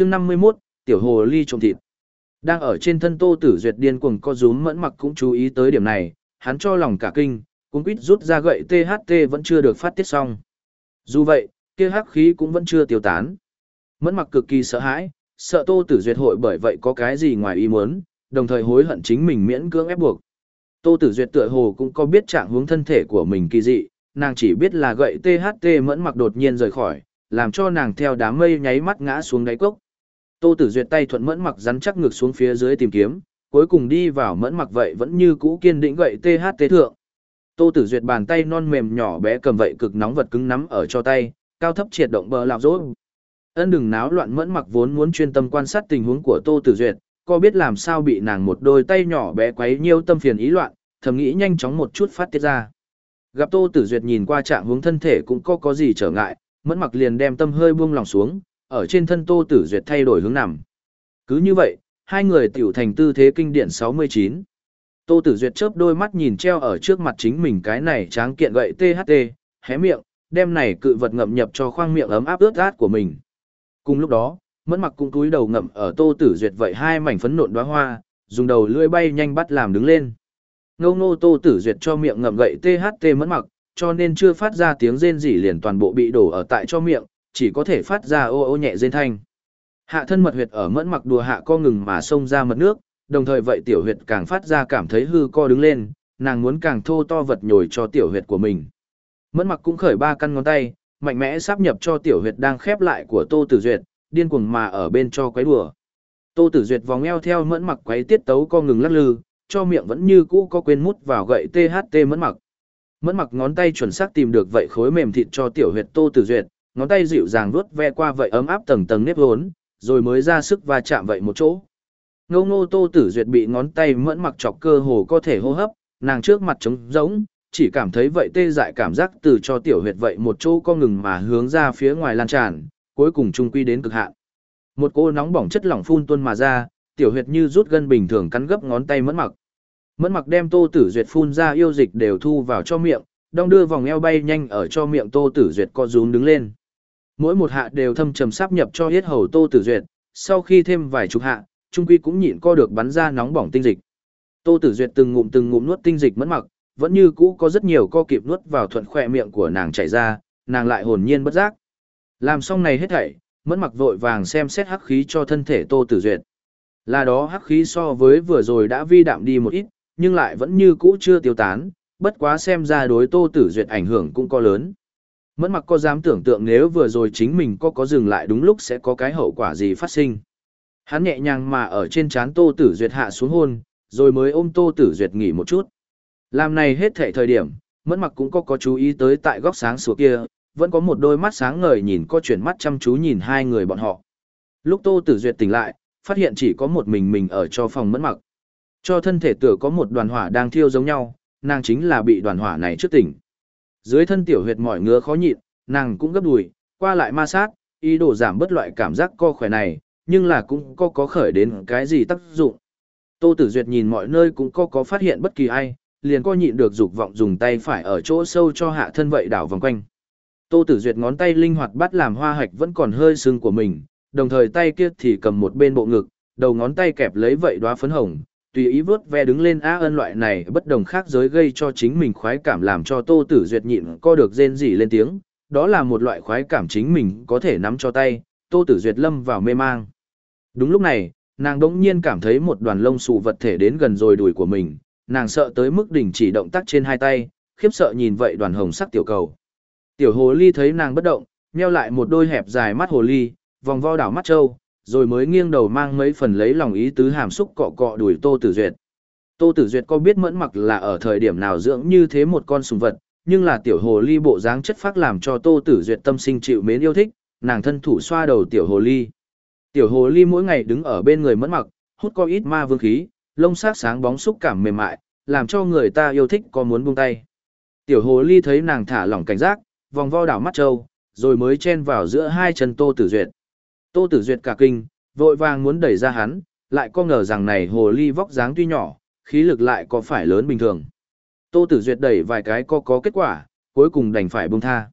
chương 51, tiểu hồ ly trộm thịt. Đang ở trên thân Tô Tử Duyệt điên cuồng co rúm mẫn mặc cũng chú ý tới điểm này, hắn cho lòng cả kinh, cũng quýt rút ra gậy THT vẫn chưa được phát tiết xong. Dù vậy, kia hắc khí cũng vẫn chưa tiêu tán. Mẫn mặc cực kỳ sợ hãi, sợ Tô Tử Duyệt hội bởi vậy có cái gì ngoài ý muốn, đồng thời hối hận chính mình miễn cưỡng ép buộc. Tô Tử Duyệt tựa hồ cũng có biết trạng huống thân thể của mình kỳ dị, nàng chỉ biết là gậy THT mẫn mặc đột nhiên rời khỏi, làm cho nàng theo đám mây nháy mắt ngã xuống đáy cốc. Tô Tử Duyệt tay thuận mẫn mặc rắn chắc ngược xuống phía dưới tìm kiếm, cuối cùng đi vào mẫn mặc vậy vẫn như cũ kiên định gậy THT thượng. Tô Tử Duyệt bàn tay non mềm nhỏ bé cầm vậy cực nóng vật cứng nắm ở cho tay, cao thấp triệt động bờ lạc rối. Ân đừng náo loạn mẫn mặc vốn muốn chuyên tâm quan sát tình huống của Tô Tử Duyệt, có biết làm sao bị nàng một đôi tay nhỏ bé quấy nhiêu tâm phiền ý loạn, thầm nghĩ nhanh chóng một chút phát tiết ra. Gặp Tô Tử Duyệt nhìn qua trạng huống thân thể cũng có có gì trở ngại, mẫn mặc liền đem tâm hơi buông lòng xuống, ở trên thân Tô Tử Duyệt thay đổi hướng nằm. Cứ như vậy, hai người tiểu thành tư thế kinh điển 69. Tô Tử Duyệt chớp đôi mắt nhìn treo ở trước mặt chính mình cái này tráng kiện gậy THT, hé miệng, đem này cự vật ngậm nhập cho khoang miệng ấm áp ướt át của mình. Cùng lúc đó, mẫn mặc cũng túi đầu ngậm ở Tô Tử Duyệt vậy hai mảnh phấn nộn đóa hoa, dùng đầu lưỡi bay nhanh bắt làm đứng lên. ngô nô Tô Tử Duyệt cho miệng ngậm gậy THT mẫn mặc, cho nên chưa phát ra tiếng rên rỉ liền toàn bộ bị đổ ở tại cho miệng, chỉ có thể phát ra ô ô nhẹ rên thanh. Hạ thân mật huyệt ở mẫn mặc đùa hạ co ngừng mà xông ra mật nước, đồng thời vậy tiểu huyệt càng phát ra cảm thấy hư co đứng lên, nàng muốn càng thô to vật nhồi cho tiểu huyệt của mình. Mẫn mặc cũng khởi ba căn ngón tay, mạnh mẽ sáp nhập cho tiểu huyệt đang khép lại của Tô Tử Duyệt, điên cuồng mà ở bên cho quấy đùa. Tô Tử Duyệt vòng eo theo mẫn mặc quấy tiết tấu co ngừng lắc lư, cho miệng vẫn như cũ có quên mút vào gậy THT mẫn mặc. Mẫn mặc ngón tay chuẩn xác tìm được vậy khối mềm thịt cho tiểu huyệt Tô Tử Duyệt, ngón tay dịu dàng vuốt ve qua vậy ấm áp tầng tầng nếp hốn, rồi mới ra sức va chạm vậy một chỗ. Ngô ngô tô tử duyệt bị ngón tay mẫn mặc chọc cơ hồ có thể hô hấp, nàng trước mặt trống rỗng, chỉ cảm thấy vậy tê dại cảm giác từ cho tiểu huyệt vậy một chỗ co ngừng mà hướng ra phía ngoài lan tràn, cuối cùng trung quy đến cực hạn. Một cô nóng bỏng chất lỏng phun tuôn mà ra, tiểu huyệt như rút gân bình thường cắn gấp ngón tay mẫn mặc. Mẫn mặc đem tô tử duyệt phun ra yêu dịch đều thu vào cho miệng, đong đưa vòng eo bay nhanh ở cho miệng tô tử duyệt co rúm đứng lên. Mỗi một hạ đều thâm trầm sáp nhập cho hết hầu tô tử duyệt, sau khi thêm vài chục hạ, trung quy cũng nhịn co được bắn ra nóng bỏng tinh dịch. Tô Tử Duyệt từng ngụm từng ngụm nuốt tinh dịch mẫn mặc, vẫn như cũ có rất nhiều co kịp nuốt vào thuận khỏe miệng của nàng chảy ra, nàng lại hồn nhiên bất giác. Làm xong này hết thảy, mẫn mặc vội vàng xem xét hắc khí cho thân thể Tô Tử Duyệt. Là đó hắc khí so với vừa rồi đã vi đạm đi một ít, nhưng lại vẫn như cũ chưa tiêu tán, bất quá xem ra đối Tô Tử Duyệt ảnh hưởng cũng có lớn. Mẫn mặc có dám tưởng tượng nếu vừa rồi chính mình có có dừng lại đúng lúc sẽ có cái hậu quả gì phát sinh. Hắn nhẹ nhàng mà ở trên trán Tô Tử Duyệt hạ xuống hôn, rồi mới ôm Tô Tử Duyệt nghỉ một chút. Làm này hết thảy thời điểm, Mẫn Mặc cũng có có chú ý tới tại góc sáng sủa kia, vẫn có một đôi mắt sáng ngời nhìn có chuyển mắt chăm chú nhìn hai người bọn họ. Lúc Tô Tử Duyệt tỉnh lại, phát hiện chỉ có một mình mình ở cho phòng Mẫn Mặc. Cho thân thể tựa có một đoàn hỏa đang thiêu giống nhau, nàng chính là bị đoàn hỏa này trước tỉnh. Dưới thân tiểu huyệt mỏi ngứa khó nhịn, nàng cũng gấp đùi, qua lại ma sát, ý đồ giảm bớt loại cảm giác co khỏe này, nhưng là cũng có có khởi đến cái gì tác dụng. Tô Tử Duyệt nhìn mọi nơi cũng có có phát hiện bất kỳ ai, liền co nhịn được dục vọng dùng tay phải ở chỗ sâu cho hạ thân vậy đảo vòng quanh. Tô Tử Duyệt ngón tay linh hoạt bắt làm hoa hạch vẫn còn hơi sưng của mình, đồng thời tay kia thì cầm một bên bộ ngực, đầu ngón tay kẹp lấy vậy đóa phấn hồng, tùy ý vớt ve đứng lên a ân loại này bất đồng khác giới gây cho chính mình khoái cảm làm cho Tô Tử Duyệt nhịn co được rên rỉ lên tiếng, đó là một loại khoái cảm chính mình có thể nắm cho tay, Tô Tử Duyệt lâm vào mê mang. Đúng lúc này, nàng đỗng nhiên cảm thấy một đoàn lông xù vật thể đến gần rồi đùi của mình, nàng sợ tới mức đỉnh chỉ động tác trên hai tay, khiếp sợ nhìn vậy đoàn hồng sắc tiểu cầu. Tiểu hồ ly thấy nàng bất động, meo lại một đôi hẹp dài mắt hồ ly, vòng vo đảo mắt trâu, rồi mới nghiêng đầu mang mấy phần lấy lòng ý tứ hàm xúc cọ cọ đuổi Tô Tử Duyệt. Tô Tử Duyệt có biết mẫn mặc là ở thời điểm nào dưỡng như thế một con sùng vật, nhưng là tiểu hồ ly bộ dáng chất phác làm cho Tô Tử Duyệt tâm sinh chịu mến yêu thích, nàng thân thủ xoa đầu tiểu hồ ly. Tiểu hồ ly mỗi ngày đứng ở bên người mẫn mặc, hút có ít ma vương khí, lông sắc sáng bóng xúc cảm mềm mại, làm cho người ta yêu thích có muốn buông tay. Tiểu hồ ly thấy nàng thả lỏng cảnh giác, vòng vo đảo mắt trâu, rồi mới chen vào giữa hai chân Tô Tử Duyệt. Tô Tử Duyệt cả kinh, vội vàng muốn đẩy ra hắn, lại có ngờ rằng này hồ ly vóc dáng tuy nhỏ, khí lực lại có phải lớn bình thường. Tô Tử Duyệt đẩy vài cái có có kết quả, cuối cùng đành phải buông tha.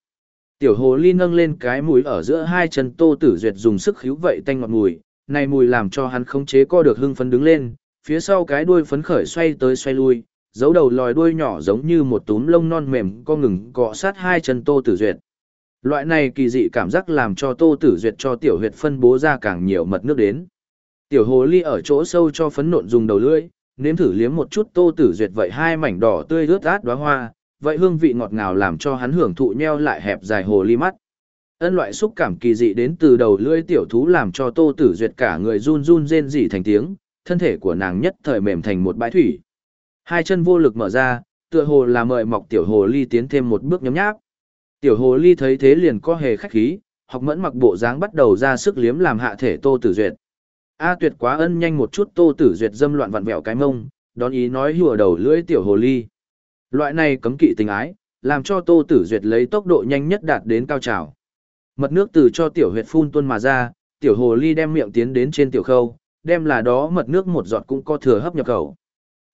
Tiểu hồ ly nâng lên cái mũi ở giữa hai chân Tô Tử Duyệt dùng sức khíu vậy tanh ngọt mùi, này mùi làm cho hắn không chế co được hưng phấn đứng lên, phía sau cái đuôi phấn khởi xoay tới xoay lui, dấu đầu lòi đuôi nhỏ giống như một túm lông non mềm co ngừng cọ sát hai chân Tô Tử Duyệt. Loại này kỳ dị cảm giác làm cho Tô Tử Duyệt cho tiểu huyệt phân bố ra càng nhiều mật nước đến. Tiểu hồ ly ở chỗ sâu cho phấn nộn dùng đầu lưỡi, nếm thử liếm một chút Tô Tử Duyệt vậy hai mảnh đỏ tươi rớt át đóa hoa, vậy hương vị ngọt ngào làm cho hắn hưởng thụ nheo lại hẹp dài hồ ly mắt. Ân loại xúc cảm kỳ dị đến từ đầu lưỡi tiểu thú làm cho Tô Tử Duyệt cả người run run rên rỉ thành tiếng, thân thể của nàng nhất thời mềm thành một bãi thủy. Hai chân vô lực mở ra, tựa hồ là mời mọc tiểu hồ ly tiến thêm một bước nhấm nháp. Tiểu hồ ly thấy thế liền có hề khách khí, học mẫn mặc bộ dáng bắt đầu ra sức liếm làm hạ thể Tô Tử Duyệt. A tuyệt quá ân nhanh một chút Tô Tử Duyệt dâm loạn vặn vẹo cái mông, đón ý nói hùa đầu lưỡi tiểu hồ ly. Loại này cấm kỵ tình ái, làm cho Tô Tử Duyệt lấy tốc độ nhanh nhất đạt đến cao trào. Mật nước từ cho tiểu huyệt phun tuôn mà ra, tiểu hồ ly đem miệng tiến đến trên tiểu khâu, đem là đó mật nước một giọt cũng có thừa hấp nhập khẩu.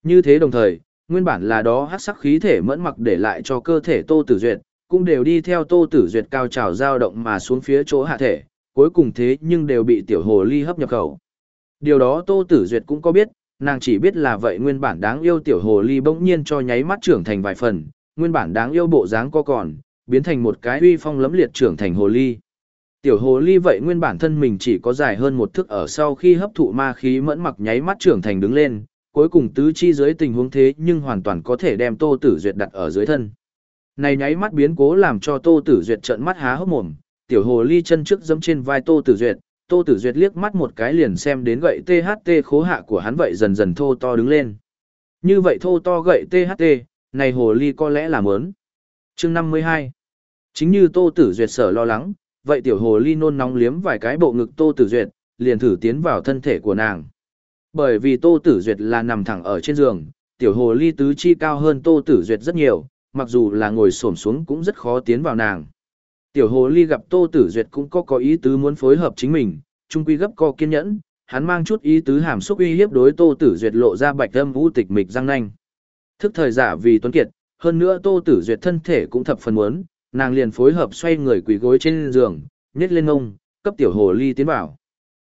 Như thế đồng thời, nguyên bản là đó hắc sắc khí thể mẫn mặc để lại cho cơ thể Tô Tử Duyệt, cũng đều đi theo Tô Tử Duyệt cao trào dao động mà xuống phía chỗ hạ thể, cuối cùng thế nhưng đều bị tiểu hồ ly hấp nhập khẩu. Điều đó Tô Tử Duyệt cũng có biết, nàng chỉ biết là vậy nguyên bản đáng yêu tiểu hồ ly bỗng nhiên cho nháy mắt trưởng thành vài phần, nguyên bản đáng yêu bộ dáng có còn, biến thành một cái uy phong lấm liệt trưởng thành hồ ly. Tiểu hồ ly vậy nguyên bản thân mình chỉ có dài hơn một thước ở sau khi hấp thụ ma khí mẫn mặc nháy mắt trưởng thành đứng lên, cuối cùng tứ chi dưới tình huống thế nhưng hoàn toàn có thể đem Tô Tử Duyệt đặt ở dưới thân. Này nháy mắt biến cố làm cho Tô Tử Duyệt trợn mắt há hốc mồm, tiểu hồ ly chân trước giẫm trên vai Tô Tử Duyệt, Tô Tử Duyệt liếc mắt một cái liền xem đến gậy THT khố hạ của hắn vậy dần dần thô to đứng lên. Như vậy thô to gậy THT, này hồ ly có lẽ là mớn. Chương 52 Chính như Tô Tử Duyệt sở lo lắng, vậy tiểu hồ ly nôn nóng liếm vài cái bộ ngực Tô Tử Duyệt, liền thử tiến vào thân thể của nàng. Bởi vì Tô Tử Duyệt là nằm thẳng ở trên giường, tiểu hồ ly tứ chi cao hơn Tô Tử Duyệt rất nhiều, mặc dù là ngồi xổm xuống cũng rất khó tiến vào nàng. Tiểu hồ ly gặp Tô Tử Duyệt cũng có có ý tứ muốn phối hợp chính mình, trung quy gấp co kiên nhẫn, hắn mang chút ý tứ hàm xúc uy hiếp đối Tô Tử Duyệt lộ ra bạch âm vũ tịch mịch răng nanh. Thức thời giả vì tuấn kiệt, hơn nữa Tô Tử Duyệt thân thể cũng thập phần muốn, nàng liền phối hợp xoay người quỳ gối trên giường, nhét lên ngông, cấp tiểu hồ ly tiến vào.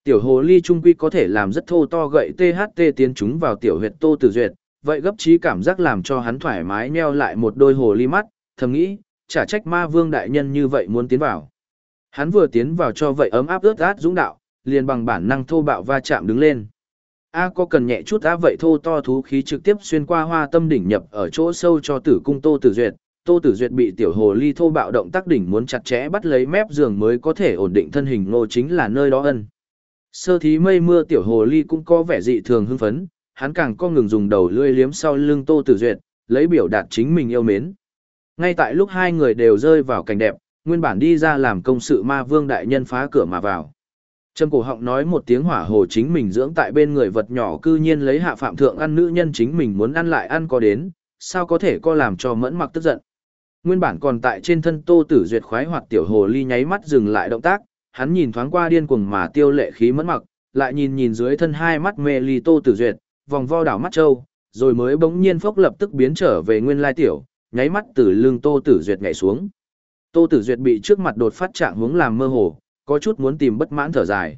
Tiểu hồ ly trung quy có thể làm rất thô to gậy THT tiến chúng vào tiểu huyệt Tô Tử Duyệt, vậy gấp trí cảm giác làm cho hắn thoải mái neo lại một đôi hồ ly mắt, thầm nghĩ, chả trách ma vương đại nhân như vậy muốn tiến vào. Hắn vừa tiến vào cho vậy ấm áp ướt át dũng đạo, liền bằng bản năng thô bạo va chạm đứng lên. A có cần nhẹ chút á vậy thô to thú khí trực tiếp xuyên qua hoa tâm đỉnh nhập ở chỗ sâu cho tử cung Tô Tử Duyệt. Tô Tử Duyệt bị tiểu hồ ly thô bạo động tác đỉnh muốn chặt chẽ bắt lấy mép giường mới có thể ổn định thân hình ngô chính là nơi đó ân. Sơ thí mây mưa tiểu hồ ly cũng có vẻ dị thường hưng phấn, hắn càng có ngừng dùng đầu lưỡi liếm sau lưng Tô Tử Duyệt, lấy biểu đạt chính mình yêu mến. Ngay tại lúc hai người đều rơi vào cảnh đẹp, nguyên bản đi ra làm công sự ma vương đại nhân phá cửa mà vào. Trâm cổ họng nói một tiếng hỏa hồ chính mình dưỡng tại bên người vật nhỏ cư nhiên lấy hạ phạm thượng ăn nữ nhân chính mình muốn ăn lại ăn có đến, sao có thể co làm cho mẫn mặc tức giận. Nguyên bản còn tại trên thân tô tử duyệt khoái hoặc tiểu hồ ly nháy mắt dừng lại động tác, hắn nhìn thoáng qua điên cuồng mà tiêu lệ khí mẫn mặc, lại nhìn nhìn dưới thân hai mắt mê ly tô tử duyệt, vòng vo đảo mắt châu, rồi mới bỗng nhiên phốc lập tức biến trở về nguyên lai tiểu, nháy mắt từ lưng tô tử duyệt nhảy xuống. Tô tử duyệt bị trước mặt đột phát trạng hướng làm mơ hồ, có chút muốn tìm bất mãn thở dài.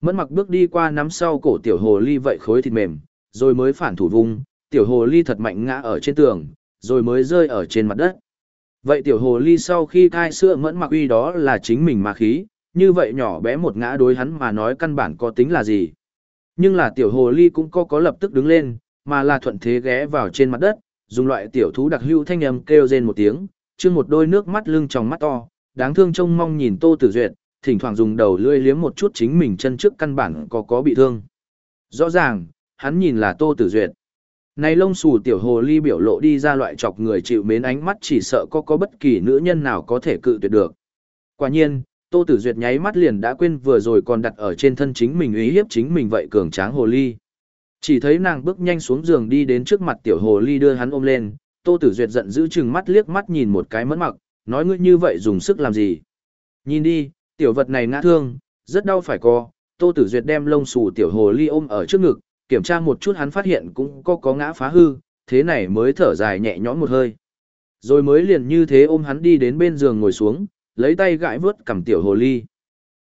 Mẫn mặc bước đi qua nắm sau cổ tiểu hồ ly vậy khối thịt mềm, rồi mới phản thủ vung, tiểu hồ ly thật mạnh ngã ở trên tường, rồi mới rơi ở trên mặt đất. Vậy tiểu hồ ly sau khi thai sữa mẫn mặc uy đó là chính mình mà khí, như vậy nhỏ bé một ngã đối hắn mà nói căn bản có tính là gì. Nhưng là tiểu hồ ly cũng có có lập tức đứng lên, mà là thuận thế ghé vào trên mặt đất, dùng loại tiểu thú đặc hữu thanh âm kêu rên một tiếng, trương một đôi nước mắt lưng tròng mắt to, đáng thương trông mong nhìn Tô Tử Duyệt, thỉnh thoảng dùng đầu lưỡi liếm một chút chính mình chân trước căn bản có có bị thương. Rõ ràng, hắn nhìn là Tô Tử Duyệt. Này lông xù tiểu hồ ly biểu lộ đi ra loại chọc người chịu mến ánh mắt chỉ sợ có có bất kỳ nữ nhân nào có thể cự tuyệt được. Quả nhiên, Tô Tử Duyệt nháy mắt liền đã quên vừa rồi còn đặt ở trên thân chính mình uy hiếp chính mình vậy cường tráng hồ ly. Chỉ thấy nàng bước nhanh xuống giường đi đến trước mặt tiểu hồ ly đưa hắn ôm lên, Tô Tử Duyệt giận dữ chừng mắt liếc mắt nhìn một cái mẫn mặc, nói ngươi như vậy dùng sức làm gì? Nhìn đi, tiểu vật này ngã thương, rất đau phải co. Tô Tử Duyệt đem lông xù tiểu hồ ly ôm ở trước ngực, kiểm tra một chút hắn phát hiện cũng có có ngã phá hư, thế này mới thở dài nhẹ nhõm một hơi. Rồi mới liền như thế ôm hắn đi đến bên giường ngồi xuống, lấy tay gãi vớt cầm tiểu hồ ly.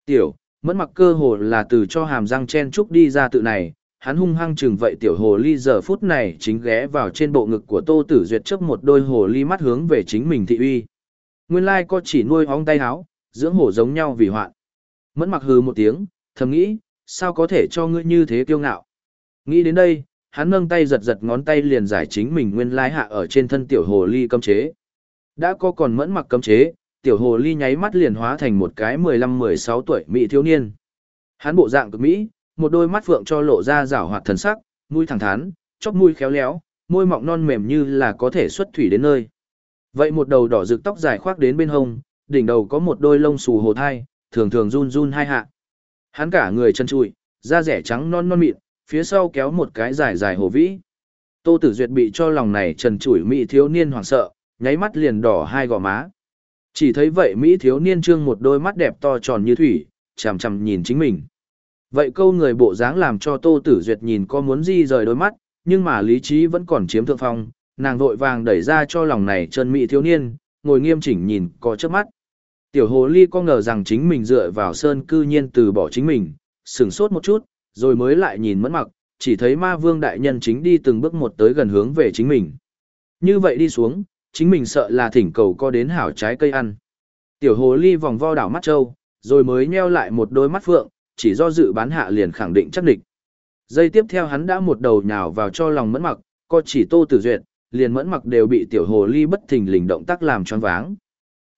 Tiểu, mẫn mặc cơ hồ là từ cho hàm răng chen trúc đi ra tự này, hắn hung hăng chừng vậy tiểu hồ ly giờ phút này chính ghé vào trên bộ ngực của Tô Tử Duyệt chấp một đôi hồ ly mắt hướng về chính mình thị uy. Nguyên lai có chỉ nuôi ong tay háo, dưỡng hổ giống nhau vì hoạn. Mẫn mặc hừ một tiếng, thầm nghĩ, sao có thể cho ngươi như thế kiêu ngạo. Nghĩ đến đây, hắn nâng tay giật giật ngón tay liền giải chính mình nguyên lai hạ ở trên thân tiểu hồ ly cấm chế. Đã có còn mẫn mặc cấm chế, tiểu hồ ly nháy mắt liền hóa thành một cái 15-16 tuổi mỹ thiếu niên. Hắn bộ dạng cực mỹ, một đôi mắt phượng cho lộ ra rảo hoạt thần sắc, mũi thẳng thắn, chóp mũi khéo léo, môi mọng non mềm như là có thể xuất thủy đến nơi. Vậy một đầu đỏ rực tóc dài khoác đến bên hông, đỉnh đầu có một đôi lông xù hồ thai, thường thường run run hai hạ. Hắn cả người chân trụi, da rẻ trắng non non mịn, phía sau kéo một cái dài dài hồ vĩ. Tô Tử Duyệt bị cho lòng này trần trụi mỹ thiếu niên hoảng sợ, nháy mắt liền đỏ hai gò má. Chỉ thấy vậy mỹ thiếu niên trương một đôi mắt đẹp to tròn như thủy, chằm chằm nhìn chính mình. Vậy câu người bộ dáng làm cho Tô Tử Duyệt nhìn có muốn di rời đôi mắt, nhưng mà lý trí vẫn còn chiếm thượng phong, nàng vội vàng đẩy ra cho lòng này chân mỹ thiếu niên, ngồi nghiêm chỉnh nhìn có chớp mắt. Tiểu hồ ly có ngờ rằng chính mình dựa vào sơn cư nhiên từ bỏ chính mình, sửng sốt một chút, rồi mới lại nhìn mẫn mặc, chỉ thấy ma vương đại nhân chính đi từng bước một tới gần hướng về chính mình. Như vậy đi xuống, chính mình sợ là thỉnh cầu có đến hảo trái cây ăn. Tiểu hồ ly vòng vo đảo mắt trâu, rồi mới nheo lại một đôi mắt phượng, chỉ do dự bán hạ liền khẳng định chắc địch. Giây tiếp theo hắn đã một đầu nhào vào cho lòng mẫn mặc, co chỉ tô tử duyệt, liền mẫn mặc đều bị tiểu hồ ly bất thình lình động tác làm choáng váng.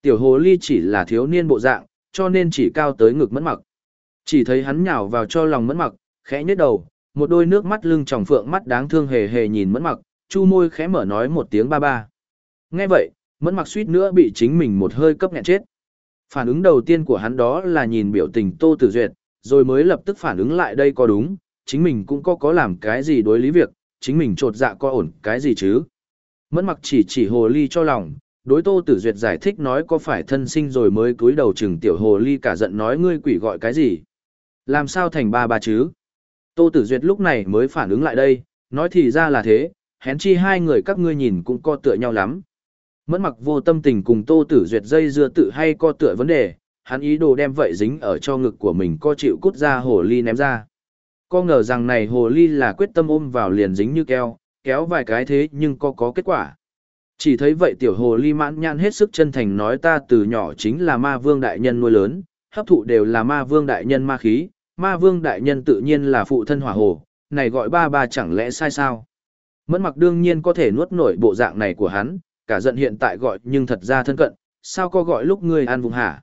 Tiểu hồ ly chỉ là thiếu niên bộ dạng, cho nên chỉ cao tới ngực mẫn mặc. Chỉ thấy hắn nhào vào cho lòng mẫn mặc, khẽ nhếch đầu, một đôi nước mắt lưng tròng phượng mắt đáng thương hề hề nhìn mẫn mặc, chu môi khẽ mở nói một tiếng ba ba. Nghe vậy, mẫn mặc suýt nữa bị chính mình một hơi cấp nghẹn chết. Phản ứng đầu tiên của hắn đó là nhìn biểu tình Tô Tử Duyệt, rồi mới lập tức phản ứng lại đây có đúng, chính mình cũng có có làm cái gì đối lý việc, chính mình trột dạ có ổn cái gì chứ. Mẫn mặc chỉ chỉ hồ ly cho lòng, đối Tô Tử Duyệt giải thích nói có phải thân sinh rồi mới cúi đầu chừng tiểu hồ ly cả giận nói ngươi quỷ gọi cái gì. Làm sao thành ba ba chứ? Tô Tử Duyệt lúc này mới phản ứng lại đây, nói thì ra là thế, hén chi hai người các ngươi nhìn cũng co tựa nhau lắm. Mẫn mặc vô tâm tình cùng Tô Tử Duyệt dây dưa tự hay co tựa vấn đề, hắn ý đồ đem vậy dính ở cho ngực của mình co chịu cút ra hồ ly ném ra. co ngờ rằng này hồ ly là quyết tâm ôm vào liền dính như keo, kéo vài cái thế nhưng co có kết quả. Chỉ thấy vậy tiểu hồ ly mãn nhãn hết sức chân thành nói ta từ nhỏ chính là ma vương đại nhân nuôi lớn, hấp thụ đều là ma vương đại nhân ma khí, ma vương đại nhân tự nhiên là phụ thân hỏa hồ, này gọi ba ba chẳng lẽ sai sao. Mẫn mặc đương nhiên có thể nuốt nổi bộ dạng này của hắn, cả giận hiện tại gọi nhưng thật ra thân cận, sao có gọi lúc ngươi ăn vùng hả.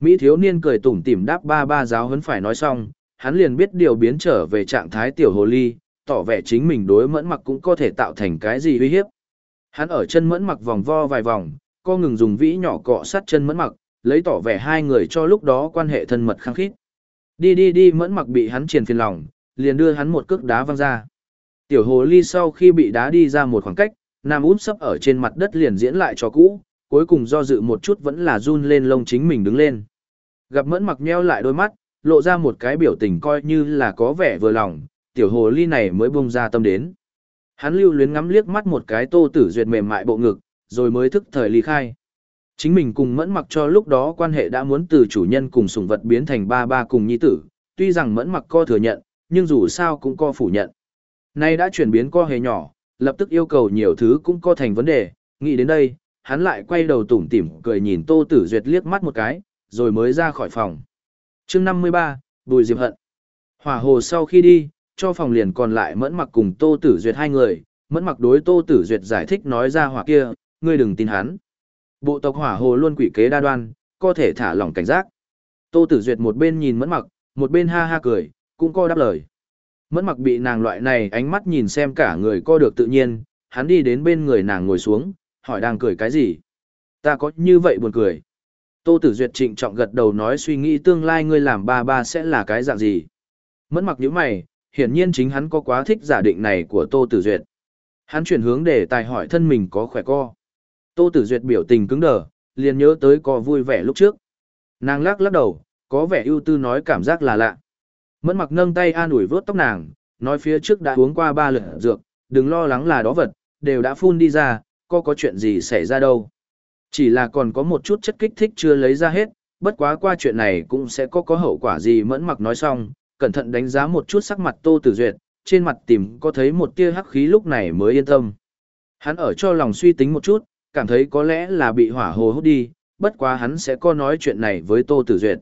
Mỹ thiếu niên cười tủm tỉm đáp ba ba giáo huấn phải nói xong, hắn liền biết điều biến trở về trạng thái tiểu hồ ly, tỏ vẻ chính mình đối mẫn mặc cũng có thể tạo thành cái gì uy hiếp. Hắn ở chân mẫn mặc vòng vo vài vòng, co ngừng dùng vĩ nhỏ cọ sát chân mẫn mặc, lấy tỏ vẻ hai người cho lúc đó quan hệ thân mật khăng khít. Đi đi đi mẫn mặc bị hắn triền phiền lòng, liền đưa hắn một cước đá văng ra. Tiểu hồ ly sau khi bị đá đi ra một khoảng cách, nam út sấp ở trên mặt đất liền diễn lại cho cũ, cuối cùng do dự một chút vẫn là run lên lông chính mình đứng lên. Gặp mẫn mặc nheo lại đôi mắt, lộ ra một cái biểu tình coi như là có vẻ vừa lòng, tiểu hồ ly này mới bung ra tâm đến. Hắn lưu luyến ngắm liếc mắt một cái tô tử duyệt mềm mại bộ ngực, rồi mới thức thời ly khai. Chính mình cùng mẫn mặc cho lúc đó quan hệ đã muốn từ chủ nhân cùng sủng vật biến thành ba ba cùng nhi tử, tuy rằng mẫn mặc co thừa nhận, nhưng dù sao cũng co phủ nhận. Nay đã chuyển biến co hề nhỏ, lập tức yêu cầu nhiều thứ cũng co thành vấn đề, nghĩ đến đây, hắn lại quay đầu tủm tỉm cười nhìn Tô Tử Duyệt liếc mắt một cái, rồi mới ra khỏi phòng. Chương 53, Bùi Diệp Hận. Hỏa hồ sau khi đi, cho phòng liền còn lại Mẫn Mặc cùng Tô Tử Duyệt hai người, Mẫn Mặc đối Tô Tử Duyệt giải thích nói ra hỏa kia, ngươi đừng tin hắn. Bộ tộc Hỏa hồ luôn quỷ kế đa đoan, có thể thả lỏng cảnh giác. Tô Tử Duyệt một bên nhìn Mẫn Mặc, một bên ha ha cười, cũng co đáp lời. Mẫn Mặc bị nàng loại này ánh mắt nhìn xem cả người co được tự nhiên, hắn đi đến bên người nàng ngồi xuống, hỏi đang cười cái gì? Ta có như vậy buồn cười. Tô Tử Duyệt trịnh trọng gật đầu nói suy nghĩ tương lai ngươi làm ba ba sẽ là cái dạng gì. Mẫn mặc nhíu mày, hiển nhiên chính hắn có quá thích giả định này của Tô Tử Duyệt. Hắn chuyển hướng để tài hỏi thân mình có khỏe co. Tô Tử Duyệt biểu tình cứng đờ, liền nhớ tới co vui vẻ lúc trước. Nàng lắc lắc đầu, có vẻ ưu tư nói cảm giác là lạ. Mẫn mặc nâng tay an ủi vớt tóc nàng, nói phía trước đã uống qua ba lần dược, đừng lo lắng là đó vật, đều đã phun đi ra, có có chuyện gì xảy ra đâu. Chỉ là còn có một chút chất kích thích chưa lấy ra hết, bất quá qua chuyện này cũng sẽ có có hậu quả gì mẫn mặc nói xong, cẩn thận đánh giá một chút sắc mặt Tô Tử Duyệt, trên mặt tìm có thấy một tia hắc khí lúc này mới yên tâm. Hắn ở cho lòng suy tính một chút, cảm thấy có lẽ là bị hỏa hồ hút đi, bất quá hắn sẽ có nói chuyện này với Tô Tử Duyệt.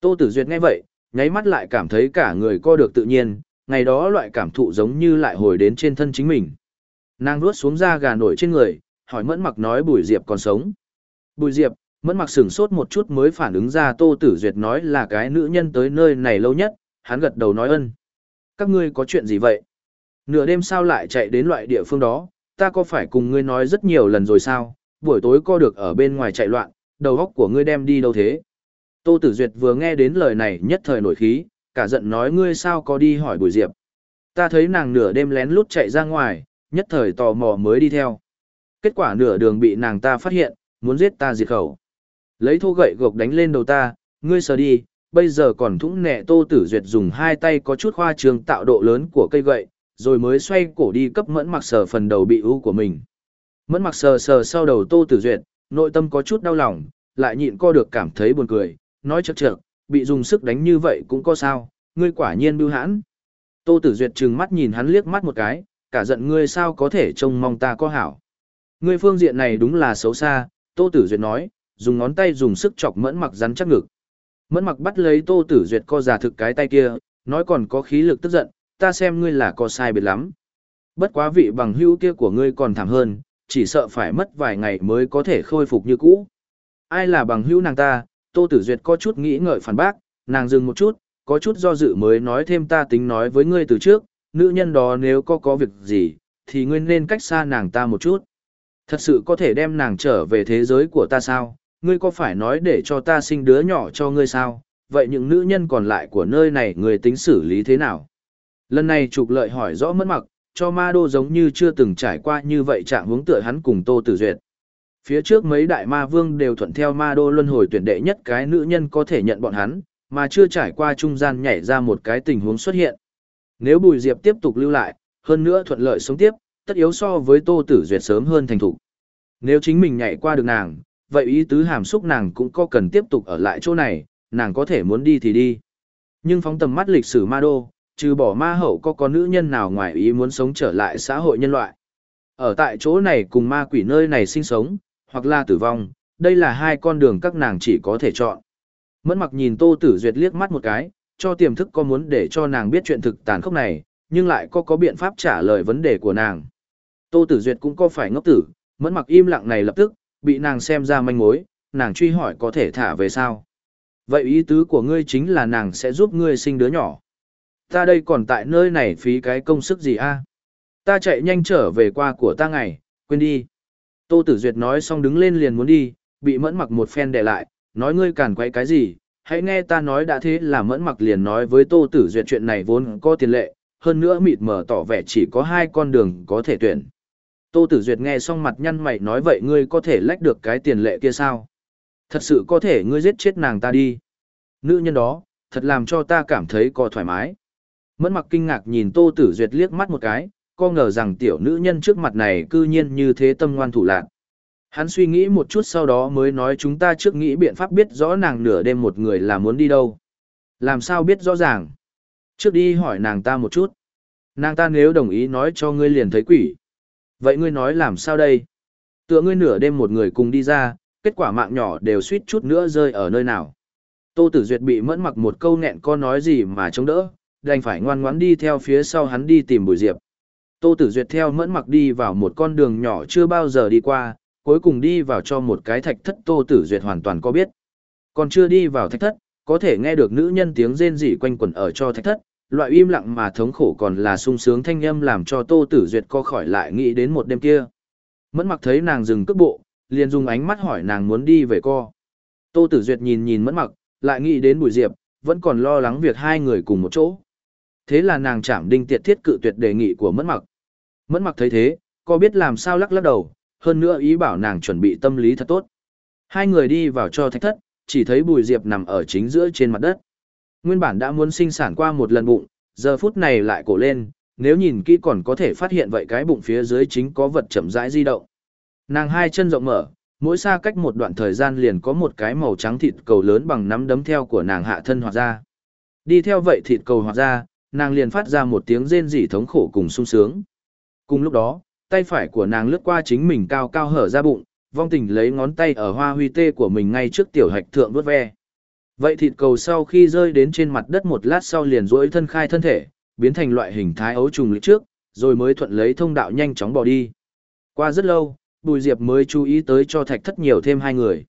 Tô Tử Duyệt nghe vậy, nháy mắt lại cảm thấy cả người co được tự nhiên, ngày đó loại cảm thụ giống như lại hồi đến trên thân chính mình. Nàng nuốt xuống da gà nổi trên người, hỏi Mẫn Mặc nói Bùi Diệp còn sống. Bùi Diệp, Mẫn Mặc sửng sốt một chút mới phản ứng ra Tô Tử Duyệt nói là cái nữ nhân tới nơi này lâu nhất, hắn gật đầu nói ân. Các ngươi có chuyện gì vậy? Nửa đêm sao lại chạy đến loại địa phương đó, ta có phải cùng ngươi nói rất nhiều lần rồi sao, buổi tối co được ở bên ngoài chạy loạn, đầu óc của ngươi đem đi đâu thế? Tô Tử Duyệt vừa nghe đến lời này nhất thời nổi khí, cả giận nói ngươi sao có đi hỏi Bùi Diệp. Ta thấy nàng nửa đêm lén lút chạy ra ngoài, nhất thời tò mò mới đi theo. Kết quả nửa đường bị nàng ta phát hiện, muốn giết ta diệt khẩu. Lấy thô gậy gộc đánh lên đầu ta, ngươi sờ đi, bây giờ còn thũng nẹ Tô Tử Duyệt dùng hai tay có chút khoa trương tạo độ lớn của cây gậy, rồi mới xoay cổ đi cấp mẫn mặc sờ phần đầu bị u của mình. Mẫn mặc sờ sờ sau đầu Tô Tử Duyệt, nội tâm có chút đau lòng, lại nhịn co được cảm thấy buồn cười, nói chật chật, bị dùng sức đánh như vậy cũng có sao, ngươi quả nhiên bưu hãn. Tô Tử Duyệt trừng mắt nhìn hắn liếc mắt một cái, cả giận ngươi sao có thể trông mong ta có hảo. Ngươi phương diện này đúng là xấu xa, Tô Tử Duyệt nói, dùng ngón tay dùng sức chọc mẫn mặc rắn chắc ngực. Mẫn mặc bắt lấy Tô Tử Duyệt co giả thực cái tay kia, nói còn có khí lực tức giận, ta xem ngươi là có sai biệt lắm. Bất quá vị bằng hữu kia của ngươi còn thảm hơn, chỉ sợ phải mất vài ngày mới có thể khôi phục như cũ. Ai là bằng hữu nàng ta, Tô Tử Duyệt có chút nghĩ ngợi phản bác, nàng dừng một chút, có chút do dự mới nói thêm ta tính nói với ngươi từ trước, nữ nhân đó nếu có có việc gì, thì ngươi nên cách xa nàng ta một chút. Thật sự có thể đem nàng trở về thế giới của ta sao, ngươi có phải nói để cho ta sinh đứa nhỏ cho ngươi sao, vậy những nữ nhân còn lại của nơi này ngươi tính xử lý thế nào? Lần này trục lợi hỏi rõ mất mặc, cho ma đô giống như chưa từng trải qua như vậy trạng hướng tựa hắn cùng Tô Tử Duyệt. Phía trước mấy đại ma vương đều thuận theo ma đô luân hồi tuyển đệ nhất cái nữ nhân có thể nhận bọn hắn, mà chưa trải qua trung gian nhảy ra một cái tình huống xuất hiện. Nếu Bùi Diệp tiếp tục lưu lại, hơn nữa thuận lợi sống tiếp, tất yếu so với Tô Tử Duyệt sớm hơn thành thủ. Nếu chính mình nhảy qua được nàng, vậy ý tứ hàm xúc nàng cũng có cần tiếp tục ở lại chỗ này, nàng có thể muốn đi thì đi. Nhưng phóng tầm mắt lịch sử ma đô, trừ bỏ ma hậu có có nữ nhân nào ngoài ý muốn sống trở lại xã hội nhân loại. Ở tại chỗ này cùng ma quỷ nơi này sinh sống, hoặc là tử vong, đây là hai con đường các nàng chỉ có thể chọn. Mẫn mặc nhìn Tô Tử Duyệt liếc mắt một cái, cho tiềm thức có muốn để cho nàng biết chuyện thực tàn khốc này, nhưng lại có có biện pháp trả lời vấn đề của nàng. Tô Tử Duyệt cũng có phải ngốc tử, mẫn mặc im lặng này lập tức, bị nàng xem ra manh mối, nàng truy hỏi có thể thả về sao. Vậy ý tứ của ngươi chính là nàng sẽ giúp ngươi sinh đứa nhỏ. Ta đây còn tại nơi này phí cái công sức gì a? Ta chạy nhanh trở về qua của ta ngày, quên đi. Tô Tử Duyệt nói xong đứng lên liền muốn đi, bị mẫn mặc một phen để lại, nói ngươi cản quấy cái gì, hãy nghe ta nói đã thế là mẫn mặc liền nói với Tô Tử Duyệt chuyện này vốn có tiền lệ, hơn nữa mịt mờ tỏ vẻ chỉ có hai con đường có thể tuyển. Tô Tử Duyệt nghe xong mặt nhăn mày nói vậy ngươi có thể lách được cái tiền lệ kia sao? Thật sự có thể ngươi giết chết nàng ta đi. Nữ nhân đó, thật làm cho ta cảm thấy có thoải mái. Mẫn mặc kinh ngạc nhìn Tô Tử Duyệt liếc mắt một cái, co ngờ rằng tiểu nữ nhân trước mặt này cư nhiên như thế tâm ngoan thủ lạc. Hắn suy nghĩ một chút sau đó mới nói chúng ta trước nghĩ biện pháp biết rõ nàng nửa đêm một người là muốn đi đâu. Làm sao biết rõ ràng? Trước đi hỏi nàng ta một chút. Nàng ta nếu đồng ý nói cho ngươi liền thấy quỷ. Vậy ngươi nói làm sao đây? Tựa ngươi nửa đêm một người cùng đi ra, kết quả mạng nhỏ đều suýt chút nữa rơi ở nơi nào. Tô Tử Duyệt bị mẫn mặc một câu nghẹn con nói gì mà chống đỡ, đành phải ngoan ngoãn đi theo phía sau hắn đi tìm Bùi Diệp. Tô Tử Duyệt theo mẫn mặc đi vào một con đường nhỏ chưa bao giờ đi qua, cuối cùng đi vào cho một cái thạch thất Tô Tử Duyệt hoàn toàn có biết. Còn chưa đi vào thạch thất, có thể nghe được nữ nhân tiếng rên rỉ quanh quẩn ở cho thạch thất, loại im lặng mà thống khổ còn là sung sướng thanh âm làm cho Tô Tử Duyệt co khỏi lại nghĩ đến một đêm kia. Mẫn mặc thấy nàng dừng cước bộ, liền dùng ánh mắt hỏi nàng muốn đi về co. Tô Tử Duyệt nhìn nhìn mẫn mặc, lại nghĩ đến Bùi Diệp, vẫn còn lo lắng việc hai người cùng một chỗ. Thế là nàng chạm đinh tiệt thiết cự tuyệt đề nghị của mẫn mặc. Mẫn mặc thấy thế, có biết làm sao lắc lắc đầu, hơn nữa ý bảo nàng chuẩn bị tâm lý thật tốt. Hai người đi vào cho thạch thất, chỉ thấy Bùi Diệp nằm ở chính giữa trên mặt đất. Nguyên bản đã muốn sinh sản qua một lần bụng, giờ phút này lại cổ lên, nếu nhìn kỹ còn có thể phát hiện vậy cái bụng phía dưới chính có vật chậm rãi di động. Nàng hai chân rộng mở, mỗi xa cách một đoạn thời gian liền có một cái màu trắng thịt cầu lớn bằng nắm đấm theo của nàng hạ thân hoạt ra. Đi theo vậy thịt cầu hoạt ra, nàng liền phát ra một tiếng rên rỉ thống khổ cùng sung sướng. Cùng lúc đó, tay phải của nàng lướt qua chính mình cao cao hở ra bụng, vong tình lấy ngón tay ở hoa huy tê của mình ngay trước tiểu hạch thượng vuốt ve. Vậy thịt cầu sau khi rơi đến trên mặt đất một lát sau liền duỗi thân khai thân thể, biến thành loại hình thái ấu trùng lịch trước, rồi mới thuận lấy thông đạo nhanh chóng bỏ đi. Qua rất lâu, Bùi Diệp mới chú ý tới cho thạch thất nhiều thêm hai người.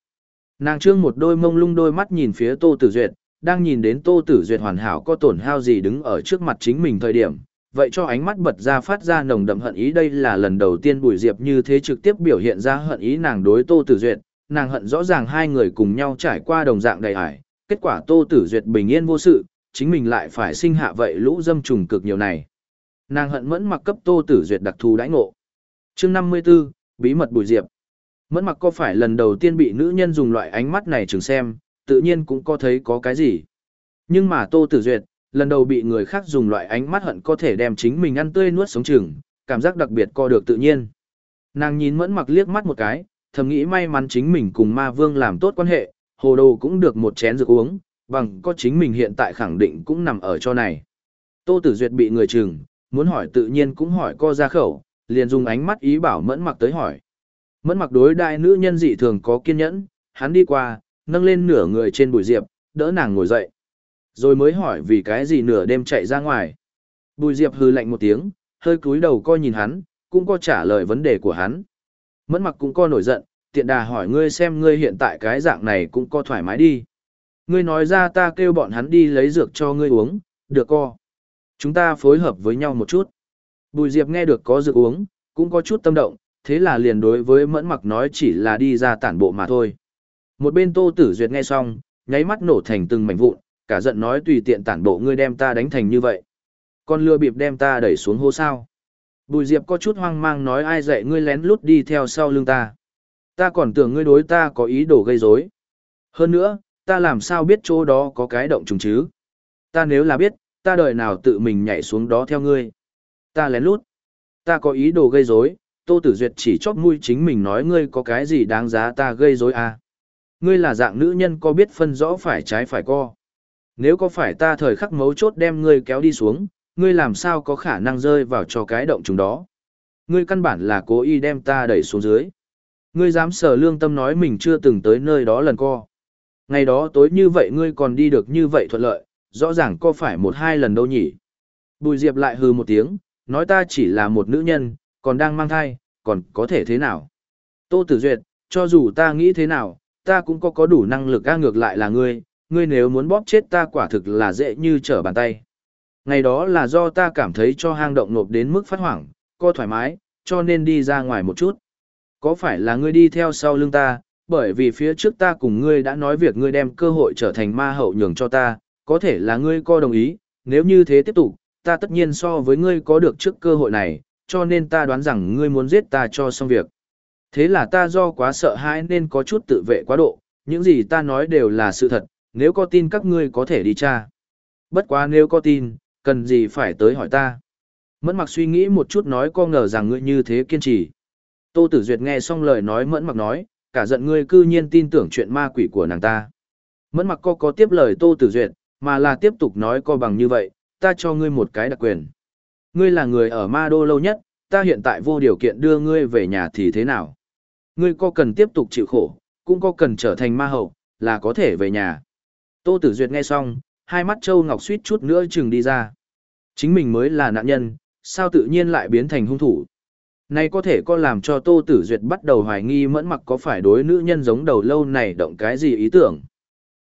Nàng trương một đôi mông lung đôi mắt nhìn phía Tô Tử Duyệt, đang nhìn đến Tô Tử Duyệt hoàn hảo có tổn hao gì đứng ở trước mặt chính mình thời điểm, vậy cho ánh mắt bật ra phát ra nồng đậm hận ý đây là lần đầu tiên Bùi Diệp như thế trực tiếp biểu hiện ra hận ý nàng đối Tô Tử Duyệt, nàng hận rõ ràng hai người cùng nhau trải qua đồng dạng đầy ải, kết quả Tô Tử Duyệt bình yên vô sự, chính mình lại phải sinh hạ vậy lũ dâm trùng cực nhiều này. Nàng hận mẫn mặc cấp Tô Tử Duyệt đặc thù đãi ngộ. Chương 54, bí mật Bùi Diệp. Mẫn mặc có phải lần đầu tiên bị nữ nhân dùng loại ánh mắt này chừng xem, tự nhiên cũng có thấy có cái gì. Nhưng mà Tô Tử Duyệt, lần đầu bị người khác dùng loại ánh mắt hận có thể đem chính mình ăn tươi nuốt sống chừng, cảm giác đặc biệt co được tự nhiên. Nàng nhìn mẫn mặc liếc mắt một cái, thầm nghĩ may mắn chính mình cùng ma vương làm tốt quan hệ, hồ đồ cũng được một chén rượu uống, bằng có chính mình hiện tại khẳng định cũng nằm ở cho này. Tô Tử Duyệt bị người chừng, muốn hỏi tự nhiên cũng hỏi co ra khẩu, liền dùng ánh mắt ý bảo mẫn mặc tới hỏi. Mẫn mặc đối đại nữ nhân dị thường có kiên nhẫn, hắn đi qua, nâng lên nửa người trên bùi diệp, đỡ nàng ngồi dậy. Rồi mới hỏi vì cái gì nửa đêm chạy ra ngoài. Bùi diệp hư lạnh một tiếng, hơi cúi đầu coi nhìn hắn, cũng có trả lời vấn đề của hắn. Mẫn mặc cũng co nổi giận, tiện đà hỏi ngươi xem ngươi hiện tại cái dạng này cũng có thoải mái đi. Ngươi nói ra ta kêu bọn hắn đi lấy dược cho ngươi uống, được co. Chúng ta phối hợp với nhau một chút. Bùi Diệp nghe được có dược uống, cũng có chút tâm động, thế là liền đối với mẫn mặc nói chỉ là đi ra tản bộ mà thôi. Một bên Tô Tử Duyệt nghe xong, nháy mắt nổ thành từng mảnh vụn, cả giận nói tùy tiện tản bộ ngươi đem ta đánh thành như vậy. Con lừa bịp đem ta đẩy xuống hố sao. Bùi Diệp có chút hoang mang nói ai dạy ngươi lén lút đi theo sau lưng ta. Ta còn tưởng ngươi đối ta có ý đồ gây rối. Hơn nữa, ta làm sao biết chỗ đó có cái động trùng chứ? Ta nếu là biết, ta đời nào tự mình nhảy xuống đó theo ngươi. Ta lén lút. Ta có ý đồ gây rối, Tô Tử Duyệt chỉ chóp mũi chính mình nói ngươi có cái gì đáng giá ta gây rối à? Ngươi là dạng nữ nhân có biết phân rõ phải trái phải co. Nếu có phải ta thời khắc mấu chốt đem ngươi kéo đi xuống, ngươi làm sao có khả năng rơi vào cho cái động trùng đó? Ngươi căn bản là cố ý đem ta đẩy xuống dưới. Ngươi dám sở lương tâm nói mình chưa từng tới nơi đó lần co. Ngày đó tối như vậy ngươi còn đi được như vậy thuận lợi, rõ ràng co phải một hai lần đâu nhỉ. Bùi Diệp lại hừ một tiếng, nói ta chỉ là một nữ nhân, còn đang mang thai, còn có thể thế nào. Tô Tử Duyệt, cho dù ta nghĩ thế nào, ta cũng có có đủ năng lực a ngược lại là ngươi, ngươi nếu muốn bóp chết ta quả thực là dễ như trở bàn tay. Ngày đó là do ta cảm thấy cho hang động nộp đến mức phát hoảng, co thoải mái, cho nên đi ra ngoài một chút. Có phải là ngươi đi theo sau lưng ta, bởi vì phía trước ta cùng ngươi đã nói việc ngươi đem cơ hội trở thành ma hậu nhường cho ta, có thể là ngươi co đồng ý, nếu như thế tiếp tục, ta tất nhiên so với ngươi có được trước cơ hội này, cho nên ta đoán rằng ngươi muốn giết ta cho xong việc. Thế là ta do quá sợ hãi nên có chút tự vệ quá độ, những gì ta nói đều là sự thật, nếu có tin các ngươi có thể đi tra. Bất quá nếu có tin, cần gì phải tới hỏi ta. Mẫn mặc suy nghĩ một chút nói co ngờ rằng ngươi như thế kiên trì. Tô Tử Duyệt nghe xong lời nói mẫn mặc nói, cả giận ngươi cư nhiên tin tưởng chuyện ma quỷ của nàng ta. Mẫn mặc co có tiếp lời Tô Tử Duyệt, mà là tiếp tục nói co bằng như vậy, ta cho ngươi một cái đặc quyền. Ngươi là người ở ma đô lâu nhất, ta hiện tại vô điều kiện đưa ngươi về nhà thì thế nào? Ngươi có cần tiếp tục chịu khổ, cũng có cần trở thành ma hậu, là có thể về nhà. Tô Tử Duyệt nghe xong, hai mắt Châu Ngọc suýt chút nữa chừng đi ra. Chính mình mới là nạn nhân, sao tự nhiên lại biến thành hung thủ? Này có thể có làm cho Tô Tử Duyệt bắt đầu hoài nghi mẫn mặc có phải đối nữ nhân giống đầu lâu này động cái gì ý tưởng.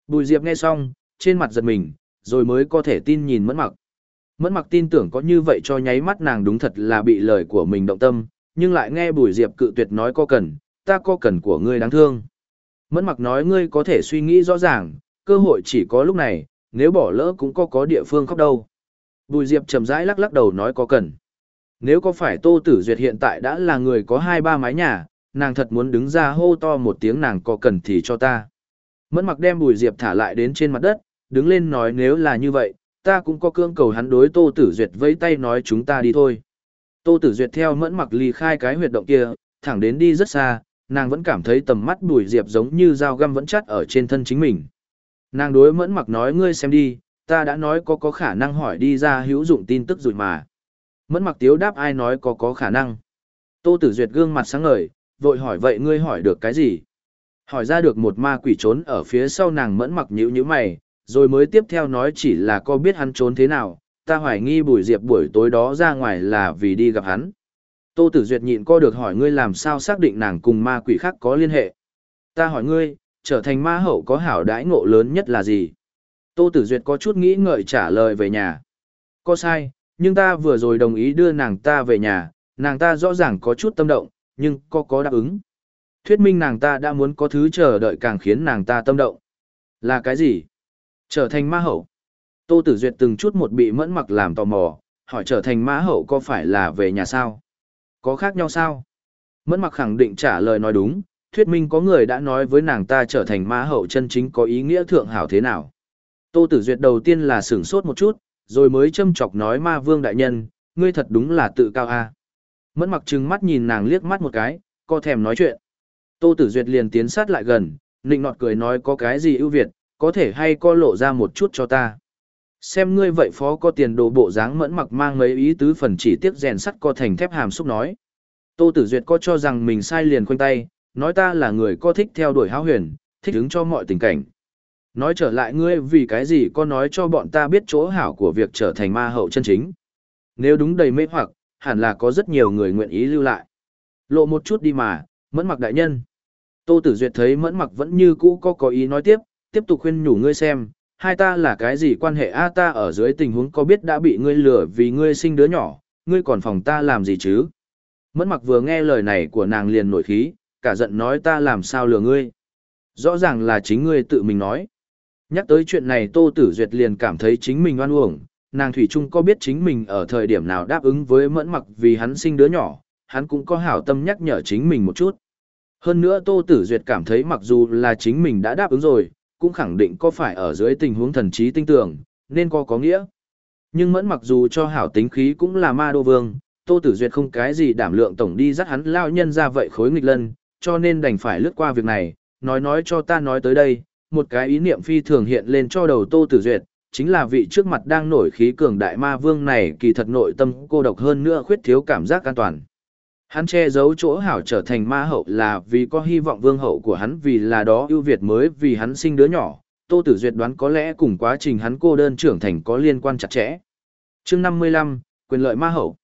Bùi Diệp nghe xong, trên mặt giật mình, rồi mới có thể tin nhìn mẫn mặc. Mẫn mặc tin tưởng có như vậy cho nháy mắt nàng đúng thật là bị lời của mình động tâm, nhưng lại nghe Bùi Diệp cự tuyệt nói có cần, ta có cần của ngươi đáng thương. Mẫn mặc nói ngươi có thể suy nghĩ rõ ràng, cơ hội chỉ có lúc này, nếu bỏ lỡ cũng có có địa phương khóc đâu. Bùi Diệp chậm rãi lắc lắc đầu nói có cần. Nếu có phải Tô Tử Duyệt hiện tại đã là người có hai ba mái nhà, nàng thật muốn đứng ra hô to một tiếng nàng có cần thì cho ta. Mẫn mặc đem Bùi Diệp thả lại đến trên mặt đất, đứng lên nói nếu là như vậy, ta cũng có cương cầu hắn đối Tô Tử Duyệt vẫy tay nói chúng ta đi thôi. Tô Tử Duyệt theo mẫn mặc ly khai cái huyệt động kia, thẳng đến đi rất xa, nàng vẫn cảm thấy tầm mắt bùi diệp giống như dao găm vẫn chắt ở trên thân chính mình. Nàng đối mẫn mặc nói ngươi xem đi, ta đã nói có có khả năng hỏi đi ra hữu dụng tin tức rồi mà. Mẫn mặc tiếu đáp ai nói có có khả năng. Tô Tử Duyệt gương mặt sáng ngời, vội hỏi vậy ngươi hỏi được cái gì? Hỏi ra được một ma quỷ trốn ở phía sau nàng mẫn mặc nhữ nhíu mày, rồi mới tiếp theo nói chỉ là có biết hắn trốn thế nào, ta hoài nghi bùi diệp buổi tối đó ra ngoài là vì đi gặp hắn. Tô Tử Duyệt nhịn co được hỏi ngươi làm sao xác định nàng cùng ma quỷ khác có liên hệ. Ta hỏi ngươi, trở thành ma hậu có hảo đãi ngộ lớn nhất là gì? Tô Tử Duyệt có chút nghĩ ngợi trả lời về nhà. Có sai, nhưng ta vừa rồi đồng ý đưa nàng ta về nhà, nàng ta rõ ràng có chút tâm động, nhưng có có đáp ứng. Thuyết minh nàng ta đã muốn có thứ chờ đợi càng khiến nàng ta tâm động. Là cái gì? Trở thành ma hậu. Tô Tử Duyệt từng chút một bị mẫn mặc làm tò mò, hỏi trở thành ma hậu có phải là về nhà sao? Có khác nhau sao? Mẫn mặc khẳng định trả lời nói đúng, thuyết minh có người đã nói với nàng ta trở thành ma hậu chân chính có ý nghĩa thượng hảo thế nào. Tô Tử Duyệt đầu tiên là sửng sốt một chút, rồi mới châm chọc nói ma vương đại nhân, ngươi thật đúng là tự cao a. Mẫn mặc trừng mắt nhìn nàng liếc mắt một cái, co thèm nói chuyện. Tô Tử Duyệt liền tiến sát lại gần, nịnh nọt cười nói có cái gì ưu việt, có thể hay co lộ ra một chút cho ta. Xem ngươi vậy phó có tiền đồ bộ dáng mẫn mặc mang mấy ý tứ phần chỉ tiếc rèn sắt co thành thép hàm xúc nói. Tô Tử Duyệt có cho rằng mình sai liền khoanh tay, nói ta là người có thích theo đuổi háo huyền, thích ứng cho mọi tình cảnh. Nói trở lại ngươi vì cái gì có nói cho bọn ta biết chỗ hảo của việc trở thành ma hậu chân chính. Nếu đúng đầy mê hoặc, hẳn là có rất nhiều người nguyện ý lưu lại. Lộ một chút đi mà, mẫn mặc đại nhân. Tô Tử Duyệt thấy mẫn mặc vẫn như cũ có có ý nói tiếp, tiếp tục khuyên nhủ ngươi xem, hai ta là cái gì quan hệ a ta ở dưới tình huống có biết đã bị ngươi lừa vì ngươi sinh đứa nhỏ, ngươi còn phòng ta làm gì chứ? Mẫn mặc vừa nghe lời này của nàng liền nổi khí, cả giận nói ta làm sao lừa ngươi. Rõ ràng là chính ngươi tự mình nói. Nhắc tới chuyện này Tô Tử Duyệt liền cảm thấy chính mình oan uổng, nàng Thủy Trung có biết chính mình ở thời điểm nào đáp ứng với mẫn mặc vì hắn sinh đứa nhỏ, hắn cũng có hảo tâm nhắc nhở chính mình một chút. Hơn nữa Tô Tử Duyệt cảm thấy mặc dù là chính mình đã đáp ứng rồi, cũng khẳng định có phải ở dưới tình huống thần trí tinh tưởng, nên có có nghĩa. Nhưng mẫn mặc dù cho hảo tính khí cũng là ma đô vương, Tô Tử Duyệt không cái gì đảm lượng tổng đi dắt hắn lao nhân ra vậy khối nghịch lân, cho nên đành phải lướt qua việc này, nói nói cho ta nói tới đây, một cái ý niệm phi thường hiện lên cho đầu Tô Tử Duyệt, chính là vị trước mặt đang nổi khí cường đại ma vương này kỳ thật nội tâm cô độc hơn nữa khuyết thiếu cảm giác an toàn. Hắn che giấu chỗ hảo trở thành ma hậu là vì có hy vọng vương hậu của hắn vì là đó ưu việt mới vì hắn sinh đứa nhỏ, Tô Tử Duyệt đoán có lẽ cùng quá trình hắn cô đơn trưởng thành có liên quan chặt chẽ. Chương 55, quyền lợi ma hậu.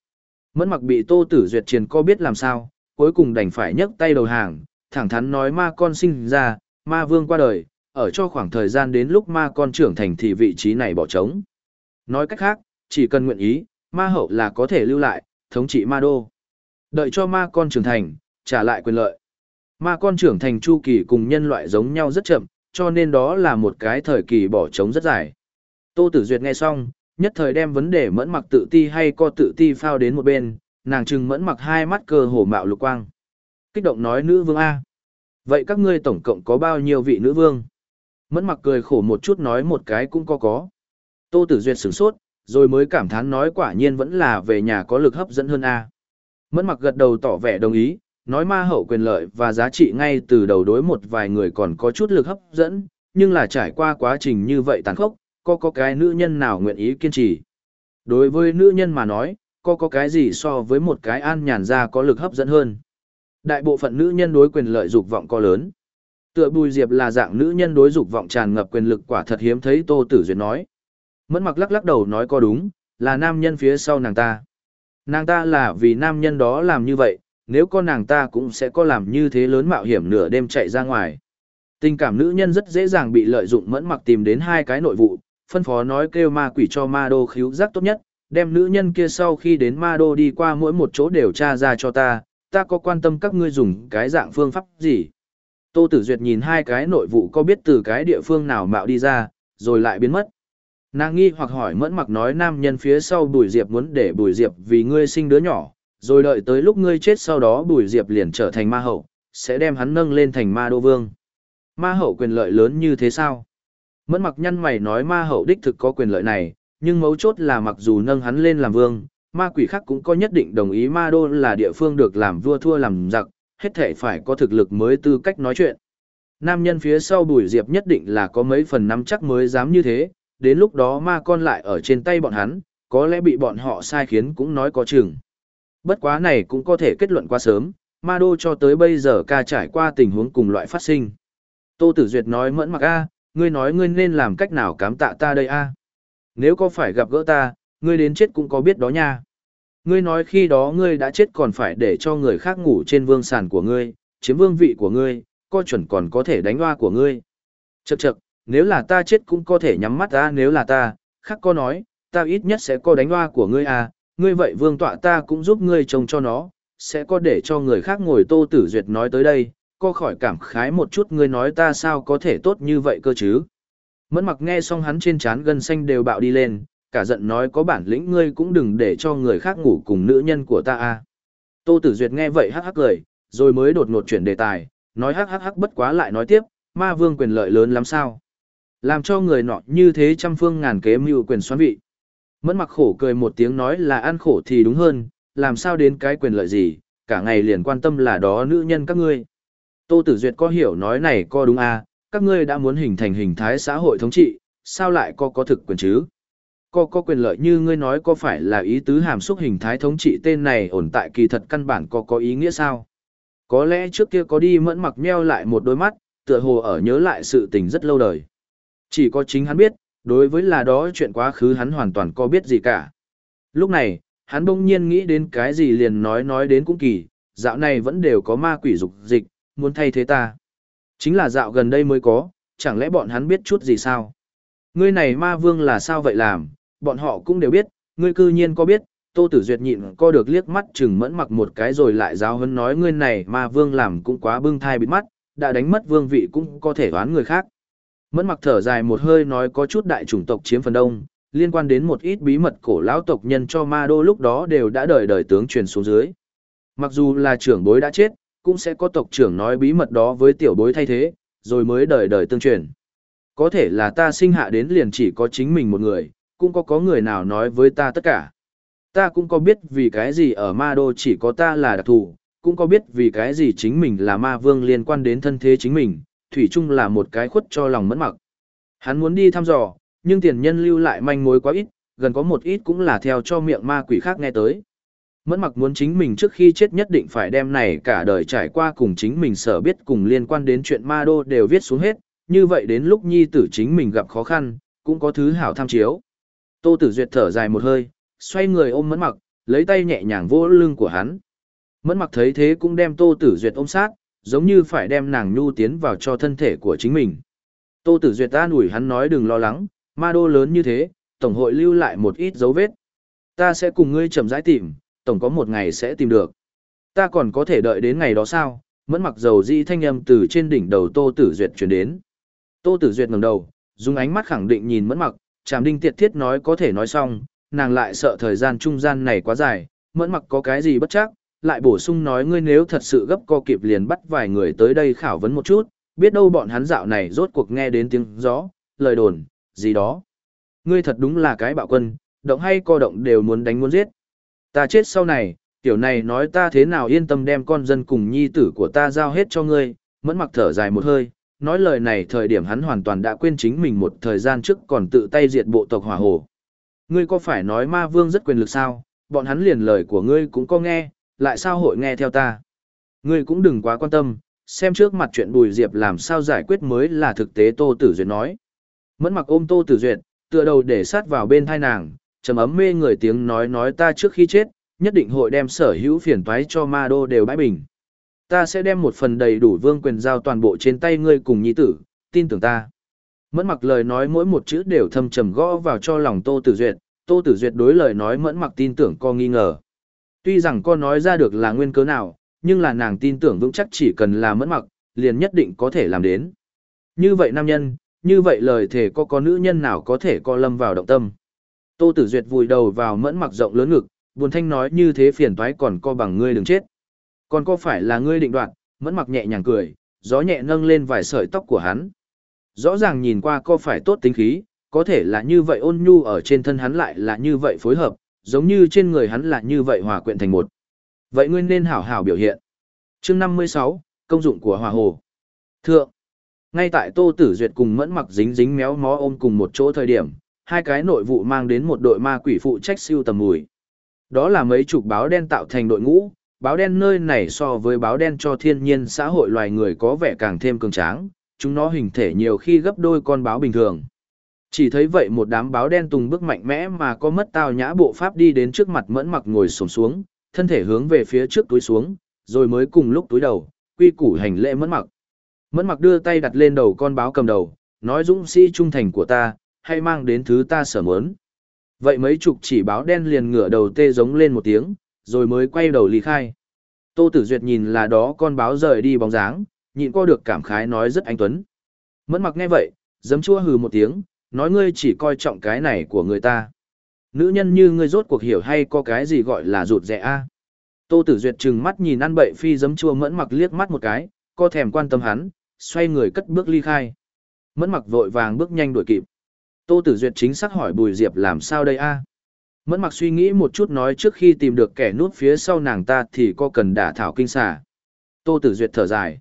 Mẫn mặc bị Tô Tử Duyệt triền co biết làm sao, cuối cùng đành phải nhấc tay đầu hàng, thẳng thắn nói ma con sinh ra, ma vương qua đời, ở cho khoảng thời gian đến lúc ma con trưởng thành thì vị trí này bỏ trống. Nói cách khác, chỉ cần nguyện ý, ma hậu là có thể lưu lại, thống trị ma đô. Đợi cho ma con trưởng thành, trả lại quyền lợi. Ma con trưởng thành chu kỳ cùng nhân loại giống nhau rất chậm, cho nên đó là một cái thời kỳ bỏ trống rất dài. Tô Tử Duyệt nghe xong, nhất thời đem vấn đề mẫn mặc tự ti hay co tự ti phao đến một bên, nàng trừng mẫn mặc hai mắt cơ hồ mạo lục quang. Kích động nói nữ vương A. Vậy các ngươi tổng cộng có bao nhiêu vị nữ vương? Mẫn mặc cười khổ một chút nói một cái cũng có có. Tô Tử Duyệt sửng sốt, rồi mới cảm thán nói quả nhiên vẫn là về nhà có lực hấp dẫn hơn A. Mẫn mặc gật đầu tỏ vẻ đồng ý, nói ma hậu quyền lợi và giá trị ngay từ đầu đối một vài người còn có chút lực hấp dẫn, nhưng là trải qua quá trình như vậy tàn khốc, có có cái nữ nhân nào nguyện ý kiên trì. Đối với nữ nhân mà nói, có có cái gì so với một cái an nhàn ra có lực hấp dẫn hơn. Đại bộ phận nữ nhân đối quyền lợi dục vọng có lớn. Tựa Bùi Diệp là dạng nữ nhân đối dục vọng tràn ngập quyền lực quả thật hiếm thấy Tô Tử Duyệt nói. Mẫn mặc lắc lắc đầu nói có đúng, là nam nhân phía sau nàng ta. Nàng ta là vì nam nhân đó làm như vậy, nếu con nàng ta cũng sẽ có làm như thế lớn mạo hiểm nửa đêm chạy ra ngoài. Tình cảm nữ nhân rất dễ dàng bị lợi dụng mẫn mặc tìm đến hai cái nội vụ, phân phó nói kêu ma quỷ cho ma đô khíu giác tốt nhất, đem nữ nhân kia sau khi đến ma đô đi qua mỗi một chỗ đều tra ra cho ta, ta có quan tâm các ngươi dùng cái dạng phương pháp gì. Tô Tử Duyệt nhìn hai cái nội vụ có biết từ cái địa phương nào mạo đi ra, rồi lại biến mất. Nàng nghi hoặc hỏi mẫn mặc nói nam nhân phía sau Bùi Diệp muốn để Bùi Diệp vì ngươi sinh đứa nhỏ, rồi đợi tới lúc ngươi chết sau đó Bùi Diệp liền trở thành ma hậu, sẽ đem hắn nâng lên thành ma đô vương. Ma hậu quyền lợi lớn như thế sao? Mẫn mặc nhăn mày nói ma hậu đích thực có quyền lợi này, nhưng mấu chốt là mặc dù nâng hắn lên làm vương, ma quỷ khác cũng có nhất định đồng ý ma đô là địa phương được làm vua thua làm giặc, hết thể phải có thực lực mới tư cách nói chuyện. Nam nhân phía sau Bùi Diệp nhất định là có mấy phần nắm chắc mới dám như thế, đến lúc đó ma con lại ở trên tay bọn hắn, có lẽ bị bọn họ sai khiến cũng nói có chừng. Bất quá này cũng có thể kết luận quá sớm, ma đô cho tới bây giờ ca trải qua tình huống cùng loại phát sinh. Tô Tử Duyệt nói mẫn mặc a, ngươi nói ngươi nên làm cách nào cám tạ ta đây a? Nếu có phải gặp gỡ ta, ngươi đến chết cũng có biết đó nha. Ngươi nói khi đó ngươi đã chết còn phải để cho người khác ngủ trên vương sàn của ngươi, chiếm vương vị của ngươi, co chuẩn còn có thể đánh hoa của ngươi. Chậc chậc, nếu là ta chết cũng có thể nhắm mắt ta nếu là ta, khắc có nói, ta ít nhất sẽ có đánh hoa của ngươi à, ngươi vậy vương tọa ta cũng giúp ngươi trông cho nó, sẽ có để cho người khác ngồi tô tử duyệt nói tới đây, co khỏi cảm khái một chút ngươi nói ta sao có thể tốt như vậy cơ chứ. Mẫn mặc nghe xong hắn trên trán gân xanh đều bạo đi lên, cả giận nói có bản lĩnh ngươi cũng đừng để cho người khác ngủ cùng nữ nhân của ta à? Tô Tử Duyệt nghe vậy hắc hắc cười, rồi mới đột ngột chuyển đề tài, nói hắc hắc hắc bất quá lại nói tiếp, ma vương quyền lợi lớn lắm sao. Làm cho người nọ như thế trăm phương ngàn kế mưu quyền xoán vị. Mẫn mặc khổ cười một tiếng nói là ăn khổ thì đúng hơn, làm sao đến cái quyền lợi gì, cả ngày liền quan tâm là đó nữ nhân các ngươi. Tô Tử Duyệt có hiểu nói này có đúng à, các ngươi đã muốn hình thành hình thái xã hội thống trị, sao lại có có thực quyền chứ? Có có quyền lợi như ngươi nói có phải là ý tứ hàm xúc hình thái thống trị tên này ổn tại kỳ thật căn bản có có ý nghĩa sao? Có lẽ trước kia có đi mẫn mặc meo lại một đôi mắt, tựa hồ ở nhớ lại sự tình rất lâu đời. Chỉ có chính hắn biết, đối với là đó chuyện quá khứ hắn hoàn toàn có biết gì cả. Lúc này, hắn bỗng nhiên nghĩ đến cái gì liền nói nói đến cũng kỳ, dạo này vẫn đều có ma quỷ dục dịch, muốn thay thế ta. Chính là dạo gần đây mới có, chẳng lẽ bọn hắn biết chút gì sao? Ngươi này ma vương là sao vậy làm, bọn họ cũng đều biết, ngươi cư nhiên có biết, Tô Tử Duyệt nhịn co được liếc mắt chừng mẫn mặc một cái rồi lại giáo hấn nói ngươi này ma vương làm cũng quá bưng thai bịt mắt, đã đánh mất vương vị cũng có thể đoán người khác. Mẫn mặc thở dài một hơi nói có chút đại chủng tộc chiếm phần đông, liên quan đến một ít bí mật cổ lão tộc nhân cho ma đô lúc đó đều đã đời đời tướng truyền xuống dưới. Mặc dù là trưởng bối đã chết, cũng sẽ có tộc trưởng nói bí mật đó với tiểu bối thay thế, rồi mới đời đời tương truyền. Có thể là ta sinh hạ đến liền chỉ có chính mình một người, cũng có có người nào nói với ta tất cả. Ta cũng có biết vì cái gì ở ma đô chỉ có ta là đặc thù, cũng có biết vì cái gì chính mình là ma vương liên quan đến thân thế chính mình, Thủy chung là một cái khuất cho lòng mẫn mặc. Hắn muốn đi thăm dò, nhưng tiền nhân lưu lại manh mối quá ít, gần có một ít cũng là theo cho miệng ma quỷ khác nghe tới. Mẫn mặc muốn chính mình trước khi chết nhất định phải đem này cả đời trải qua cùng chính mình sở biết cùng liên quan đến chuyện ma đô đều viết xuống hết, như vậy đến lúc nhi tử chính mình gặp khó khăn, cũng có thứ hảo tham chiếu. Tô Tử Duyệt thở dài một hơi, xoay người ôm Mẫn mặc, lấy tay nhẹ nhàng vỗ lưng của hắn. Mẫn mặc thấy thế cũng đem Tô Tử Duyệt ôm sát, giống như phải đem nàng nhu tiến vào cho thân thể của chính mình. Tô Tử Duyệt ta ủi hắn nói đừng lo lắng, ma đô lớn như thế, tổng hội lưu lại một ít dấu vết. Ta sẽ cùng ngươi chậm rãi tìm, tổng có một ngày sẽ tìm được. Ta còn có thể đợi đến ngày đó sao? Mẫn mặc dầu di thanh âm từ trên đỉnh đầu Tô Tử Duyệt truyền đến. Tô Tử Duyệt ngẩng đầu, dùng ánh mắt khẳng định nhìn Mẫn mặc, Trảm Đinh Tiệt Thiết nói có thể nói xong, nàng lại sợ thời gian trung gian này quá dài, Mẫn mặc có cái gì bất chắc, lại bổ sung nói ngươi nếu thật sự gấp co kịp liền bắt vài người tới đây khảo vấn một chút, biết đâu bọn hắn dạo này rốt cuộc nghe đến tiếng gió, lời đồn, gì đó. Ngươi thật đúng là cái bạo quân, động hay co động đều muốn đánh muốn giết. Ta chết sau này, tiểu này nói ta thế nào yên tâm đem con dân cùng nhi tử của ta giao hết cho ngươi, mẫn mặc thở dài một hơi, nói lời này thời điểm hắn hoàn toàn đã quên chính mình một thời gian trước còn tự tay diệt bộ tộc hỏa hồ. Ngươi có phải nói ma vương rất quyền lực sao, bọn hắn liền lời của ngươi cũng có nghe, lại sao hội nghe theo ta. Ngươi cũng đừng quá quan tâm, xem trước mặt chuyện Bùi Diệp làm sao giải quyết mới là thực tế Tô Tử Duyệt nói. Mẫn mặc ôm Tô Tử Duyệt, tựa đầu để sát vào bên thai nàng, trầm ấm mê người tiếng nói nói ta trước khi chết, nhất định hội đem sở hữu phiền toái cho ma đô đều bãi bình. Ta sẽ đem một phần đầy đủ vương quyền giao toàn bộ trên tay ngươi cùng nhi tử, tin tưởng ta. Mẫn mặc lời nói mỗi một chữ đều thâm trầm gõ vào cho lòng Tô Tử Duyệt, Tô Tử Duyệt đối lời nói mẫn mặc tin tưởng co nghi ngờ. Tuy rằng con nói ra được là nguyên cớ nào, nhưng là nàng tin tưởng vững chắc chỉ cần là mẫn mặc, liền nhất định có thể làm đến. Như vậy nam nhân, như vậy lời thể có có nữ nhân nào có thể co lâm vào động tâm. Tô Tử Duyệt vùi đầu vào mẫn mặc rộng lớn ngực, buồn thanh nói như thế phiền toái còn co bằng ngươi đừng chết. Còn có phải là ngươi định đoạt, mẫn mặc nhẹ nhàng cười, gió nhẹ nâng lên vài sợi tóc của hắn. Rõ ràng nhìn qua có phải tốt tính khí, có thể là như vậy ôn nhu ở trên thân hắn lại là như vậy phối hợp, giống như trên người hắn là như vậy hòa quyện thành một. Vậy ngươi nên hảo hảo biểu hiện. chương 56, công dụng của hòa hồ. Thượng, ngay tại Tô Tử Duyệt cùng mẫn mặc dính dính méo mó ôm cùng một chỗ thời điểm, hai cái nội vụ mang đến một đội ma quỷ phụ trách siêu tầm mùi. Đó là mấy chục báo đen tạo thành đội ngũ, báo đen nơi này so với báo đen cho thiên nhiên xã hội loài người có vẻ càng thêm cường tráng, chúng nó hình thể nhiều khi gấp đôi con báo bình thường. Chỉ thấy vậy một đám báo đen tùng bước mạnh mẽ mà có mất tao nhã bộ pháp đi đến trước mặt mẫn mặc ngồi sổm xuống, thân thể hướng về phía trước túi xuống, rồi mới cùng lúc túi đầu, quy củ hành lễ mẫn mặc. Mẫn mặc đưa tay đặt lên đầu con báo cầm đầu, nói dũng sĩ trung thành của ta, hay mang đến thứ ta sở mớn. Vậy mấy chục chỉ báo đen liền ngửa đầu tê giống lên một tiếng, rồi mới quay đầu ly khai. Tô Tử Duyệt nhìn là đó con báo rời đi bóng dáng, nhịn co được cảm khái nói rất anh tuấn. Mẫn mặc nghe vậy, giấm chua hừ một tiếng, nói ngươi chỉ coi trọng cái này của người ta. Nữ nhân như ngươi rốt cuộc hiểu hay có cái gì gọi là rụt rẻ a? Tô Tử Duyệt trừng mắt nhìn ăn bậy phi giấm chua mẫn mặc liếc mắt một cái, co thèm quan tâm hắn, xoay người cất bước ly khai. Mẫn mặc vội vàng bước nhanh đuổi kịp. Tô Tử Duyệt chính xác hỏi Bùi Diệp làm sao đây a? Mẫn mặc suy nghĩ một chút nói trước khi tìm được kẻ nút phía sau nàng ta thì có cần đả thảo kinh xà. Tô Tử Duyệt thở dài.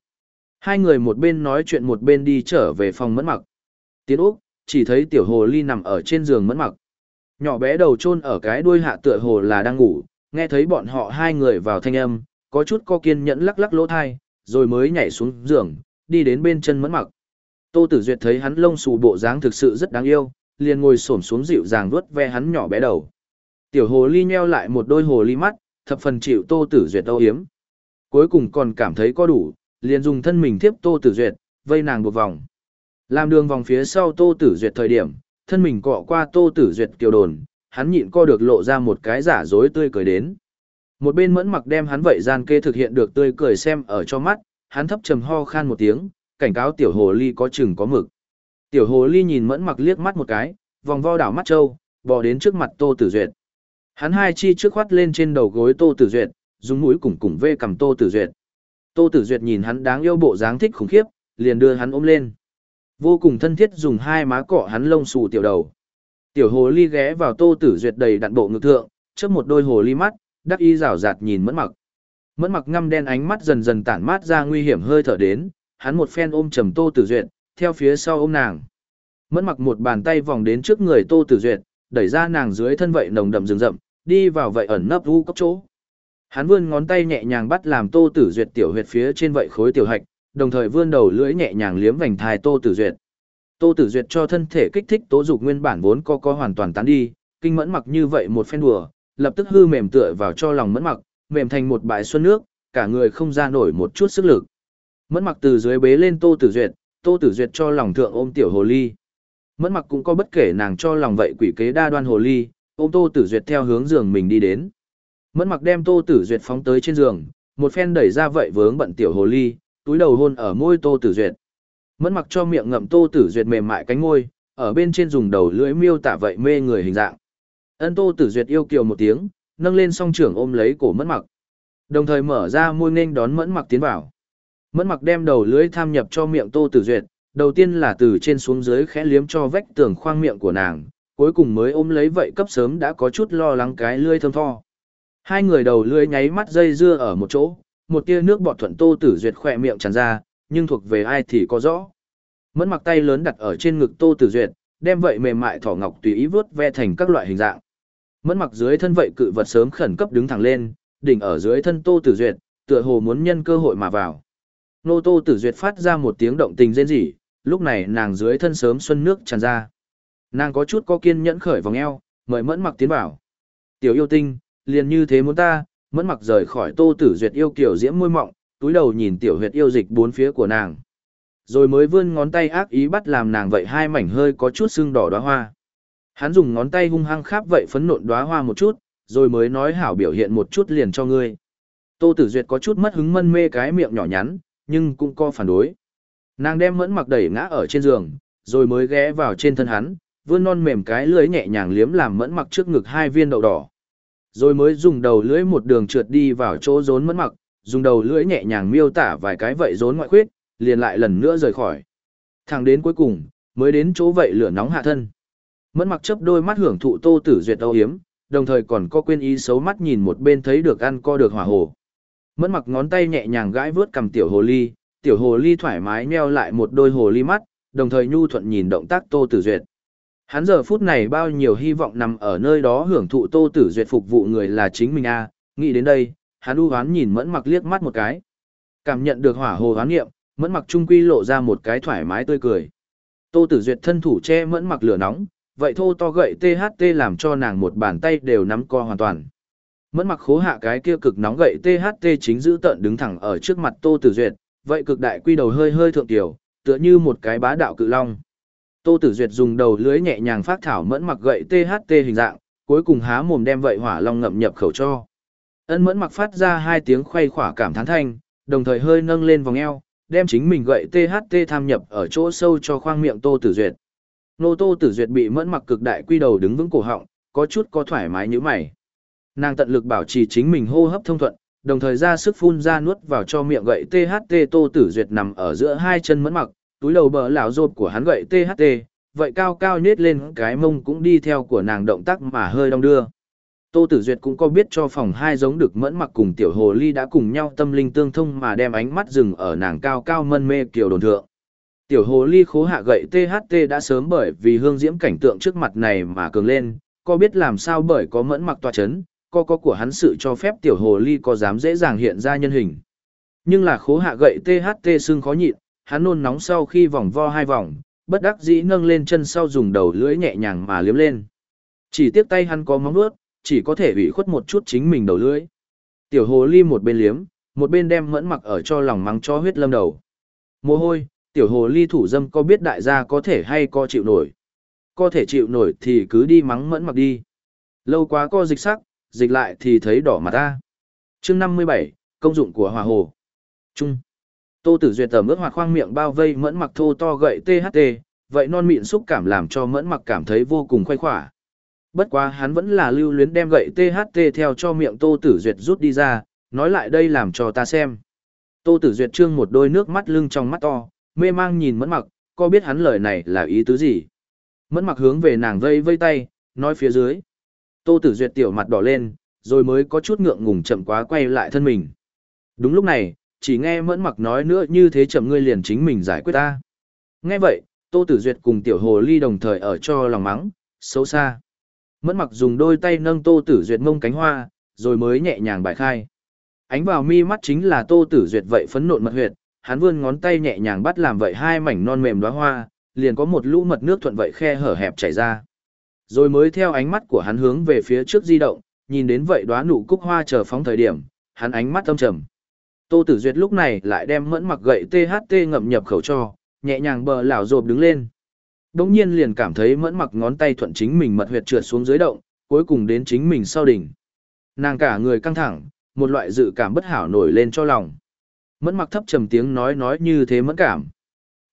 Hai người một bên nói chuyện một bên đi trở về phòng mẫn mặc. Tiến Úc, chỉ thấy tiểu hồ ly nằm ở trên giường mẫn mặc. Nhỏ bé đầu chôn ở cái đuôi hạ tựa hồ là đang ngủ, nghe thấy bọn họ hai người vào thanh âm, có chút co kiên nhẫn lắc lắc lỗ thai, rồi mới nhảy xuống giường, đi đến bên chân mẫn mặc. Tô Tử Duyệt thấy hắn lông xù bộ dáng thực sự rất đáng yêu, liền ngồi xổm xuống dịu dàng vuốt ve hắn nhỏ bé đầu. Tiểu hồ ly nheo lại một đôi hồ ly mắt, thập phần chịu Tô Tử Duyệt âu hiếm. Cuối cùng còn cảm thấy có đủ, liền dùng thân mình tiếp Tô Tử Duyệt, vây nàng buộc vòng. Làm đường vòng phía sau Tô Tử Duyệt thời điểm, thân mình cọ qua Tô Tử Duyệt kiều đồn, hắn nhịn co được lộ ra một cái giả dối tươi cười đến. Một bên mẫn mặc đem hắn vậy gian kê thực hiện được tươi cười xem ở cho mắt, hắn thấp trầm ho khan một tiếng, cảnh cáo tiểu hồ ly có chừng có mực. Tiểu hồ ly nhìn mẫn mặc liếc mắt một cái, vòng vo đảo mắt trâu, bò đến trước mặt Tô Tử Duyệt. Hắn hai chi trước khoát lên trên đầu gối Tô Tử Duyệt, dùng mũi cùng cùng vê cầm Tô Tử Duyệt. Tô Tử Duyệt nhìn hắn đáng yêu bộ dáng thích khủng khiếp, liền đưa hắn ôm lên. Vô cùng thân thiết dùng hai má cọ hắn lông xù tiểu đầu. Tiểu hồ ly ghé vào Tô Tử Duyệt đầy đặn bộ ngực thượng, chớp một đôi hồ ly mắt, đắc ý rảo rạt nhìn mẫn mặc. Mẫn mặc ngăm đen ánh mắt dần dần tản mát ra nguy hiểm hơi thở đến, hắn một phen ôm trầm Tô Tử Duyệt, theo phía sau ôm nàng. Mẫn mặc một bàn tay vòng đến trước người Tô Tử Duyệt, đẩy ra nàng dưới thân vậy nồng đậm rừng rậm, đi vào vậy ẩn nấp u cốc chỗ. Hắn vươn ngón tay nhẹ nhàng bắt làm Tô Tử Duyệt tiểu huyệt phía trên vậy khối tiểu hạch, đồng thời vươn đầu lưỡi nhẹ nhàng liếm vành thai Tô Tử Duyệt. Tô Tử Duyệt cho thân thể kích thích tố dục nguyên bản vốn co co hoàn toàn tán đi, kinh mẫn mặc như vậy một phen đùa, lập tức hư mềm tựa vào cho lòng mẫn mặc, mềm thành một bãi xuân nước, cả người không ra nổi một chút sức lực. Mẫn mặc từ dưới bế lên Tô Tử Duyệt, Tô Tử Duyệt cho lòng thượng ôm tiểu hồ ly. Mẫn mặc cũng có bất kể nàng cho lòng vậy quỷ kế đa đoan hồ ly, ôm Tô Tử Duyệt theo hướng giường mình đi đến. Mẫn mặc đem Tô Tử Duyệt phóng tới trên giường, một phen đẩy ra vậy vướng bận tiểu hồ ly, túi đầu hôn ở môi Tô Tử Duyệt. Mẫn mặc cho miệng ngậm Tô Tử Duyệt mềm mại cánh môi, ở bên trên dùng đầu lưỡi miêu tả vậy mê người hình dạng. Ân Tô Tử Duyệt yêu kiều một tiếng, nâng lên song trưởng ôm lấy cổ Mẫn mặc. Đồng thời mở ra môi nghênh đón Mẫn mặc tiến vào. Mẫn mặc đem đầu lưỡi tham nhập cho miệng Tô Tử Duyệt, đầu tiên là từ trên xuống dưới khẽ liếm cho vách tường khoang miệng của nàng, cuối cùng mới ôm lấy vậy cấp sớm đã có chút lo lắng cái lưỡi thơm tho. Hai người đầu lưỡi nháy mắt dây dưa ở một chỗ, một tia nước bọt thuận Tô Tử Duyệt khỏe miệng tràn ra, nhưng thuộc về ai thì có rõ. Mẫn mặc tay lớn đặt ở trên ngực Tô Tử Duyệt, đem vậy mềm mại thỏ ngọc tùy ý vớt ve thành các loại hình dạng. Mẫn mặc dưới thân vậy cự vật sớm khẩn cấp đứng thẳng lên, đỉnh ở dưới thân Tô Tử Duyệt, tựa hồ muốn nhân cơ hội mà vào. Nô Tô Tử Duyệt phát ra một tiếng động tình rên rỉ, lúc này nàng dưới thân sớm xuân nước tràn ra. Nàng có chút có kiên nhẫn khởi vòng eo, mời Mẫn mặc tiến vào. Tiểu yêu tinh, liền như thế muốn ta, Mẫn mặc rời khỏi Tô Tử Duyệt yêu kiểu diễm môi mọng, túi đầu nhìn tiểu huyệt yêu dịch bốn phía của nàng. Rồi mới vươn ngón tay ác ý bắt làm nàng vậy hai mảnh hơi có chút sưng đỏ đóa hoa. Hắn dùng ngón tay hung hăng khắp vậy phấn nộn đóa hoa một chút, rồi mới nói hảo biểu hiện một chút liền cho ngươi. Tô Tử Duyệt có chút mất hứng mân mê cái miệng nhỏ nhắn, nhưng cũng có phản đối. Nàng đem mẫn mặc đẩy ngã ở trên giường, rồi mới ghé vào trên thân hắn, vươn non mềm cái lưỡi nhẹ nhàng liếm làm mẫn mặc trước ngực hai viên đậu đỏ. Rồi mới dùng đầu lưỡi một đường trượt đi vào chỗ rốn mẫn mặc, dùng đầu lưỡi nhẹ nhàng miêu tả vài cái vậy rốn ngoại khuyết, liền lại lần nữa rời khỏi. Thẳng đến cuối cùng, mới đến chỗ vậy lửa nóng hạ thân. Mẫn mặc chớp đôi mắt hưởng thụ tô tử duyệt âu hiếm, đồng thời còn có quên ý xấu mắt nhìn một bên thấy được ăn co được hỏa hồ. Mẫn mặc ngón tay nhẹ nhàng gãi vướt cầm tiểu hồ ly, tiểu hồ ly thoải mái nheo lại một đôi hồ ly mắt, đồng thời nhu thuận nhìn động tác Tô Tử Duyệt. Hắn giờ phút này bao nhiêu hy vọng nằm ở nơi đó hưởng thụ Tô Tử Duyệt phục vụ người là chính mình a, nghĩ đến đây, hắn u hoán nhìn Mẫn Mặc liếc mắt một cái. Cảm nhận được hỏa hồ hoán nghiệm, Mẫn Mặc trung quy lộ ra một cái thoải mái tươi cười. Tô Tử Duyệt thân thủ che Mẫn Mặc lửa nóng, vậy thô to gậy THT làm cho nàng một bàn tay đều nắm co hoàn toàn. Mẫn Mặc khố hạ cái kia cực nóng gậy THT chính giữ tận đứng thẳng ở trước mặt Tô Tử Duyệt, vậy cực đại quy đầu hơi hơi thượng tiểu, tựa như một cái bá đạo cự long. Tô Tử Duyệt dùng đầu lưới nhẹ nhàng phát thảo mẫn mặc gậy THT hình dạng, cuối cùng há mồm đem vậy hỏa long ngậm nhập khẩu cho. Ân mẫn mặc phát ra hai tiếng khoay khỏa cảm thán thanh, đồng thời hơi nâng lên vòng eo, đem chính mình gậy THT tham nhập ở chỗ sâu cho khoang miệng Tô Tử Duyệt. Nô Tô Tử Duyệt bị mẫn mặc cực đại quy đầu đứng vững cổ họng, có chút có thoải mái như mày. Nàng tận lực bảo trì chính mình hô hấp thông thuận, đồng thời ra sức phun ra nuốt vào cho miệng gậy THT Tô Tử Duyệt nằm ở giữa hai chân mẫn mặc, túi đầu bờ lão rộp của hắn gậy THT, vậy cao cao nhét lên cái mông cũng đi theo của nàng động tác mà hơi đong đưa. Tô Tử Duyệt cũng có biết cho phòng hai giống được mẫn mặc cùng tiểu hồ ly đã cùng nhau tâm linh tương thông mà đem ánh mắt dừng ở nàng cao cao mân mê kiều đồn thượng. Tiểu hồ ly khố hạ gậy THT đã sớm bởi vì hương diễm cảnh tượng trước mặt này mà cường lên, có biết làm sao bởi có mẫn mặc tòa chấn, co có của hắn sự cho phép tiểu hồ ly có dám dễ dàng hiện ra nhân hình. Nhưng là khố hạ gậy THT xương khó nhịn, hắn nôn nóng sau khi vòng vo hai vòng, bất đắc dĩ nâng lên chân sau dùng đầu lưỡi nhẹ nhàng mà liếm lên. Chỉ tiếc tay hắn có móng vuốt, chỉ có thể ủy khuất một chút chính mình đầu lưỡi. Tiểu hồ ly một bên liếm, một bên đem mẫn mặc ở cho lòng mắng cho huyết lâm đầu. Mồ hôi, tiểu hồ ly thủ dâm có biết đại gia có thể hay co chịu nổi. Có thể chịu nổi thì cứ đi mắng mẫn mặc đi. Lâu quá co dịch sắc, dịch lại thì thấy đỏ mặt ta. chương 57, công dụng của hòa hồ. Trung. Tô Tử Duyệt tầm ướt hoạt khoang miệng bao vây mẫn mặc thô to gậy THT, vậy non mịn xúc cảm làm cho mẫn mặc cảm thấy vô cùng khoái khỏa. Bất quá hắn vẫn là lưu luyến đem gậy THT theo cho miệng Tô Tử Duyệt rút đi ra, nói lại đây làm cho ta xem. Tô Tử Duyệt trương một đôi nước mắt lưng trong mắt to, mê mang nhìn mẫn mặc, có biết hắn lời này là ý tứ gì. Mẫn mặc hướng về nàng vây vây tay, nói phía dưới. Tô Tử Duyệt tiểu mặt đỏ lên, rồi mới có chút ngượng ngùng chậm quá quay lại thân mình. Đúng lúc này, chỉ nghe mẫn mặc nói nữa như thế chậm ngươi liền chính mình giải quyết ta. Nghe vậy, Tô Tử Duyệt cùng tiểu hồ ly đồng thời ở cho lòng mắng, xấu xa. Mẫn mặc dùng đôi tay nâng Tô Tử Duyệt mông cánh hoa, rồi mới nhẹ nhàng bài khai. Ánh vào mi mắt chính là Tô Tử Duyệt vậy phấn nộn mật huyệt, hắn vươn ngón tay nhẹ nhàng bắt làm vậy hai mảnh non mềm đóa hoa, liền có một lũ mật nước thuận vậy khe hở hẹp chảy ra. Rồi mới theo ánh mắt của hắn hướng về phía trước di động, nhìn đến vậy đóa nụ cúc hoa chờ phóng thời điểm, hắn ánh mắt âm trầm. Tô Tử Duyệt lúc này lại đem mẫn mặc gậy THT ngậm nhập khẩu cho, nhẹ nhàng bờ lảo rộp đứng lên. Đống nhiên liền cảm thấy mẫn mặc ngón tay thuận chính mình mật huyệt trượt xuống dưới động, cuối cùng đến chính mình sau đỉnh. Nàng cả người căng thẳng, một loại dự cảm bất hảo nổi lên cho lòng. Mẫn mặc thấp trầm tiếng nói nói như thế mẫn cảm.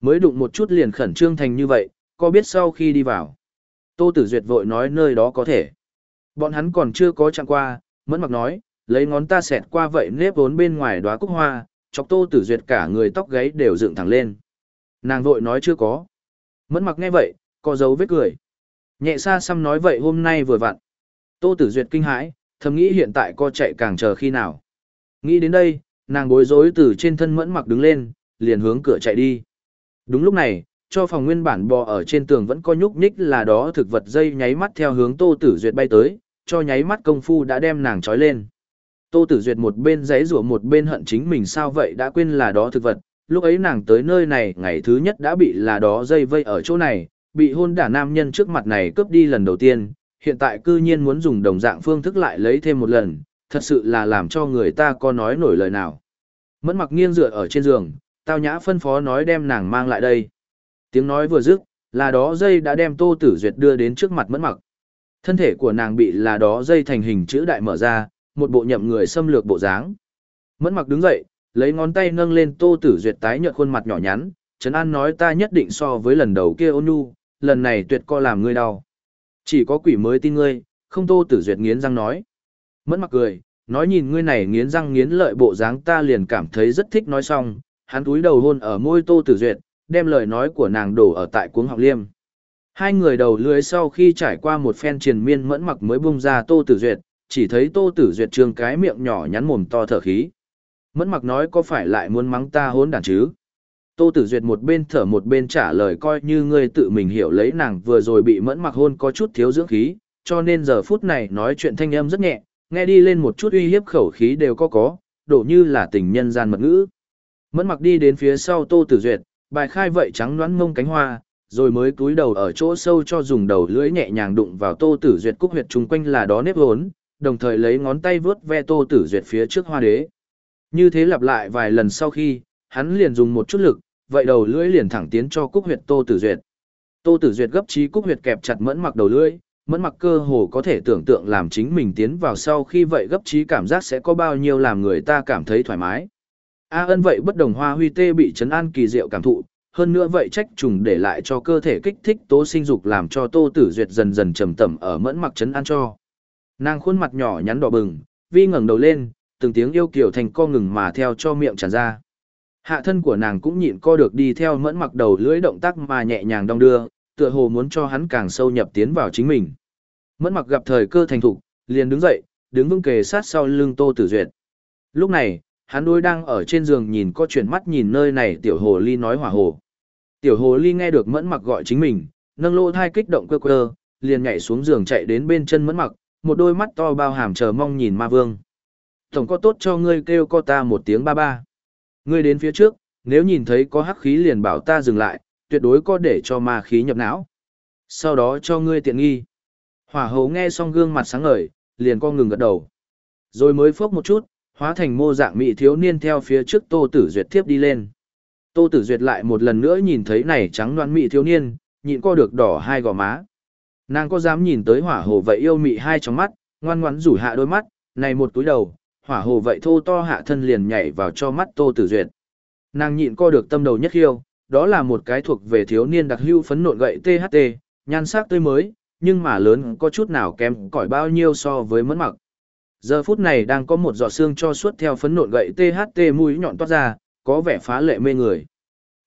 Mới đụng một chút liền khẩn trương thành như vậy, có biết sau khi đi vào. Tô Tử Duyệt vội nói nơi đó có thể. Bọn hắn còn chưa có chạm qua, mẫn mặc nói, lấy ngón ta xẹt qua vậy nếp vốn bên ngoài đóa cúc hoa, chọc Tô Tử Duyệt cả người tóc gáy đều dựng thẳng lên. Nàng vội nói chưa có. Mẫn mặc nghe vậy, có dấu vết cười. Nhẹ xa xăm nói vậy hôm nay vừa vặn. Tô Tử Duyệt kinh hãi, thầm nghĩ hiện tại co chạy càng chờ khi nào. Nghĩ đến đây, nàng bối rối từ trên thân mẫn mặc đứng lên, liền hướng cửa chạy đi. Đúng lúc này, cho phòng nguyên bản bò ở trên tường vẫn có nhúc nhích là đó thực vật dây nháy mắt theo hướng Tô Tử Duyệt bay tới, cho nháy mắt công phu đã đem nàng trói lên. Tô Tử Duyệt một bên giấy rủa một bên hận chính mình sao vậy đã quên là đó thực vật, lúc ấy nàng tới nơi này ngày thứ nhất đã bị là đó dây vây ở chỗ này, bị hôn đả nam nhân trước mặt này cướp đi lần đầu tiên, hiện tại cư nhiên muốn dùng đồng dạng phương thức lại lấy thêm một lần, thật sự là làm cho người ta có nói nổi lời nào. Mẫn mặc nghiêng dựa ở trên giường, tao nhã phân phó nói đem nàng mang lại đây. Tiếng nói vừa dứt, là đó dây đã đem Tô Tử Duyệt đưa đến trước mặt mẫn mặc. Thân thể của nàng bị là đó dây thành hình chữ đại mở ra, một bộ nhậm người xâm lược bộ dáng. Mẫn mặc đứng dậy, lấy ngón tay nâng lên Tô Tử Duyệt tái nhợt khuôn mặt nhỏ nhắn, Trấn An nói ta nhất định so với lần đầu kia ôn nhu, lần này tuyệt co làm ngươi đau. Chỉ có quỷ mới tin ngươi, không Tô Tử Duyệt nghiến răng nói. Mẫn mặc cười, nói nhìn ngươi này nghiến răng nghiến lợi bộ dáng ta liền cảm thấy rất thích nói xong, hắn túi đầu hôn ở môi Tô Tử Duyệt, đem lời nói của nàng đổ ở tại cuống học liêm. Hai người đầu lưới sau khi trải qua một phen triền miên mẫn mặc mới bung ra Tô Tử Duyệt, chỉ thấy Tô Tử Duyệt trương cái miệng nhỏ nhắn mồm to thở khí. Mẫn mặc nói có phải lại muốn mắng ta hôn đàn chứ? Tô Tử Duyệt một bên thở một bên trả lời coi như ngươi tự mình hiểu lấy nàng vừa rồi bị mẫn mặc hôn có chút thiếu dưỡng khí, cho nên giờ phút này nói chuyện thanh âm rất nhẹ, nghe đi lên một chút uy hiếp khẩu khí đều có có, đổ như là tình nhân gian mật ngữ. Mẫn mặc đi đến phía sau Tô Tử Duyệt, bài khai vậy trắng đoán mông cánh hoa, rồi mới cúi đầu ở chỗ sâu cho dùng đầu lưỡi nhẹ nhàng đụng vào Tô Tử Duyệt cúc huyệt chung quanh là đó nếp hốn, đồng thời lấy ngón tay vớt ve Tô Tử Duyệt phía trước hoa đế. Như thế lặp lại vài lần sau khi, hắn liền dùng một chút lực, vậy đầu lưỡi liền thẳng tiến cho cúc huyệt Tô Tử Duyệt. Tô Tử Duyệt gấp trí cúc huyệt kẹp chặt mẫn mặc đầu lưỡi, mẫn mặc cơ hồ có thể tưởng tượng làm chính mình tiến vào sau khi vậy gấp trí cảm giác sẽ có bao nhiêu làm người ta cảm thấy thoải mái. A ân vậy bất đồng hoa huy tê bị chấn an kỳ diệu cảm thụ, hơn nữa vậy trách trùng để lại cho cơ thể kích thích tố sinh dục làm cho tô tử duyệt dần dần trầm tẩm ở mẫn mặc chấn an cho. Nàng khuôn mặt nhỏ nhắn đỏ bừng, vi ngẩng đầu lên, từng tiếng yêu kiều thành co ngừng mà theo cho miệng tràn ra. Hạ thân của nàng cũng nhịn co được đi theo mẫn mặc đầu lưỡi động tác mà nhẹ nhàng đong đưa, tựa hồ muốn cho hắn càng sâu nhập tiến vào chính mình. Mẫn mặc gặp thời cơ thành thục, liền đứng dậy, đứng vững kề sát sau lưng Tô Tử Duyệt. Lúc này, hắn đôi đang ở trên giường nhìn có chuyển mắt nhìn nơi này tiểu hồ ly nói hỏa hồ. Tiểu hồ ly nghe được mẫn mặc gọi chính mình, nâng lỗ thai kích động cơ cơ, liền nhảy xuống giường chạy đến bên chân mẫn mặc, một đôi mắt to bao hàm chờ mong nhìn ma vương. Tổng có tốt cho ngươi kêu co ta một tiếng ba ba. Ngươi đến phía trước, nếu nhìn thấy có hắc khí liền bảo ta dừng lại, tuyệt đối có để cho ma khí nhập não. Sau đó cho ngươi tiện nghi. Hỏa hầu nghe xong gương mặt sáng ngời, liền co ngừng gật đầu. Rồi mới phốc một chút, hóa thành mô dạng mỹ thiếu niên theo phía trước Tô Tử Duyệt tiếp đi lên. Tô Tử Duyệt lại một lần nữa nhìn thấy này trắng loan mỹ thiếu niên, nhịn co được đỏ hai gò má. Nàng có dám nhìn tới hỏa hồ vậy yêu mị hai trong mắt, ngoan ngoãn rủ hạ đôi mắt, này một túi đầu, hỏa hồ vậy thô to hạ thân liền nhảy vào cho mắt Tô Tử Duyệt. Nàng nhịn co được tâm đầu nhất khiêu, đó là một cái thuộc về thiếu niên đặc hưu phấn nộn gậy THT, nhan sắc tươi mới, nhưng mà lớn có chút nào kém cỏi bao nhiêu so với mẫn mặc. Giờ phút này đang có một giọt xương cho suốt theo phấn nộn gậy THT mũi nhọn toát ra, có vẻ phá lệ mê người.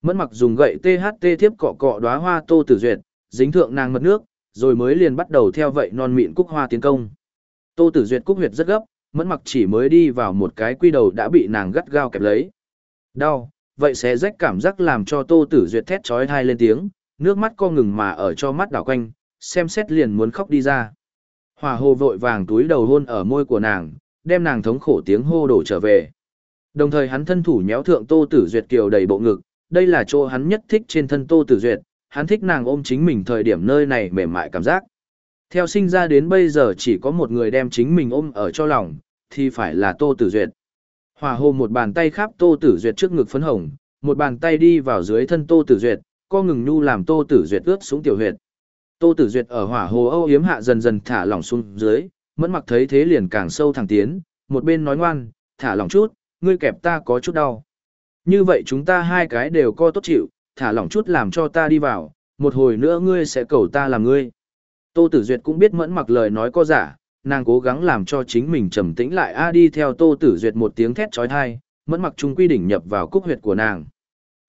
Mẫn mặc dùng gậy THT tiếp cọ cọ đóa hoa tô tử duyệt, dính thượng nàng mật nước, rồi mới liền bắt đầu theo vậy non mịn cúc hoa tiến công. Tô tử duyệt cúc huyệt rất gấp, mẫn mặc chỉ mới đi vào một cái quy đầu đã bị nàng gắt gao kẹp lấy. Đau, vậy sẽ rách cảm giác làm cho tô tử duyệt thét chói tai lên tiếng, nước mắt co ngừng mà ở cho mắt đảo quanh, xem xét liền muốn khóc đi ra. Hòa hồ vội vàng túi đầu hôn ở môi của nàng, đem nàng thống khổ tiếng hô đổ trở về. Đồng thời hắn thân thủ nhéo thượng Tô Tử Duyệt kiều đầy bộ ngực, đây là chỗ hắn nhất thích trên thân Tô Tử Duyệt, hắn thích nàng ôm chính mình thời điểm nơi này mềm mại cảm giác. Theo sinh ra đến bây giờ chỉ có một người đem chính mình ôm ở cho lòng, thì phải là Tô Tử Duyệt. Hòa hồ một bàn tay khắp Tô Tử Duyệt trước ngực phấn hồng, một bàn tay đi vào dưới thân Tô Tử Duyệt, co ngừng nhu làm Tô Tử Duyệt ướt xuống tiểu huyệt. Tô Tử Duyệt ở hỏa hồ âu yếm hạ dần dần thả lỏng xuống dưới, mẫn mặc thấy thế liền càng sâu thẳng tiến, một bên nói ngoan, thả lỏng chút, ngươi kẹp ta có chút đau. Như vậy chúng ta hai cái đều co tốt chịu, thả lỏng chút làm cho ta đi vào, một hồi nữa ngươi sẽ cầu ta làm ngươi. Tô Tử Duyệt cũng biết mẫn mặc lời nói có giả, nàng cố gắng làm cho chính mình trầm tĩnh lại a đi theo Tô Tử Duyệt một tiếng thét chói tai, mẫn mặc trung quy đỉnh nhập vào cúc huyệt của nàng.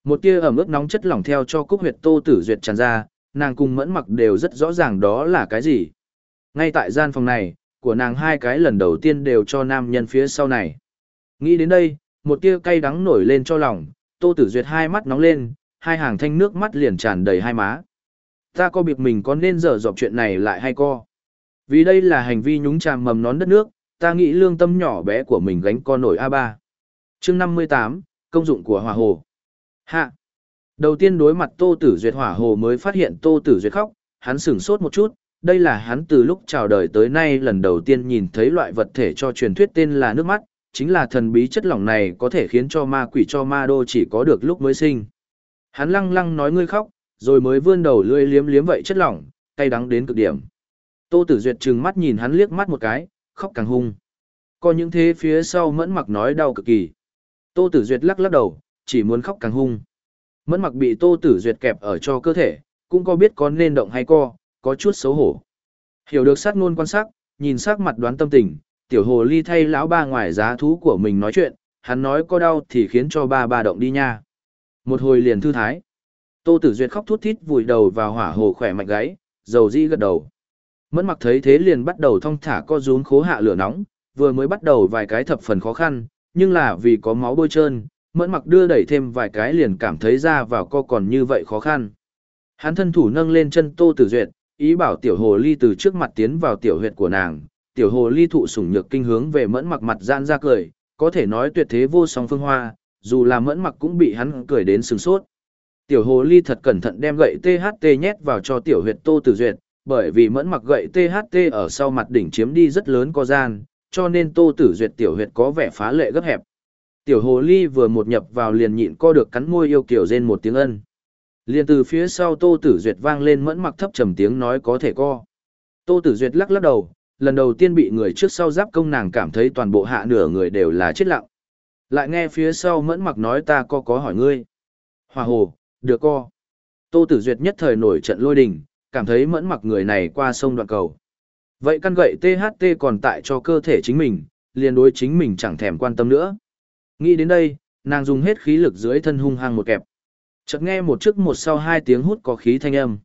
Một tia ẩm ướt nóng chất lỏng theo cho cúc huyệt Tô Tử Duyệt tràn ra, nàng cùng mẫn mặc đều rất rõ ràng đó là cái gì. Ngay tại gian phòng này, của nàng hai cái lần đầu tiên đều cho nam nhân phía sau này. Nghĩ đến đây, một tia cay đắng nổi lên cho lòng, Tô Tử Duyệt hai mắt nóng lên, hai hàng thanh nước mắt liền tràn đầy hai má. Ta có biệt mình có nên dở dọc chuyện này lại hay co? Vì đây là hành vi nhúng chàm mầm nón đất nước, ta nghĩ lương tâm nhỏ bé của mình gánh con nổi A3. chương 58, công dụng của hỏa hồ. Hạ. Đầu tiên đối mặt Tô Tử Duyệt hỏa hồ mới phát hiện Tô Tử Duyệt khóc, hắn sửng sốt một chút, đây là hắn từ lúc chào đời tới nay lần đầu tiên nhìn thấy loại vật thể cho truyền thuyết tên là nước mắt, chính là thần bí chất lỏng này có thể khiến cho ma quỷ cho ma đô chỉ có được lúc mới sinh. Hắn lăng lăng nói ngươi khóc, rồi mới vươn đầu lưỡi liếm liếm vậy chất lỏng, cay đắng đến cực điểm. Tô Tử Duyệt trừng mắt nhìn hắn liếc mắt một cái, khóc càng hung. Có những thế phía sau mẫn mặc nói đau cực kỳ. Tô Tử Duyệt lắc lắc đầu, chỉ muốn khóc càng hung. Mẫn mặc bị Tô Tử Duyệt kẹp ở cho cơ thể, cũng có biết có nên động hay co, có chút xấu hổ. Hiểu được sát ngôn quan sát, nhìn sắc mặt đoán tâm tình, tiểu hồ ly thay lão ba ngoài giá thú của mình nói chuyện, hắn nói có đau thì khiến cho ba ba động đi nha. Một hồi liền thư thái. Tô Tử Duyệt khóc thút thít vùi đầu vào hỏa hồ khỏe mạnh gáy, dầu di gật đầu. Mẫn mặc thấy thế liền bắt đầu thong thả co rúm khố hạ lửa nóng, vừa mới bắt đầu vài cái thập phần khó khăn, nhưng là vì có máu bôi trơn, mẫn mặc đưa đẩy thêm vài cái liền cảm thấy ra vào co còn như vậy khó khăn. Hắn thân thủ nâng lên chân Tô Tử Duyệt, ý bảo tiểu hồ ly từ trước mặt tiến vào tiểu huyệt của nàng, tiểu hồ ly thụ sủng nhược kinh hướng về mẫn mặc mặt gian ra cười, có thể nói tuyệt thế vô song phương hoa, dù là mẫn mặc cũng bị hắn cười đến sừng sốt. Tiểu hồ ly thật cẩn thận đem gậy THT nhét vào cho tiểu huyệt Tô Tử Duyệt, bởi vì mẫn mặc gậy THT ở sau mặt đỉnh chiếm đi rất lớn có gian, cho nên Tô Tử Duyệt tiểu huyệt có vẻ phá lệ gấp hẹp. Tiểu hồ ly vừa một nhập vào liền nhịn co được cắn môi yêu kiểu rên một tiếng ân. Liền từ phía sau Tô Tử Duyệt vang lên mẫn mặc thấp trầm tiếng nói có thể co. Tô Tử Duyệt lắc lắc đầu, lần đầu tiên bị người trước sau giáp công nàng cảm thấy toàn bộ hạ nửa người đều là chết lặng. Lại nghe phía sau mẫn mặc nói ta có có hỏi ngươi. Hòa hồ, được co. Tô Tử Duyệt nhất thời nổi trận lôi đình, cảm thấy mẫn mặc người này qua sông đoạn cầu. Vậy căn gậy THT còn tại cho cơ thể chính mình, liền đối chính mình chẳng thèm quan tâm nữa. Nghĩ đến đây, nàng dùng hết khí lực dưới thân hung hăng một kẹp. Chợt nghe một trước một sau hai tiếng hút có khí thanh âm.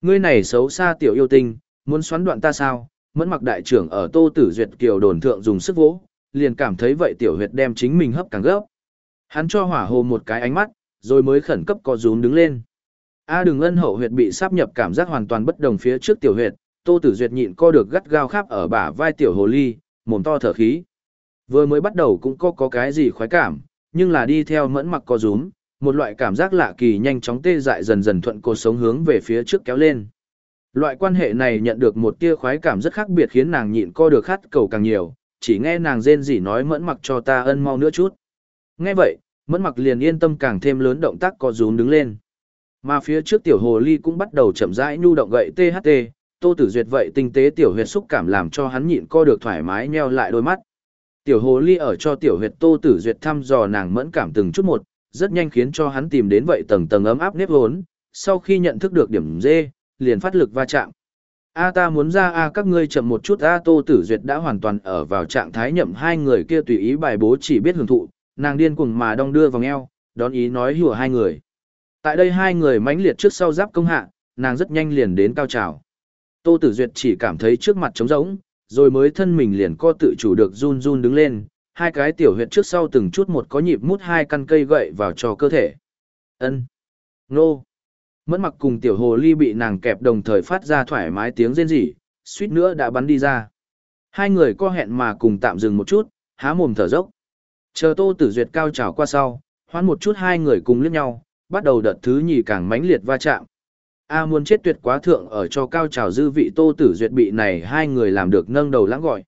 Ngươi này xấu xa tiểu yêu tinh, muốn xoắn đoạn ta sao? Mẫn mặc đại trưởng ở tô tử duyệt kiều đồn thượng dùng sức vỗ, liền cảm thấy vậy tiểu huyệt đem chính mình hấp càng gấp. Hắn cho hỏa hồ một cái ánh mắt, rồi mới khẩn cấp co rúm đứng lên. A đường ân hậu huyệt bị sáp nhập cảm giác hoàn toàn bất đồng phía trước tiểu huyệt, tô tử duyệt nhịn co được gắt gao khắp ở bả vai tiểu hồ ly, mồm to thở khí. Vừa mới bắt đầu cũng có có cái gì khoái cảm, nhưng là đi theo mẫn mặc co rúm, một loại cảm giác lạ kỳ nhanh chóng tê dại dần dần thuận cột sống hướng về phía trước kéo lên. Loại quan hệ này nhận được một tia khoái cảm rất khác biệt khiến nàng nhịn co được khát cầu càng nhiều, chỉ nghe nàng rên rỉ nói mẫn mặc cho ta ân mau nữa chút. Nghe vậy, mẫn mặc liền yên tâm càng thêm lớn động tác co rúm đứng lên. Mà phía trước tiểu hồ ly cũng bắt đầu chậm rãi nhu động gậy THT, tô tử duyệt vậy tinh tế tiểu huyệt xúc cảm làm cho hắn nhịn co được thoải mái nheo lại đôi mắt. Tiểu hồ ly ở cho tiểu huyệt tô tử duyệt thăm dò nàng mẫn cảm từng chút một, rất nhanh khiến cho hắn tìm đến vậy tầng tầng ấm áp nếp hốn, sau khi nhận thức được điểm dê, liền phát lực va chạm. A ta muốn ra A các ngươi chậm một chút A Tô Tử Duyệt đã hoàn toàn ở vào trạng thái nhậm hai người kia tùy ý bài bố chỉ biết hưởng thụ, nàng điên cuồng mà đong đưa vòng eo, đón ý nói hùa hai người. Tại đây hai người mãnh liệt trước sau giáp công hạ, nàng rất nhanh liền đến cao trào. Tô Tử Duyệt chỉ cảm thấy trước mặt trống rỗng, rồi mới thân mình liền co tự chủ được run run đứng lên, hai cái tiểu huyệt trước sau từng chút một có nhịp mút hai căn cây gậy vào cho cơ thể. Ân, nô. Mẫn mặc cùng tiểu hồ ly bị nàng kẹp đồng thời phát ra thoải mái tiếng rên rỉ, suýt nữa đã bắn đi ra. Hai người co hẹn mà cùng tạm dừng một chút, há mồm thở dốc. Chờ tô tử duyệt cao trào qua sau, hoán một chút hai người cùng liếc nhau, bắt đầu đợt thứ nhì càng mãnh liệt va chạm. A muốn chết tuyệt quá thượng ở cho cao trào dư vị tô tử duyệt bị này hai người làm được nâng đầu lãng gọi.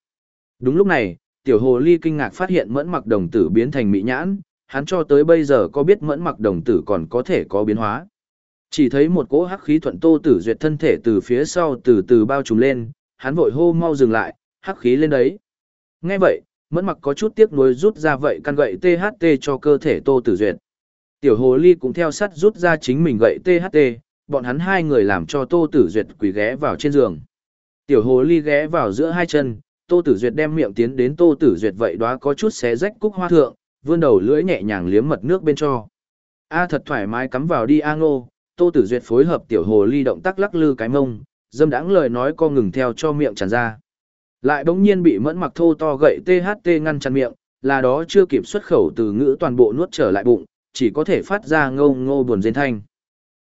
Đúng lúc này, tiểu hồ ly kinh ngạc phát hiện mẫn mặc đồng tử biến thành mỹ nhãn, hắn cho tới bây giờ có biết mẫn mặc đồng tử còn có thể có biến hóa. Chỉ thấy một cỗ hắc khí thuận tô tử duyệt thân thể từ phía sau từ từ bao trùm lên, hắn vội hô mau dừng lại, hắc khí lên đấy. Nghe vậy, mẫn mặc có chút tiếc nuối rút ra vậy căn gậy THT cho cơ thể tô tử duyệt. Tiểu hồ ly cũng theo sát rút ra chính mình gậy THT, bọn hắn hai người làm cho tô tử duyệt quỳ ghé vào trên giường. Tiểu hồ ly ghé vào giữa hai chân, Tô Tử Duyệt đem miệng tiến đến Tô Tử Duyệt vậy đó có chút xé rách cúc hoa thượng, vươn đầu lưỡi nhẹ nhàng liếm mật nước bên cho. A thật thoải mái cắm vào đi A Ngô, Tô Tử Duyệt phối hợp tiểu hồ ly động tác lắc lư cái mông, dâm đãng lời nói co ngừng theo cho miệng tràn ra. Lại bỗng nhiên bị mẫn mặc thô to gậy THT ngăn chặn miệng, là đó chưa kịp xuất khẩu từ ngữ toàn bộ nuốt trở lại bụng, chỉ có thể phát ra ngô ngô buồn rên thanh.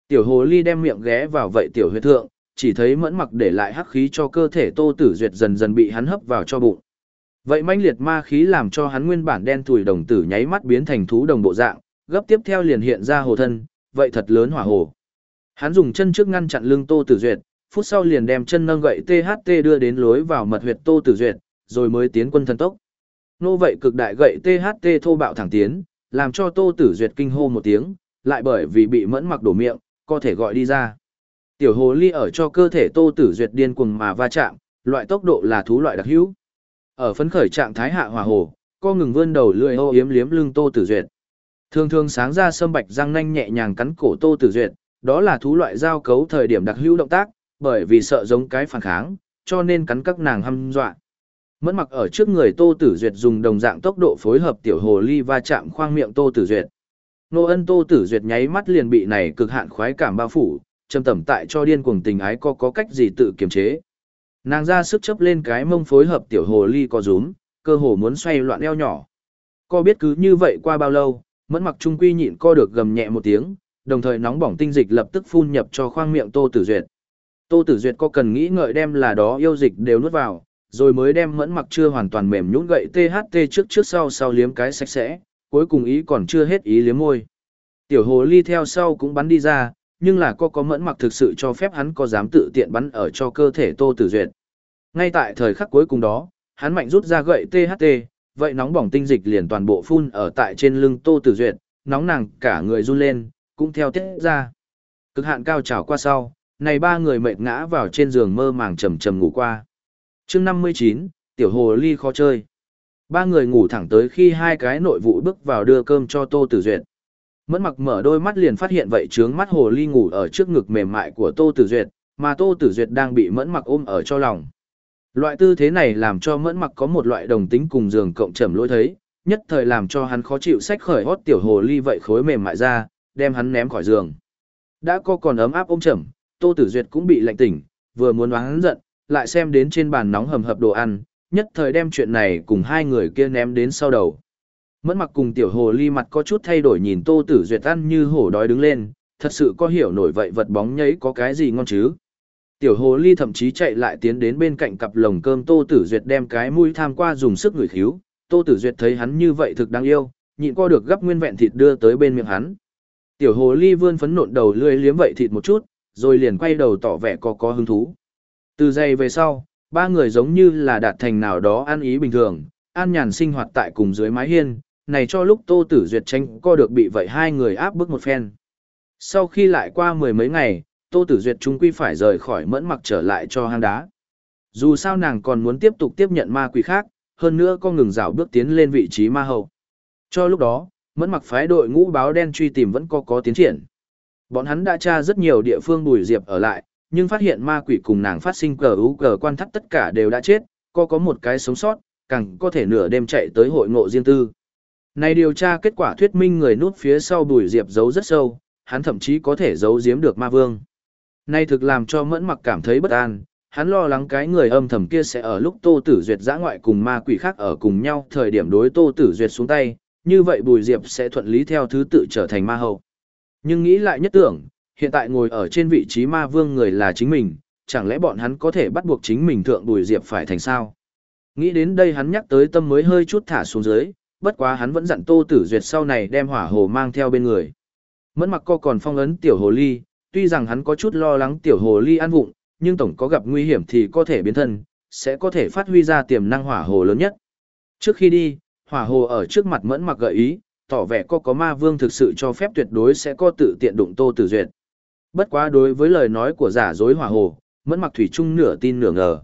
Tiểu hồ ly đem miệng ghé vào vậy tiểu huyệt thượng, chỉ thấy mẫn mặc để lại hắc khí cho cơ thể tô tử duyệt dần dần bị hắn hấp vào cho bụng. Vậy manh liệt ma khí làm cho hắn nguyên bản đen thùi đồng tử nháy mắt biến thành thú đồng bộ dạng, gấp tiếp theo liền hiện ra hồ thân, vậy thật lớn hỏa hồ. Hắn dùng chân trước ngăn chặn lưng Tô Tử Duyệt, phút sau liền đem chân nâng gậy THT đưa đến lối vào mật huyệt Tô Tử Duyệt, rồi mới tiến quân thần tốc. Nô vậy cực đại gậy THT thô bạo thẳng tiến, làm cho Tô Tử Duyệt kinh hô một tiếng, lại bởi vì bị mẫn mặc đổ miệng, có thể gọi đi ra. Tiểu hồ ly ở cho cơ thể Tô Tử Duyệt điên cuồng mà va chạm, loại tốc độ là thú loại đặc hữu. Ở phấn khởi trạng thái hạ hòa hồ, co ngừng vươn đầu lưỡi ô yếm liếm lưng Tô Tử Duyệt. Thường thường sáng ra sâm bạch răng nanh nhẹ nhàng cắn cổ Tô Tử Duyệt, đó là thú loại giao cấu thời điểm đặc hữu động tác, bởi vì sợ giống cái phản kháng, cho nên cắn các nàng hăm dọa. Mẫn mặc ở trước người Tô Tử Duyệt dùng đồng dạng tốc độ phối hợp tiểu hồ ly va chạm khoang miệng Tô Tử Duyệt. Nô ân Tô Tử Duyệt nháy mắt liền bị này cực hạn khoái cảm bao phủ, châm tẩm tại cho điên cuồng tình ái có có cách gì tự kiềm chế. Nàng ra sức chấp lên cái mông phối hợp tiểu hồ ly co rúm, cơ hồ muốn xoay loạn eo nhỏ. Co biết cứ như vậy qua bao lâu, mẫn mặc trung quy nhịn co được gầm nhẹ một tiếng, đồng thời nóng bỏng tinh dịch lập tức phun nhập cho khoang miệng Tô Tử Duyệt. Tô Tử Duyệt có cần nghĩ ngợi đem là đó yêu dịch đều nuốt vào, rồi mới đem mẫn mặc chưa hoàn toàn mềm nhũn gậy THT trước trước sau sau liếm cái sạch sẽ, cuối cùng ý còn chưa hết ý liếm môi. Tiểu hồ ly theo sau cũng bắn đi ra, nhưng là có có mẫn mặc thực sự cho phép hắn có dám tự tiện bắn ở cho cơ thể Tô Tử Duyệt. Ngay tại thời khắc cuối cùng đó, hắn mạnh rút ra gậy THT, vậy nóng bỏng tinh dịch liền toàn bộ phun ở tại trên lưng Tô Tử Duyệt, nóng nàng cả người run lên, cũng theo tiết ra. Cực hạn cao trào qua sau, này ba người mệt ngã vào trên giường mơ màng trầm trầm ngủ qua. chương 59, tiểu hồ ly khó chơi. Ba người ngủ thẳng tới khi hai cái nội vụ bước vào đưa cơm cho Tô Tử Duyệt. Mẫn mặc mở đôi mắt liền phát hiện vậy trướng mắt hồ ly ngủ ở trước ngực mềm mại của Tô Tử Duyệt, mà Tô Tử Duyệt đang bị mẫn mặc ôm ở cho lòng. Loại tư thế này làm cho mẫn mặc có một loại đồng tính cùng giường cộng trầm lỗi thấy, nhất thời làm cho hắn khó chịu sách khởi hót tiểu hồ ly vậy khối mềm mại ra, đem hắn ném khỏi giường. Đã có còn ấm áp ôm chầm, Tô Tử Duyệt cũng bị lạnh tỉnh, vừa muốn hắn giận, lại xem đến trên bàn nóng hầm hập đồ ăn, nhất thời đem chuyện này cùng hai người kia ném đến sau đầu. Mẫn mặc cùng tiểu hồ ly mặt có chút thay đổi nhìn Tô Tử Duyệt ăn như hổ đói đứng lên, thật sự có hiểu nổi vậy vật bóng nhấy có cái gì ngon chứ. Tiểu hồ ly thậm chí chạy lại tiến đến bên cạnh cặp lồng cơm Tô Tử Duyệt đem cái mũi tham qua dùng sức ngửi khíu, Tô Tử Duyệt thấy hắn như vậy thực đáng yêu, nhịn co được gấp nguyên vẹn thịt đưa tới bên miệng hắn. Tiểu hồ ly vươn phấn nộn đầu lưỡi liếm vậy thịt một chút, rồi liền quay đầu tỏ vẻ có có hứng thú. Từ giây về sau, ba người giống như là đạt thành nào đó ăn ý bình thường, an nhàn sinh hoạt tại cùng dưới mái hiên, này cho lúc Tô Tử Duyệt tranh co được bị vậy hai người áp bức một phen. Sau khi lại qua mười mấy ngày, Tô Tử Duyệt chúng quy phải rời khỏi mẫn mặc trở lại cho hang đá. Dù sao nàng còn muốn tiếp tục tiếp nhận ma quỷ khác, hơn nữa có ngừng rào bước tiến lên vị trí ma hậu. Cho lúc đó, mẫn mặc phái đội ngũ báo đen truy tìm vẫn có có tiến triển. Bọn hắn đã tra rất nhiều địa phương bùi diệp ở lại, nhưng phát hiện ma quỷ cùng nàng phát sinh cờ u cờ quan thắt tất cả đều đã chết, có có một cái sống sót, càng có thể nửa đêm chạy tới hội ngộ riêng tư. Này điều tra kết quả thuyết minh người nút phía sau bùi diệp giấu rất sâu, hắn thậm chí có thể giấu giếm được ma vương. Này thực làm cho mẫn mặc cảm thấy bất an, hắn lo lắng cái người âm thầm kia sẽ ở lúc Tô Tử Duyệt giã ngoại cùng ma quỷ khác ở cùng nhau thời điểm đối Tô Tử Duyệt xuống tay, như vậy Bùi Diệp sẽ thuận lý theo thứ tự trở thành ma hậu. Nhưng nghĩ lại nhất tưởng, hiện tại ngồi ở trên vị trí ma vương người là chính mình, chẳng lẽ bọn hắn có thể bắt buộc chính mình thượng Bùi Diệp phải thành sao? Nghĩ đến đây hắn nhắc tới tâm mới hơi chút thả xuống dưới, bất quá hắn vẫn dặn Tô Tử Duyệt sau này đem hỏa hồ mang theo bên người. Mẫn mặc co còn phong ấn tiểu hồ ly, tuy rằng hắn có chút lo lắng tiểu hồ ly ăn vụng, nhưng tổng có gặp nguy hiểm thì có thể biến thân, sẽ có thể phát huy ra tiềm năng hỏa hồ lớn nhất. Trước khi đi, hỏa hồ ở trước mặt mẫn mặc gợi ý, tỏ vẻ có có ma vương thực sự cho phép tuyệt đối sẽ có tự tiện đụng tô tử duyệt. Bất quá đối với lời nói của giả dối hỏa hồ, mẫn mặc thủy chung nửa tin nửa ngờ.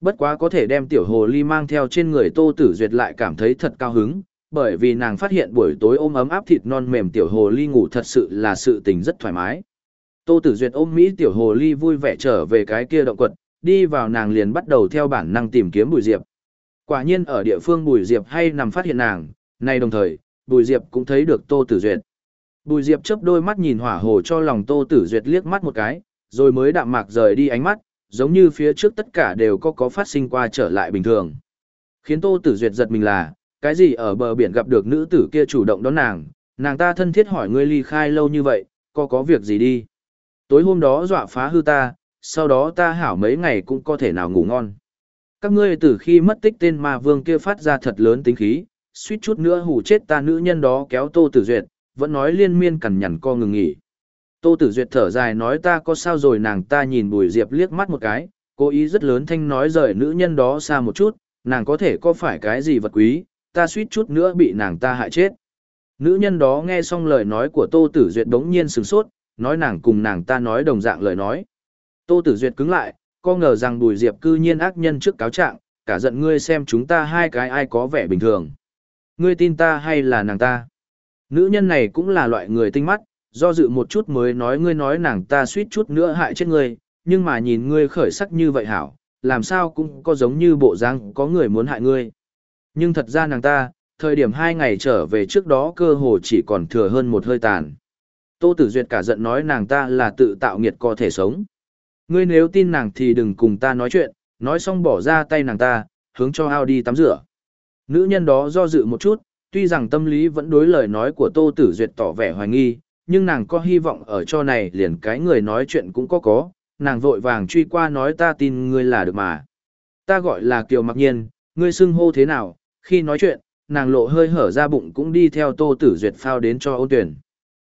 Bất quá có thể đem tiểu hồ ly mang theo trên người tô tử duyệt lại cảm thấy thật cao hứng, bởi vì nàng phát hiện buổi tối ôm ấm áp thịt non mềm tiểu hồ ly ngủ thật sự là sự tình rất thoải mái. Tô Tử Duyệt ôm Mỹ tiểu hồ ly vui vẻ trở về cái kia động quật, đi vào nàng liền bắt đầu theo bản năng tìm kiếm Bùi Diệp. Quả nhiên ở địa phương Bùi Diệp hay nằm phát hiện nàng, nay đồng thời, Bùi Diệp cũng thấy được Tô Tử Duyệt. Bùi Diệp chớp đôi mắt nhìn hỏa hồ cho lòng Tô Tử Duyệt liếc mắt một cái, rồi mới đạm mạc rời đi ánh mắt, giống như phía trước tất cả đều có có phát sinh qua trở lại bình thường. Khiến Tô Tử Duyệt giật mình là, cái gì ở bờ biển gặp được nữ tử kia chủ động đón nàng, nàng ta thân thiết hỏi ngươi ly khai lâu như vậy, có có việc gì đi. Tối hôm đó dọa phá hư ta, sau đó ta hảo mấy ngày cũng có thể nào ngủ ngon. Các ngươi từ khi mất tích tên ma vương kia phát ra thật lớn tính khí, suýt chút nữa hù chết ta nữ nhân đó kéo Tô Tử Duyệt, vẫn nói liên miên cằn nhằn co ngừng nghỉ. Tô Tử Duyệt thở dài nói ta có sao rồi nàng ta nhìn Bùi Diệp liếc mắt một cái, cố ý rất lớn thanh nói rời nữ nhân đó xa một chút, nàng có thể có phải cái gì vật quý, ta suýt chút nữa bị nàng ta hại chết. Nữ nhân đó nghe xong lời nói của Tô Tử Duyệt đống nhiên sửng sốt, nói nàng cùng nàng ta nói đồng dạng lời nói. Tô Tử Duyệt cứng lại, có ngờ rằng Bùi Diệp cư nhiên ác nhân trước cáo trạng, cả giận ngươi xem chúng ta hai cái ai có vẻ bình thường. Ngươi tin ta hay là nàng ta? Nữ nhân này cũng là loại người tinh mắt, do dự một chút mới nói ngươi nói nàng ta suýt chút nữa hại chết ngươi, nhưng mà nhìn ngươi khởi sắc như vậy hảo, làm sao cũng có giống như bộ dáng có người muốn hại ngươi. Nhưng thật ra nàng ta, thời điểm hai ngày trở về trước đó cơ hồ chỉ còn thừa hơn một hơi tàn. Tô Tử Duyệt cả giận nói nàng ta là tự tạo nghiệt có thể sống. Ngươi nếu tin nàng thì đừng cùng ta nói chuyện, nói xong bỏ ra tay nàng ta, hướng cho ao đi tắm rửa. Nữ nhân đó do dự một chút, tuy rằng tâm lý vẫn đối lời nói của Tô Tử Duyệt tỏ vẻ hoài nghi, nhưng nàng có hy vọng ở cho này liền cái người nói chuyện cũng có có, nàng vội vàng truy qua nói ta tin ngươi là được mà. Ta gọi là Kiều Mặc Nhiên, ngươi xưng hô thế nào, khi nói chuyện, nàng lộ hơi hở ra bụng cũng đi theo Tô Tử Duyệt phao đến cho ôn tuyển.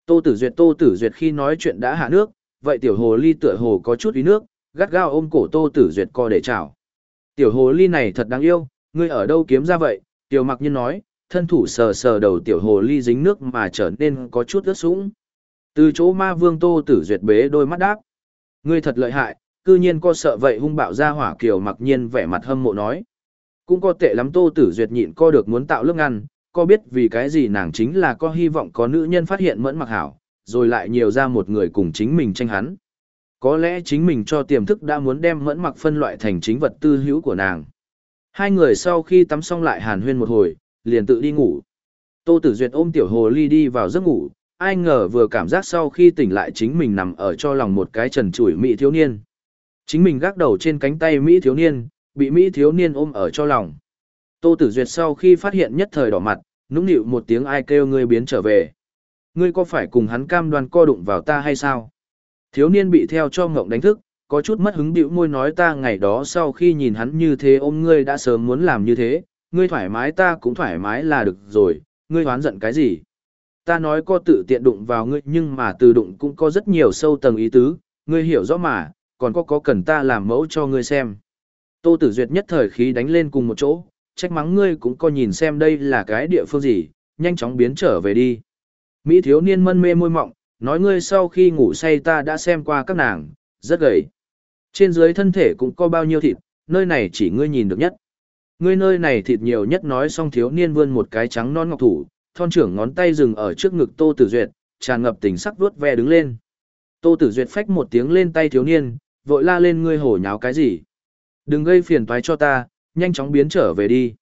Tô Tử Duyệt Tô Tử Duyệt khi nói chuyện đã hạ nước, vậy tiểu hồ ly tựa hồ có chút ý nước, gắt gao ôm cổ Tô Tử Duyệt co để chào. Tiểu hồ ly này thật đáng yêu, ngươi ở đâu kiếm ra vậy? Tiểu Mặc Nhiên nói, thân thủ sờ sờ đầu tiểu hồ ly dính nước mà trở nên có chút ướt sũng. Từ chỗ ma vương Tô Tử Duyệt bế đôi mắt đáp. Ngươi thật lợi hại, cư nhiên co sợ vậy hung bạo ra hỏa kiều mặc nhiên vẻ mặt hâm mộ nói. Cũng có tệ lắm Tô Tử Duyệt nhịn co được muốn tạo lớp ngăn, co biết vì cái gì nàng chính là có hy vọng có nữ nhân phát hiện mẫn mặc hảo, rồi lại nhiều ra một người cùng chính mình tranh hắn. Có lẽ chính mình cho tiềm thức đã muốn đem mẫn mặc phân loại thành chính vật tư hữu của nàng. Hai người sau khi tắm xong lại hàn huyên một hồi, liền tự đi ngủ. Tô Tử Duyệt ôm tiểu hồ ly đi vào giấc ngủ, ai ngờ vừa cảm giác sau khi tỉnh lại chính mình nằm ở cho lòng một cái trần trụi mỹ thiếu niên. Chính mình gác đầu trên cánh tay mỹ thiếu niên, bị mỹ thiếu niên ôm ở cho lòng. Tô Tử Duyệt sau khi phát hiện nhất thời đỏ mặt, nũng nịu một tiếng ai kêu ngươi biến trở về. Ngươi có phải cùng hắn cam đoan co đụng vào ta hay sao? Thiếu niên bị theo cho ngộng đánh thức, có chút mất hứng bĩu môi nói ta ngày đó sau khi nhìn hắn như thế ôm ngươi đã sớm muốn làm như thế, ngươi thoải mái ta cũng thoải mái là được rồi, ngươi hoán giận cái gì? Ta nói có tự tiện đụng vào ngươi nhưng mà từ đụng cũng có rất nhiều sâu tầng ý tứ, ngươi hiểu rõ mà, còn có có cần ta làm mẫu cho ngươi xem. Tô Tử Duyệt nhất thời khí đánh lên cùng một chỗ, trách mắng ngươi cũng có nhìn xem đây là cái địa phương gì, nhanh chóng biến trở về đi. Mỹ thiếu niên mân mê môi mọng, nói ngươi sau khi ngủ say ta đã xem qua các nàng, rất gầy. Trên dưới thân thể cũng có bao nhiêu thịt, nơi này chỉ ngươi nhìn được nhất. Ngươi nơi này thịt nhiều nhất nói xong thiếu niên vươn một cái trắng non ngọc thủ, thon trưởng ngón tay dừng ở trước ngực Tô Tử Duyệt, tràn ngập tình sắc vuốt ve đứng lên. Tô Tử Duyệt phách một tiếng lên tay thiếu niên, vội la lên ngươi hổ nháo cái gì? Đừng gây phiền toái cho ta, nhanh chóng biến trở về đi.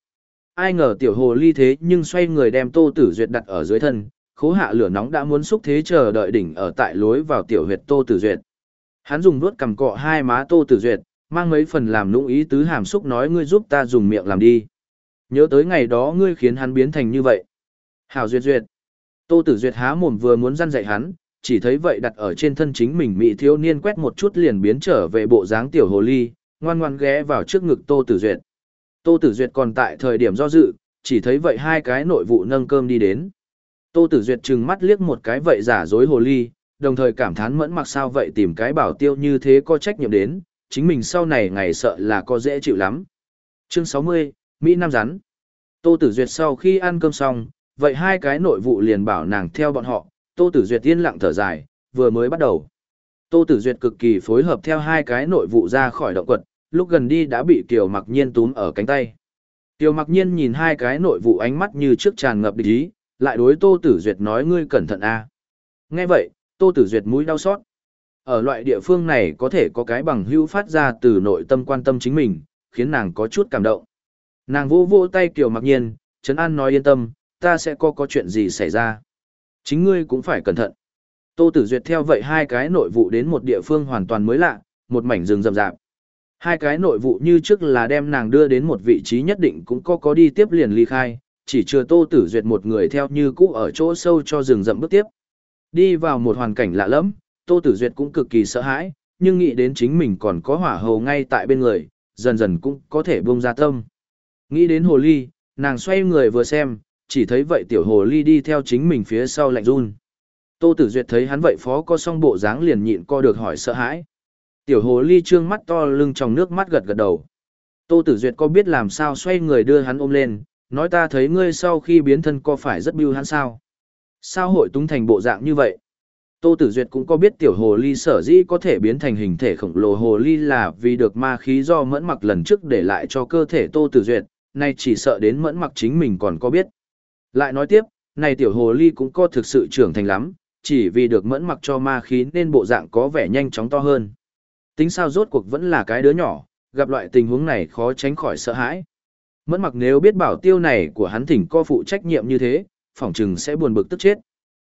Ai ngờ tiểu hồ ly thế nhưng xoay người đem Tô Tử Duyệt đặt ở dưới thân, khố hạ lửa nóng đã muốn xúc thế chờ đợi đỉnh ở tại lối vào tiểu huyệt Tô Tử Duyệt. Hắn dùng đuốt cầm cọ hai má Tô Tử Duyệt, mang mấy phần làm nũng ý tứ hàm xúc nói ngươi giúp ta dùng miệng làm đi. Nhớ tới ngày đó ngươi khiến hắn biến thành như vậy. Hảo duyệt duyệt. Tô Tử Duyệt há mồm vừa muốn răn dạy hắn, chỉ thấy vậy đặt ở trên thân chính mình mỹ thiếu niên quét một chút liền biến trở về bộ dáng tiểu hồ ly, ngoan ngoan ghé vào trước ngực Tô Tử Duyệt. Tô Tử Duyệt còn tại thời điểm do dự, chỉ thấy vậy hai cái nội vụ nâng cơm đi đến. Tô Tử Duyệt trừng mắt liếc một cái vậy giả dối hồ ly, đồng thời cảm thán mẫn mặc sao vậy tìm cái bảo tiêu như thế có trách nhiệm đến, chính mình sau này ngày sợ là có dễ chịu lắm. Chương 60, Mỹ Nam rắn. Tô Tử Duyệt sau khi ăn cơm xong, vậy hai cái nội vụ liền bảo nàng theo bọn họ, Tô Tử Duyệt yên lặng thở dài, vừa mới bắt đầu. Tô Tử Duyệt cực kỳ phối hợp theo hai cái nội vụ ra khỏi động quật, lúc gần đi đã bị Kiều Mặc Nhiên túm ở cánh tay. Kiều Mặc Nhiên nhìn hai cái nội vụ ánh mắt như trước tràn ngập địch ý, lại đối Tô Tử Duyệt nói ngươi cẩn thận a. Nghe vậy, Tô Tử Duyệt mũi đau xót. Ở loại địa phương này có thể có cái bằng hữu phát ra từ nội tâm quan tâm chính mình, khiến nàng có chút cảm động. Nàng vỗ vỗ tay Kiều Mặc Nhiên, Trấn An nói yên tâm, ta sẽ có có chuyện gì xảy ra. Chính ngươi cũng phải cẩn thận. Tô Tử Duyệt theo vậy hai cái nội vụ đến một địa phương hoàn toàn mới lạ, một mảnh rừng rậm rạp. Hai cái nội vụ như trước là đem nàng đưa đến một vị trí nhất định cũng có có đi tiếp liền ly khai, chỉ chưa Tô Tử Duyệt một người theo như cũ ở chỗ sâu cho rừng rậm bước tiếp. Đi vào một hoàn cảnh lạ lẫm, Tô Tử Duyệt cũng cực kỳ sợ hãi, nhưng nghĩ đến chính mình còn có hỏa hầu ngay tại bên người, dần dần cũng có thể buông ra tâm. Nghĩ đến hồ ly, nàng xoay người vừa xem, chỉ thấy vậy tiểu hồ ly đi theo chính mình phía sau lạnh run. Tô Tử Duyệt thấy hắn vậy phó co song bộ dáng liền nhịn co được hỏi sợ hãi. Tiểu hồ ly trương mắt to lưng trong nước mắt gật gật đầu. Tô Tử Duyệt có biết làm sao xoay người đưa hắn ôm lên, nói ta thấy ngươi sau khi biến thân có phải rất biêu hắn sao? Sao hội túng thành bộ dạng như vậy? Tô Tử Duyệt cũng có biết tiểu hồ ly sở dĩ có thể biến thành hình thể khổng lồ hồ ly là vì được ma khí do mẫn mặc lần trước để lại cho cơ thể Tô Tử Duyệt, nay chỉ sợ đến mẫn mặc chính mình còn có biết. Lại nói tiếp, này tiểu hồ ly cũng có thực sự trưởng thành lắm, chỉ vì được mẫn mặc cho ma khí nên bộ dạng có vẻ nhanh chóng to hơn. Tính sao rốt cuộc vẫn là cái đứa nhỏ, gặp loại tình huống này khó tránh khỏi sợ hãi. Mẫn mặc nếu biết bảo tiêu này của hắn thỉnh co phụ trách nhiệm như thế, phỏng chừng sẽ buồn bực tức chết.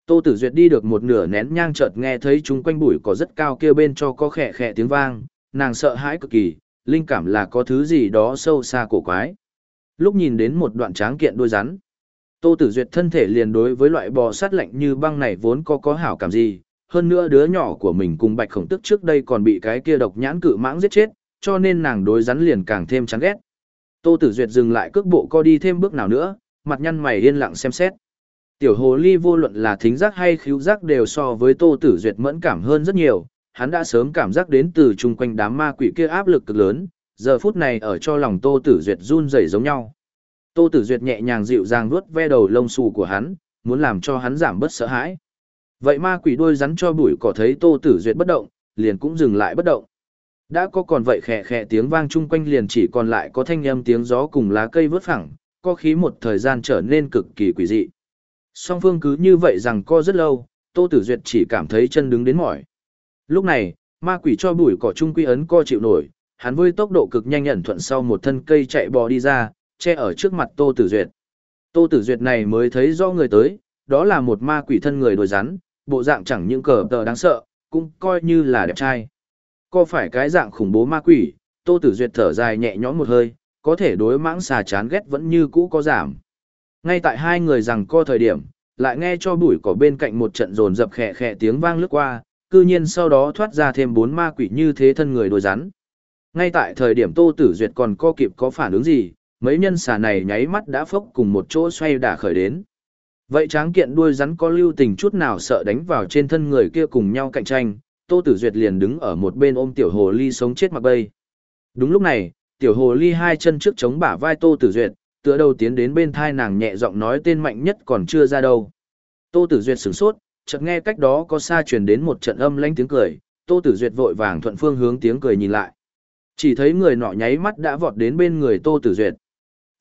Tô Tử Duyệt đi được một nửa nén nhang chợt nghe thấy chúng quanh bụi có rất cao kia bên cho có khẽ khẽ tiếng vang, nàng sợ hãi cực kỳ, linh cảm là có thứ gì đó sâu xa cổ quái. Lúc nhìn đến một đoạn tráng kiện đuôi rắn, Tô Tử Duyệt thân thể liền đối với loại bò sát lạnh như băng này vốn có có hảo cảm gì, hơn nữa đứa nhỏ của mình cùng Bạch Khổng Tức trước đây còn bị cái kia độc nhãn cự mãng giết chết, cho nên nàng đối rắn liền càng thêm chán ghét. Tô Tử Duyệt dừng lại cước bộ co đi thêm bước nào nữa, mặt nhăn mày yên lặng xem xét. Tiểu hồ ly vô luận là thính giác hay khứu giác đều so với Tô Tử Duyệt mẫn cảm hơn rất nhiều, hắn đã sớm cảm giác đến từ chung quanh đám ma quỷ kia áp lực cực lớn, giờ phút này ở cho lòng Tô Tử Duyệt run rẩy giống nhau. Tô Tử Duyệt nhẹ nhàng dịu dàng vuốt ve đầu lông xù của hắn, muốn làm cho hắn giảm bớt sợ hãi. Vậy ma quỷ đuôi rắn cho bụi cỏ thấy Tô Tử Duyệt bất động, liền cũng dừng lại bất động. Đã có còn vậy khẽ khẽ tiếng vang chung quanh liền chỉ còn lại có thanh âm tiếng gió cùng lá cây vớt phẳng, có khí một thời gian trở nên cực kỳ quỷ dị. Song phương cứ như vậy rằng co rất lâu, Tô Tử Duyệt chỉ cảm thấy chân đứng đến mỏi. Lúc này, ma quỷ cho bụi cỏ trung quy ấn co chịu nổi, hắn với tốc độ cực nhanh ẩn thuận sau một thân cây chạy bò đi ra, che ở trước mặt Tô Tử Duyệt. Tô Tử Duyệt này mới thấy rõ người tới, đó là một ma quỷ thân người đồi rắn, bộ dạng chẳng những cờ tờ đáng sợ, cũng coi như là đẹp trai. Có phải cái dạng khủng bố ma quỷ, Tô Tử Duyệt thở dài nhẹ nhõm một hơi, có thể đối mãng xà chán ghét vẫn như cũ có giảm. Ngay tại hai người rằng co thời điểm, lại nghe cho bụi cỏ bên cạnh một trận rồn dập khẽ khẽ tiếng vang lướt qua, cư nhiên sau đó thoát ra thêm bốn ma quỷ như thế thân người đôi rắn. Ngay tại thời điểm Tô Tử Duyệt còn co kịp có phản ứng gì, mấy nhân xà này nháy mắt đã phốc cùng một chỗ xoay đả khởi đến. Vậy tráng kiện đuôi rắn có lưu tình chút nào sợ đánh vào trên thân người kia cùng nhau cạnh tranh, Tô Tử Duyệt liền đứng ở một bên ôm tiểu hồ ly sống chết mặc bay. Đúng lúc này, tiểu hồ ly hai chân trước chống bả vai Tô Tử Duyệt, tựa đầu tiến đến bên thai nàng nhẹ giọng nói tên mạnh nhất còn chưa ra đâu. Tô Tử Duyệt sửng sốt, chợt nghe cách đó có xa truyền đến một trận âm lãnh tiếng cười, Tô Tử Duyệt vội vàng thuận phương hướng tiếng cười nhìn lại. Chỉ thấy người nọ nháy mắt đã vọt đến bên người Tô Tử Duyệt.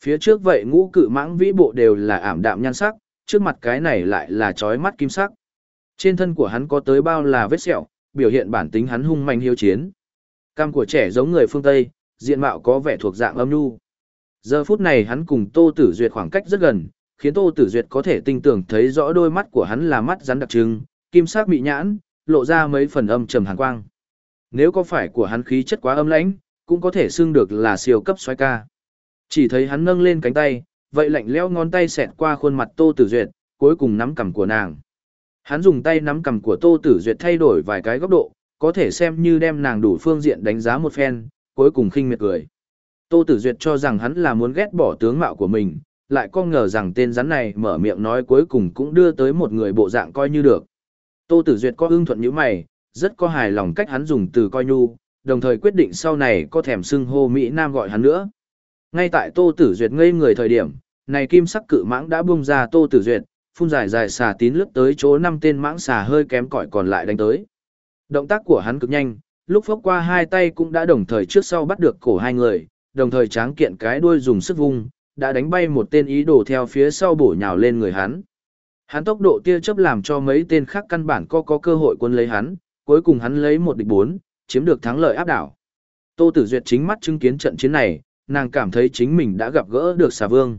Phía trước vậy ngũ cự mãng vĩ bộ đều là ảm đạm nhan sắc, trước mặt cái này lại là chói mắt kim sắc. Trên thân của hắn có tới bao là vết sẹo, biểu hiện bản tính hắn hung manh hiếu chiến. Cam của trẻ giống người phương Tây, diện mạo có vẻ thuộc dạng âm nhu. Giờ phút này hắn cùng Tô Tử Duyệt khoảng cách rất gần, khiến Tô Tử Duyệt có thể tinh tường thấy rõ đôi mắt của hắn là mắt rắn đặc trưng, kim sắc bị nhãn, lộ ra mấy phần âm trầm hàn quang. Nếu có phải của hắn khí chất quá âm lãnh, cũng có thể xưng được là siêu cấp xoái ca. Chỉ thấy hắn nâng lên cánh tay, vậy lạnh lẽo ngón tay xẹt qua khuôn mặt Tô Tử Duyệt, cuối cùng nắm cằm của nàng. Hắn dùng tay nắm cầm của Tô Tử Duyệt thay đổi vài cái góc độ, có thể xem như đem nàng đủ phương diện đánh giá một phen, cuối cùng khinh miệt cười. Tô Tử Duyệt cho rằng hắn là muốn ghét bỏ tướng mạo của mình, lại có ngờ rằng tên rắn này mở miệng nói cuối cùng cũng đưa tới một người bộ dạng coi như được. Tô Tử Duyệt có ưng thuận như mày, rất có hài lòng cách hắn dùng từ coi nhu, đồng thời quyết định sau này có thèm xưng hô Mỹ Nam gọi hắn nữa. Ngay tại Tô Tử Duyệt ngây người thời điểm, này kim sắc cự mãng đã bung ra Tô Tử Duyệt, phun dài dài xà tín lướt tới chỗ năm tên mãng xà hơi kém cỏi còn lại đánh tới. Động tác của hắn cực nhanh, lúc phốc qua hai tay cũng đã đồng thời trước sau bắt được cổ hai người, đồng thời tráng kiện cái đuôi dùng sức vung, đã đánh bay một tên ý đồ theo phía sau bổ nhào lên người hắn. Hắn tốc độ tia chớp làm cho mấy tên khác căn bản có có cơ hội quân lấy hắn, cuối cùng hắn lấy một địch bốn, chiếm được thắng lợi áp đảo. Tô Tử Duyệt chính mắt chứng kiến trận chiến này, nàng cảm thấy chính mình đã gặp gỡ được xà vương.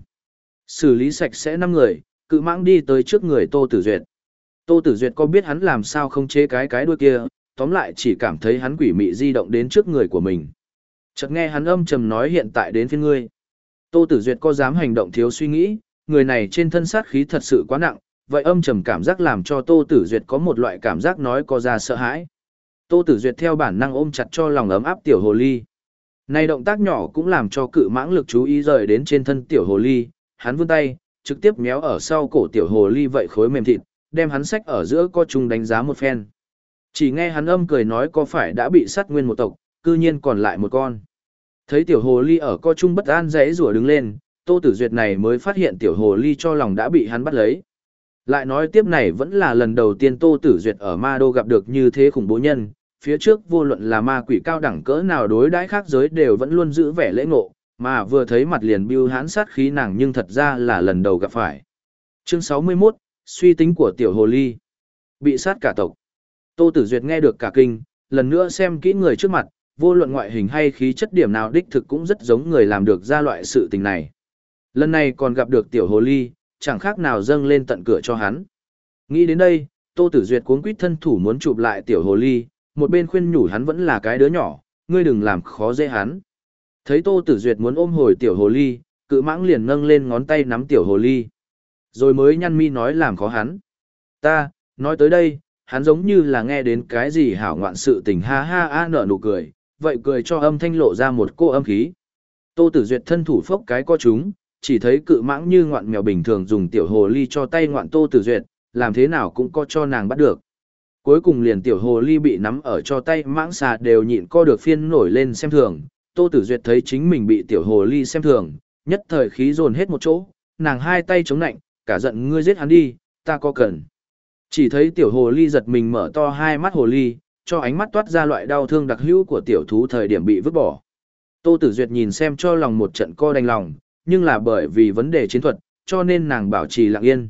Xử lý sạch sẽ năm người, cự mãng đi tới trước người Tô Tử Duyệt. Tô Tử Duyệt có biết hắn làm sao không chế cái cái đuôi kia, tóm lại chỉ cảm thấy hắn quỷ mị di động đến trước người của mình. Chợt nghe hắn âm trầm nói hiện tại đến phiên ngươi. Tô Tử Duyệt có dám hành động thiếu suy nghĩ, người này trên thân sát khí thật sự quá nặng, vậy âm trầm cảm giác làm cho Tô Tử Duyệt có một loại cảm giác nói có ra sợ hãi. Tô Tử Duyệt theo bản năng ôm chặt cho lòng ấm áp tiểu hồ ly. Này động tác nhỏ cũng làm cho cự mãng lực chú ý rời đến trên thân tiểu hồ ly, hắn vươn tay, trực tiếp méo ở sau cổ tiểu hồ ly vậy khối mềm thịt, đem hắn sách ở giữa co chung đánh giá một phen. Chỉ nghe hắn âm cười nói có phải đã bị sát nguyên một tộc, cư nhiên còn lại một con. Thấy tiểu hồ ly ở co chung bất an dãy rủa đứng lên, Tô Tử Duyệt này mới phát hiện tiểu hồ ly cho lòng đã bị hắn bắt lấy. Lại nói tiếp này vẫn là lần đầu tiên Tô Tử Duyệt ở Ma Đô gặp được như thế khủng bố nhân, phía trước vô luận là ma quỷ cao đẳng cỡ nào đối đãi khác giới đều vẫn luôn giữ vẻ lễ ngộ, mà vừa thấy mặt liền bưu hãn sát khí nàng nhưng thật ra là lần đầu gặp phải. Chương 61, suy tính của tiểu hồ ly. Bị sát cả tộc. Tô Tử Duyệt nghe được cả kinh, lần nữa xem kỹ người trước mặt, vô luận ngoại hình hay khí chất điểm nào đích thực cũng rất giống người làm được ra loại sự tình này. Lần này còn gặp được tiểu hồ ly, chẳng khác nào dâng lên tận cửa cho hắn. Nghĩ đến đây, Tô Tử Duyệt cuống quýt thân thủ muốn chụp lại tiểu hồ ly, một bên khuyên nhủ hắn vẫn là cái đứa nhỏ, ngươi đừng làm khó dễ hắn. Thấy Tô Tử Duyệt muốn ôm hồi tiểu hồ ly, cự mãng liền nâng lên ngón tay nắm tiểu hồ ly. rồi mới nhăn mi nói làm khó hắn. Ta, nói tới đây, hắn giống như là nghe đến cái gì hảo ngoạn sự tình ha ha a nở nụ cười, vậy cười cho âm thanh lộ ra một cô âm khí. Tô Tử Duyệt thân thủ phốc cái co chúng, chỉ thấy cự mãng như ngoạn mèo bình thường dùng tiểu hồ ly cho tay ngoạn Tô Tử Duyệt, làm thế nào cũng có cho nàng bắt được. Cuối cùng liền tiểu hồ ly bị nắm ở cho tay mãng xà đều nhịn co được phiên nổi lên xem thường. Tô Tử Duyệt thấy chính mình bị tiểu hồ ly xem thường, nhất thời khí dồn hết một chỗ, nàng hai tay chống nạnh, cả giận ngươi giết hắn đi, ta có cần. Chỉ thấy tiểu hồ ly giật mình mở to hai mắt hồ ly, cho ánh mắt toát ra loại đau thương đặc hữu của tiểu thú thời điểm bị vứt bỏ. Tô Tử Duyệt nhìn xem cho lòng một trận co đành lòng, nhưng là bởi vì vấn đề chiến thuật, cho nên nàng bảo trì lặng yên.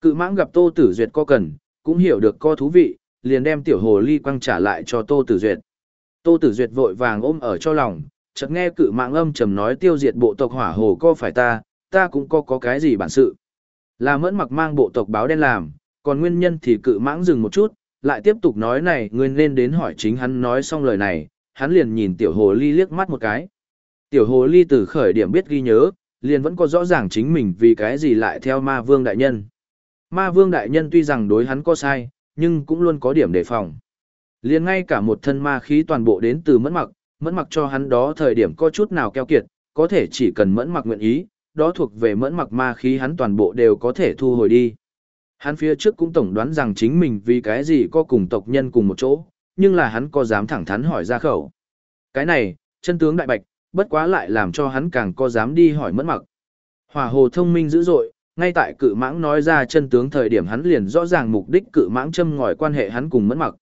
Cự mãng gặp Tô Tử Duyệt co cần, cũng hiểu được co thú vị, liền đem tiểu hồ ly quăng trả lại cho Tô Tử Duyệt. Tô Tử Duyệt vội vàng ôm ở cho lòng, chợt nghe cự Mạng âm trầm nói tiêu diệt bộ tộc hỏa hồ co phải ta, ta cũng có có cái gì bản sự. Là mẫn mặc mang bộ tộc báo đen làm, còn nguyên nhân thì cự mãng dừng một chút, lại tiếp tục nói này ngươi nên đến hỏi chính hắn nói xong lời này, hắn liền nhìn tiểu hồ ly liếc mắt một cái. Tiểu hồ ly từ khởi điểm biết ghi nhớ, liền vẫn có rõ ràng chính mình vì cái gì lại theo ma vương đại nhân. Ma vương đại nhân tuy rằng đối hắn có sai, nhưng cũng luôn có điểm đề phòng. Liền ngay cả một thân ma khí toàn bộ đến từ mẫn mặc, mẫn mặc cho hắn đó thời điểm có chút nào keo kiệt, có thể chỉ cần mẫn mặc nguyện ý, đó thuộc về mẫn mặc ma khí hắn toàn bộ đều có thể thu hồi đi. Hắn phía trước cũng tổng đoán rằng chính mình vì cái gì có cùng tộc nhân cùng một chỗ, nhưng là hắn có dám thẳng thắn hỏi ra khẩu. Cái này, chân tướng đại bạch, bất quá lại làm cho hắn càng có dám đi hỏi mẫn mặc. Hỏa hồ thông minh dữ dội, ngay tại cự mãng nói ra chân tướng thời điểm hắn liền rõ ràng mục đích cự mãng châm ngòi quan hệ hắn cùng mẫn mặc.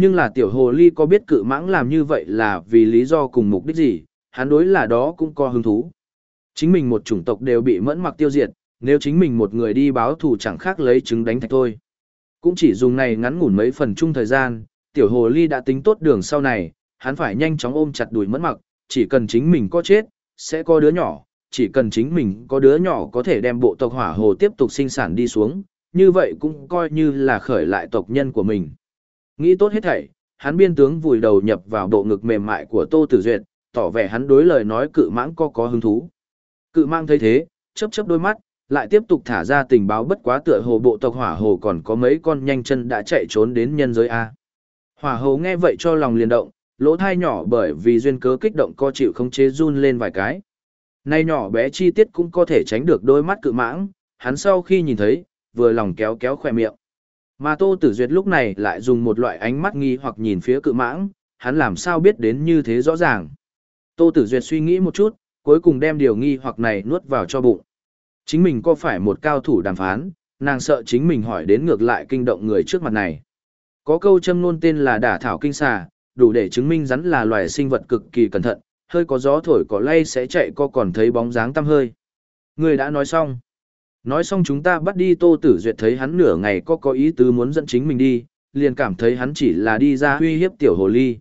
Nhưng là tiểu hồ ly có biết cự mãng làm như vậy là vì lý do cùng mục đích gì, hắn đối là đó cũng có hứng thú. Chính mình một chủng tộc đều bị mẫn mặc tiêu diệt, nếu chính mình một người đi báo thù chẳng khác lấy trứng đánh thạch thôi. Cũng chỉ dùng này ngắn ngủn mấy phần chung thời gian, tiểu hồ ly đã tính tốt đường sau này, hắn phải nhanh chóng ôm chặt đùi mẫn mặc, chỉ cần chính mình có chết, sẽ có đứa nhỏ, chỉ cần chính mình có đứa nhỏ có thể đem bộ tộc hỏa hồ tiếp tục sinh sản đi xuống, như vậy cũng coi như là khởi lại tộc nhân của mình. Nghĩ tốt hết thảy, hắn biên tướng vùi đầu nhập vào bộ ngực mềm mại của Tô Tử Duyệt, tỏ vẻ hắn đối lời nói cự mãng có có hứng thú. Cự mãng thấy thế, chớp chớp đôi mắt, lại tiếp tục thả ra tình báo bất quá tựa hồ bộ tộc hỏa hồ còn có mấy con nhanh chân đã chạy trốn đến nhân giới A. Hỏa hồ nghe vậy cho lòng liền động, lỗ thai nhỏ bởi vì duyên cớ kích động co chịu không chế run lên vài cái. Nay nhỏ bé chi tiết cũng có thể tránh được đôi mắt cự mãng, hắn sau khi nhìn thấy, vừa lòng kéo kéo khỏe miệng. Mà Tô Tử Duyệt lúc này lại dùng một loại ánh mắt nghi hoặc nhìn phía cự mãng, hắn làm sao biết đến như thế rõ ràng. Tô Tử Duyệt suy nghĩ một chút, cuối cùng đem điều nghi hoặc này nuốt vào cho bụng. Chính mình có phải một cao thủ đàm phán, nàng sợ chính mình hỏi đến ngược lại kinh động người trước mặt này. Có câu châm ngôn tên là đả thảo kinh xà, đủ để chứng minh rắn là loài sinh vật cực kỳ cẩn thận, hơi có gió thổi cỏ lay sẽ chạy co còn thấy bóng dáng tăm hơi. Người đã nói xong. Nói xong chúng ta bắt đi Tô Tử Duyệt thấy hắn nửa ngày có có ý tứ muốn dẫn chính mình đi, liền cảm thấy hắn chỉ là đi ra uy hiếp tiểu hồ ly.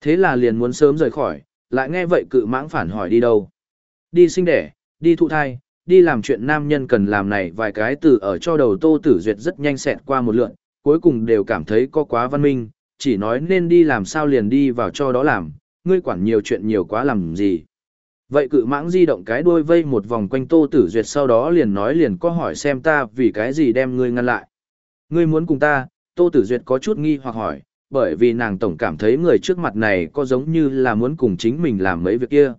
Thế là liền muốn sớm rời khỏi, lại nghe vậy cự mãng phản hỏi đi đâu. Đi sinh đẻ, đi thụ thai, đi làm chuyện nam nhân cần làm này vài cái từ ở cho đầu Tô Tử Duyệt rất nhanh xẹt qua một lượn, cuối cùng đều cảm thấy có quá văn minh, chỉ nói nên đi làm sao liền đi vào cho đó làm, ngươi quản nhiều chuyện nhiều quá làm gì. Vậy cự mãng di động cái đuôi vây một vòng quanh Tô Tử Duyệt sau đó liền nói liền có hỏi xem ta vì cái gì đem ngươi ngăn lại. Ngươi muốn cùng ta, Tô Tử Duyệt có chút nghi hoặc hỏi, bởi vì nàng tổng cảm thấy người trước mặt này có giống như là muốn cùng chính mình làm mấy việc kia.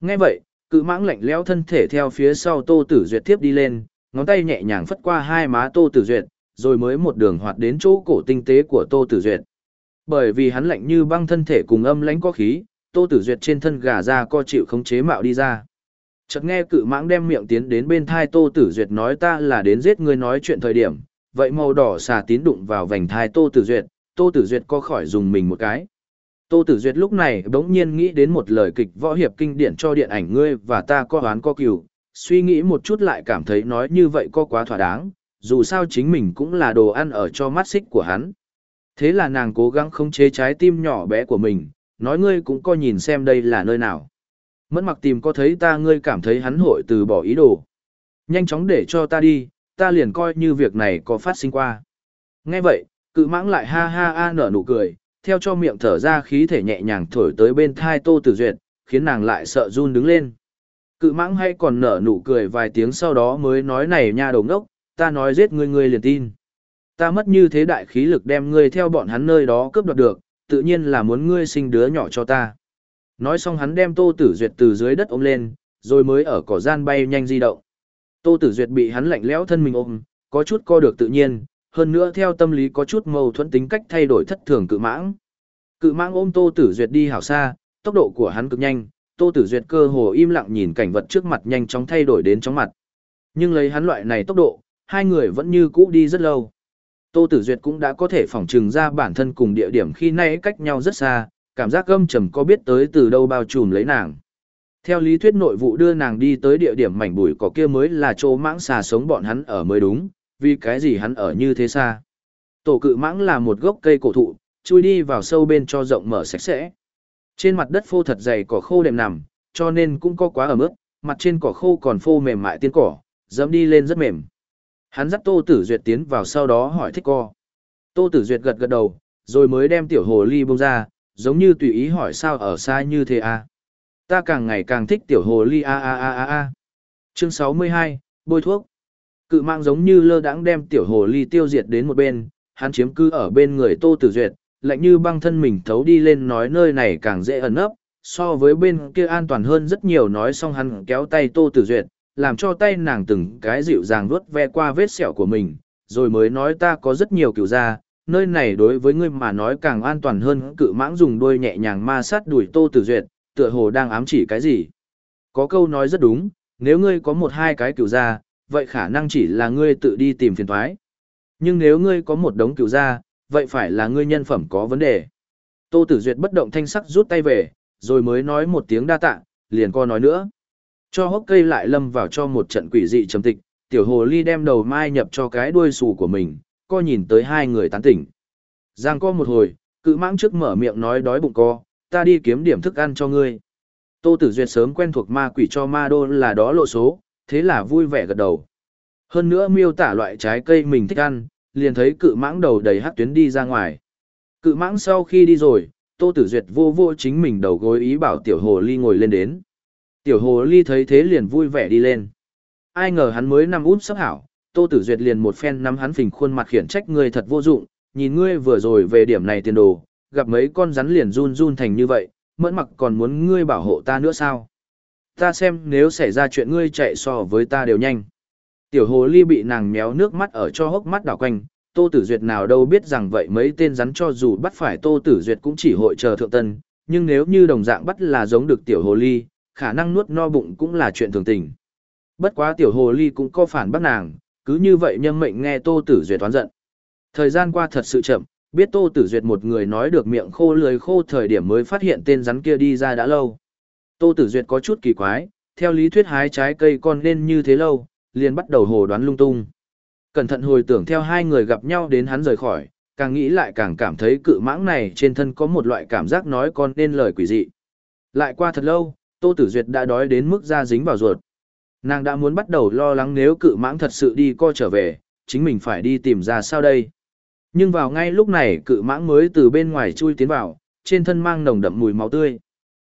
Nghe vậy, cự mãng lạnh lẽo thân thể theo phía sau Tô Tử Duyệt tiếp đi lên, ngón tay nhẹ nhàng phất qua hai má Tô Tử Duyệt, rồi mới một đường hoạt đến chỗ cổ tinh tế của Tô Tử Duyệt. Bởi vì hắn lạnh như băng thân thể cùng âm lãnh có khí, Tô Tử Duyệt trên thân gà ra co chịu không chế mạo đi ra. Chợt nghe cự mãng đem miệng tiến đến bên thai Tô Tử Duyệt nói ta là đến giết ngươi nói chuyện thời điểm, vậy màu đỏ xà tín đụng vào vành thai Tô Tử Duyệt, Tô Tử Duyệt co khỏi dùng mình một cái. Tô Tử Duyệt lúc này bỗng nhiên nghĩ đến một lời kịch võ hiệp kinh điển cho điện ảnh ngươi và ta có oán có cừu, suy nghĩ một chút lại cảm thấy nói như vậy có quá thỏa đáng, dù sao chính mình cũng là đồ ăn ở cho mắt xích của hắn. Thế là nàng cố gắng khống chế trái tim nhỏ bé của mình, nói ngươi cũng coi nhìn xem đây là nơi nào. Mẫn mặc tìm có thấy ta ngươi cảm thấy hắn hội từ bỏ ý đồ. Nhanh chóng để cho ta đi, ta liền coi như việc này có phát sinh qua. Nghe vậy, cự mãng lại ha ha a nở nụ cười, theo cho miệng thở ra khí thể nhẹ nhàng thổi tới bên thai Tô Tử Duyệt, khiến nàng lại sợ run đứng lên. Cự mãng hay còn nở nụ cười vài tiếng sau đó mới nói này nha đầu ngốc, ta nói giết ngươi ngươi liền tin. Ta mất như thế đại khí lực đem ngươi theo bọn hắn nơi đó cướp đoạt được, tự nhiên là muốn ngươi sinh đứa nhỏ cho ta. Nói xong hắn đem Tô Tử Duyệt từ dưới đất ôm lên, rồi mới ở cỏ gian bay nhanh di động. Tô Tử Duyệt bị hắn lạnh lẽo thân mình ôm, có chút co được tự nhiên, hơn nữa theo tâm lý có chút mâu thuẫn tính cách thay đổi thất thường cự mãng. Cự mãng ôm Tô Tử Duyệt đi hảo xa, tốc độ của hắn cực nhanh, Tô Tử Duyệt cơ hồ im lặng nhìn cảnh vật trước mặt nhanh chóng thay đổi đến chóng mặt. Nhưng lấy hắn loại này tốc độ, hai người vẫn như cũ đi rất lâu. Tô Tử Duyệt cũng đã có thể phỏng trừng ra bản thân cùng địa điểm khi nãy cách nhau rất xa, cảm giác gâm trầm có biết tới từ đâu bao trùm lấy nàng. Theo lý thuyết nội vụ đưa nàng đi tới địa điểm mảnh bụi cỏ kia mới là chỗ mãng xà sống bọn hắn ở mới đúng, vì cái gì hắn ở như thế xa. Tổ cự mãng là một gốc cây cổ thụ, chui đi vào sâu bên cho rộng mở sạch sẽ. Trên mặt đất phô thật dày cỏ khô đệm nằm, cho nên cũng có quá ở mức, mặt trên cỏ khô còn phô mềm mại tiên cỏ, dẫm đi lên rất mềm. Hắn dắt Tô Tử Duyệt tiến vào sau đó hỏi thích co. Tô Tử Duyệt gật gật đầu, rồi mới đem tiểu hồ ly bông ra, giống như tùy ý hỏi sao ở xa như thế à. Ta càng ngày càng thích tiểu hồ ly a a a a a. Chương 62, bôi thuốc. Cự mạng giống như lơ đãng đem tiểu hồ ly tiêu diệt đến một bên, hắn chiếm cư ở bên người Tô Tử Duyệt, lạnh như băng thân mình thấu đi lên nói nơi này càng dễ ẩn nấp, so với bên kia an toàn hơn rất nhiều nói xong hắn kéo tay Tô Tử Duyệt, làm cho tay nàng từng cái dịu dàng vuốt ve qua vết sẹo của mình, rồi mới nói ta có rất nhiều kiểu da, nơi này đối với ngươi mà nói càng an toàn hơn cự mãng dùng đuôi nhẹ nhàng ma sát đuổi Tô Tử Duyệt, tựa hồ đang ám chỉ cái gì. Có câu nói rất đúng, nếu ngươi có một hai cái kiểu da, vậy khả năng chỉ là ngươi tự đi tìm phiền toái. Nhưng nếu ngươi có một đống kiểu da, vậy phải là ngươi nhân phẩm có vấn đề. Tô Tử Duyệt bất động thanh sắc rút tay về, rồi mới nói một tiếng đa tạ, liền co nói nữa. Cho hốc cây lại lâm vào cho một trận quỷ dị trầm tịch, tiểu hồ ly đem đầu mai nhập cho cái đuôi xù của mình, co nhìn tới hai người tán tỉnh. Giang co một hồi, cự mãng trước mở miệng nói đói bụng co, ta đi kiếm điểm thức ăn cho ngươi. Tô Tử Duyệt sớm quen thuộc ma quỷ cho ma đô là đó lộ số, thế là vui vẻ gật đầu. Hơn nữa miêu tả loại trái cây mình thích ăn, liền thấy cự mãng đầu đầy hắc tuyến đi ra ngoài. Cự mãng sau khi đi rồi, Tô Tử Duyệt vô vô chính mình đầu gối ý bảo tiểu hồ ly ngồi lên đến. Tiểu hồ ly thấy thế liền vui vẻ đi lên. Ai ngờ hắn mới nằm út sắp hảo, Tô Tử Duyệt liền một phen nắm hắn phình khuôn mặt khiển trách ngươi thật vô dụng, nhìn ngươi vừa rồi về điểm này tiền đồ, gặp mấy con rắn liền run run thành như vậy, mẫn mặc còn muốn ngươi bảo hộ ta nữa sao? Ta xem nếu xảy ra chuyện ngươi chạy so với ta đều nhanh. Tiểu hồ ly bị nàng méo nước mắt ở cho hốc mắt đảo quanh, Tô Tử Duyệt nào đâu biết rằng vậy mấy tên rắn cho dù bắt phải Tô Tử Duyệt cũng chỉ hội chờ thượng tân, nhưng nếu như đồng dạng bắt là giống được tiểu hồ ly, khả năng nuốt no bụng cũng là chuyện thường tình. Bất quá tiểu hồ ly cũng có phản bác nàng, cứ như vậy nhâm mệnh nghe Tô Tử Duyệt toán giận. Thời gian qua thật sự chậm, biết Tô Tử Duyệt một người nói được miệng khô lưỡi khô thời điểm mới phát hiện tên rắn kia đi ra đã lâu. Tô Tử Duyệt có chút kỳ quái, theo lý thuyết hái trái cây con nên như thế lâu, liền bắt đầu hồ đoán lung tung. Cẩn thận hồi tưởng theo hai người gặp nhau đến hắn rời khỏi, càng nghĩ lại càng cảm thấy cự mãng này trên thân có một loại cảm giác nói con nên lời quỷ dị. Lại qua thật lâu, Tô Tử Duyệt đã đói đến mức da dính vào ruột. Nàng đã muốn bắt đầu lo lắng nếu cự mãng thật sự đi co trở về, chính mình phải đi tìm ra sao đây. Nhưng vào ngay lúc này cự mãng mới từ bên ngoài chui tiến vào, trên thân mang nồng đậm mùi máu tươi.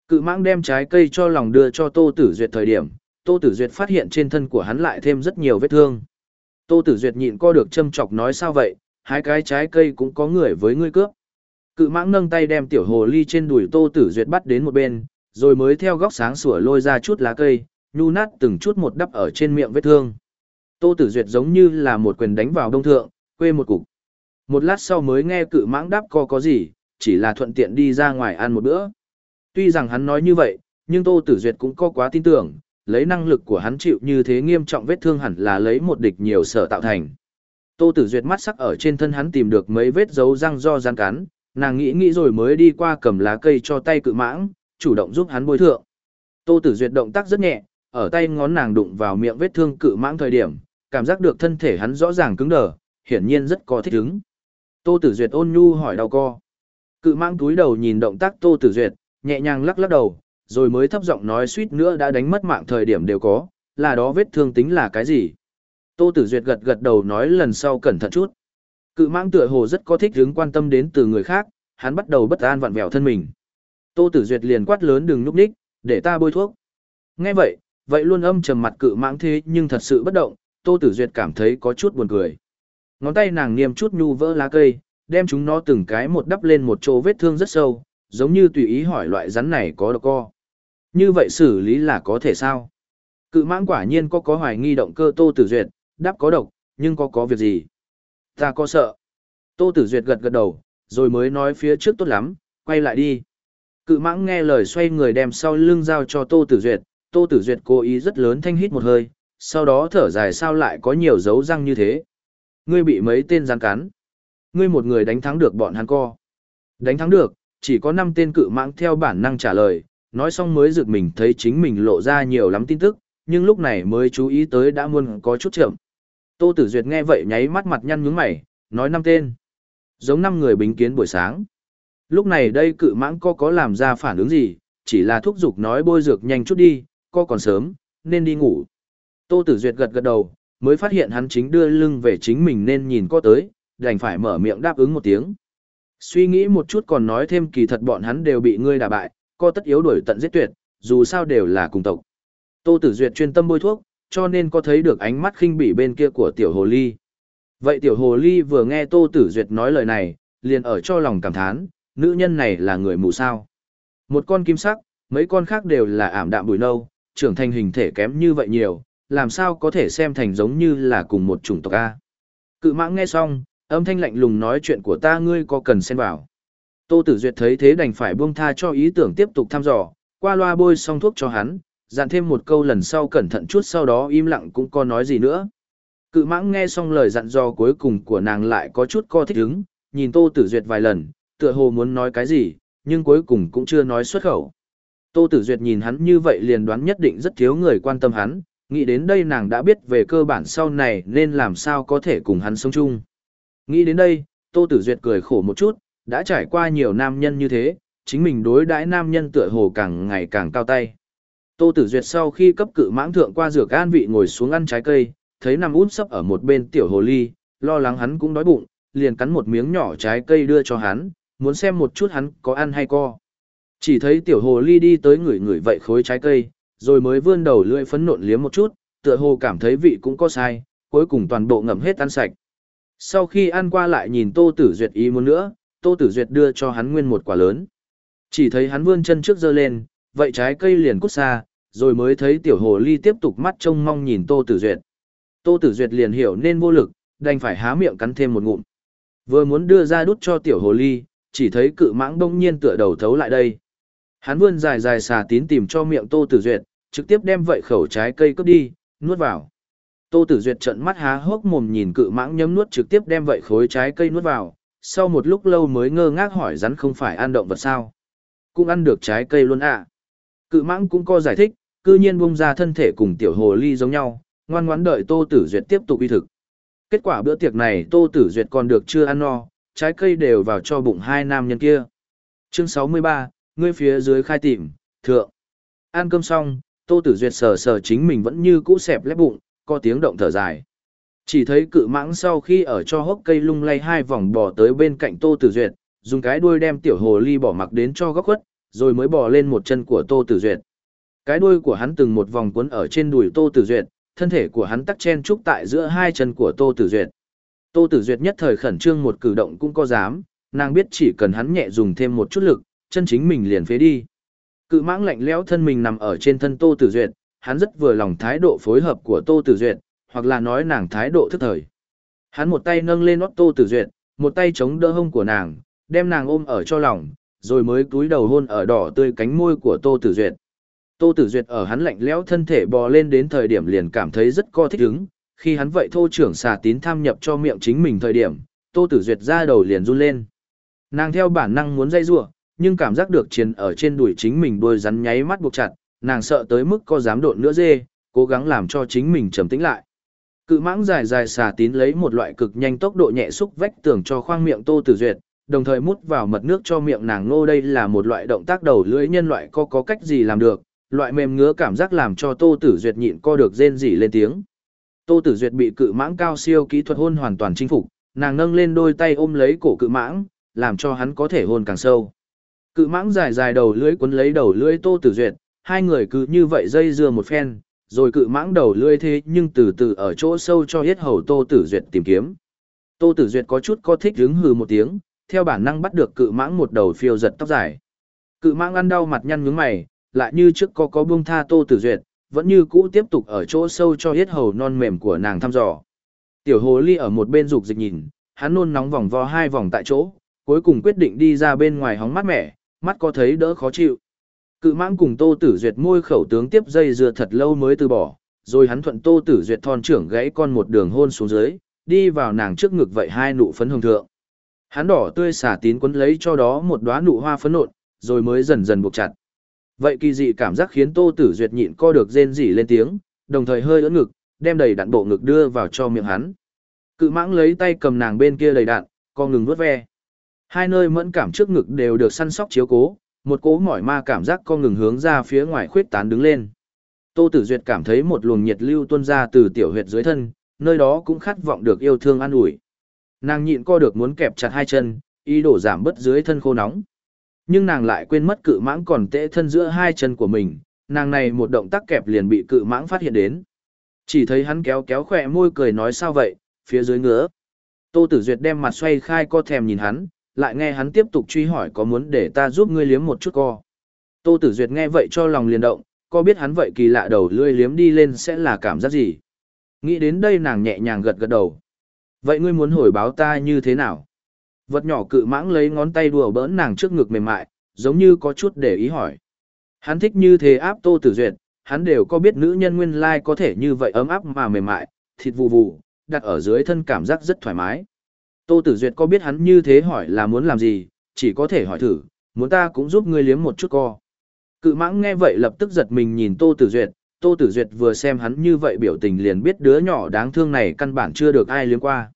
Cự mãng đem trái cây cho lòng đưa cho Tô Tử Duyệt thời điểm, Tô Tử Duyệt phát hiện trên thân của hắn lại thêm rất nhiều vết thương. Tô Tử Duyệt nhịn co được châm chọc nói sao vậy, hai cái trái cây cũng có người với ngươi cướp. Cự mãng nâng tay đem tiểu hồ ly trên đùi Tô Tử Duyệt bắt đến một bên, rồi mới theo góc sáng sủa lôi ra chút lá cây, nhu nát từng chút một đắp ở trên miệng vết thương. Tô Tử Duyệt giống như là một quyền đánh vào đông thượng, quê một cục. Một lát sau mới nghe cự mãng đáp co có gì, chỉ là thuận tiện đi ra ngoài ăn một bữa. Tuy rằng hắn nói như vậy, nhưng Tô Tử Duyệt cũng có quá tin tưởng, lấy năng lực của hắn chịu như thế nghiêm trọng vết thương hẳn là lấy một địch nhiều sở tạo thành. Tô Tử Duyệt mắt sắc ở trên thân hắn tìm được mấy vết dấu răng do răng cắn, nàng nghĩ nghĩ rồi mới đi qua cầm lá cây cho tay cự mãng, chủ động giúp hắn bôi thượng. Tô Tử Duyệt động tác rất nhẹ, ở tay ngón nàng đụng vào miệng vết thương cự mãng thời điểm, cảm giác được thân thể hắn rõ ràng cứng đờ, hiển nhiên rất có thích ứng. Tô Tử Duyệt ôn nhu hỏi đau co. Cự mãng túi đầu nhìn động tác Tô Tử Duyệt, nhẹ nhàng lắc lắc đầu, rồi mới thấp giọng nói suýt nữa đã đánh mất mạng thời điểm đều có, là đó vết thương tính là cái gì. Tô Tử Duyệt gật gật đầu nói lần sau cẩn thận chút. Cự mãng tựa hồ rất có thích hứng quan tâm đến từ người khác, hắn bắt đầu bất an vặn vẹo thân mình. Tô Tử Duyệt liền quát lớn đừng núp ních, để ta bôi thuốc. Nghe vậy, Vậy luôn âm trầm mặt cự mãng thế nhưng thật sự bất động, Tô Tử Duyệt cảm thấy có chút buồn cười. Ngón tay nàng niêm chút nhu vỡ lá cây, đem chúng nó từng cái một đắp lên một chỗ vết thương rất sâu, giống như tùy ý hỏi loại rắn này có độc co. Như vậy xử lý là có thể sao? Cự mãng quả nhiên có có hoài nghi động cơ Tô Tử Duyệt, đáp có độc, nhưng có có việc gì? Ta có sợ. Tô Tử Duyệt gật gật đầu, rồi mới nói phía trước tốt lắm, quay lại đi. Cự mãng nghe lời xoay người đem sau lưng giao cho Tô Tử Duyệt, Tô Tử Duyệt cố ý rất lớn thanh hít một hơi, sau đó thở dài sao lại có nhiều dấu răng như thế. Ngươi bị mấy tên gian cắn. Ngươi một người đánh thắng được bọn hắn co. Đánh thắng được, chỉ có 5 tên cự mãng theo bản năng trả lời, nói xong mới rực mình thấy chính mình lộ ra nhiều lắm tin tức, nhưng lúc này mới chú ý tới đã muôn có chút chậm. Tô Tử Duyệt nghe vậy nháy mắt mặt nhăn nhướng mày, nói năm tên. Giống năm người bính kiến buổi sáng. Lúc này đây cự mãng co có làm ra phản ứng gì, chỉ là thúc giục nói bôi dược nhanh chút đi, co còn sớm, nên đi ngủ. Tô Tử Duyệt gật gật đầu, mới phát hiện hắn chính đưa lưng về chính mình nên nhìn co tới, đành phải mở miệng đáp ứng một tiếng. Suy nghĩ một chút còn nói thêm kỳ thật bọn hắn đều bị ngươi đả bại, co tất yếu đuổi tận giết tuyệt, dù sao đều là cùng tộc. Tô Tử Duyệt chuyên tâm bôi thuốc, cho nên có thấy được ánh mắt khinh bỉ bên kia của tiểu hồ ly. Vậy tiểu hồ ly vừa nghe Tô Tử Duyệt nói lời này, liền ở cho lòng cảm thán, nữ nhân này là người mù sao. Một con kim sắc, mấy con khác đều là ảm đạm bùi nâu, trưởng thành hình thể kém như vậy nhiều, làm sao có thể xem thành giống như là cùng một chủng tộc A. Cự mãng nghe xong, âm thanh lạnh lùng nói chuyện của ta ngươi có cần xen vào. Tô Tử Duyệt thấy thế đành phải buông tha cho ý tưởng tiếp tục thăm dò, qua loa bôi xong thuốc cho hắn, dặn thêm một câu lần sau cẩn thận chút sau đó im lặng cũng có nói gì nữa. Cự mãng nghe xong lời dặn dò cuối cùng của nàng lại có chút co thích hứng, nhìn Tô Tử Duyệt vài lần, tựa hồ muốn nói cái gì, nhưng cuối cùng cũng chưa nói xuất khẩu. Tô Tử Duyệt nhìn hắn như vậy liền đoán nhất định rất thiếu người quan tâm hắn, nghĩ đến đây nàng đã biết về cơ bản sau này nên làm sao có thể cùng hắn sống chung. Nghĩ đến đây, Tô Tử Duyệt cười khổ một chút, đã trải qua nhiều nam nhân như thế, chính mình đối đãi nam nhân tựa hồ càng ngày càng cao tay. Tô Tử Duyệt sau khi cấp cự mãng thượng qua rửa an vị ngồi xuống ăn trái cây, thấy nằm út sấp ở một bên tiểu hồ ly, lo lắng hắn cũng đói bụng, liền cắn một miếng nhỏ trái cây đưa cho hắn, muốn xem một chút hắn có ăn hay co. Chỉ thấy tiểu hồ ly đi tới người người vậy khối trái cây, rồi mới vươn đầu lưỡi phấn nộn liếm một chút, tựa hồ cảm thấy vị cũng có sai, cuối cùng toàn bộ ngậm hết ăn sạch. Sau khi ăn qua lại nhìn Tô Tử Duyệt ý muốn nữa, Tô Tử Duyệt đưa cho hắn nguyên một quả lớn. Chỉ thấy hắn vươn chân trước giơ lên, vậy trái cây liền cút xa, rồi mới thấy tiểu hồ ly tiếp tục mắt trông mong nhìn Tô Tử Duyệt. Tô Tử Duyệt liền hiểu nên vô lực, đành phải há miệng cắn thêm một ngụm. Vừa muốn đưa ra đút cho tiểu hồ ly, chỉ thấy cự mãng đông nhiên tựa đầu thấu lại đây. Hắn vươn dài dài xà tín tìm cho miệng Tô Tử Duyệt, trực tiếp đem vậy khẩu trái cây cướp đi, nuốt vào. Tô Tử Duyệt trợn mắt há hốc mồm nhìn cự mãng nhấm nuốt trực tiếp đem vậy khối trái cây nuốt vào, sau một lúc lâu mới ngơ ngác hỏi rắn không phải ăn động vật sao. Cũng ăn được trái cây luôn à. Cự mãng cũng có giải thích, cư nhiên bung ra thân thể cùng tiểu hồ ly giống nhau, ngoan ngoãn đợi Tô Tử Duyệt tiếp tục uy thực. Kết quả bữa tiệc này Tô Tử Duyệt còn được chưa ăn no, trái cây đều vào cho bụng hai nam nhân kia. Chương 63, ngươi phía dưới khai tìm, thượng. Ăn cơm xong, Tô Tử Duyệt sờ sờ chính mình vẫn như cũ sẹp lép bụng, có tiếng động thở dài. Chỉ thấy cự mãng sau khi ở cho hốc cây lung lay hai vòng bò tới bên cạnh Tô Tử Duyệt, dùng cái đuôi đem tiểu hồ ly bỏ mặc đến cho góc khuất, rồi mới bò lên một chân của Tô Tử Duyệt. Cái đuôi của hắn từng một vòng cuốn ở trên đùi Tô Tử Duyệt, thân thể của hắn tắc chen trúc tại giữa hai chân của Tô Tử Duyệt. Tô Tử Duyệt nhất thời khẩn trương một cử động cũng có dám, nàng biết chỉ cần hắn nhẹ dùng thêm một chút lực, chân chính mình liền phế đi. Cự mãng lạnh lẽo thân mình nằm ở trên thân Tô Tử Duyệt, hắn rất vừa lòng thái độ phối hợp của Tô Tử Duyệt, hoặc là nói nàng thái độ thức thời. Hắn một tay nâng lên nót Tô Tử Duyệt, một tay chống đỡ hông của nàng, đem nàng ôm ở cho lòng, rồi mới cúi đầu hôn ở đỏ tươi cánh môi của Tô Tử Duyệt. Tô Tử Duyệt ở hắn lạnh lẽo thân thể bò lên đến thời điểm liền cảm thấy rất co thích ứng, khi hắn vậy thô trưởng xà tín tham nhập cho miệng chính mình thời điểm, Tô Tử Duyệt ra đầu liền run lên. Nàng theo bản năng muốn dây rủa, nhưng cảm giác được chiến ở trên đùi chính mình đôi rắn nháy mắt buộc chặt, nàng sợ tới mức có dám độn nữa dê, cố gắng làm cho chính mình trầm tĩnh lại. Cự mãng dài dài xà tín lấy một loại cực nhanh tốc độ nhẹ xúc vách tường cho khoang miệng Tô Tử Duyệt, đồng thời mút vào mật nước cho miệng nàng nô đây là một loại động tác đầu lưỡi nhân loại có có cách gì làm được, loại mềm ngứa cảm giác làm cho Tô Tử Duyệt nhịn co được rên rỉ lên tiếng. Tô Tử Duyệt bị cự mãng cao siêu kỹ thuật hôn hoàn toàn chinh phục, nàng nâng lên đôi tay ôm lấy cổ cự mãng, làm cho hắn có thể hôn càng sâu. Cự mãng dài dài đầu lưỡi cuốn lấy đầu lưỡi Tô Tử Duyệt, hai người cứ như vậy dây dưa một phen, Rồi cự mãng đầu lưỡi thế nhưng từ từ ở chỗ sâu cho hết hầu Tô Tử Duyệt tìm kiếm. Tô Tử Duyệt có chút có thích hứng hừ một tiếng, theo bản năng bắt được cự mãng một đầu phiêu giật tóc dài. Cự mãng ăn đau mặt nhăn nhướng mày, lại như trước có có buông tha Tô Tử Duyệt, vẫn như cũ tiếp tục ở chỗ sâu cho hết hầu non mềm của nàng thăm dò. Tiểu hồ ly ở một bên dục dịch nhìn, hắn nôn nóng vòng vo hai vòng tại chỗ, cuối cùng quyết định đi ra bên ngoài hóng mát mẻ, mắt có thấy đỡ khó chịu. Cự mãng cùng Tô Tử Duyệt môi khẩu tướng tiếp dây dưa thật lâu mới từ bỏ, rồi hắn thuận Tô Tử Duyệt thon trưởng gãy con một đường hôn xuống dưới, đi vào nàng trước ngực vậy hai nụ phấn hồng thượng. Hắn đỏ tươi xả tín quấn lấy cho đó một đóa nụ hoa phấn nộn, rồi mới dần dần buộc chặt. Vậy kỳ dị cảm giác khiến Tô Tử Duyệt nhịn co được rên rỉ lên tiếng, đồng thời hơi ưỡn ngực, đem đầy đặn bộ ngực đưa vào cho miệng hắn. Cự mãng lấy tay cầm nàng bên kia đầy đặn, co ngừng vuốt ve. Hai nơi mẫn cảm trước ngực đều được săn sóc chiếu cố, một cố mỏi ma cảm giác co ngừng hướng ra phía ngoài khuyết tán đứng lên. Tô Tử Duyệt cảm thấy một luồng nhiệt lưu tuôn ra từ tiểu huyệt dưới thân, nơi đó cũng khát vọng được yêu thương an ủi. Nàng nhịn co được muốn kẹp chặt hai chân, ý đồ giảm bớt dưới thân khô nóng. Nhưng nàng lại quên mất cự mãng còn tễ thân giữa hai chân của mình, nàng này một động tác kẹp liền bị cự mãng phát hiện đến. Chỉ thấy hắn kéo kéo khỏe môi cười nói sao vậy, phía dưới ngứa. Tô Tử Duyệt đem mặt xoay khai co thèm nhìn hắn, lại nghe hắn tiếp tục truy hỏi có muốn để ta giúp ngươi liếm một chút co. Tô Tử Duyệt nghe vậy cho lòng liền động, Co biết hắn vậy kỳ lạ đầu lưỡi liếm đi lên sẽ là cảm giác gì. Nghĩ đến đây nàng nhẹ nhàng gật gật đầu. Vậy ngươi muốn hồi báo ta như thế nào? Vật nhỏ cự mãng lấy ngón tay đùa bỡn nàng trước ngực mềm mại, giống như có chút để ý hỏi. Hắn thích như thế áp Tô Tử Duyệt, hắn đều có biết nữ nhân nguyên lai có thể như vậy ấm áp mà mềm mại, thịt vụ vụ đặt ở dưới thân cảm giác rất thoải mái. Tô Tử Duyệt có biết hắn như thế hỏi là muốn làm gì, chỉ có thể hỏi thử, muốn ta cũng giúp ngươi liếm một chút co. Cự mãng nghe vậy lập tức giật mình nhìn Tô Tử Duyệt, Tô Tử Duyệt vừa xem hắn như vậy biểu tình liền biết đứa nhỏ đáng thương này căn bản chưa được ai liếm qua.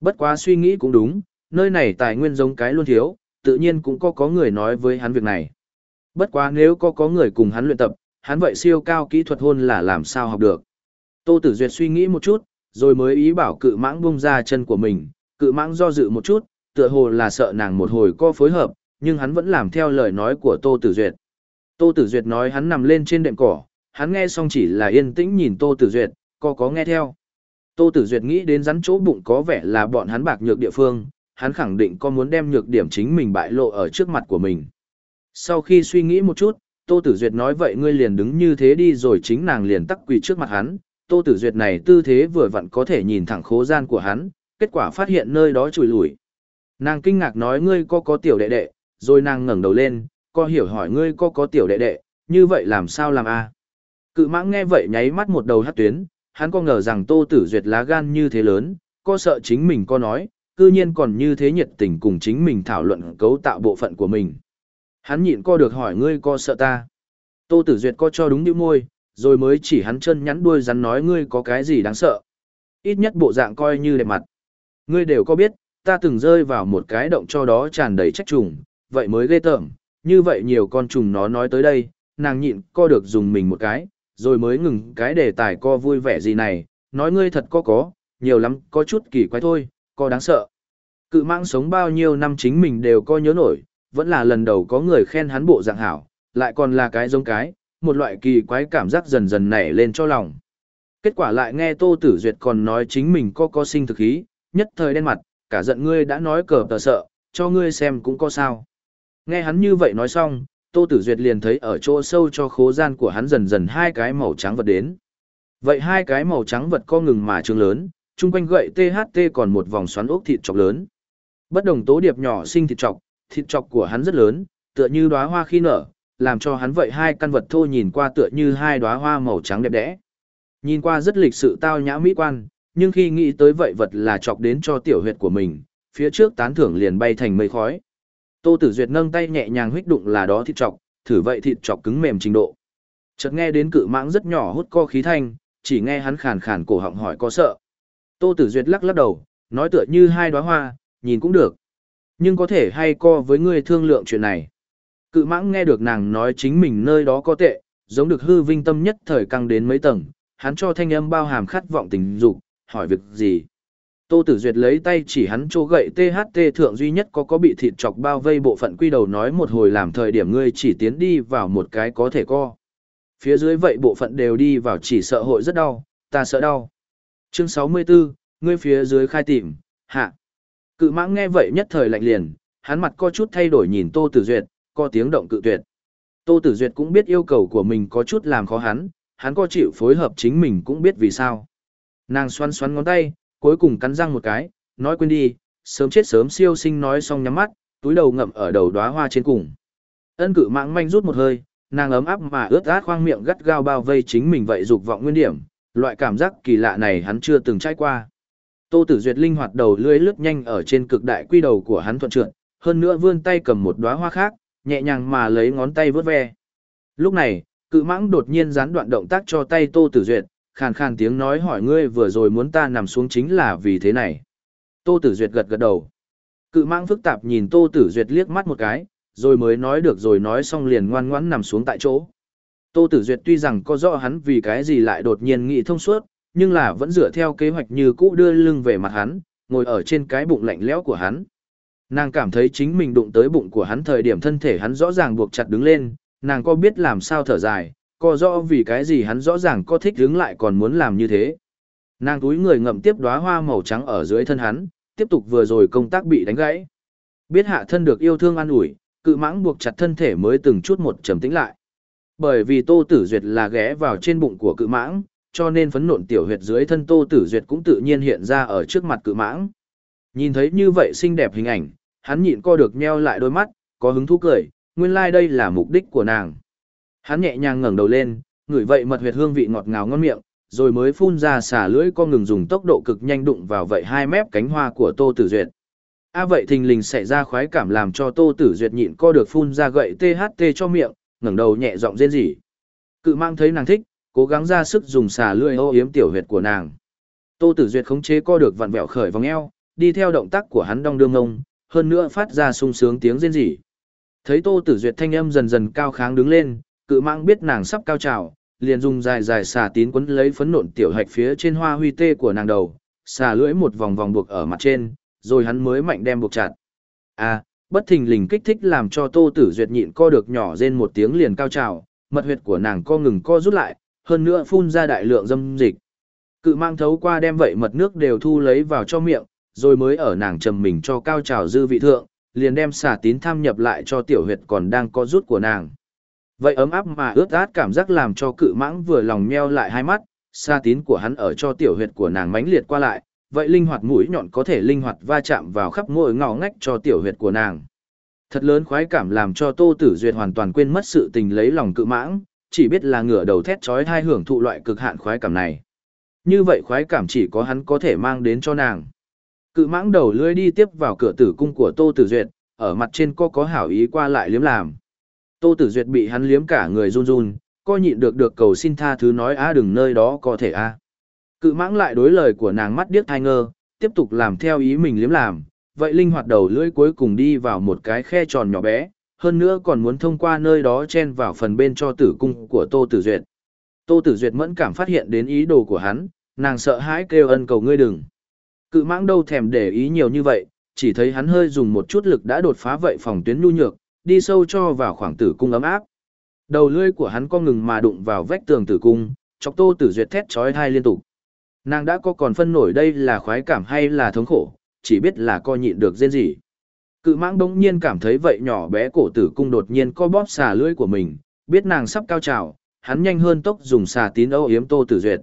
Bất quá suy nghĩ cũng đúng, nơi này tài nguyên giống cái luôn thiếu, tự nhiên cũng có có người nói với hắn việc này. Bất quá nếu có có người cùng hắn luyện tập, hắn vậy siêu cao kỹ thuật hôn là làm sao học được. Tô Tử Duyệt suy nghĩ một chút, rồi mới ý bảo cự mãng bung ra chân của mình, cự mãng do dự một chút, tựa hồ là sợ nàng một hồi co phối hợp, nhưng hắn vẫn làm theo lời nói của Tô Tử Duyệt. Tô Tử Duyệt nói hắn nằm lên trên đệm cỏ, hắn nghe xong chỉ là yên tĩnh nhìn Tô Tử Duyệt, có có nghe theo. Tô Tử Duyệt nghĩ đến rắn chỗ bụng có vẻ là bọn hắn bạc nhược địa phương, hắn khẳng định có muốn đem nhược điểm chính mình bại lộ ở trước mặt của mình. Sau khi suy nghĩ một chút, Tô Tử Duyệt nói vậy ngươi liền đứng như thế đi rồi chính nàng liền tắc quỳ trước mặt hắn. Tô Tử Duyệt này tư thế vừa vặn có thể nhìn thẳng khố gian của hắn, kết quả phát hiện nơi đó chùi lủi. Nàng kinh ngạc nói ngươi có có tiểu đệ đệ, rồi nàng ngẩng đầu lên, có hiểu hỏi ngươi có có tiểu đệ đệ, như vậy làm sao làm a? Cự mãng nghe vậy nháy mắt một đầu hất tuyến, hắn có ngờ rằng Tô Tử Duyệt lá gan như thế lớn, có sợ chính mình có nói, cư nhiên còn như thế nhiệt tình cùng chính mình thảo luận cấu tạo bộ phận của mình. Hắn nhịn co được hỏi ngươi co sợ ta. Tô Tử Duyệt co cho đúng điệu môi, rồi mới chỉ hắn chân nhắn đuôi rắn nói ngươi có cái gì đáng sợ. Ít nhất bộ dạng coi như đẹp mặt. Ngươi đều có biết, ta từng rơi vào một cái động cho đó tràn đầy trách trùng, vậy mới ghê tởm, như vậy nhiều con trùng nó nói tới đây, nàng nhịn co được dùng mình một cái, rồi mới ngừng cái đề tài co vui vẻ gì này, nói ngươi thật có có, nhiều lắm, có chút kỳ quái thôi, có đáng sợ. Cự mãng sống bao nhiêu năm chính mình đều coi nhớ nổi, vẫn là lần đầu có người khen hắn bộ dạng hảo, lại còn là cái giống cái, một loại kỳ quái cảm giác dần dần nảy lên cho lòng. Kết quả lại nghe Tô Tử Duyệt còn nói chính mình có có sinh thực ý, nhất thời đen mặt, cả giận ngươi đã nói cờ tờ sợ, cho ngươi xem cũng có sao. Nghe hắn như vậy nói xong, Tô Tử Duyệt liền thấy ở chỗ sâu cho khố gian của hắn dần dần hai cái màu trắng vật đến. Vậy hai cái màu trắng vật co ngừng mà trương lớn, chung quanh gậy THT còn một vòng xoắn ốc thịt chọc lớn. Bất đồng tố điệp nhỏ sinh thịt chọc, thịt chọc của hắn rất lớn, tựa như đóa hoa khi nở, làm cho hắn vậy hai căn vật thô nhìn qua tựa như hai đóa hoa màu trắng đẹp đẽ. Nhìn qua rất lịch sự tao nhã mỹ quan, nhưng khi nghĩ tới vậy vật là chọc đến cho tiểu huyệt của mình, phía trước tán thưởng liền bay thành mây khói. Tô Tử Duyệt nâng tay nhẹ nhàng huých đụng là đó thịt chọc, thử vậy thịt chọc cứng mềm trình độ. Chợt nghe đến cự mãng rất nhỏ hút co khí thanh, chỉ nghe hắn khàn khàn cổ họng hỏi có sợ. Tô Tử Duyệt lắc lắc đầu, nói tựa như hai đóa hoa, nhìn cũng được. Nhưng có thể hay co với ngươi thương lượng chuyện này. Cự mãng nghe được nàng nói chính mình nơi đó có tệ, giống được hư vinh tâm nhất thời căng đến mấy tầng, hắn cho thanh âm bao hàm khát vọng tình dục, hỏi việc gì. Tô Tử Duyệt lấy tay chỉ hắn chỗ gậy THT thượng duy nhất có có bị thịt chọc bao vây bộ phận quy đầu nói một hồi làm thời điểm ngươi chỉ tiến đi vào một cái có thể co. Phía dưới vậy bộ phận đều đi vào chỉ sợ hội rất đau, ta sợ đau. Chương 64, ngươi phía dưới khai tìm, hạ. Cự mãng nghe vậy nhất thời lạnh liền, hắn mặt có chút thay đổi nhìn Tô Tử Duyệt, có tiếng động cự tuyệt. Tô Tử Duyệt cũng biết yêu cầu của mình có chút làm khó hắn, hắn có chịu phối hợp chính mình cũng biết vì sao. Nàng xoắn xoắn ngón tay, cuối cùng cắn răng một cái, nói quên đi, sớm chết sớm siêu sinh nói xong nhắm mắt, túi đầu ngậm ở đầu đóa hoa trên cùng. Ân cự mãng manh rút một hơi, nàng ấm áp mà ướt át khoang miệng gắt gao bao vây chính mình vậy dục vọng nguyên điểm, loại cảm giác kỳ lạ này hắn chưa từng trải qua. Tô Tử Duyệt linh hoạt đầu lưỡi lướt nhanh ở trên cực đại quy đầu của hắn thuận trượt, hơn nữa vươn tay cầm một đóa hoa khác, nhẹ nhàng mà lấy ngón tay vớt ve. Lúc này, cự mãng đột nhiên gián đoạn động tác cho tay Tô Tử Duyệt, khàn khàn tiếng nói hỏi ngươi vừa rồi muốn ta nằm xuống chính là vì thế này. Tô Tử Duyệt gật gật đầu. Cự mãng phức tạp nhìn Tô Tử Duyệt liếc mắt một cái, rồi mới nói được rồi nói xong liền ngoan ngoãn nằm xuống tại chỗ. Tô Tử Duyệt tuy rằng có rõ hắn vì cái gì lại đột nhiên nghĩ thông suốt, nhưng là vẫn dựa theo kế hoạch như cũ đưa lưng về mặt hắn, ngồi ở trên cái bụng lạnh lẽo của hắn. Nàng cảm thấy chính mình đụng tới bụng của hắn thời điểm thân thể hắn rõ ràng buộc chặt đứng lên, nàng có biết làm sao thở dài, có rõ vì cái gì hắn rõ ràng có thích đứng lại còn muốn làm như thế. Nàng túi người ngậm tiếp đóa hoa màu trắng ở dưới thân hắn, tiếp tục vừa rồi công tác bị đánh gãy. Biết hạ thân được yêu thương an ủi, cự mãng buộc chặt thân thể mới từng chút một trầm tĩnh lại. Bởi vì Tô Tử Duyệt là ghé vào trên bụng của cự mãng, cho nên phấn nộn tiểu huyệt dưới thân Tô Tử Duyệt cũng tự nhiên hiện ra ở trước mặt cự mãng. Nhìn thấy như vậy xinh đẹp hình ảnh, hắn nhịn co được nheo lại đôi mắt, có hứng thú cười, nguyên lai like đây là mục đích của nàng. Hắn nhẹ nhàng ngẩng đầu lên, ngửi vậy mật huyệt hương vị ngọt ngào ngon miệng, rồi mới phun ra xả lưỡi con ngừng dùng tốc độ cực nhanh đụng vào vậy hai mép cánh hoa của Tô Tử Duyệt. A vậy thình lình xảy ra khoái cảm làm cho Tô Tử Duyệt nhịn co được phun ra gậy THT cho miệng, ngẩng đầu nhẹ giọng rên rỉ. Cự mang thấy nàng thích, cố gắng ra sức dùng xả lưỡi ô yếm tiểu huyệt của nàng. Tô Tử Duyệt khống chế co được vặn vẹo khởi vòng eo, đi theo động tác của hắn đong đưa ngông, hơn nữa phát ra sung sướng tiếng rên rỉ. Thấy Tô Tử Duyệt thanh âm dần dần cao kháng đứng lên, cự mang biết nàng sắp cao trào, liền dùng dài dài xà tín quấn lấy phấn nộn tiểu hạch phía trên hoa huy tê của nàng đầu, xà lưỡi một vòng vòng buộc ở mặt trên, rồi hắn mới mạnh đem buộc chặt. À, bất thình lình kích thích làm cho Tô Tử Duyệt nhịn co được nhỏ rên một tiếng liền cao trào, mật huyệt của nàng co ngừng co rút lại, hơn nữa phun ra đại lượng dâm dịch. Cự mang thấu qua đem vậy mật nước đều thu lấy vào cho miệng, rồi mới ở nàng trầm mình cho cao trào dư vị thượng, liền đem xà tín tham nhập lại cho tiểu huyệt còn đang co rút của nàng. Vậy ấm áp mà ướt át cảm giác làm cho cự mãng vừa lòng meo lại hai mắt, xa tín của hắn ở cho tiểu huyệt của nàng mãnh liệt qua lại, vậy linh hoạt mũi nhọn có thể linh hoạt va chạm vào khắp mỗi ngõ ngách cho tiểu huyệt của nàng. Thật lớn khoái cảm làm cho Tô Tử Duyệt hoàn toàn quên mất sự tình lấy lòng cự mãng, chỉ biết là ngửa đầu thét chói tai hưởng thụ loại cực hạn khoái cảm này. Như vậy khoái cảm chỉ có hắn có thể mang đến cho nàng. Cự mãng đầu lưỡi đi tiếp vào cửa tử cung của Tô Tử Duyệt, ở mặt trên cô có hảo ý qua lại liếm làm. Tô Tử Duyệt bị hắn liếm cả người run run, cô nhịn được được cầu xin tha thứ nói á đừng nơi đó có thể a. Cự mãng lại đối lời của nàng mắt điếc thai ngơ, tiếp tục làm theo ý mình liếm làm, vậy linh hoạt đầu lưỡi cuối cùng đi vào một cái khe tròn nhỏ bé, hơn nữa còn muốn thông qua nơi đó chen vào phần bên cho tử cung của Tô Tử Duyệt. Tô Tử Duyệt mẫn cảm phát hiện đến ý đồ của hắn, nàng sợ hãi kêu ân cầu ngươi đừng. Cự mãng đâu thèm để ý nhiều như vậy, chỉ thấy hắn hơi dùng một chút lực đã đột phá vậy phòng tuyến nhu nhược, đi sâu cho vào khoảng tử cung ấm áp. Đầu lưỡi của hắn co ngừng mà đụng vào vách tường tử cung, chọc Tô Tử Duyệt thét chói tai liên tục. Nàng đã có còn phân nổi đây là khoái cảm hay là thống khổ, chỉ biết là co nhịn được dên gì. Cự mãng đống nhiên cảm thấy vậy nhỏ bé cổ tử cung đột nhiên co bóp xà lưỡi của mình, biết nàng sắp cao trào, hắn nhanh hơn tốc dùng xà tín âu yếm Tô Tử Duyệt.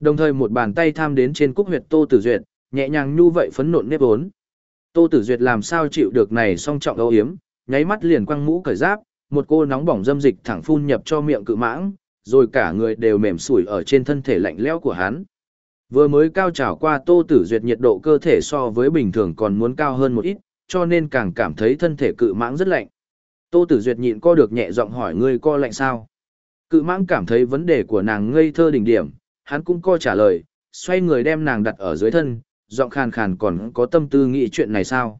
Đồng thời một bàn tay tham đến trên cúc huyệt Tô Tử Duyệt, nhẹ nhàng nhu vậy phấn nộn nếp ốn. Tô Tử Duyệt làm sao chịu được này song trọng âu yếm, nháy mắt liền quăng mũ cởi giáp, một cô nóng bỏng dâm dịch thẳng phun nhập cho miệng cự mãng, rồi cả người đều mềm sủi ở trên thân thể lạnh lẽo của hắn. Vừa mới cao trào qua Tô Tử Duyệt nhiệt độ cơ thể so với bình thường còn muốn cao hơn một ít, cho nên càng cảm thấy thân thể cự mãng rất lạnh. Tô Tử Duyệt nhịn co được nhẹ giọng hỏi ngươi co lạnh sao? Cự mãng cảm thấy vấn đề của nàng ngây thơ đỉnh điểm, hắn cũng co trả lời, xoay người đem nàng đặt ở dưới thân, giọng khàn khàn còn có tâm tư nghĩ chuyện này sao?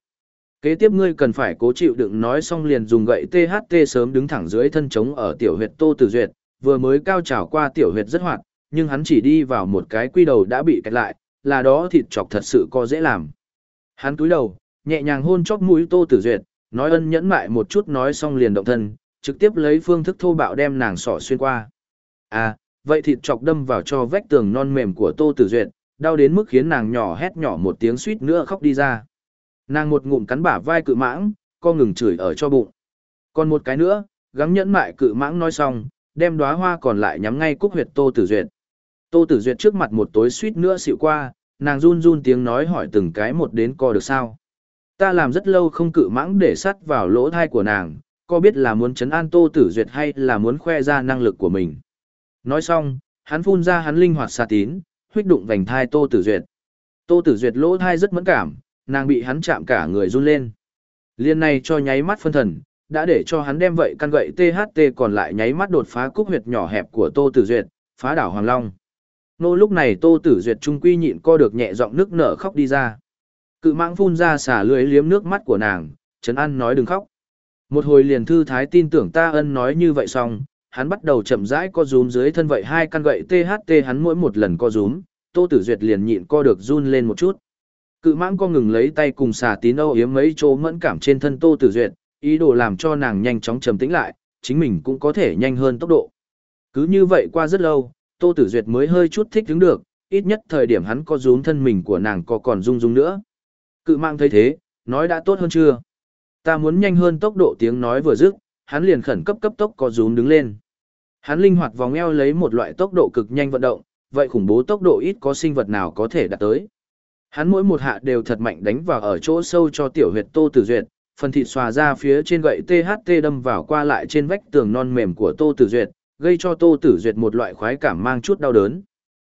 Kế tiếp ngươi cần phải cố chịu đựng nói xong liền dùng gậy THT sớm đứng thẳng dưới thân trống ở tiểu huyệt Tô Tử Duyệt, vừa mới cao trào qua tiểu huyệt rất hoạt, nhưng hắn chỉ đi vào một cái quy đầu đã bị kẹt lại, là đó thịt chọc thật sự có dễ làm. Hắn túi đầu, nhẹ nhàng hôn chóp mũi Tô Tử Duyệt, nói ân nhẫn mại một chút nói xong liền động thân, trực tiếp lấy phương thức thô bạo đem nàng sỏ xuyên qua. À, vậy thịt chọc đâm vào cho vách tường non mềm của Tô Tử Duyệt, đau đến mức khiến nàng nhỏ hét nhỏ một tiếng suýt nữa khóc đi ra. Nàng một ngụm cắn bả vai cự mãng, co ngừng chửi ở cho bụng. Còn một cái nữa, gắng nhẫn mại cự mãng nói xong, đem đóa hoa còn lại nhắm ngay cúc huyệt Tô Tử Duyệt. Tô Tử Duyệt trước mặt một tối suýt nữa xịu qua, nàng run run tiếng nói hỏi từng cái một đến co được sao. Ta làm rất lâu không cự mãng để sắt vào lỗ thai của nàng, co biết là muốn chấn an Tô Tử Duyệt hay là muốn khoe ra năng lực của mình. Nói xong, hắn phun ra hắn linh hoạt xà tín, huyết đụng vành thai Tô Tử Duyệt. Tô Tử Duyệt lỗ thai rất mẫn cảm, nàng bị hắn chạm cả người run lên. Liên này cho nháy mắt phân thần, đã để cho hắn đem vậy căn gậy THT còn lại nháy mắt đột phá cúc huyệt nhỏ hẹp của Tô Tử Duyệt, phá đảo Hoàng Long. Nô lúc này Tô Tử Duyệt trung quy nhịn co được nhẹ giọng nước nở khóc đi ra. Cự mãng phun ra xả lưới liếm nước mắt của nàng, Trấn An nói đừng khóc. Một hồi liền thư thái tin tưởng ta ân nói như vậy xong, hắn bắt đầu chậm rãi co rúm dưới thân vậy hai căn gậy THT hắn mỗi một lần co rúm, Tô Tử Duyệt liền nhịn co được run lên một chút. Cự mãng co ngừng lấy tay cùng xà tín âu yếm mấy chỗ mẫn cảm trên thân Tô Tử Duyệt, ý đồ làm cho nàng nhanh chóng trầm tĩnh lại, chính mình cũng có thể nhanh hơn tốc độ. Cứ như vậy qua rất lâu, Tô Tử Duyệt mới hơi chút thích đứng được, ít nhất thời điểm hắn có rúm thân mình của nàng có còn rung rung nữa. Cự mạng thấy thế, nói đã tốt hơn chưa? Ta muốn nhanh hơn tốc độ tiếng nói vừa dứt, hắn liền khẩn cấp cấp tốc có rúm đứng lên. Hắn linh hoạt vòng eo lấy một loại tốc độ cực nhanh vận động, vậy khủng bố tốc độ ít có sinh vật nào có thể đạt tới. Hắn mỗi một hạ đều thật mạnh đánh vào ở chỗ sâu cho tiểu huyệt Tô Tử Duyệt, phần thịt xòa ra phía trên gậy THT đâm vào qua lại trên vách tường non mềm của Tô Tử Duyệt, gây cho Tô Tử Duyệt một loại khoái cảm mang chút đau đớn.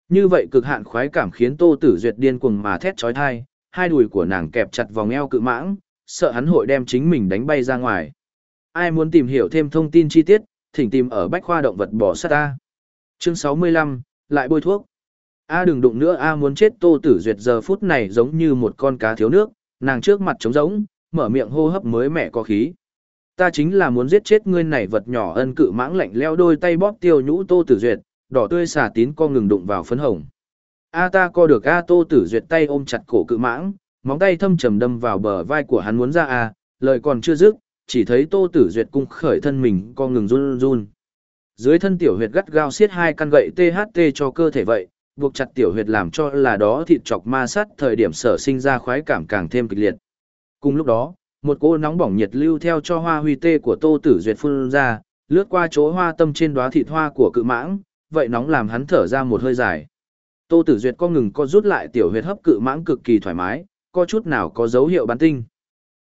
Như vậy cực hạn khoái cảm khiến Tô Tử Duyệt điên cuồng mà thét chói tai, hai đùi của nàng kẹp chặt vòng eo cự mãng, sợ hắn hội đem chính mình đánh bay ra ngoài. Ai muốn tìm hiểu thêm thông tin chi tiết, thỉnh tìm ở Bách Khoa Động vật bò sát A. Chương 65, lại bôi thuốc. A đừng đụng nữa A muốn chết Tô Tử Duyệt giờ phút này giống như một con cá thiếu nước, nàng trước mặt trống rỗng, mở miệng hô hấp mới mẻ có khí. Ta chính là muốn giết chết ngươi này vật nhỏ ân cự mãng lạnh leo đôi tay bóp tiêu nhũ Tô Tử Duyệt, đỏ tươi xà tín co ngừng đụng vào phấn hồng. A ta co được A Tô Tử Duyệt tay ôm chặt cổ cự mãng, móng tay thâm trầm đâm vào bờ vai của hắn muốn ra A, lời còn chưa dứt, chỉ thấy Tô Tử Duyệt cung khởi thân mình co ngừng run run. Dưới thân tiểu huyệt gắt gao siết hai căn gậy THT cho cơ thể vậy, buộc chặt tiểu huyệt làm cho là đó thịt chọc ma sát thời điểm sở sinh ra khoái cảm càng thêm kịch liệt. Cùng lúc đó, một cô nóng bỏng nhiệt lưu theo cho hoa huy tê của Tô Tử Duyệt phun ra, lướt qua chỗ hoa tâm trên đóa thịt hoa của cự mãng, vậy nóng làm hắn thở ra một hơi dài. Tô Tử Duyệt co ngừng co rút lại tiểu huyệt hấp cự mãng cực kỳ thoải mái, có chút nào có dấu hiệu bán tinh.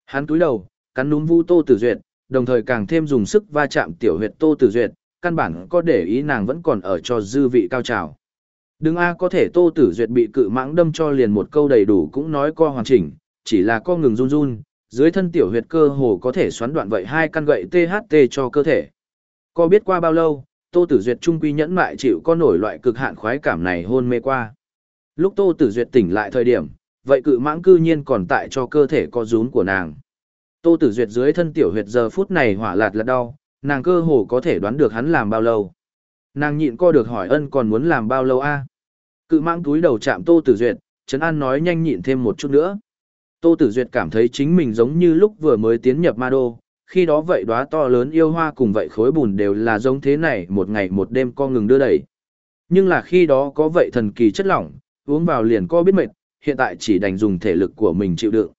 Hắn cúi đầu, cắn núm vu Tô Tử Duyệt, đồng thời càng thêm dùng sức va chạm tiểu huyệt Tô Tử Duyệt, căn bản có để ý nàng vẫn còn ở cho dư vị cao trào. Đừng a có thể Tô Tử Duyệt bị cự mãng đâm cho liền một câu đầy đủ cũng nói co hoàn chỉnh, chỉ là co ngừng run run, dưới thân tiểu huyệt cơ hồ có thể xoắn đoạn vậy hai căn gậy THT cho cơ thể. Có biết qua bao lâu, Tô Tử Duyệt trung quy nhẫn mại chịu có nổi loại cực hạn khoái cảm này hôn mê qua. Lúc Tô Tử Duyệt tỉnh lại thời điểm, vậy cự mãng cư nhiên còn tại cho cơ thể co rún của nàng. Tô Tử Duyệt dưới thân tiểu huyệt giờ phút này hỏa lạt là đau, nàng cơ hồ có thể đoán được hắn làm bao lâu. Nàng nhịn co được hỏi ân còn muốn làm bao lâu a? Cự mãng túi đầu chạm Tô Tử Duyệt, Trấn An nói nhanh nhịn thêm một chút nữa. Tô Tử Duyệt cảm thấy chính mình giống như lúc vừa mới tiến nhập ma đô, khi đó vậy đóa to lớn yêu hoa cùng vậy khối bùn đều là giống thế này một ngày một đêm co ngừng đưa đẩy. Nhưng là khi đó có vậy thần kỳ chất lỏng, uống vào liền co biết mệt, hiện tại chỉ đành dùng thể lực của mình chịu đựng.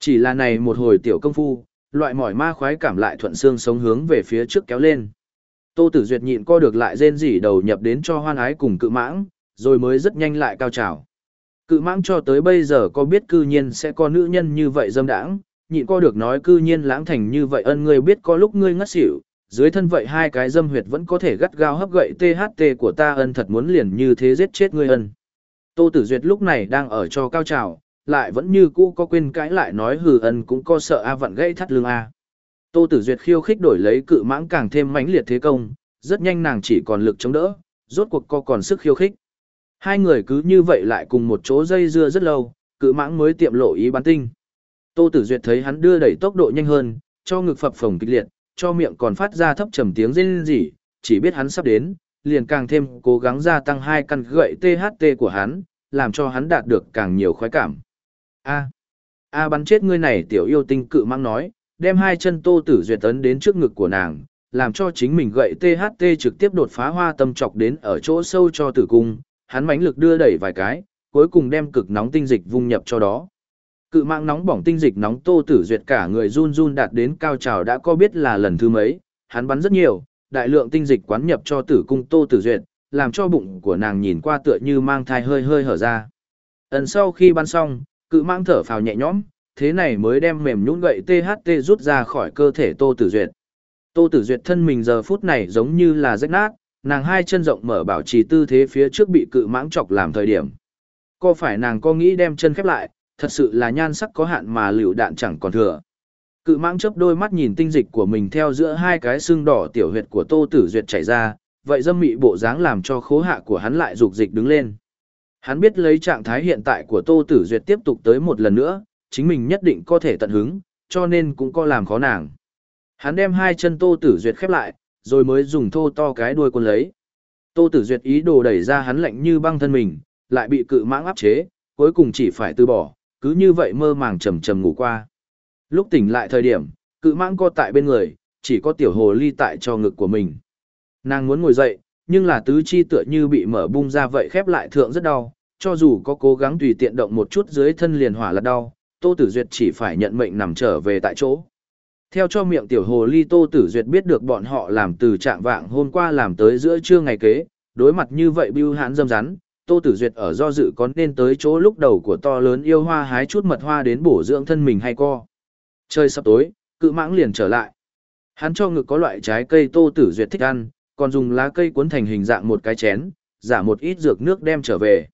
Chỉ là này một hồi tiểu công phu, loại mỏi ma khoái cảm lại thuận xương sống hướng về phía trước kéo lên. Tô Tử Duyệt nhịn co được lại rên rỉ đầu nhập đến cho hoan ái cùng cự mãng, rồi mới rất nhanh lại cao trào. Cự mãng cho tới bây giờ có biết cư nhiên sẽ có nữ nhân như vậy dâm đãng, nhịn co được nói cư nhiên lãng thành như vậy ân ngươi biết có lúc ngươi ngất xỉu, dưới thân vậy hai cái dâm huyệt vẫn có thể gắt gao hấp gậy THT của ta ân thật muốn liền như thế giết chết ngươi ân. Tô Tử Duyệt lúc này đang ở cho cao trào, lại vẫn như cũ có quên cãi lại nói hừ ân cũng có sợ A vận gãy thắt lưng A. Tô Tử Duyệt khiêu khích đổi lấy cự mãng càng thêm mãnh liệt thế công, rất nhanh nàng chỉ còn lực chống đỡ, rốt cuộc co còn sức khiêu khích. Hai người cứ như vậy lại cùng một chỗ dây dưa rất lâu, cự mãng mới tiệm lộ ý bán tinh. Tô Tử Duyệt thấy hắn đưa đẩy tốc độ nhanh hơn, cho ngực phập phồng kịch liệt, cho miệng còn phát ra thấp trầm tiếng rên rỉ, chỉ biết hắn sắp đến, liền càng thêm cố gắng gia tăng hai căn gậy THT của hắn, làm cho hắn đạt được càng nhiều khoái cảm. A, a bắn chết ngươi này tiểu yêu tinh cự mãng nói, đem hai chân Tô Tử Duyệt tấn đến trước ngực của nàng, làm cho chính mình gậy THT trực tiếp đột phá hoa tâm chọc đến ở chỗ sâu cho tử cung, hắn mãnh lực đưa đẩy vài cái, cuối cùng đem cực nóng tinh dịch vung nhập cho đó. Cự mạng nóng bỏng tinh dịch nóng Tô Tử Duyệt cả người run run đạt đến cao trào đã có biết là lần thứ mấy, hắn bắn rất nhiều, đại lượng tinh dịch quán nhập cho tử cung Tô Tử Duyệt, làm cho bụng của nàng nhìn qua tựa như mang thai hơi hơi hở ra. Ẩn sau khi bắn xong, cự mạng thở phào nhẹ nhõm, thế này mới đem mềm nhũn gậy THT rút ra khỏi cơ thể Tô Tử Duyệt. Tô Tử Duyệt thân mình giờ phút này giống như là rách nát, nàng hai chân rộng mở bảo trì tư thế phía trước bị cự mãng chọc làm thời điểm. Có phải nàng có nghĩ đem chân khép lại, thật sự là nhan sắc có hạn mà liều đạn chẳng còn thừa. Cự mãng chớp đôi mắt nhìn tinh dịch của mình theo giữa hai cái xương đỏ tiểu huyệt của Tô Tử Duyệt chảy ra, vậy dâm mị bộ dáng làm cho khố hạ của hắn lại dục dịch đứng lên. Hắn biết lấy trạng thái hiện tại của Tô Tử Duyệt tiếp tục tới một lần nữa, chính mình nhất định có thể tận hứng, cho nên cũng có làm khó nàng. Hắn đem hai chân Tô Tử Duyệt khép lại, rồi mới dùng thô to cái đuôi quân lấy. Tô Tử Duyệt ý đồ đẩy ra hắn lạnh như băng thân mình, lại bị cự mãng áp chế, cuối cùng chỉ phải từ bỏ, cứ như vậy mơ màng trầm trầm ngủ qua. Lúc tỉnh lại thời điểm, cự mãng co tại bên người, chỉ có tiểu hồ ly tại cho ngực của mình. Nàng muốn ngồi dậy, nhưng là tứ chi tựa như bị mở bung ra vậy khép lại thượng rất đau, cho dù có cố gắng tùy tiện động một chút dưới thân liền hỏa là đau, Tô Tử Duyệt chỉ phải nhận mệnh nằm trở về tại chỗ. Theo cho miệng tiểu hồ ly Tô Tử Duyệt biết được bọn họ làm từ trạng vạng hôm qua làm tới giữa trưa ngày kế, đối mặt như vậy bưu hãn dâm rắn, Tô Tử Duyệt ở do dự có nên tới chỗ lúc đầu của to lớn yêu hoa hái chút mật hoa đến bổ dưỡng thân mình hay co. Trời sắp tối, cự mãng liền trở lại. Hắn cho ngực có loại trái cây Tô Tử Duyệt thích ăn, còn dùng lá cây cuốn thành hình dạng một cái chén, giả một ít dược nước đem trở về.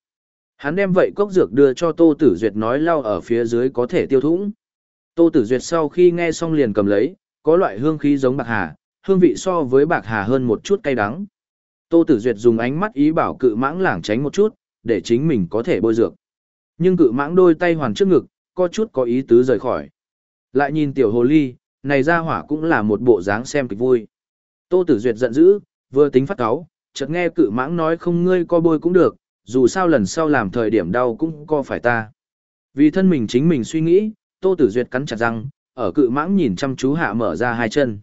Hắn đem vậy cốc dược đưa cho Tô Tử Duyệt nói lau ở phía dưới có thể tiêu thủng. Tô Tử Duyệt sau khi nghe xong liền cầm lấy, có loại hương khí giống bạc hà, hương vị so với bạc hà hơn một chút cay đắng. Tô Tử Duyệt dùng ánh mắt ý bảo cự mãng lảng tránh một chút, để chính mình có thể bôi dược. Nhưng cự mãng đôi tay hoàn trước ngực, có chút có ý tứ rời khỏi. Lại nhìn tiểu hồ ly, này ra hỏa cũng là một bộ dáng xem kịch vui. Tô Tử Duyệt giận dữ, vừa tính phát cáo, chợt nghe cự mãng nói không ngươi co bôi cũng được, dù sao lần sau làm thời điểm đau cũng co phải ta. Vì thân mình chính mình suy nghĩ, Tô Tử Duyệt cắn chặt răng, ở cự mãng nhìn chăm chú hạ mở ra hai chân.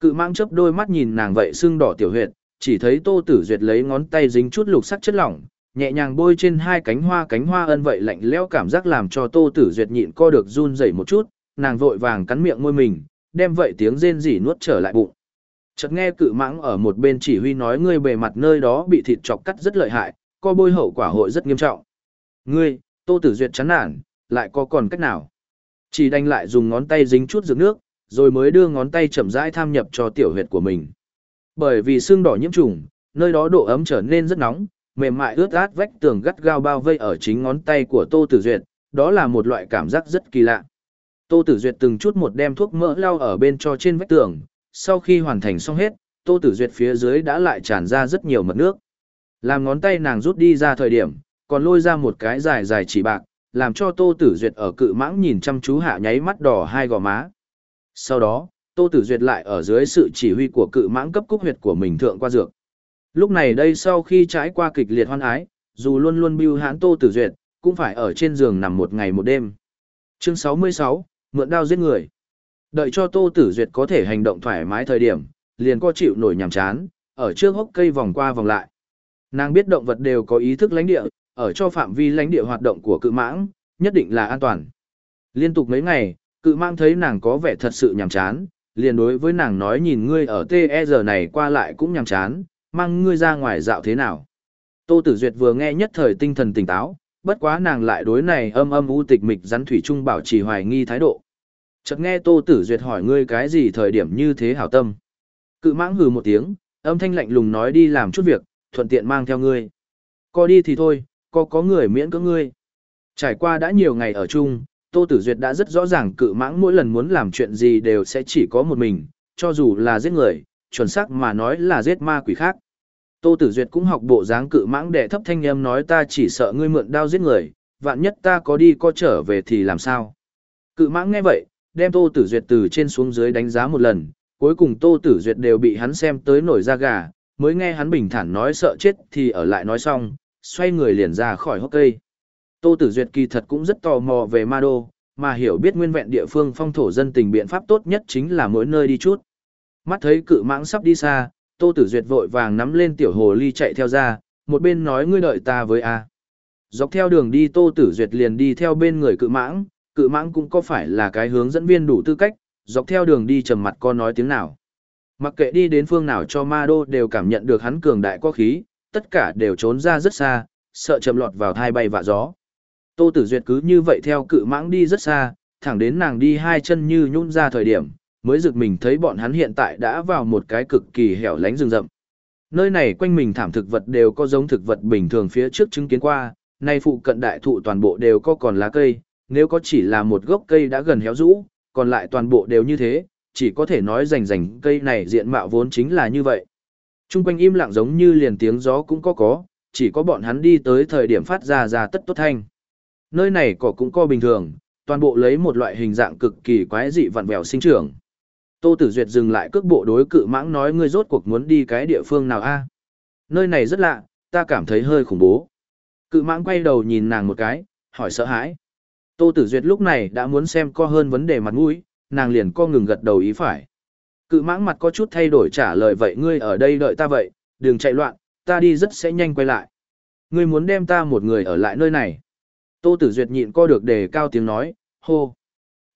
Cự mãng chớp đôi mắt nhìn nàng vậy sưng đỏ tiểu huyệt, chỉ thấy Tô Tử Duyệt lấy ngón tay dính chút lục sắc chất lỏng, nhẹ nhàng bôi trên hai cánh hoa cánh hoa ân vậy lạnh lẽo cảm giác làm cho Tô Tử Duyệt nhịn co được run rẩy một chút, nàng vội vàng cắn miệng môi mình, đem vậy tiếng rên rỉ nuốt trở lại bụng. Chợt nghe cự mãng ở một bên chỉ huy nói ngươi bề mặt nơi đó bị thịt chọc cắt rất lợi hại, co bôi hậu quả hội rất nghiêm trọng. Ngươi, Tô Tử Duyệt chán nản, lại có còn cách nào? Chỉ đành lại dùng ngón tay dính chút dược nước, rồi mới đưa ngón tay chậm rãi tham nhập cho tiểu huyệt của mình. Bởi vì xương đỏ nhiễm trùng, nơi đó độ ấm trở nên rất nóng, mềm mại ướt át vách tường gắt gao bao vây ở chính ngón tay của Tô Tử Duyệt, đó là một loại cảm giác rất kỳ lạ. Tô Tử Duyệt từng chút một đem thuốc mỡ lau ở bên cho trên vách tường, sau khi hoàn thành xong hết, Tô Tử Duyệt phía dưới đã lại tràn ra rất nhiều mật nước. Làm ngón tay nàng rút đi ra thời điểm, còn lôi ra một cái dài dài chỉ bạc, làm cho Tô Tử Duyệt ở cự mãng nhìn chăm chú hạ nháy mắt đỏ hai gò má. Sau đó, Tô Tử Duyệt lại ở dưới sự chỉ huy của cự mãng cấp cúc huyệt của mình thượng qua dược. Lúc này đây sau khi trải qua kịch liệt hoan ái, dù luôn luôn bưu hãn Tô Tử Duyệt, cũng phải ở trên giường nằm một ngày một đêm. Chương 66, mượn đao giết người. Đợi cho Tô Tử Duyệt có thể hành động thoải mái thời điểm, liền co chịu nổi nhàm chán, ở trước hốc cây vòng qua vòng lại. Nàng biết động vật đều có ý thức lãnh địa, ở cho phạm vi lãnh địa hoạt động của cự mãng, nhất định là an toàn. Liên tục mấy ngày, cự mãng thấy nàng có vẻ thật sự nhàm chán, liền đối với nàng nói nhìn ngươi ở TE giờ này qua lại cũng nhàm chán, mang ngươi ra ngoài dạo thế nào. Tô Tử Duyệt vừa nghe nhất thời tinh thần tỉnh táo, bất quá nàng lại đối này âm âm u tịch mịch rắn thủy trung bảo trì hoài nghi thái độ. Chợt nghe Tô Tử Duyệt hỏi ngươi cái gì thời điểm như thế hảo tâm. Cự mãng hừ một tiếng, âm thanh lạnh lùng nói đi làm chút việc, thuận tiện mang theo ngươi. Có đi thì thôi, có có người miễn cưỡng ngươi. Trải qua đã nhiều ngày ở chung, Tô Tử Duyệt đã rất rõ ràng cự mãng mỗi lần muốn làm chuyện gì đều sẽ chỉ có một mình, cho dù là giết người, chuẩn xác mà nói là giết ma quỷ khác. Tô Tử Duyệt cũng học bộ dáng cự mãng để thấp thanh âm nói ta chỉ sợ ngươi mượn đao giết người, vạn nhất ta có đi có trở về thì làm sao. Cự mãng nghe vậy, đem Tô Tử Duyệt từ trên xuống dưới đánh giá một lần, cuối cùng Tô Tử Duyệt đều bị hắn xem tới nổi da gà, mới nghe hắn bình thản nói sợ chết thì ở lại nói xong, xoay người liền ra khỏi hốc cây. Tô Tử Duyệt kỳ thật cũng rất tò mò về Ma Đô, mà hiểu biết nguyên vẹn địa phương phong thổ dân tình biện pháp tốt nhất chính là mỗi nơi đi chút. Mắt thấy cự mãng sắp đi xa, Tô Tử Duyệt vội vàng nắm lên tiểu hồ ly chạy theo ra, một bên nói ngươi đợi ta với a. Dọc theo đường đi Tô Tử Duyệt liền đi theo bên người cự mãng, cự mãng cũng có phải là cái hướng dẫn viên đủ tư cách, dọc theo đường đi trầm mặt con nói tiếng nào. Mặc kệ đi đến phương nào cho ma đô đều cảm nhận được hắn cường đại có khí, tất cả đều trốn ra rất xa, sợ chầm lọt vào thai bay vạ gió. Tô Tử Duyệt cứ như vậy theo cự mãng đi rất xa, thẳng đến nàng đi hai chân như nhún ra thời điểm, mới giật mình thấy bọn hắn hiện tại đã vào một cái cực kỳ hẻo lánh rừng rậm. Nơi này quanh mình thảm thực vật đều có giống thực vật bình thường phía trước chứng kiến qua, nay phụ cận đại thụ toàn bộ đều có còn lá cây, nếu có chỉ là một gốc cây đã gần héo rũ, còn lại toàn bộ đều như thế, chỉ có thể nói rành rành cây này diện mạo vốn chính là như vậy. Trung quanh im lặng giống như liền tiếng gió cũng có có, chỉ có bọn hắn đi tới thời điểm phát ra ra tất tốt thanh. Nơi này cỏ cũng co bình thường, toàn bộ lấy một loại hình dạng cực kỳ quái dị vặn vẹo sinh trưởng. Tô Tử Duyệt dừng lại cước bộ đối cự mãng nói ngươi rốt cuộc muốn đi cái địa phương nào a? Nơi này rất lạ, ta cảm thấy hơi khủng bố. Cự mãng quay đầu nhìn nàng một cái, hỏi sợ hãi. Tô Tử Duyệt lúc này đã muốn xem co hơn vấn đề mặt mũi, nàng liền co ngừng gật đầu ý phải. Cự mãng mặt có chút thay đổi trả lời vậy ngươi ở đây đợi ta vậy, đừng chạy loạn, ta đi rất sẽ nhanh quay lại. Ngươi muốn đem ta một người ở lại nơi này. Tô Tử Duyệt nhịn co được đề cao tiếng nói, hô.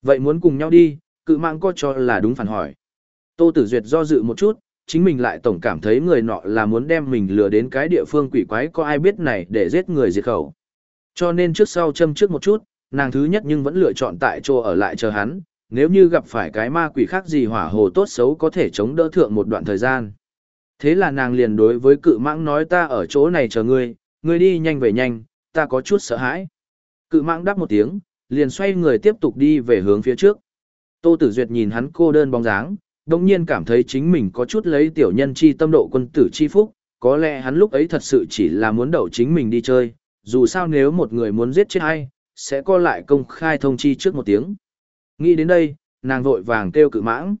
Vậy muốn cùng nhau đi, cự mãng có cho là đúng phản hỏi. Tô Tử Duyệt do dự một chút, chính mình lại tổng cảm thấy người nọ là muốn đem mình lừa đến cái địa phương quỷ quái có ai biết này để giết người diệt khẩu. Cho nên trước sau châm trước một chút, nàng thứ nhất nhưng vẫn lựa chọn tại chỗ ở lại chờ hắn, nếu như gặp phải cái ma quỷ khác gì hỏa hồ tốt xấu có thể chống đỡ thượng một đoạn thời gian. Thế là nàng liền đối với cự mãng nói ta ở chỗ này chờ ngươi, ngươi đi nhanh về nhanh, ta có chút sợ hãi. Cự mãng đáp một tiếng, liền xoay người tiếp tục đi về hướng phía trước. Tô Tử Duyệt nhìn hắn cô đơn bóng dáng, đồng nhiên cảm thấy chính mình có chút lấy tiểu nhân chi tâm độ quân tử chi phúc, có lẽ hắn lúc ấy thật sự chỉ là muốn đậu chính mình đi chơi, dù sao nếu một người muốn giết chết hay, sẽ co lại công khai thông chi trước một tiếng. Nghĩ đến đây, nàng vội vàng kêu cự mãng.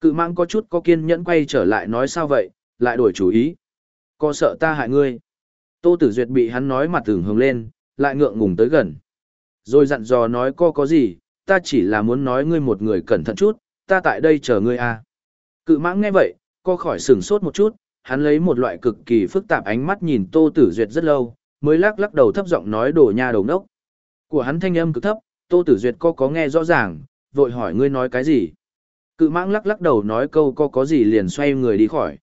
Cự mãng có chút có kiên nhẫn quay trở lại nói sao vậy, lại đổi chủ ý. Có sợ ta hại ngươi. Tô Tử Duyệt bị hắn nói mặt tưởng hồng lên, lại ngượng ngùng tới gần. Rồi dặn dò nói co có gì, ta chỉ là muốn nói ngươi một người cẩn thận chút, ta tại đây chờ ngươi à. Cự mãng nghe vậy, co khỏi sửng sốt một chút, hắn lấy một loại cực kỳ phức tạp ánh mắt nhìn Tô Tử Duyệt rất lâu, mới lắc lắc đầu thấp giọng nói đồ nha đầu nốc. Của hắn thanh âm cực thấp, Tô Tử Duyệt co có nghe rõ ràng, vội hỏi ngươi nói cái gì. Cự mãng lắc lắc đầu nói câu co có gì liền xoay người đi khỏi.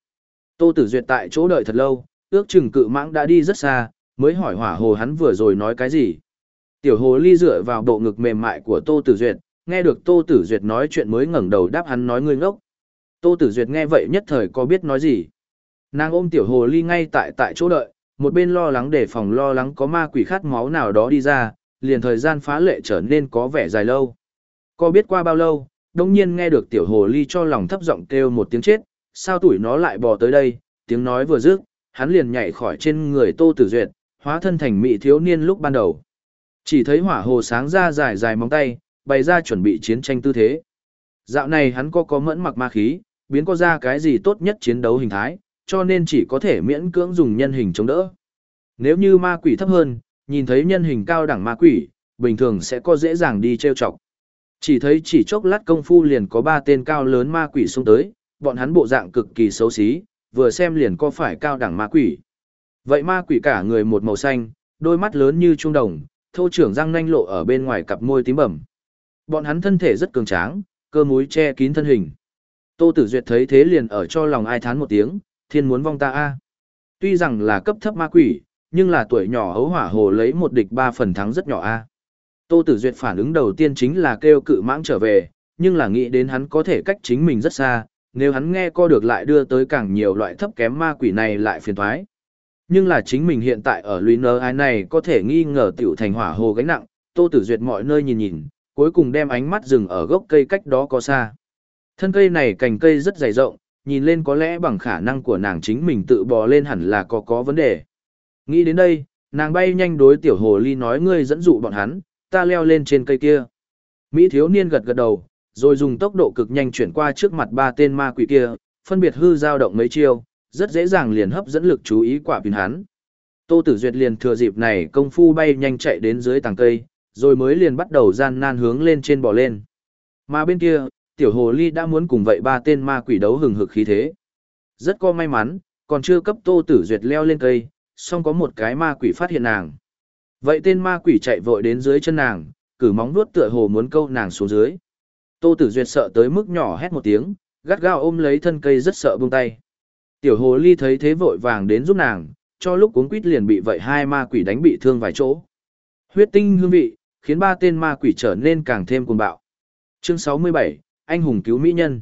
Tô Tử Duyệt tại chỗ đợi thật lâu, ước chừng cự mãng đã đi rất xa, mới hỏi hỏa hồ hắn vừa rồi nói cái gì. Tiểu hồ ly dựa vào bộ ngực mềm mại của Tô Tử Duyệt, nghe được Tô Tử Duyệt nói chuyện mới ngẩng đầu đáp hắn nói ngươi ngốc. Tô Tử Duyệt nghe vậy nhất thời có biết nói gì. Nàng ôm tiểu hồ ly ngay tại tại chỗ đợi, một bên lo lắng để phòng lo lắng có ma quỷ khát máu nào đó đi ra, liền thời gian phá lệ trở nên có vẻ dài lâu. Có biết qua bao lâu, đông nhiên nghe được tiểu hồ ly cho lòng thấp giọng kêu một tiếng chết, sao tuổi nó lại bò tới đây, tiếng nói vừa dứt, hắn liền nhảy khỏi trên người Tô Tử Duyệt, hóa thân thành mỹ thiếu niên lúc ban đầu. Chỉ thấy hỏa hồ sáng ra dài dài móng tay, bày ra chuẩn bị chiến tranh tư thế. Dạo này hắn có có mẫn mặc ma khí, biến có ra cái gì tốt nhất chiến đấu hình thái, cho nên chỉ có thể miễn cưỡng dùng nhân hình chống đỡ. Nếu như ma quỷ thấp hơn, nhìn thấy nhân hình cao đẳng ma quỷ, bình thường sẽ có dễ dàng đi trêu chọc. Chỉ thấy chỉ chốc lát công phu liền có ba tên cao lớn ma quỷ xông tới, bọn hắn bộ dạng cực kỳ xấu xí, vừa xem liền có phải cao đẳng ma quỷ. Vậy ma quỷ cả người một màu xanh, đôi mắt lớn như trung đồng, thô trưởng răng nanh lộ ở bên ngoài cặp môi tím bẩm. Bọn hắn thân thể rất cường tráng, cơ múi che kín thân hình. Tô Tử Duyệt thấy thế liền ở cho lòng ai thán một tiếng, thiên muốn vong ta a. Tuy rằng là cấp thấp ma quỷ, nhưng là tuổi nhỏ hấu hỏa hồ lấy một địch ba phần thắng rất nhỏ a. Tô Tử Duyệt phản ứng đầu tiên chính là kêu cự mãng trở về, nhưng là nghĩ đến hắn có thể cách chính mình rất xa, nếu hắn nghe co được lại đưa tới càng nhiều loại thấp kém ma quỷ này lại phiền toái. Nhưng là chính mình hiện tại ở lùi nơ ai này có thể nghi ngờ tiểu thành hỏa hồ gánh nặng, Tô Tử Duyệt mọi nơi nhìn nhìn, cuối cùng đem ánh mắt dừng ở gốc cây cách đó có xa. Thân cây này cành cây rất dày rộng, nhìn lên có lẽ bằng khả năng của nàng chính mình tự bò lên hẳn là có có vấn đề. Nghĩ đến đây, nàng bay nhanh đối tiểu hồ ly nói ngươi dẫn dụ bọn hắn, ta leo lên trên cây kia. Mỹ thiếu niên gật gật đầu, rồi dùng tốc độ cực nhanh chuyển qua trước mặt ba tên ma quỷ kia, phân biệt hư dao động mấy chiêu, rất dễ dàng liền hấp dẫn lực chú ý quả pin hắn. Tô Tử Duyệt liền thừa dịp này công phu bay nhanh chạy đến dưới tàng cây, rồi mới liền bắt đầu gian nan hướng lên trên bò lên. Mà bên kia, tiểu hồ ly đã muốn cùng vậy ba tên ma quỷ đấu hừng hực khí thế. Rất có may mắn, còn chưa cấp tô tử duyệt leo lên cây, song có một cái ma quỷ phát hiện nàng. Vậy tên ma quỷ chạy vội đến dưới chân nàng, cử móng nuốt tựa hồ muốn câu nàng xuống dưới. Tô tử duyệt sợ tới mức nhỏ hét một tiếng, gắt gao ôm lấy thân cây rất sợ buông tay. Tiểu hồ ly thấy thế vội vàng đến giúp nàng, cho lúc cuống quýt liền bị vậy hai ma quỷ đánh bị thương vài chỗ. Huyết tinh hương vị, khiến ba tên ma quỷ trở nên càng thêm cuồng bạo. Chương 67, anh hùng cứu mỹ nhân.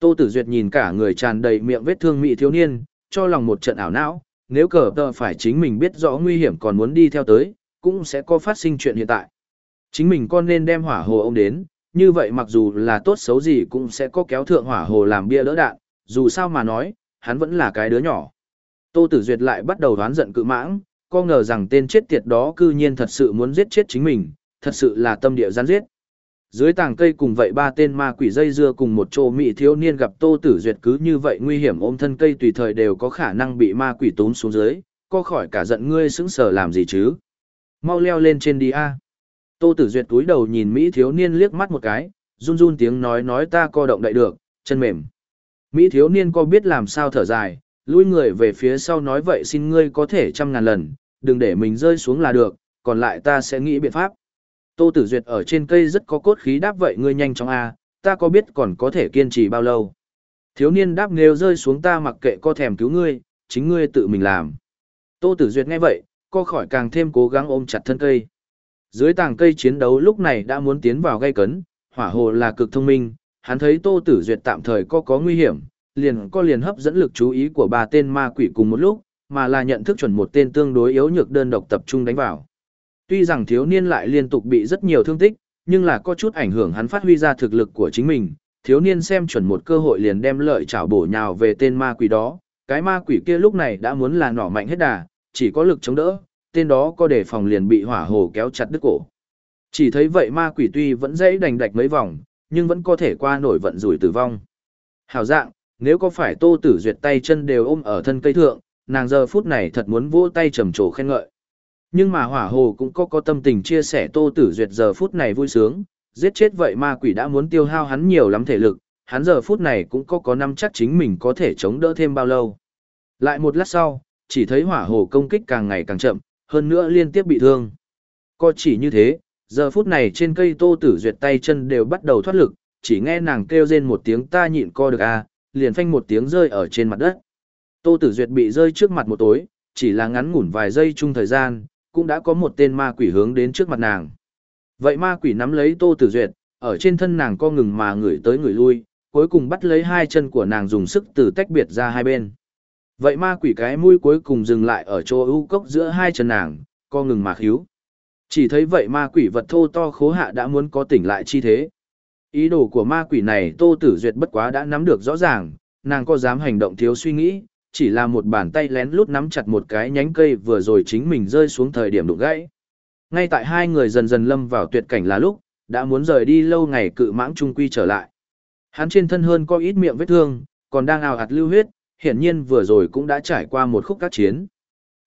Tô Tử Duyệt nhìn cả người tràn đầy miệng vết thương mỹ thiếu niên, cho lòng một trận ảo não, nếu cờ tờ phải chính mình biết rõ nguy hiểm còn muốn đi theo tới, cũng sẽ có phát sinh chuyện hiện tại. Chính mình con nên đem hỏa hồ ông đến, như vậy mặc dù là tốt xấu gì cũng sẽ có kéo thượng hỏa hồ làm bia đỡ đạn, dù sao mà nói, hắn vẫn là cái đứa nhỏ. Tô Tử Duyệt lại bắt đầu đoán giận cự mãng, có ngờ rằng tên chết tiệt đó cư nhiên thật sự muốn giết chết chính mình, thật sự là tâm địa gián giết. Dưới tàng cây cùng vậy ba tên ma quỷ dây dưa cùng một chỗ mỹ thiếu niên gặp Tô Tử Duyệt cứ như vậy nguy hiểm ôm thân cây tùy thời đều có khả năng bị ma quỷ tốn xuống dưới, co khỏi cả giận ngươi sững sờ làm gì chứ. Mau leo lên trên đi a. Tô Tử Duyệt túi đầu nhìn Mỹ thiếu niên liếc mắt một cái, run run tiếng nói nói ta co động đậy được, chân mềm. Mỹ thiếu niên co biết làm sao thở dài, lui người về phía sau nói vậy xin ngươi có thể trăm ngàn lần, đừng để mình rơi xuống là được, còn lại ta sẽ nghĩ biện pháp. Tô Tử Duyệt ở trên cây rất có cốt khí đáp vậy ngươi nhanh chóng a, ta có biết còn có thể kiên trì bao lâu. Thiếu niên đáp nếu rơi xuống ta mặc kệ co thèm cứu ngươi, chính ngươi tự mình làm. Tô Tử Duyệt nghe vậy, co khỏi càng thêm cố gắng ôm chặt thân cây. Dưới tàng cây chiến đấu lúc này đã muốn tiến vào gây cấn, hỏa hồ là cực thông minh, hắn thấy Tô Tử Duyệt tạm thời có có nguy hiểm, liền co liền hấp dẫn lực chú ý của ba tên ma quỷ cùng một lúc, mà là nhận thức chuẩn một tên tương đối yếu nhược đơn độc tập trung đánh vào. Tuy rằng thiếu niên lại liên tục bị rất nhiều thương tích, nhưng là có chút ảnh hưởng hắn phát huy ra thực lực của chính mình. Thiếu niên xem chuẩn một cơ hội liền đem lợi chảo bổ nhào về tên ma quỷ đó. Cái ma quỷ kia lúc này đã muốn là nỏ mạnh hết đà, chỉ có lực chống đỡ, tên đó có đề phòng liền bị hỏa hồ kéo chặt đứt cổ. Chỉ thấy vậy ma quỷ tuy vẫn dễ đành đạch mấy vòng, nhưng vẫn có thể qua nổi vận rủi tử vong. Hảo dạng, nếu có phải tô tử duyệt tay chân đều ôm ở thân cây thượng, nàng giờ phút này thật muốn vỗ tay trầm trồ khen ngợi. Nhưng mà hỏa hồ cũng có có tâm tình chia sẻ tô tử duyệt giờ phút này vui sướng, giết chết vậy ma quỷ đã muốn tiêu hao hắn nhiều lắm thể lực, hắn giờ phút này cũng có có năm chắc chính mình có thể chống đỡ thêm bao lâu. Lại một lát sau, chỉ thấy hỏa hồ công kích càng ngày càng chậm, hơn nữa liên tiếp bị thương. Có chỉ như thế, giờ phút này trên cây tô tử duyệt tay chân đều bắt đầu thoát lực, chỉ nghe nàng kêu rên một tiếng ta nhịn co được à, liền phanh một tiếng rơi ở trên mặt đất. Tô tử duyệt bị rơi trước mặt một tối, chỉ là ngắn ngủn vài giây chung thời gian, cũng đã có một tên ma quỷ hướng đến trước mặt nàng. Vậy ma quỷ nắm lấy tô tử duyệt, ở trên thân nàng co ngừng mà ngửi tới ngửi lui, cuối cùng bắt lấy hai chân của nàng dùng sức từ tách biệt ra hai bên. Vậy ma quỷ cái mũi cuối cùng dừng lại ở chỗ ưu cốc giữa hai chân nàng, co ngừng mà khíu. Chỉ thấy vậy ma quỷ vật thô to khố hạ đã muốn có tỉnh lại chi thế. Ý đồ của ma quỷ này tô tử duyệt bất quá đã nắm được rõ ràng, nàng có dám hành động thiếu suy nghĩ, chỉ là một bàn tay lén lút nắm chặt một cái nhánh cây vừa rồi chính mình rơi xuống thời điểm đụng gãy. Ngay tại hai người dần dần lâm vào tuyệt cảnh là lúc, đã muốn rời đi lâu ngày cự mãng trung quy trở lại. Hắn trên thân hơn có ít miệng vết thương, còn đang ào ạt lưu huyết, hiển nhiên vừa rồi cũng đã trải qua một khúc các chiến.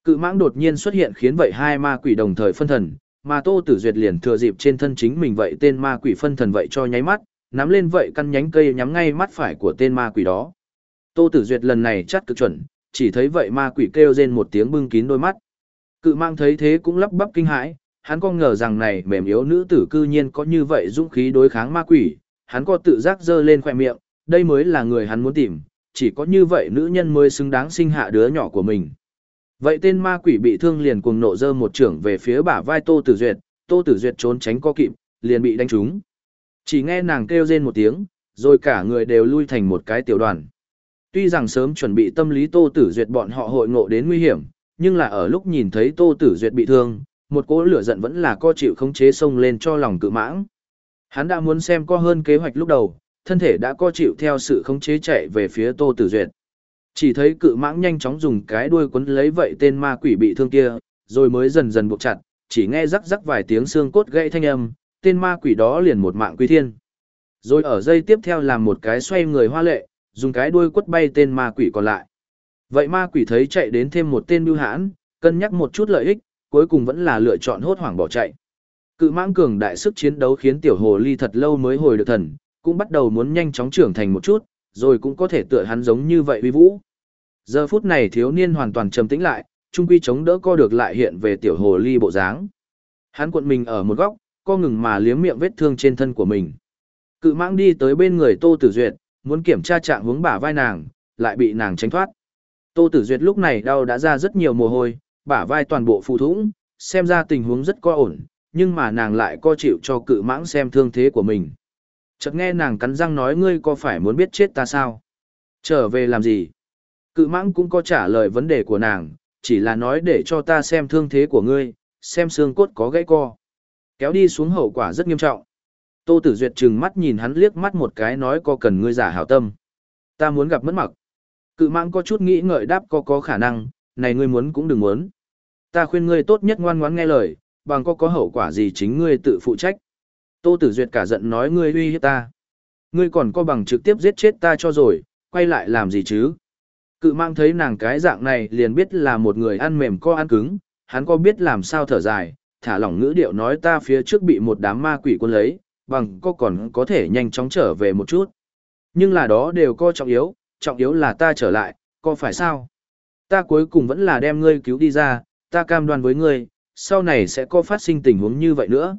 Cự mãng đột nhiên xuất hiện khiến vậy hai ma quỷ đồng thời phân thần, mà Tô Tử Duyệt liền thừa dịp trên thân chính mình vậy tên ma quỷ phân thần vậy cho nháy mắt, nắm lên vậy căn nhánh cây nhắm ngay mắt phải của tên ma quỷ đó. Tô Tử Duyệt lần này chắc cực chuẩn, chỉ thấy vậy ma quỷ kêu rên một tiếng bưng kín đôi mắt. Cự mang thấy thế cũng lắp bắp kinh hãi, hắn có ngờ rằng này mềm yếu nữ tử cư nhiên có như vậy dũng khí đối kháng ma quỷ, hắn có tự giác dơ lên khỏe miệng, đây mới là người hắn muốn tìm, chỉ có như vậy nữ nhân mới xứng đáng sinh hạ đứa nhỏ của mình. Vậy tên ma quỷ bị thương liền cuồng nộ dơ một trưởng về phía bả vai Tô Tử Duyệt, Tô Tử Duyệt trốn tránh co kịp, liền bị đánh trúng. Chỉ nghe nàng kêu rên một tiếng, rồi cả người đều lui thành một cái tiểu đoàn. Tuy rằng sớm chuẩn bị tâm lý Tô Tử Duyệt bọn họ hội ngộ đến nguy hiểm, nhưng là ở lúc nhìn thấy Tô Tử Duyệt bị thương, một cỗ lửa giận vẫn là co chịu khống chế xông lên cho lòng cự mãng. Hắn đã muốn xem co hơn kế hoạch lúc đầu, thân thể đã co chịu theo sự khống chế chạy về phía Tô Tử Duyệt. Chỉ thấy cự mãng nhanh chóng dùng cái đuôi quấn lấy vậy tên ma quỷ bị thương kia, rồi mới dần dần buộc chặt, chỉ nghe rắc rắc vài tiếng xương cốt gãy thanh âm, tên ma quỷ đó liền một mạng quy thiên. Rồi ở dây tiếp theo làm một cái xoay người hoa lệ, dùng cái đuôi quất bay tên ma quỷ còn lại. Vậy ma quỷ thấy chạy đến thêm một tên bưu hãn, cân nhắc một chút lợi ích, cuối cùng vẫn là lựa chọn hốt hoảng bỏ chạy. Cự mãng cường đại sức chiến đấu khiến tiểu hồ ly thật lâu mới hồi được thần, cũng bắt đầu muốn nhanh chóng trưởng thành một chút, rồi cũng có thể tựa hắn giống như vậy uy vũ. Giờ phút này thiếu niên hoàn toàn trầm tĩnh lại, trung quy chống đỡ co được lại hiện về tiểu hồ ly bộ dáng. Hắn cuộn mình ở một góc, co ngừng mà liếm miệng vết thương trên thân của mình. Cự mãng đi tới bên người Tô Tử Duyệt, muốn kiểm tra trạng hướng bả vai nàng, lại bị nàng tránh thoát. Tô Tử Duyệt lúc này đau đã ra rất nhiều mồ hôi, bả vai toàn bộ phù thủng, xem ra tình huống rất có ổn, nhưng mà nàng lại co chịu cho cự mãng xem thương thế của mình. Chợt nghe nàng cắn răng nói ngươi có phải muốn biết chết ta sao? Trở về làm gì? Cự mãng cũng có trả lời vấn đề của nàng, chỉ là nói để cho ta xem thương thế của ngươi, xem xương cốt có gãy co. Kéo đi xuống hậu quả rất nghiêm trọng. Tô Tử Duyệt trừng mắt nhìn hắn liếc mắt một cái nói có cần ngươi giả hảo tâm. Ta muốn gặp mất mặc. Cự mãng có chút nghĩ ngợi đáp có có khả năng, này ngươi muốn cũng đừng muốn. Ta khuyên ngươi tốt nhất ngoan ngoãn nghe lời, bằng có có hậu quả gì chính ngươi tự phụ trách. Tô Tử Duyệt cả giận nói ngươi uy hiếp ta. Ngươi còn có bằng trực tiếp giết chết ta cho rồi, quay lại làm gì chứ? Cự mang thấy nàng cái dạng này liền biết là một người ăn mềm co ăn cứng, hắn có biết làm sao thở dài, thả lỏng ngữ điệu nói ta phía trước bị một đám ma quỷ quân lấy, bằng có còn có thể nhanh chóng trở về một chút. Nhưng là đó đều có trọng yếu, trọng yếu là ta trở lại, có phải sao? Ta cuối cùng vẫn là đem ngươi cứu đi ra, ta cam đoan với ngươi, sau này sẽ có phát sinh tình huống như vậy nữa.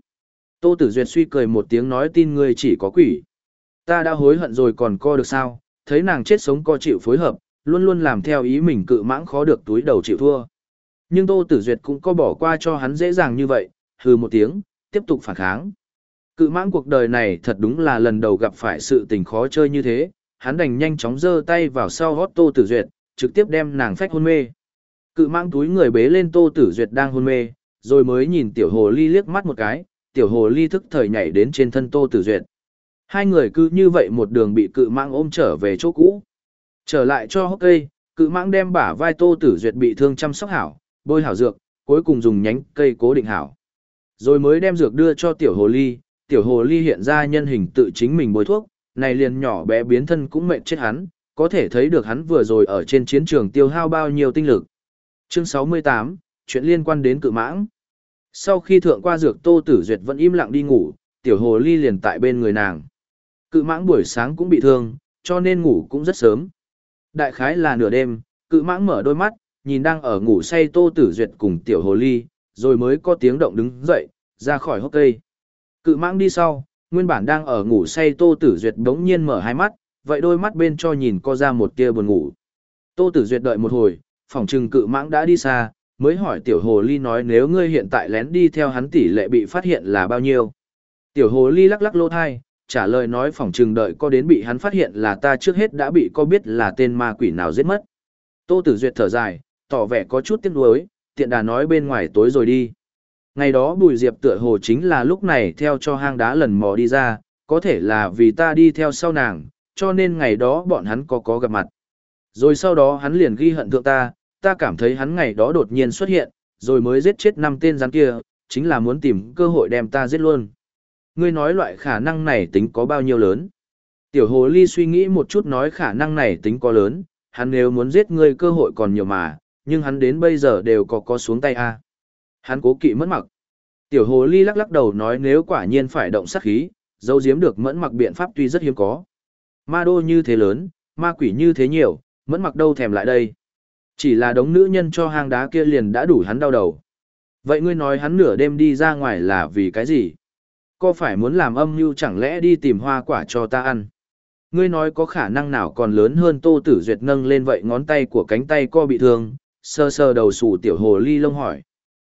Tô Tử Duyệt suy cười một tiếng nói tin ngươi chỉ có quỷ. Ta đã hối hận rồi còn co được sao, thấy nàng chết sống co chịu phối hợp, luôn luôn làm theo ý mình cự mãng khó được túi đầu chịu thua. Nhưng Tô Tử Duyệt cũng có bỏ qua cho hắn dễ dàng như vậy, hừ một tiếng, tiếp tục phản kháng. Cự mãng cuộc đời này thật đúng là lần đầu gặp phải sự tình khó chơi như thế, hắn đành nhanh chóng giơ tay vào sau hót Tô Tử Duyệt, trực tiếp đem nàng phách hôn mê. Cự mãng túi người bế lên Tô Tử Duyệt đang hôn mê, rồi mới nhìn tiểu hồ ly liếc mắt một cái, tiểu hồ ly thức thời nhảy đến trên thân Tô Tử Duyệt. Hai người cứ như vậy một đường bị cự mãng ôm trở về chỗ cũ. Trở lại cho hốc cây, cự mãng đem bả vai Tô Tử Duyệt bị thương chăm sóc hảo, bôi hảo dược, cuối cùng dùng nhánh cây cố định hảo. Rồi mới đem dược đưa cho tiểu hồ ly, tiểu hồ ly hiện ra nhân hình tự chính mình bôi thuốc, này liền nhỏ bé biến thân cũng mệt chết hắn, có thể thấy được hắn vừa rồi ở trên chiến trường tiêu hao bao nhiêu tinh lực. Chương 68, chuyện liên quan đến cự mãng. Sau khi thượng qua dược Tô Tử Duyệt vẫn im lặng đi ngủ, tiểu hồ ly liền tại bên người nàng. Cự mãng buổi sáng cũng bị thương, cho nên ngủ cũng rất sớm. Đại khái là nửa đêm, cự mãng mở đôi mắt, nhìn đang ở ngủ say Tô Tử Duyệt cùng tiểu hồ ly, rồi mới có tiếng động đứng dậy, ra khỏi hốc cây. Cự mãng đi sau, nguyên bản đang ở ngủ say Tô Tử Duyệt bỗng nhiên mở hai mắt, vậy đôi mắt bên cho nhìn co ra một tia buồn ngủ. Tô Tử Duyệt đợi một hồi, phòng trừng cự mãng đã đi xa, mới hỏi tiểu hồ ly nói nếu ngươi hiện tại lén đi theo hắn tỷ lệ bị phát hiện là bao nhiêu. Tiểu hồ ly lắc lắc lô thai, trả lời nói phòng trừng đợi có đến bị hắn phát hiện là ta trước hết đã bị có biết là tên ma quỷ nào giết mất. Tô Tử Duyệt thở dài, tỏ vẻ có chút tiếc nuối, tiện đà nói bên ngoài tối rồi đi. Ngày đó Bùi Diệp tựa hồ chính là lúc này theo cho hang đá lần mò đi ra, có thể là vì ta đi theo sau nàng, cho nên ngày đó bọn hắn có có gặp mặt. Rồi sau đó hắn liền ghi hận thượng ta, ta cảm thấy hắn ngày đó đột nhiên xuất hiện, rồi mới giết chết năm tên rắn kia, chính là muốn tìm cơ hội đem ta giết luôn. Ngươi nói loại khả năng này tính có bao nhiêu lớn? Tiểu hồ ly suy nghĩ một chút nói khả năng này tính có lớn, hắn nếu muốn giết ngươi cơ hội còn nhiều mà, nhưng hắn đến bây giờ đều có có xuống tay a. Hắn cố kỵ mẫn mặc. Tiểu hồ ly lắc lắc đầu nói nếu quả nhiên phải động sát khí, dấu giếm được mẫn mặc biện pháp tuy rất hiếm có. Ma đô như thế lớn, ma quỷ như thế nhiều, mẫn mặc đâu thèm lại đây. Chỉ là đống nữ nhân cho hang đá kia liền đã đủ hắn đau đầu. Vậy ngươi nói hắn nửa đêm đi ra ngoài là vì cái gì? Có phải muốn làm âm mưu chẳng lẽ đi tìm hoa quả cho ta ăn? Ngươi nói có khả năng nào còn lớn hơn Tô Tử Duyệt nâng lên vậy ngón tay của cánh tay co bị thương, sơ sơ đầu sù tiểu hồ ly lông hỏi.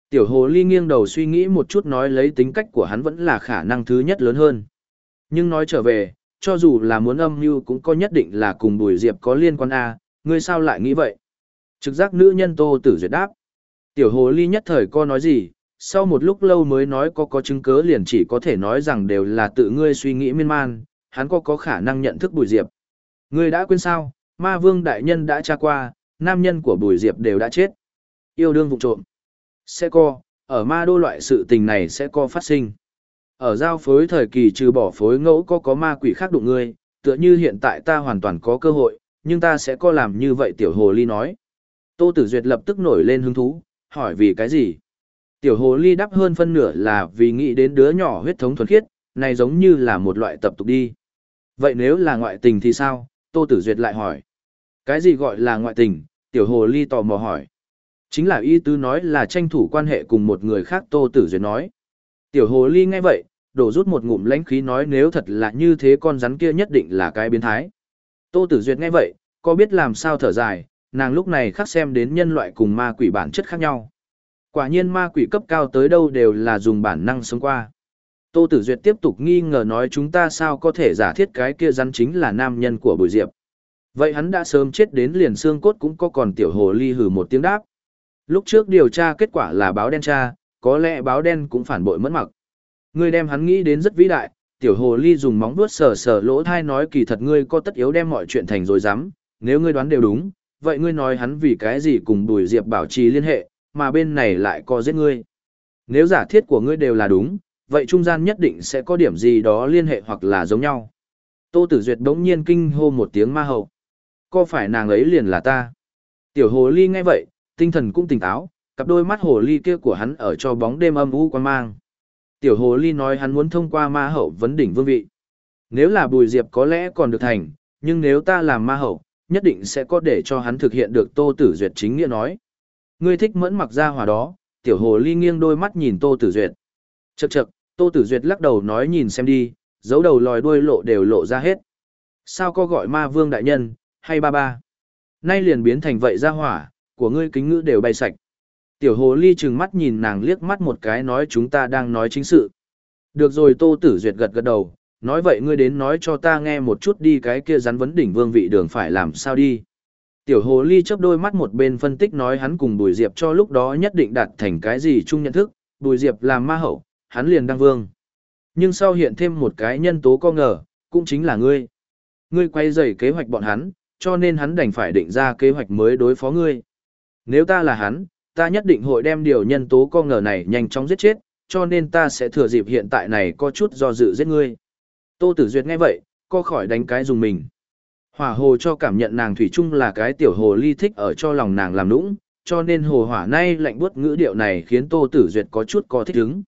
Tiểu hồ ly nghiêng đầu suy nghĩ một chút nói lấy tính cách của hắn vẫn là khả năng thứ nhất lớn hơn. Nhưng nói trở về, cho dù là muốn âm mưu cũng có nhất định là cùng Bùi Diệp có liên quan a, ngươi sao lại nghĩ vậy? Trực giác nữ nhân Tô Tử Duyệt đáp. Tiểu hồ ly nhất thời co nói gì, sau một lúc lâu mới nói có có chứng cớ liền chỉ có thể nói rằng đều là tự ngươi suy nghĩ miên man, hắn có có khả năng nhận thức Bùi Diệp. Ngươi đã quên sao, ma vương đại nhân đã tra qua, nam nhân của Bùi Diệp đều đã chết. Yêu đương vụ trộm. Sẽ co, ở ma đô loại sự tình này sẽ co phát sinh. Ở giao phối thời kỳ trừ bỏ phối ngẫu có có ma quỷ khác đụng ngươi, tựa như hiện tại ta hoàn toàn có cơ hội, nhưng ta sẽ co làm như vậy tiểu hồ ly nói. Tô Tử Duyệt lập tức nổi lên hứng thú, hỏi vì cái gì? Tiểu hồ ly đáp hơn phân nửa là vì nghĩ đến đứa nhỏ huyết thống thuần khiết, này giống như là một loại tập tục đi. Vậy nếu là ngoại tình thì sao? Tô Tử Duyệt lại hỏi. Cái gì gọi là ngoại tình? Tiểu hồ ly tò mò hỏi. Chính là y tứ nói là tranh thủ quan hệ cùng một người khác Tô Tử Duyệt nói. Tiểu hồ ly nghe vậy, đổ rút một ngụm lãnh khí nói nếu thật là như thế con rắn kia nhất định là cái biến thái. Tô Tử Duyệt nghe vậy, có biết làm sao thở dài, nàng lúc này khắc xem đến nhân loại cùng ma quỷ bản chất khác nhau. Quả nhiên ma quỷ cấp cao tới đâu đều là dùng bản năng sống qua. Tô Tử Duyệt tiếp tục nghi ngờ nói chúng ta sao có thể giả thiết cái kia rắn chính là nam nhân của Bùi Diệp. Vậy hắn đã sớm chết đến liền xương cốt cũng có còn tiểu hồ ly hừ một tiếng đáp. Lúc trước điều tra kết quả là báo đen tra, có lẽ báo đen cũng phản bội mất mặc. Ngươi đem hắn nghĩ đến rất vĩ đại, tiểu hồ ly dùng móng vuốt sờ sờ lỗ thai nói kỳ thật ngươi có tất yếu đem mọi chuyện thành rồi dám, nếu ngươi đoán đều đúng, vậy ngươi nói hắn vì cái gì cùng Bùi Diệp bảo trì liên hệ, mà bên này lại có giết ngươi. Nếu giả thiết của ngươi đều là đúng, vậy trung gian nhất định sẽ có điểm gì đó liên hệ hoặc là giống nhau. Tô Tử Duyệt đống nhiên kinh hô một tiếng ma hậu. Có phải nàng ấy liền là ta? Tiểu hồ ly nghe vậy, tinh thần cũng tỉnh táo, cặp đôi mắt hồ ly kia của hắn ở cho bóng đêm âm u quan mang. Tiểu hồ ly nói hắn muốn thông qua ma hậu vấn đỉnh vương vị. Nếu là bùi diệp có lẽ còn được thành, nhưng nếu ta làm ma hậu, nhất định sẽ có để cho hắn thực hiện được Tô Tử Duyệt chính nghĩa nói. Ngươi thích mẫn mặc ra hòa đó, tiểu hồ ly nghiêng đôi mắt nhìn Tô Tử Duyệt. Chậc chậc, Tô Tử Duyệt lắc đầu nói nhìn xem đi, dấu đầu lòi đuôi lộ đều lộ ra hết. Sao có gọi ma vương đại nhân, hay ba ba? Nay liền biến thành vậy ra hỏa, của ngươi kính ngữ đều bay sạch. Tiểu hồ ly trừng mắt nhìn nàng liếc mắt một cái nói chúng ta đang nói chính sự. Được rồi Tô Tử Duyệt gật gật đầu, nói vậy ngươi đến nói cho ta nghe một chút đi cái kia rắn vấn đỉnh vương vị đường phải làm sao đi. Tiểu hồ ly chớp đôi mắt một bên phân tích nói hắn cùng Bùi Diệp cho lúc đó nhất định đạt thành cái gì chung nhận thức, Bùi Diệp làm ma hậu, hắn liền đăng vương. Nhưng sau hiện thêm một cái nhân tố có ngờ, cũng chính là ngươi. Ngươi quay dày kế hoạch bọn hắn, cho nên hắn đành phải định ra kế hoạch mới đối phó ngươi. Nếu ta là hắn, ta nhất định hội đem điều nhân tố con ngờ này nhanh chóng giết chết, cho nên ta sẽ thừa dịp hiện tại này có chút do dự giết ngươi. Tô Tử Duyệt nghe vậy, co khỏi đánh cái dùng mình. Hỏa hồ cho cảm nhận nàng thủy chung là cái tiểu hồ ly thích ở cho lòng nàng làm nũng, cho nên hồ hỏa nay lạnh buốt ngữ điệu này khiến Tô Tử Duyệt có chút có thích hứng.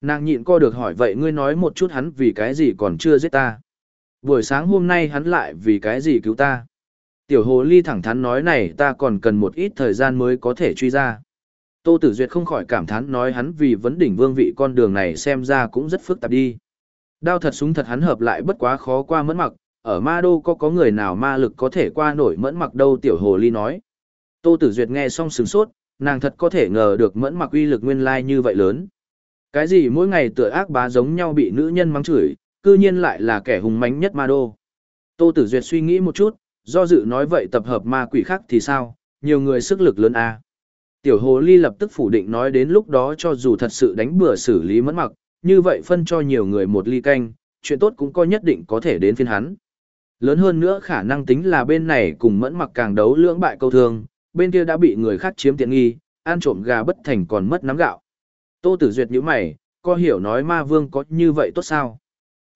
Nàng nhịn co được hỏi vậy ngươi nói một chút hắn vì cái gì còn chưa giết ta. Buổi sáng hôm nay hắn lại vì cái gì cứu ta. Tiểu hồ ly thẳng thắn nói này ta còn cần một ít thời gian mới có thể truy ra. Tô Tử Duyệt không khỏi cảm thán nói hắn vì vấn đỉnh vương vị con đường này xem ra cũng rất phức tạp đi. Đao thật súng thật hắn hợp lại bất quá khó qua mẫn mặc, ở ma đô có có người nào ma lực có thể qua nổi mẫn mặc đâu tiểu hồ ly nói. Tô Tử Duyệt nghe xong sừng sốt, nàng thật có thể ngờ được mẫn mặc uy lực nguyên lai như vậy lớn. Cái gì mỗi ngày tựa ác bá giống nhau bị nữ nhân mắng chửi, cư nhiên lại là kẻ hùng mãnh nhất ma đô. Tô Tử Duyệt suy nghĩ một chút, do dự nói vậy tập hợp ma quỷ khác thì sao, nhiều người sức lực lớn a. À. Tiểu hồ ly lập tức phủ định nói đến lúc đó cho dù thật sự đánh bừa xử lý mẫn mặc, như vậy phân cho nhiều người một ly canh, chuyện tốt cũng có nhất định có thể đến phiên hắn. Lớn hơn nữa khả năng tính là bên này cùng mẫn mặc càng đấu lưỡng bại câu thương, bên kia đã bị người khác chiếm tiện nghi, ăn trộm gà bất thành còn mất nắm gạo. Tô Tử Duyệt nhíu mày, có hiểu nói ma vương có như vậy tốt sao?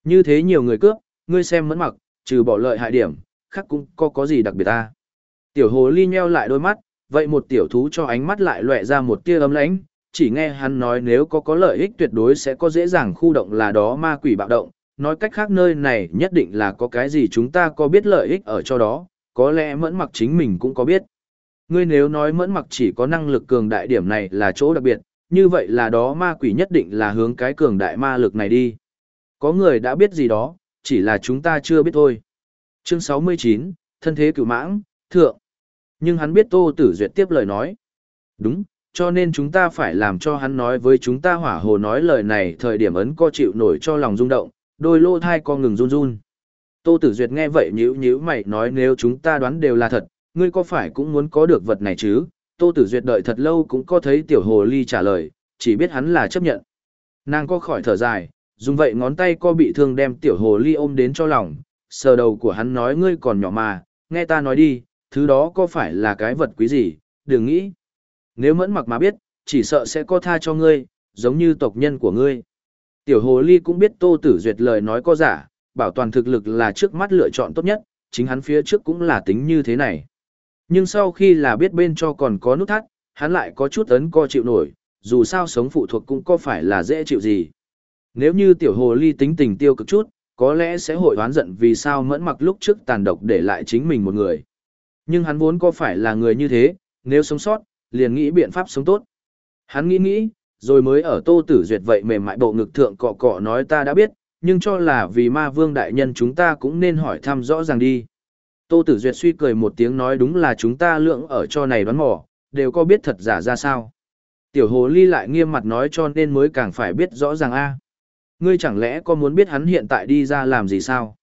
Như thế nhiều người cướp, ngươi xem mẫn mặc, trừ bỏ lợi hại điểm, khác cũng có có gì đặc biệt ta. Tiểu hồ ly nheo lại đôi mắt, vậy một tiểu thú cho ánh mắt lại lóe ra một tia ấm lãnh, chỉ nghe hắn nói nếu có có lợi ích tuyệt đối sẽ có dễ dàng khu động là đó ma quỷ bạo động, nói cách khác nơi này nhất định là có cái gì chúng ta có biết lợi ích ở cho đó, có lẽ mẫn mặc chính mình cũng có biết. Ngươi nếu nói mẫn mặc chỉ có năng lực cường đại điểm này là chỗ đặc biệt, như vậy là đó ma quỷ nhất định là hướng cái cường đại ma lực này đi. Có người đã biết gì đó, chỉ là chúng ta chưa biết thôi. Chương 69, Thân thế cửu mãng, thượng. Nhưng hắn biết Tô Tử Duyệt tiếp lời nói. Đúng, cho nên chúng ta phải làm cho hắn nói với chúng ta hỏa hồ nói lời này thời điểm ấn co chịu nổi cho lòng rung động, đôi lô thai co ngừng run run. Tô Tử Duyệt nghe vậy nhíu nhíu mày nói nếu chúng ta đoán đều là thật, ngươi có phải cũng muốn có được vật này chứ? Tô Tử Duyệt đợi thật lâu cũng có thấy tiểu hồ ly trả lời, chỉ biết hắn là chấp nhận. Nàng co khỏi thở dài, dùng vậy ngón tay co bị thương đem tiểu hồ ly ôm đến cho lòng, sờ đầu của hắn nói ngươi còn nhỏ mà, nghe ta nói đi, thứ đó có phải là cái vật quý gì, đừng nghĩ. Nếu mẫn mặc mà biết, chỉ sợ sẽ có tha cho ngươi, giống như tộc nhân của ngươi. Tiểu hồ ly cũng biết tô tử duyệt lời nói có giả, bảo toàn thực lực là trước mắt lựa chọn tốt nhất, chính hắn phía trước cũng là tính như thế này. Nhưng sau khi là biết bên cho còn có nút thắt, hắn lại có chút ấn co chịu nổi, dù sao sống phụ thuộc cũng có phải là dễ chịu gì. Nếu như tiểu hồ ly tính tình tiêu cực chút, có lẽ sẽ hội oán giận vì sao mẫn mặc lúc trước tàn độc để lại chính mình một người. Nhưng hắn vốn có phải là người như thế, nếu sống sót, liền nghĩ biện pháp sống tốt. Hắn nghĩ nghĩ, rồi mới ở tô tử duyệt vậy mềm mại bộ ngực thượng cọ cọ nói ta đã biết, nhưng cho là vì ma vương đại nhân chúng ta cũng nên hỏi thăm rõ ràng đi. Tô tử duyệt suy cười một tiếng nói đúng là chúng ta lượng ở cho này đoán mò, đều có biết thật giả ra sao. Tiểu hồ ly lại nghiêm mặt nói cho nên mới càng phải biết rõ ràng a. Ngươi chẳng lẽ có muốn biết hắn hiện tại đi ra làm gì sao?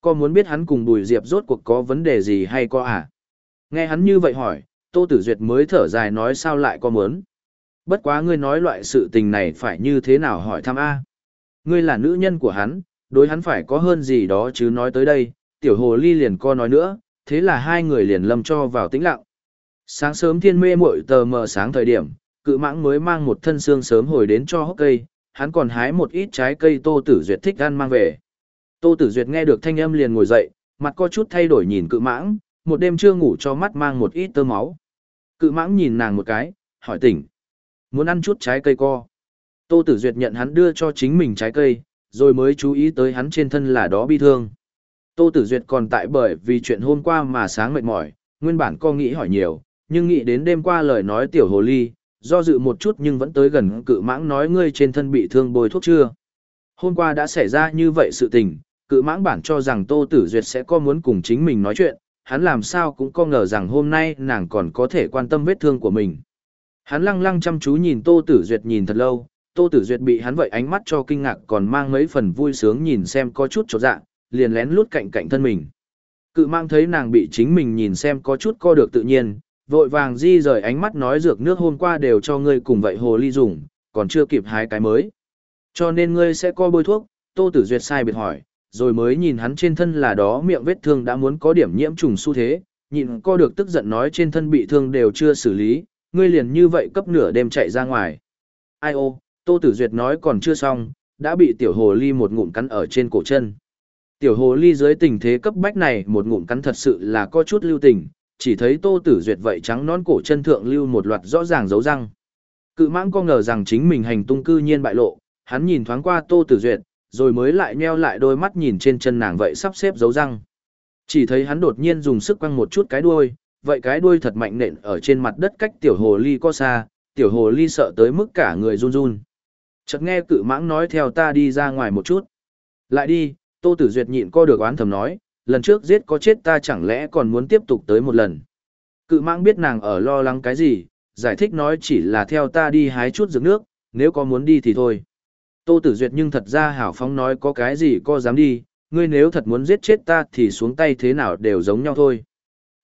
Có muốn biết hắn cùng Bùi Diệp rốt cuộc có vấn đề gì hay có à? Nghe hắn như vậy hỏi, Tô Tử Duyệt mới thở dài nói sao lại có muốn. Bất quá ngươi nói loại sự tình này phải như thế nào hỏi thăm A. Ngươi là nữ nhân của hắn, đối hắn phải có hơn gì đó chứ nói tới đây, tiểu hồ ly liền co nói nữa, thế là hai người liền lâm cho vào tĩnh lặng. Sáng sớm thiên mê muội tờ mờ sáng thời điểm, cự mãng mới mang một thân xương sớm hồi đến cho hốc cây, hắn còn hái một ít trái cây Tô Tử Duyệt thích ăn mang về. Tô Tử Duyệt nghe được thanh âm liền ngồi dậy, mặt có chút thay đổi nhìn cự mãng, một đêm chưa ngủ cho mắt mang một ít tơ máu. Cự mãng nhìn nàng một cái, hỏi tỉnh. Muốn ăn chút trái cây co. Tô Tử Duyệt nhận hắn đưa cho chính mình trái cây, rồi mới chú ý tới hắn trên thân là đó bi thương. Tô Tử Duyệt còn tại bởi vì chuyện hôm qua mà sáng mệt mỏi, nguyên bản co nghĩ hỏi nhiều, nhưng nghĩ đến đêm qua lời nói tiểu hồ ly, do dự một chút nhưng vẫn tới gần cự mãng nói ngươi trên thân bị thương bôi thuốc chưa. Hôm qua đã xảy ra như vậy sự tình, cự mãng bản cho rằng Tô Tử Duyệt sẽ có muốn cùng chính mình nói chuyện, hắn làm sao cũng có ngờ rằng hôm nay nàng còn có thể quan tâm vết thương của mình. Hắn lăng lăng chăm chú nhìn Tô Tử Duyệt nhìn thật lâu, Tô Tử Duyệt bị hắn vậy ánh mắt cho kinh ngạc còn mang mấy phần vui sướng nhìn xem có chút chột dạ, liền lén lút cạnh cạnh thân mình. Cự mang thấy nàng bị chính mình nhìn xem có chút co được tự nhiên, vội vàng di rời ánh mắt nói dược nước hôm qua đều cho ngươi cùng vậy hồ ly dùng, còn chưa kịp hái cái mới. Cho nên ngươi sẽ co bôi thuốc, Tô Tử Duyệt sai biệt hỏi, rồi mới nhìn hắn trên thân là đó miệng vết thương đã muốn có điểm nhiễm trùng xu thế, nhịn co được tức giận nói trên thân bị thương đều chưa xử lý, ngươi liền như vậy cấp nửa đêm chạy ra ngoài. Ai ô, Tô Tử Duyệt nói còn chưa xong, đã bị tiểu hồ ly một ngụm cắn ở trên cổ chân. Tiểu hồ ly dưới tình thế cấp bách này một ngụm cắn thật sự là có chút lưu tình, chỉ thấy Tô Tử Duyệt vậy trắng nón cổ chân thượng lưu một loạt rõ ràng dấu răng. Cự mãng có ngờ rằng chính mình hành tung cư nhiên bại lộ, hắn nhìn thoáng qua Tô Tử Duyệt, rồi mới lại nheo lại đôi mắt nhìn trên chân nàng vậy sắp xếp dấu răng. Chỉ thấy hắn đột nhiên dùng sức quăng một chút cái đuôi, vậy cái đuôi thật mạnh nện ở trên mặt đất cách tiểu hồ ly có xa, tiểu hồ ly sợ tới mức cả người run run. Chợt nghe cự mãng nói theo ta đi ra ngoài một chút. Lại đi, Tô Tử Duyệt nhịn co được oán thầm nói, lần trước giết có chết ta chẳng lẽ còn muốn tiếp tục tới một lần. Cự mãng biết nàng ở lo lắng cái gì, giải thích nói chỉ là theo ta đi hái chút dược nước, nếu có muốn đi thì thôi. Tô Tử Duyệt nhưng thật ra hảo phóng nói có cái gì có dám đi, ngươi nếu thật muốn giết chết ta thì xuống tay thế nào đều giống nhau thôi.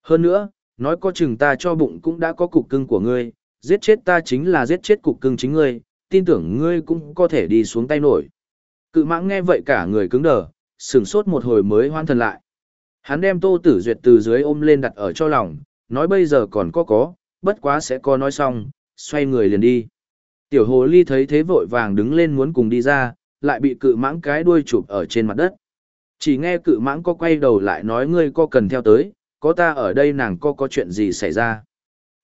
Hơn nữa, nói có chừng ta cho bụng cũng đã có cục cưng của ngươi, giết chết ta chính là giết chết cục cưng chính ngươi, tin tưởng ngươi cũng có thể đi xuống tay nổi. Cự mãng nghe vậy cả người cứng đờ, sừng sốt một hồi mới hoan thần lại. Hắn đem Tô Tử Duyệt từ dưới ôm lên đặt ở cho lòng, nói bây giờ còn có có, bất quá sẽ có nói xong, xoay người liền đi. Tiểu hồ ly thấy thế vội vàng đứng lên muốn cùng đi ra, lại bị cự mãng cái đuôi chụp ở trên mặt đất. Chỉ nghe cự mãng có quay đầu lại nói ngươi có cần theo tới, có ta ở đây nàng có có chuyện gì xảy ra.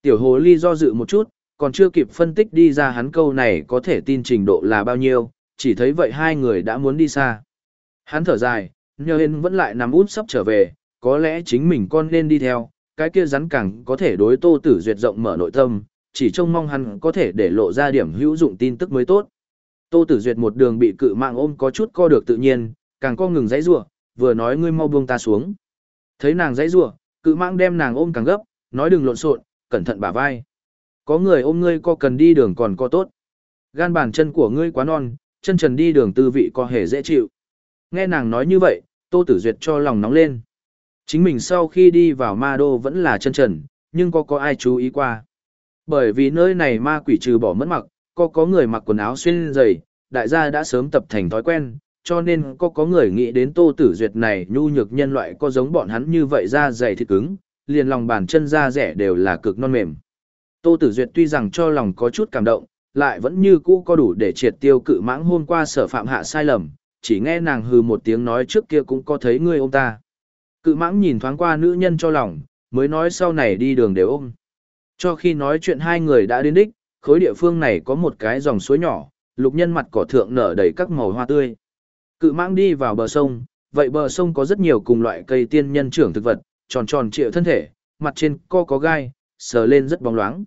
Tiểu hồ ly do dự một chút, còn chưa kịp phân tích đi ra hắn câu này có thể tin trình độ là bao nhiêu, chỉ thấy vậy hai người đã muốn đi xa. Hắn thở dài, nhờ hên vẫn lại nằm út sắp trở về, có lẽ chính mình con nên đi theo, cái kia rắn càng có thể đối tô tử duyệt rộng mở nội tâm, chỉ trông mong hắn có thể để lộ ra điểm hữu dụng tin tức mới tốt. Tô Tử Duyệt một đường bị cự mạng ôm có chút co được tự nhiên, càng co ngừng dãy rủa, vừa nói ngươi mau buông ta xuống. Thấy nàng dãy rủa, cự mạng đem nàng ôm càng gấp, nói đừng lộn xộn, cẩn thận bả vai. Có người ôm ngươi co cần đi đường còn co tốt. Gan bàn chân của ngươi quá non, chân trần đi đường tư vị co hề dễ chịu. Nghe nàng nói như vậy, Tô Tử Duyệt cho lòng nóng lên. Chính mình sau khi đi vào ma đô vẫn là chân trần, nhưng có có ai chú ý qua. Bởi vì nơi này ma quỷ trừ bỏ mất mặc, có có người mặc quần áo xuyên dày, đại gia đã sớm tập thành thói quen, cho nên có có người nghĩ đến tô tử duyệt này nhu nhược nhân loại có giống bọn hắn như vậy da dày thịt cứng, liền lòng bàn chân da rẻ đều là cực non mềm. Tô tử duyệt tuy rằng cho lòng có chút cảm động, lại vẫn như cũ có đủ để triệt tiêu cự mãng hôm qua sở phạm hạ sai lầm, chỉ nghe nàng hừ một tiếng nói trước kia cũng có thấy ngươi ôm ta. Cự mãng nhìn thoáng qua nữ nhân cho lòng, mới nói sau này đi đường đều ôm. Cho khi nói chuyện hai người đã đến đích, khối địa phương này có một cái dòng suối nhỏ, lục nhân mặt cỏ thượng nở đầy các màu hoa tươi. Cự mãng đi vào bờ sông, vậy bờ sông có rất nhiều cùng loại cây tiên nhân trưởng thực vật, tròn tròn trịa thân thể, mặt trên co có gai, sờ lên rất bóng loáng.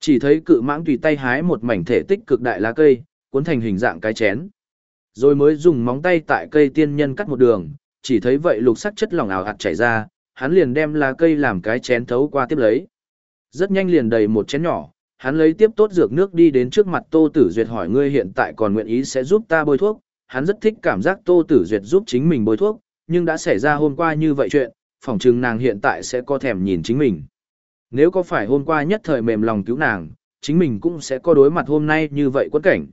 Chỉ thấy cự mãng tùy tay hái một mảnh thể tích cực đại lá cây, cuốn thành hình dạng cái chén. Rồi mới dùng móng tay tại cây tiên nhân cắt một đường, chỉ thấy vậy lục sắc chất lỏng ảo hạt chảy ra, hắn liền đem lá cây làm cái chén thấu qua tiếp lấy. Rất nhanh liền đầy một chén nhỏ, hắn lấy tiếp tốt dược nước đi đến trước mặt Tô Tử Duyệt hỏi ngươi hiện tại còn nguyện ý sẽ giúp ta bôi thuốc. Hắn rất thích cảm giác Tô Tử Duyệt giúp chính mình bôi thuốc, nhưng đã xảy ra hôm qua như vậy chuyện, phỏng chừng nàng hiện tại sẽ có thèm nhìn chính mình. Nếu có phải hôm qua nhất thời mềm lòng cứu nàng, chính mình cũng sẽ có đối mặt hôm nay như vậy quẫn cảnh.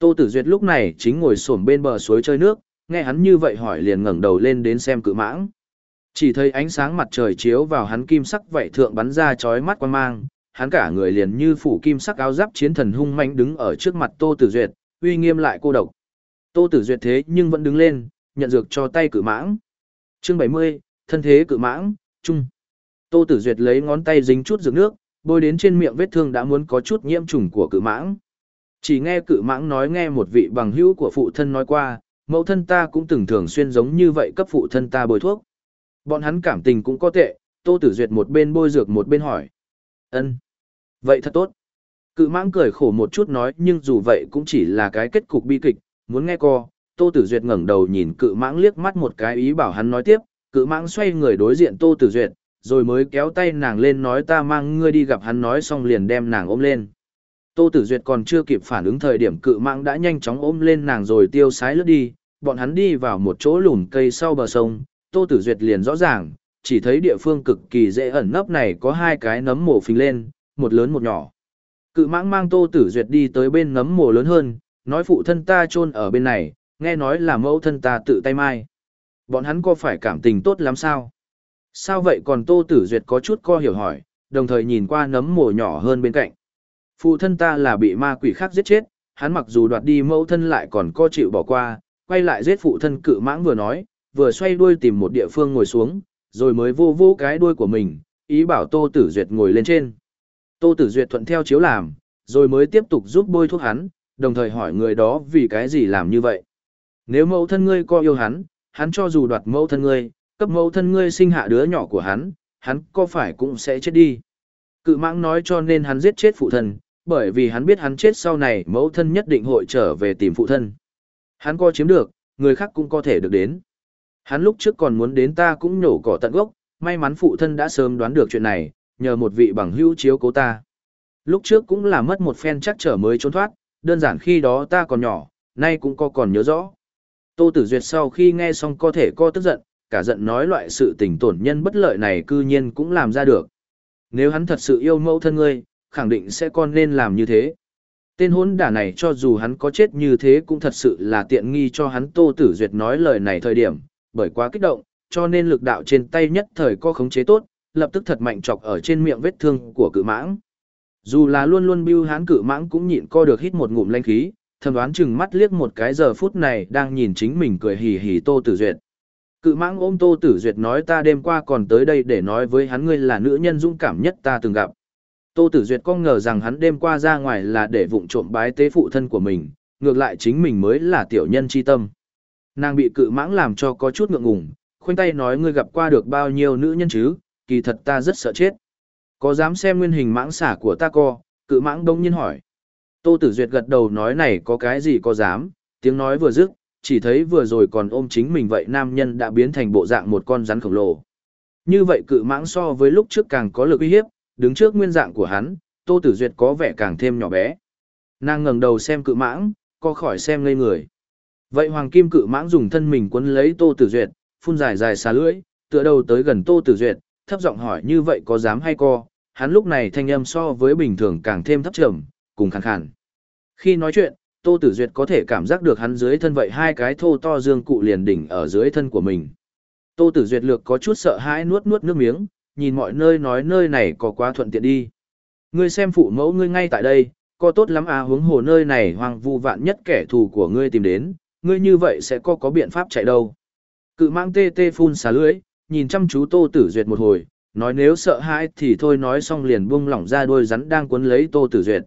Tô Tử Duyệt lúc này chính ngồi xổm bên bờ suối chơi nước, nghe hắn như vậy hỏi liền ngẩng đầu lên đến xem cự mãng. Chỉ thấy ánh sáng mặt trời chiếu vào hắn kim sắc vậy thượng bắn ra chói mắt quan mang, hắn cả người liền như phủ kim sắc áo giáp chiến thần hung mãnh đứng ở trước mặt Tô Tử Duyệt, uy nghiêm lại cô độc. Tô Tử Duyệt thế nhưng vẫn đứng lên, nhận dược cho tay cự mãng. Chương 70, thân thế cự mãng, trung. Tô Tử Duyệt lấy ngón tay dính chút dược nước, bôi đến trên miệng vết thương đã muốn có chút nhiễm trùng của cự mãng. Chỉ nghe cự mãng nói nghe một vị bằng hữu của phụ thân nói qua, mẫu thân ta cũng từng thường xuyên giống như vậy cấp phụ thân ta bôi thuốc. Bọn hắn cảm tình cũng có tệ, Tô Tử Duyệt một bên bôi dược một bên hỏi. Ân, Vậy thật tốt. Cự mãng cười khổ một chút nói nhưng dù vậy cũng chỉ là cái kết cục bi kịch, muốn nghe co. Tô Tử Duyệt ngẩng đầu nhìn cự mãng liếc mắt một cái ý bảo hắn nói tiếp, cự mãng xoay người đối diện Tô Tử Duyệt, rồi mới kéo tay nàng lên nói ta mang ngươi đi gặp hắn nói xong liền đem nàng ôm lên. Tô Tử Duyệt còn chưa kịp phản ứng thời điểm cự mãng đã nhanh chóng ôm lên nàng rồi tiêu sái lướt đi, bọn hắn đi vào một chỗ lùm cây sau bờ sông, Tô Tử Duyệt liền rõ ràng, chỉ thấy địa phương cực kỳ dễ ẩn nấp này có hai cái nấm mồ phình lên, một lớn một nhỏ. Cự mãng mang Tô Tử Duyệt đi tới bên nấm mồ lớn hơn, nói phụ thân ta chôn ở bên này, nghe nói là mẫu thân ta tự tay mai. Bọn hắn có phải cảm tình tốt lắm sao? Sao vậy còn Tô Tử Duyệt có chút co hiểu hỏi, đồng thời nhìn qua nấm mồ nhỏ hơn bên cạnh. Phụ thân ta là bị ma quỷ khác giết chết, hắn mặc dù đoạt đi mẫu thân lại còn co chịu bỏ qua, quay lại giết phụ thân cự mãng vừa nói, vừa xoay đuôi tìm một địa phương ngồi xuống, rồi mới vô vô cái đuôi của mình, ý bảo Tô Tử Duyệt ngồi lên trên. Tô Tử Duyệt thuận theo chiếu làm, rồi mới tiếp tục giúp bôi thuốc hắn, đồng thời hỏi người đó vì cái gì làm như vậy. Nếu mẫu thân ngươi co yêu hắn, hắn cho dù đoạt mẫu thân ngươi, cấp mẫu thân ngươi sinh hạ đứa nhỏ của hắn, hắn có phải cũng sẽ chết đi. Cự mãng nói cho nên hắn giết chết phụ thân, bởi vì hắn biết hắn chết sau này mẫu thân nhất định hội trở về tìm phụ thân. Hắn có chiếm được, người khác cũng có thể được đến. Hắn lúc trước còn muốn đến ta cũng nhổ cỏ tận gốc, may mắn phụ thân đã sớm đoán được chuyện này, nhờ một vị bằng hữu chiếu cố ta. Lúc trước cũng là mất một phen chắc trở mới trốn thoát, đơn giản khi đó ta còn nhỏ, nay cũng có còn nhớ rõ. Tô Tử Duyệt sau khi nghe xong có thể co tức giận, cả giận nói loại sự tình tổn nhân bất lợi này cư nhiên cũng làm ra được. Nếu hắn thật sự yêu mẫu thân ngươi, khẳng định sẽ con nên làm như thế. Tên hôn đả này cho dù hắn có chết như thế cũng thật sự là tiện nghi cho hắn Tô Tử Duyệt nói lời này thời điểm, bởi quá kích động, cho nên lực đạo trên tay nhất thời có khống chế tốt, lập tức thật mạnh chọc ở trên miệng vết thương của cự mãng. Dù là luôn luôn bưu hán cự mãng cũng nhịn co được hít một ngụm lanh khí, thầm đoán chừng mắt liếc một cái giờ phút này đang nhìn chính mình cười hì hì Tô Tử Duyệt. Cự mãng ôm Tô Tử Duyệt nói ta đêm qua còn tới đây để nói với hắn ngươi là nữ nhân dũng cảm nhất ta từng gặp. Tô Tử Duyệt có ngờ rằng hắn đêm qua ra ngoài là để vụng trộm bái tế phụ thân của mình, ngược lại chính mình mới là tiểu nhân chi tâm. Nàng bị cự mãng làm cho có chút ngượng ngùng, khoanh tay nói ngươi gặp qua được bao nhiêu nữ nhân chứ, kỳ thật ta rất sợ chết. Có dám xem nguyên hình mãng xả của ta co, cự mãng đông nhiên hỏi. Tô Tử Duyệt gật đầu nói này có cái gì có dám, tiếng nói vừa dứt, chỉ thấy vừa rồi còn ôm chính mình vậy nam nhân đã biến thành bộ dạng một con rắn khổng lồ. Như vậy cự mãng so với lúc trước càng có lực uy hiếp, đứng trước nguyên dạng của hắn, Tô Tử Duyệt có vẻ càng thêm nhỏ bé. Nàng ngẩng đầu xem cự mãng, co khỏi xem ngây người. Vậy Hoàng Kim cự mãng dùng thân mình quấn lấy Tô Tử Duyệt, phun dài dài xà lưỡi, tựa đầu tới gần Tô Tử Duyệt, thấp giọng hỏi như vậy có dám hay co, hắn lúc này thanh âm so với bình thường càng thêm thấp trầm, cùng khàn khàn. Khi nói chuyện, Tô Tử Duyệt có thể cảm giác được hắn dưới thân vậy hai cái thô to dương cụ liền đỉnh ở dưới thân của mình. Tô Tử Duyệt lược có chút sợ hãi nuốt nuốt nước miếng, nhìn mọi nơi nói nơi này có quá thuận tiện đi. Ngươi xem phụ mẫu ngươi ngay tại đây, có tốt lắm à hướng hồ nơi này hoàng vu vạn nhất kẻ thù của ngươi tìm đến, ngươi như vậy sẽ có có biện pháp chạy đâu. Cự mang tê tê phun xà lưỡi, nhìn chăm chú Tô Tử Duyệt một hồi, nói nếu sợ hãi thì thôi nói xong liền buông lỏng ra đôi rắn đang cuốn lấy Tô Tử Duyệt.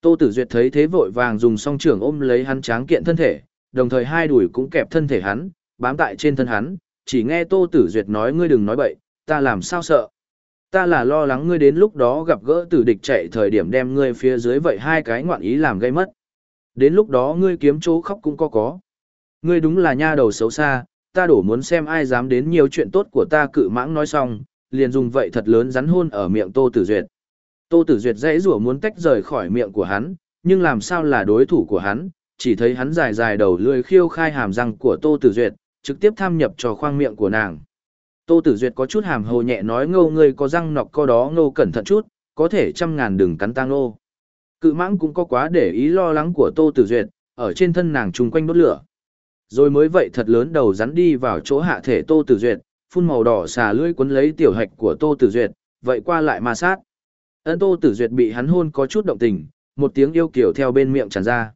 Tô Tử Duyệt thấy thế vội vàng dùng song trưởng ôm lấy hắn tráng kiện thân thể, đồng thời hai đùi cũng kẹp thân thể hắn, bám tại trên thân hắn, chỉ nghe Tô Tử Duyệt nói ngươi đừng nói bậy, ta làm sao sợ. Ta là lo lắng ngươi đến lúc đó gặp gỡ tử địch chạy thời điểm đem ngươi phía dưới vậy hai cái ngoạn ý làm gây mất. Đến lúc đó ngươi kiếm chỗ khóc cũng có có. Ngươi đúng là nha đầu xấu xa, ta đổ muốn xem ai dám đến nhiều chuyện tốt của ta cự mãng nói xong, liền dùng vậy thật lớn rắn hôn ở miệng Tô Tử Duyệt. Tô Tử Duyệt dãy rủa muốn tách rời khỏi miệng của hắn, nhưng làm sao là đối thủ của hắn, chỉ thấy hắn dài dài đầu lưỡi khiêu khai hàm răng của Tô Tử Duyệt, trực tiếp tham nhập cho khoang miệng của nàng. Tô Tử Duyệt có chút hàm hồ nhẹ nói ngâu ngươi có răng nọc co đó ngâu cẩn thận chút, có thể trăm ngàn đừng cắn tang ngô. Cự mãng cũng có quá để ý lo lắng của Tô Tử Duyệt, ở trên thân nàng trùng quanh đốt lửa. Rồi mới vậy thật lớn đầu rắn đi vào chỗ hạ thể Tô Tử Duyệt, phun màu đỏ xà lưỡi cuốn lấy tiểu hạch của Tô Tử Duyệt, vậy qua lại ma sát. Ân Tô Tử Duyệt bị hắn hôn có chút động tình, một tiếng yêu kiều theo bên miệng tràn ra.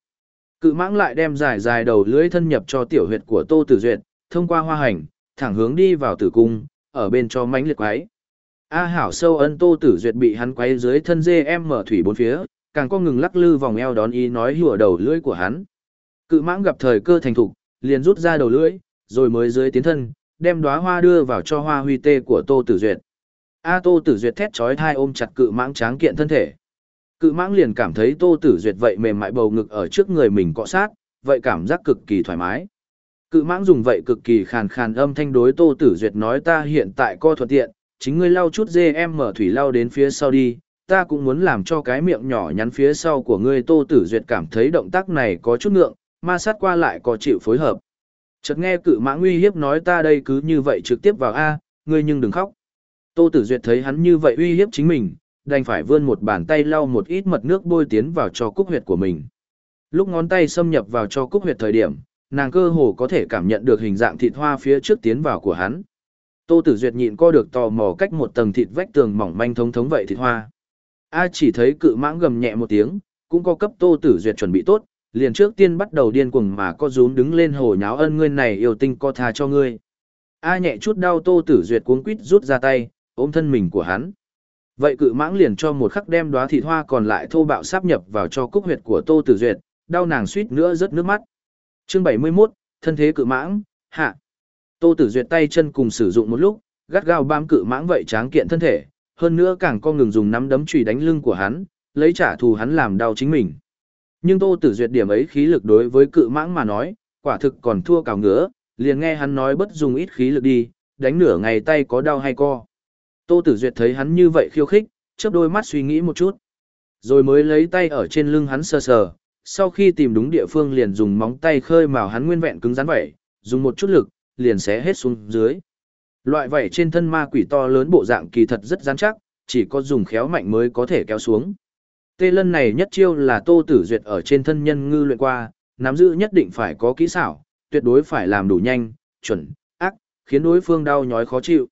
Cự mãng lại đem dài dài đầu lưỡi thân nhập cho tiểu huyệt của Tô Tử Duyệt, thông qua hoa hành, thẳng hướng đi vào tử cung, ở bên cho mánh liệt quái. A hảo sâu ân Tô Tử Duyệt bị hắn quấy dưới thân dê em mở thủy bốn phía, càng có ngừng lắc lư vòng eo đón ý nói hùa đầu lưỡi của hắn. Cự mãng gặp thời cơ thành thục, liền rút ra đầu lưỡi, rồi mới dưới tiến thân, đem đóa hoa đưa vào cho hoa huy tê của Tô Tử Duyệt. A Tô Tử Duyệt thét chói thai ôm chặt cự mãng tráng kiện thân thể. Cự mãng liền cảm thấy Tô Tử Duyệt vậy mềm mại bầu ngực ở trước người mình cọ sát, vậy cảm giác cực kỳ thoải mái. Cự mãng dùng vậy cực kỳ khàn khàn âm thanh đối Tô Tử Duyệt nói ta hiện tại co thuận tiện, chính ngươi lau chút dê em mở thủy lau đến phía sau đi, ta cũng muốn làm cho cái miệng nhỏ nhắn phía sau của ngươi Tô Tử Duyệt cảm thấy động tác này có chút ngượng, ma sát qua lại có chịu phối hợp. Chợt nghe cự mãng uy hiếp nói ta đây cứ như vậy trực tiếp vào A, ngươi nhưng đừng khóc. Tô Tử Duyệt thấy hắn như vậy uy hiếp chính mình, đành phải vươn một bàn tay lau một ít mật nước bôi tiến vào cho cúc huyệt của mình. Lúc ngón tay xâm nhập vào cho cúc huyệt thời điểm, nàng cơ hồ có thể cảm nhận được hình dạng thịt hoa phía trước tiến vào của hắn. Tô Tử Duyệt nhịn co được tò mò cách một tầng thịt vách tường mỏng manh thống thống vậy thịt hoa. A chỉ thấy cự mãng gầm nhẹ một tiếng, cũng có cấp Tô Tử Duyệt chuẩn bị tốt, liền trước tiên bắt đầu điên cuồng mà có rúm đứng lên hồ nháo ân ngươi này yêu tinh co tha cho ngươi. A nhẹ chút đau Tô Tử Duyệt cuống quýt rút ra tay, ôm thân mình của hắn. Vậy cự mãng liền cho một khắc đem đóa thịt hoa còn lại thô bạo sáp nhập vào cho cúc huyệt của Tô Tử Duyệt, đau nàng suýt nữa rớt nước mắt. Chương 71, thân thế cự mãng, hạ. Tô Tử Duyệt tay chân cùng sử dụng một lúc, gắt gao bám cự mãng vậy tráng kiện thân thể, hơn nữa càng co ngừng dùng nắm đấm chùy đánh lưng của hắn, lấy trả thù hắn làm đau chính mình. Nhưng Tô Tử Duyệt điểm ấy khí lực đối với cự mãng mà nói, quả thực còn thua cào ngứa, liền nghe hắn nói bất dùng ít khí lực đi, đánh nửa ngày tay có đau hay co. Tô Tử Duyệt thấy hắn như vậy khiêu khích, chớp đôi mắt suy nghĩ một chút. Rồi mới lấy tay ở trên lưng hắn sờ sờ, sau khi tìm đúng địa phương liền dùng móng tay khơi màu hắn nguyên vẹn cứng rắn vậy, dùng một chút lực, liền xé hết xuống dưới. Loại vảy trên thân ma quỷ to lớn bộ dạng kỳ thật rất rắn chắc, chỉ có dùng khéo mạnh mới có thể kéo xuống. Tê lân này nhất chiêu là Tô Tử Duyệt ở trên thân nhân ngư luyện qua, nắm giữ nhất định phải có kỹ xảo, tuyệt đối phải làm đủ nhanh, chuẩn, ác, khiến đối phương đau nhói khó chịu.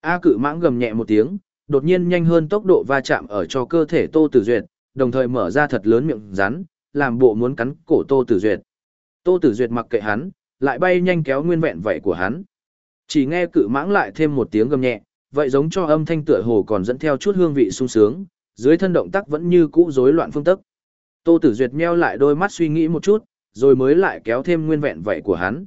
A cự mãng gầm nhẹ một tiếng, đột nhiên nhanh hơn tốc độ va chạm ở cho cơ thể Tô Tử Duyệt, đồng thời mở ra thật lớn miệng rắn, làm bộ muốn cắn cổ Tô Tử Duyệt. Tô Tử Duyệt mặc kệ hắn, lại bay nhanh kéo nguyên vẹn vậy của hắn. Chỉ nghe cự mãng lại thêm một tiếng gầm nhẹ, vậy giống cho âm thanh tựa hồ còn dẫn theo chút hương vị sung sướng, dưới thân động tác vẫn như cũ rối loạn phương tức. Tô Tử Duyệt meo lại đôi mắt suy nghĩ một chút, rồi mới lại kéo thêm nguyên vẹn vậy của hắn.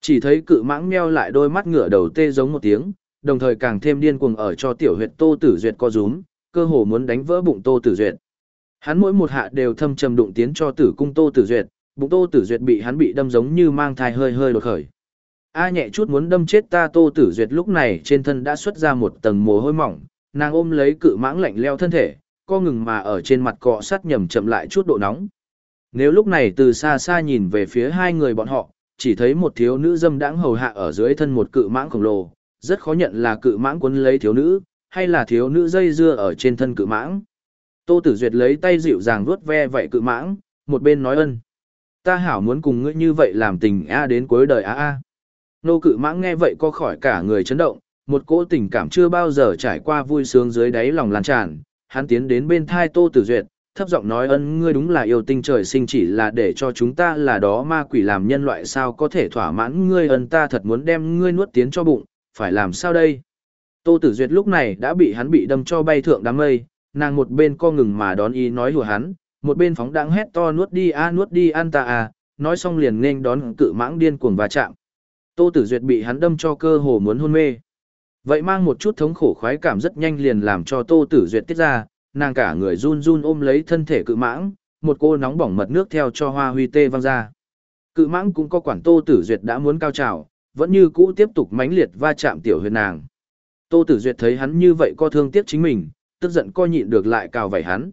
Chỉ thấy cự mãng meo lại đôi mắt ngửa đầu tê giống một tiếng, đồng thời càng thêm điên cuồng ở cho tiểu huyệt Tô Tử Duyệt co rúm, cơ hồ muốn đánh vỡ bụng Tô Tử Duyệt. Hắn mỗi một hạ đều thâm trầm đụng tiến cho tử cung Tô Tử Duyệt, bụng Tô Tử Duyệt bị hắn bị đâm giống như mang thai hơi hơi đột khởi. A nhẹ chút muốn đâm chết ta Tô Tử Duyệt lúc này trên thân đã xuất ra một tầng mồ hôi mỏng, nàng ôm lấy cự mãng lạnh leo thân thể, co ngừng mà ở trên mặt cọ sát nhầm chậm lại chút độ nóng. Nếu lúc này từ xa xa nhìn về phía hai người bọn họ, chỉ thấy một thiếu nữ dâm đãng hầu hạ ở dưới thân một cự mãng khổng lồ, rất khó nhận là cự mãng quấn lấy thiếu nữ, hay là thiếu nữ dây dưa ở trên thân cự mãng. Tô Tử Duyệt lấy tay dịu dàng vuốt ve vậy cự mãng, một bên nói ân. Ta hảo muốn cùng ngươi như vậy làm tình a đến cuối đời a a. Nô cự mãng nghe vậy co khỏi cả người chấn động, một cỗ tình cảm chưa bao giờ trải qua vui sướng dưới đáy lòng lan tràn, hắn tiến đến bên thai Tô Tử Duyệt, thấp giọng nói ân ngươi đúng là yêu tinh trời sinh chỉ là để cho chúng ta là đó ma quỷ làm nhân loại sao có thể thỏa mãn ngươi ân ta thật muốn đem ngươi nuốt tiến cho bụng, phải làm sao đây? Tô Tử Duyệt lúc này đã bị hắn bị đâm cho bay thượng đám mây, nàng một bên co ngừng mà đón ý nói hùa hắn, một bên phóng đãng hét to nuốt đi a nuốt đi ăn ta a, nói xong liền nên đón cự mãng điên cuồng va chạm. Tô Tử Duyệt bị hắn đâm cho cơ hồ muốn hôn mê. Vậy mang một chút thống khổ khoái cảm rất nhanh liền làm cho Tô Tử Duyệt tiết ra, nàng cả người run run ôm lấy thân thể cự mãng, một cô nóng bỏng mật nước theo cho hoa huy tê văng ra. Cự mãng cũng có quản Tô Tử Duyệt đã muốn cao trào, vẫn như cũ tiếp tục mãnh liệt va chạm tiểu huyền nàng. Tô Tử Duyệt thấy hắn như vậy co thương tiếc chính mình, tức giận co nhịn được lại cào vảy hắn.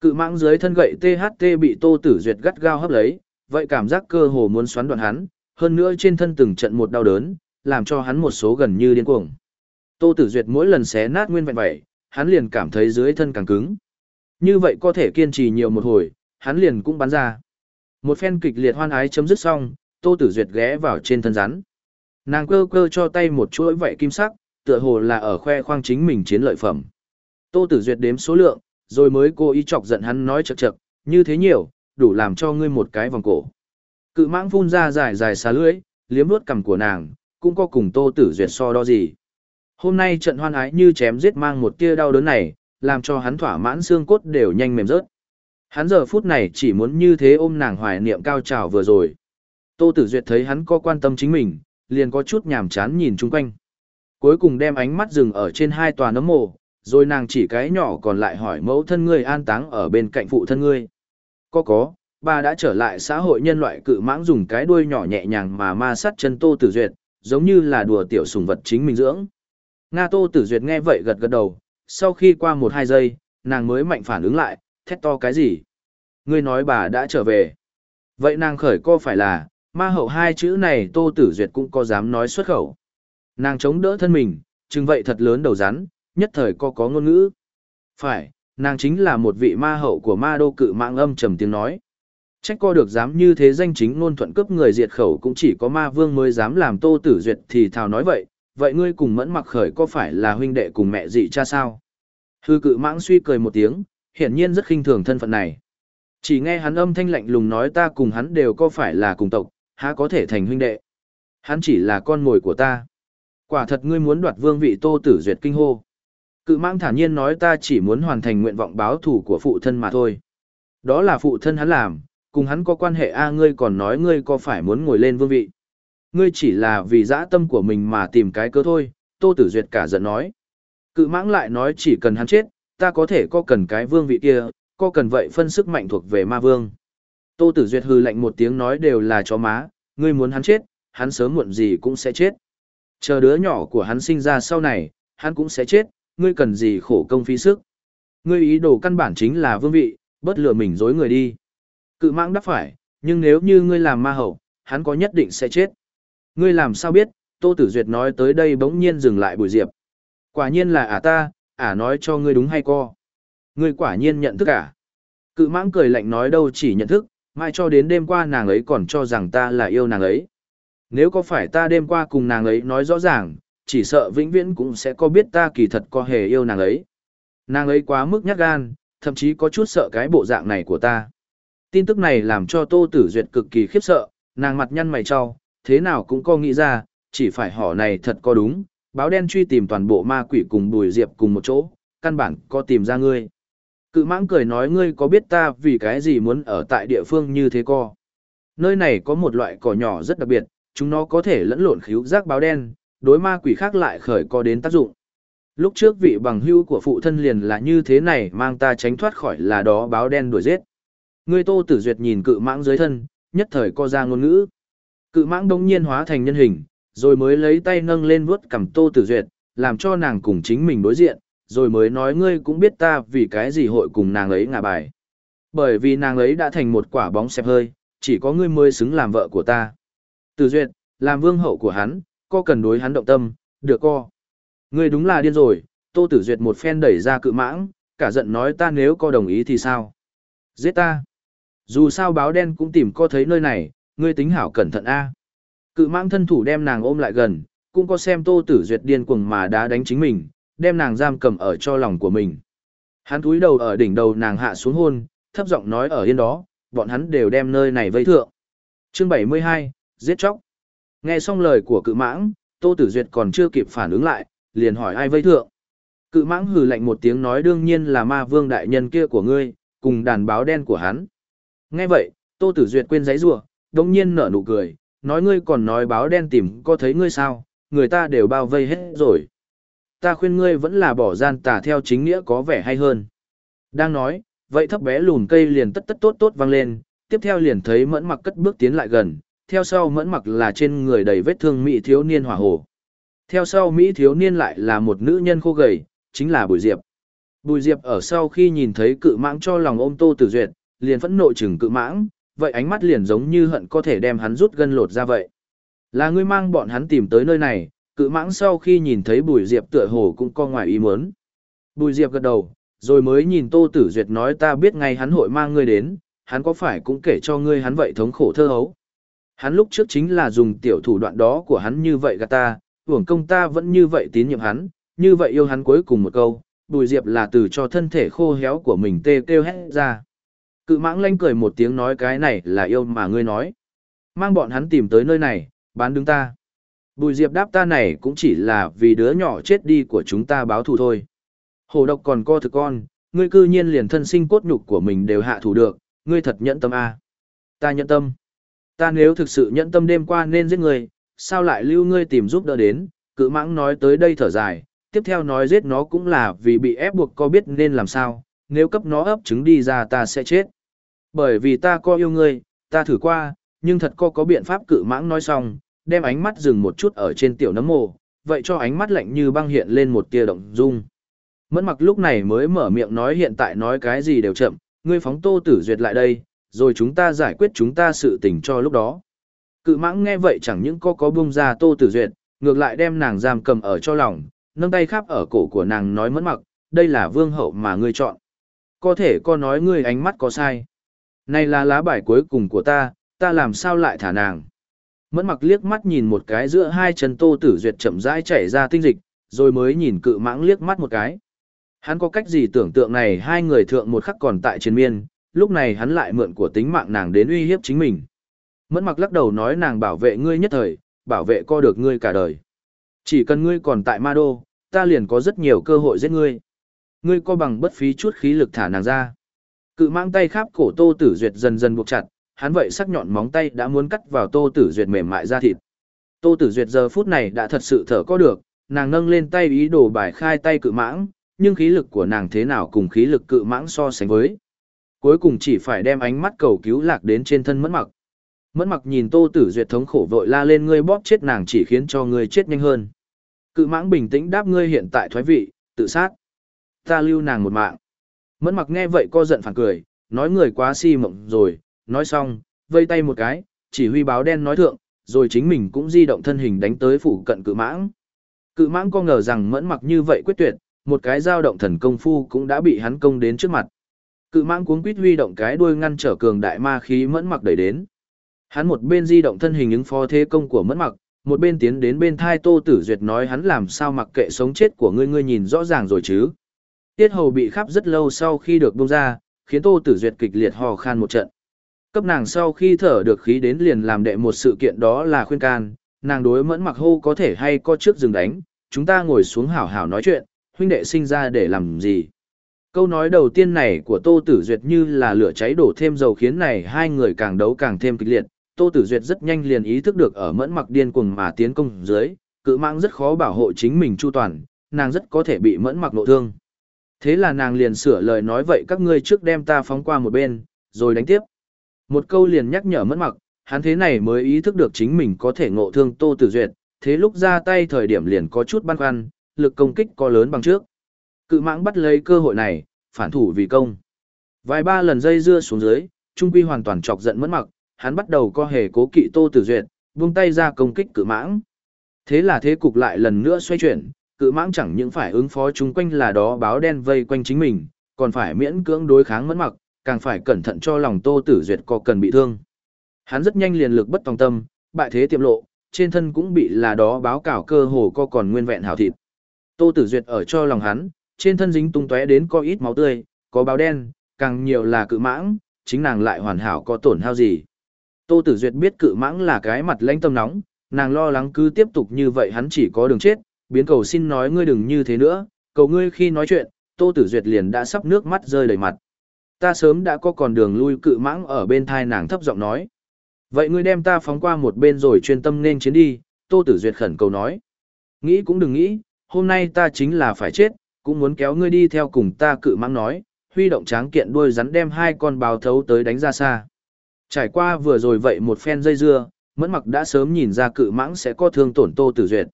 Cự mãng dưới thân gậy THT bị Tô Tử Duyệt gắt gao hấp lấy, vậy cảm giác cơ hồ muốn xoắn đoạn hắn, hơn nữa trên thân từng trận một đau đớn, làm cho hắn một số gần như điên cuồng. Tô Tử Duyệt mỗi lần xé nát nguyên vẹn vậy, hắn liền cảm thấy dưới thân càng cứng. Như vậy có thể kiên trì nhiều một hồi, hắn liền cũng bắn ra. Một phen kịch liệt hoan ái chấm dứt xong, Tô Tử Duyệt ghé vào trên thân rắn. Nàng cơ cơ cho tay một chuỗi vậy kim sắc, tựa hồ là ở khoe khoang chính mình chiến lợi phẩm. Tô Tử Duyệt đếm số lượng, rồi mới cố ý chọc giận hắn nói chậc chậc, như thế nhiều, đủ làm cho ngươi một cái vòng cổ. Cự mãng phun ra dài dài xà lưỡi, liếm nuốt cằm của nàng, cũng có cùng Tô Tử Duyệt so đo gì. Hôm nay trận hoan ái như chém giết mang một tia đau đớn này, làm cho hắn thỏa mãn xương cốt đều nhanh mềm rớt. Hắn giờ phút này chỉ muốn như thế ôm nàng hoài niệm cao trào vừa rồi. Tô Tử Duyệt thấy hắn có quan tâm chính mình, liền có chút nhàm chán nhìn chung quanh. Cuối cùng đem ánh mắt dừng ở trên hai tòa nấm mồ, rồi nàng chỉ cái nhỏ còn lại hỏi mẫu thân ngươi an táng ở bên cạnh phụ thân ngươi. Có có, bà đã trở lại xã hội nhân loại cự mãng dùng cái đuôi nhỏ nhẹ nhàng mà ma sát chân Tô Tử Duyệt, giống như là đùa tiểu sùng vật chính mình dưỡng. Nga Tô Tử Duyệt nghe vậy gật gật đầu, sau khi qua một hai giây, nàng mới mạnh phản ứng lại, thét to cái gì? Ngươi nói bà đã trở về. Vậy nàng khởi co phải là, ma hậu hai chữ này Tô Tử Duyệt cũng có dám nói xuất khẩu. Nàng chống đỡ thân mình, chừng vậy thật lớn đầu rắn, nhất thời có có ngôn ngữ. Phải, nàng chính là một vị ma hậu của ma đô cự mạng âm trầm tiếng nói. Trách co được dám như thế danh chính ngôn thuận cướp người diệt khẩu cũng chỉ có ma vương mới dám làm tô tử duyệt thì thào nói vậy, vậy ngươi cùng mẫn mặc khởi có phải là huynh đệ cùng mẹ dị cha sao? Hư cự mãng suy cười một tiếng, hiển nhiên rất khinh thường thân phận này. Chỉ nghe hắn âm thanh lạnh lùng nói ta cùng hắn đều có phải là cùng tộc, há có thể thành huynh đệ. Hắn chỉ là con mồi của ta. Quả thật ngươi muốn đoạt vương vị tô tử duyệt kinh hô. Cự mãng thản nhiên nói ta chỉ muốn hoàn thành nguyện vọng báo thù của phụ thân mà thôi. Đó là phụ thân hắn làm, cùng hắn có quan hệ a à, ngươi còn nói ngươi có phải muốn ngồi lên vương vị. Ngươi chỉ là vì dã tâm của mình mà tìm cái cơ thôi, Tô Tử Duyệt cả giận nói. Cự mãng lại nói chỉ cần hắn chết, ta có thể có cần cái vương vị kia, có cần vậy phân sức mạnh thuộc về ma vương. Tô Tử Duyệt hư lạnh một tiếng nói đều là chó má, ngươi muốn hắn chết, hắn sớm muộn gì cũng sẽ chết. Chờ đứa nhỏ của hắn sinh ra sau này, hắn cũng sẽ chết, ngươi cần gì khổ công phí sức. Ngươi ý đồ căn bản chính là vương vị, bất lừa mình dối người đi. Cự mãng đáp phải, nhưng nếu như ngươi làm ma hậu, hắn có nhất định sẽ chết. Ngươi làm sao biết, Tô Tử Duyệt nói tới đây bỗng nhiên dừng lại bùi diệp. Quả nhiên là ả ta, ả nói cho ngươi đúng hay co. Ngươi quả nhiên nhận thức ả. Cự mãng cười lạnh nói đâu chỉ nhận thức, mai cho đến đêm qua nàng ấy còn cho rằng ta là yêu nàng ấy. Nếu có phải ta đêm qua cùng nàng ấy nói rõ ràng, chỉ sợ vĩnh viễn cũng sẽ có biết ta kỳ thật có hề yêu nàng ấy. Nàng ấy quá mức nhát gan, thậm chí có chút sợ cái bộ dạng này của ta. Tin tức này làm cho Tô Tử Duyệt cực kỳ khiếp sợ, nàng mặt nhăn mày cho, thế nào cũng có nghĩ ra, chỉ phải họ này thật có đúng, báo đen truy tìm toàn bộ ma quỷ cùng bùi diệp cùng một chỗ, căn bản có tìm ra ngươi. Cự mãng cười nói ngươi có biết ta vì cái gì muốn ở tại địa phương như thế co. Nơi này có một loại cỏ nhỏ rất đặc biệt, chúng nó có thể lẫn lộn khíu giác báo đen, đối ma quỷ khác lại khởi có đến tác dụng. Lúc trước vị bằng hưu của phụ thân liền là như thế này mang ta tránh thoát khỏi là đó báo đen đuổi giết. Ngươi tô tử duyệt nhìn cự mãng dưới thân, nhất thời co ra ngôn ngữ. Cự mãng đông nhiên hóa thành nhân hình, rồi mới lấy tay nâng lên vuốt cầm tô tử duyệt, làm cho nàng cùng chính mình đối diện, rồi mới nói ngươi cũng biết ta vì cái gì hội cùng nàng ấy ngả bài. Bởi vì nàng ấy đã thành một quả bóng xẹp hơi, chỉ có ngươi mới xứng làm vợ của ta. Tử duyệt, làm vương hậu của hắn, co cần đối hắn động tâm, được co. Ngươi đúng là điên rồi, tô tử duyệt một phen đẩy ra cự mãng, cả giận nói ta nếu co đồng ý thì sao? Giết ta. Dù sao báo đen cũng tìm co thấy nơi này, ngươi tính hảo cẩn thận a. Cự mãng thân thủ đem nàng ôm lại gần, cũng có xem tô tử duyệt điên cuồng mà đã đánh chính mình, đem nàng giam cầm ở cho lòng của mình. Hắn cúi đầu ở đỉnh đầu nàng hạ xuống hôn, thấp giọng nói ở yên đó, bọn hắn đều đem nơi này vây thượng. Chương 72, giết chóc. Nghe xong lời của cự mãng, Tô Tử Duyệt còn chưa kịp phản ứng lại, liền hỏi ai vây thượng. Cự mãng hừ lạnh một tiếng nói đương nhiên là ma vương đại nhân kia của ngươi, cùng đàn báo đen của hắn. Nghe vậy, Tô Tử Duyệt quên giấy rủa, đồng nhiên nở nụ cười, nói ngươi còn nói báo đen tìm có thấy ngươi sao, người ta đều bao vây hết rồi. Ta khuyên ngươi vẫn là bỏ gian tà theo chính nghĩa có vẻ hay hơn. Đang nói, vậy thấp bé lùn cây liền tất tất tốt tốt vang lên, tiếp theo liền thấy mẫn mặc cất bước tiến lại gần, theo sau mẫn mặc là trên người đầy vết thương Mỹ thiếu niên hỏa hồ. Theo sau Mỹ thiếu niên lại là một nữ nhân khô gầy, chính là Bùi Diệp. Bùi Diệp ở sau khi nhìn thấy cự mãng cho lòng ôm Tô Tử Duyệt, liền phẫn nộ chừng cự mãng, vậy ánh mắt liền giống như hận có thể đem hắn rút gân lột ra vậy. Là ngươi mang bọn hắn tìm tới nơi này, cự mãng sau khi nhìn thấy Bùi Diệp tựa hồ cũng co ngoài ý muốn. Bùi Diệp gật đầu, rồi mới nhìn Tô Tử Duyệt nói ta biết ngay hắn hội mang ngươi đến, hắn có phải cũng kể cho ngươi hắn vậy thống khổ thơ hấu. Hắn lúc trước chính là dùng tiểu thủ đoạn đó của hắn như vậy gạt ta, hưởng công ta vẫn như vậy tín nhiệm hắn, như vậy yêu hắn cuối cùng một câu, Bùi Diệp là từ cho thân thể khô héo của mình tê kêu hết ra. Cự mãng lanh cười một tiếng nói cái này là yêu mà ngươi nói. Mang bọn hắn tìm tới nơi này, bán đứng ta. Bùi Diệp đáp ta này cũng chỉ là vì đứa nhỏ chết đi của chúng ta báo thù thôi. Hồ độc còn co thực con, ngươi cư nhiên liền thân sinh cốt nhục của mình đều hạ thủ được, ngươi thật nhẫn tâm a. Ta nhẫn tâm. Ta nếu thực sự nhẫn tâm đêm qua nên giết ngươi, sao lại lưu ngươi tìm giúp đỡ đến, cự mãng nói tới đây thở dài, tiếp theo nói giết nó cũng là vì bị ép buộc có biết nên làm sao, nếu cấp nó ấp trứng đi ra ta sẽ chết. Bởi vì ta có yêu ngươi, ta thử qua, nhưng thật co có biện pháp cự mãng nói xong, đem ánh mắt dừng một chút ở trên tiểu nấm mồ, vậy cho ánh mắt lạnh như băng hiện lên một tia động dung. Mẫn mặc lúc này mới mở miệng nói hiện tại nói cái gì đều chậm, ngươi phóng tô tử duyệt lại đây, rồi chúng ta giải quyết chúng ta sự tình cho lúc đó. Cự mãng nghe vậy chẳng những có có buông ra tô tử duyệt, ngược lại đem nàng giam cầm ở cho lòng, nâng tay khắp ở cổ của nàng nói mẫn mặc, đây là vương hậu mà ngươi chọn. Có thể có nói ngươi ánh mắt có sai. Này là lá bài cuối cùng của ta, ta làm sao lại thả nàng. Mẫn mặc liếc mắt nhìn một cái giữa hai chân tô tử duyệt chậm rãi chảy ra tinh dịch, rồi mới nhìn cự mãng liếc mắt một cái. Hắn có cách gì tưởng tượng này hai người thượng một khắc còn tại trên miên, lúc này hắn lại mượn của tính mạng nàng đến uy hiếp chính mình. Mẫn mặc lắc đầu nói nàng bảo vệ ngươi nhất thời, bảo vệ co được ngươi cả đời. Chỉ cần ngươi còn tại ma đô, ta liền có rất nhiều cơ hội giết ngươi. Ngươi co bằng bất phí chút khí lực thả nàng ra. Cự mang tay khắp cổ tô tử duyệt dần dần buộc chặt, hắn vậy sắc nhọn móng tay đã muốn cắt vào tô tử duyệt mềm mại ra thịt. Tô tử duyệt giờ phút này đã thật sự thở có được, nàng nâng lên tay ý đồ bài khai tay cự mãng, nhưng khí lực của nàng thế nào cùng khí lực cự mãng so sánh với. Cuối cùng chỉ phải đem ánh mắt cầu cứu lạc đến trên thân mẫn mặc. Mẫn mặc nhìn tô tử duyệt thống khổ vội la lên ngươi bóp chết nàng chỉ khiến cho ngươi chết nhanh hơn. Cự mãng bình tĩnh đáp ngươi hiện tại thoái vị, tự sát. Ta lưu nàng một mạng. Mẫn mặc nghe vậy co giận phản cười, nói người quá si mộng rồi, nói xong, vây tay một cái, chỉ huy báo đen nói thượng, rồi chính mình cũng di động thân hình đánh tới phủ cận cự mãng. Cự mãng không ngờ rằng mẫn mặc như vậy quyết tuyệt, một cái dao động thần công phu cũng đã bị hắn công đến trước mặt. Cự mãng cuống quýt huy động cái đuôi ngăn trở cường đại ma khí mẫn mặc đẩy đến. Hắn một bên di động thân hình ứng phó thế công của mẫn mặc, một bên tiến đến bên thai Tô Tử Duyệt nói hắn làm sao mặc kệ sống chết của ngươi ngươi nhìn rõ ràng rồi chứ. Tiết hầu bị khắp rất lâu sau khi được buông ra, khiến Tô Tử Duyệt kịch liệt hò khan một trận. Cấp nàng sau khi thở được khí đến liền làm đệ một sự kiện đó là khuyên can, nàng đối mẫn mặc hô có thể hay có trước dừng đánh, chúng ta ngồi xuống hảo hảo nói chuyện, huynh đệ sinh ra để làm gì. Câu nói đầu tiên này của Tô Tử Duyệt như là lửa cháy đổ thêm dầu khiến này hai người càng đấu càng thêm kịch liệt, Tô Tử Duyệt rất nhanh liền ý thức được ở mẫn mặc điên cuồng mà tiến công dưới, cự mạng rất khó bảo hộ chính mình chu toàn, nàng rất có thể bị mẫn mặc nội thương. Thế là nàng liền sửa lời nói vậy các ngươi trước đem ta phóng qua một bên, rồi đánh tiếp. Một câu liền nhắc nhở mẫn mặc, hắn thế này mới ý thức được chính mình có thể ngộ thương Tô Tử Duyệt, thế lúc ra tay thời điểm liền có chút băn khoăn, lực công kích có lớn bằng trước. Cự mãng bắt lấy cơ hội này, phản thủ vì công. Vài ba lần dây dưa xuống dưới, Trung Quy hoàn toàn chọc giận mẫn mặc, hắn bắt đầu co hề cố kỵ Tô Tử Duyệt, buông tay ra công kích cự mãng. Thế là thế cục lại lần nữa xoay chuyển, cự mãng chẳng những phải ứng phó chúng quanh là đó báo đen vây quanh chính mình, còn phải miễn cưỡng đối kháng mẫn mặc, càng phải cẩn thận cho lòng Tô Tử Duyệt có cần bị thương. Hắn rất nhanh liền lực bất tòng tâm, bại thế tiệm lộ, trên thân cũng bị là đó báo cảo cơ hồ co còn nguyên vẹn hảo thịt. Tô Tử Duyệt ở cho lòng hắn, trên thân dính tung tóe đến có ít máu tươi, có báo đen, càng nhiều là cự mãng, chính nàng lại hoàn hảo có tổn hao gì. Tô Tử Duyệt biết cự mãng là cái mặt lãnh tâm nóng, nàng lo lắng cứ tiếp tục như vậy hắn chỉ có đường chết, biến cầu xin nói ngươi đừng như thế nữa, cầu ngươi khi nói chuyện, Tô Tử Duyệt liền đã sắp nước mắt rơi đầy mặt. Ta sớm đã có còn đường lui cự mãng ở bên thai nàng thấp giọng nói. Vậy ngươi đem ta phóng qua một bên rồi chuyên tâm nên chiến đi, Tô Tử Duyệt khẩn cầu nói. Nghĩ cũng đừng nghĩ, hôm nay ta chính là phải chết, cũng muốn kéo ngươi đi theo cùng ta cự mãng nói, huy động tráng kiện đuôi rắn đem hai con báo thấu tới đánh ra xa. Trải qua vừa rồi vậy một phen dây dưa, mẫn mặc đã sớm nhìn ra cự mãng sẽ có thương tổn Tô Tử Duyệt.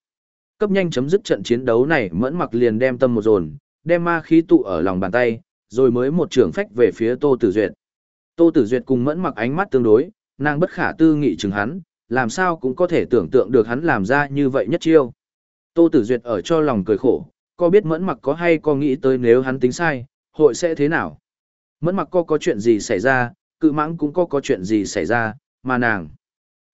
Cấp nhanh chấm dứt trận chiến đấu này mẫn mặc liền đem tâm một dồn, đem ma khí tụ ở lòng bàn tay, rồi mới một trường phách về phía Tô Tử Duyệt. Tô Tử Duyệt cùng mẫn mặc ánh mắt tương đối, nàng bất khả tư nghị chừng hắn, làm sao cũng có thể tưởng tượng được hắn làm ra như vậy nhất chiêu. Tô Tử Duyệt ở cho lòng cười khổ, có biết mẫn mặc có hay có nghĩ tới nếu hắn tính sai, hội sẽ thế nào. Mẫn mặc có có chuyện gì xảy ra, cự mãng cũng có có chuyện gì xảy ra, mà nàng.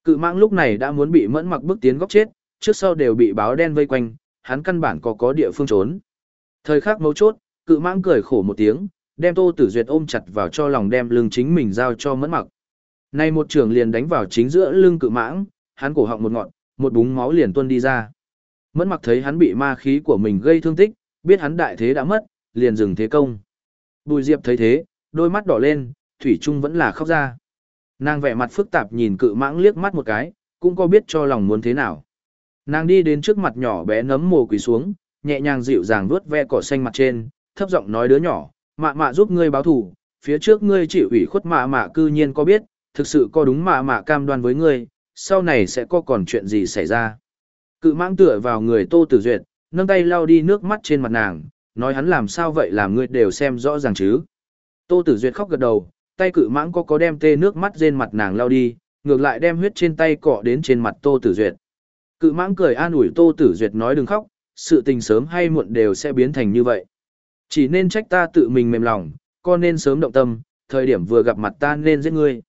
Cự mãng lúc này đã muốn bị mẫn mặc bước tiến góc chết, trước sau đều bị báo đen vây quanh, hắn căn bản có có địa phương trốn. Thời khắc mấu chốt, cự mãng cười khổ một tiếng, đem Tô Tử Duyệt ôm chặt vào cho lòng đem lưng chính mình giao cho mẫn mặc. Nay một trường liền đánh vào chính giữa lưng cự mãng, hắn cổ họng một ngọn, một búng máu liền tuôn đi ra. Mẫn mặc thấy hắn bị ma khí của mình gây thương tích, biết hắn đại thế đã mất, liền dừng thế công. Bùi Diệp thấy thế, đôi mắt đỏ lên, Thủy Trung vẫn là khóc ra. Nàng vẻ mặt phức tạp nhìn cự mãng liếc mắt một cái, cũng có biết cho lòng muốn thế nào. Nàng đi đến trước mặt nhỏ bé nấm mồ quỳ xuống, nhẹ nhàng dịu dàng vuốt ve cỏ xanh mặt trên, thấp giọng nói đứa nhỏ, mạ mạ giúp ngươi báo thù, phía trước ngươi chịu ủy khuất mạ mạ cư nhiên có biết, thực sự có đúng mạ mạ cam đoan với ngươi, sau này sẽ có còn chuyện gì xảy ra. Cự mãng tựa vào người Tô Tử Duyệt, nâng tay lau đi nước mắt trên mặt nàng, nói hắn làm sao vậy làm ngươi đều xem rõ ràng chứ. Tô Tử Duyệt khóc gật đầu, tay cự mãng có có đem tê nước mắt trên mặt nàng lau đi, ngược lại đem huyết trên tay cọ đến trên mặt Tô Tử Duyệt. Cự mãng cười an ủi Tô Tử Duyệt nói đừng khóc, sự tình sớm hay muộn đều sẽ biến thành như vậy. Chỉ nên trách ta tự mình mềm lòng, con nên sớm động tâm, thời điểm vừa gặp mặt ta nên giết ngươi.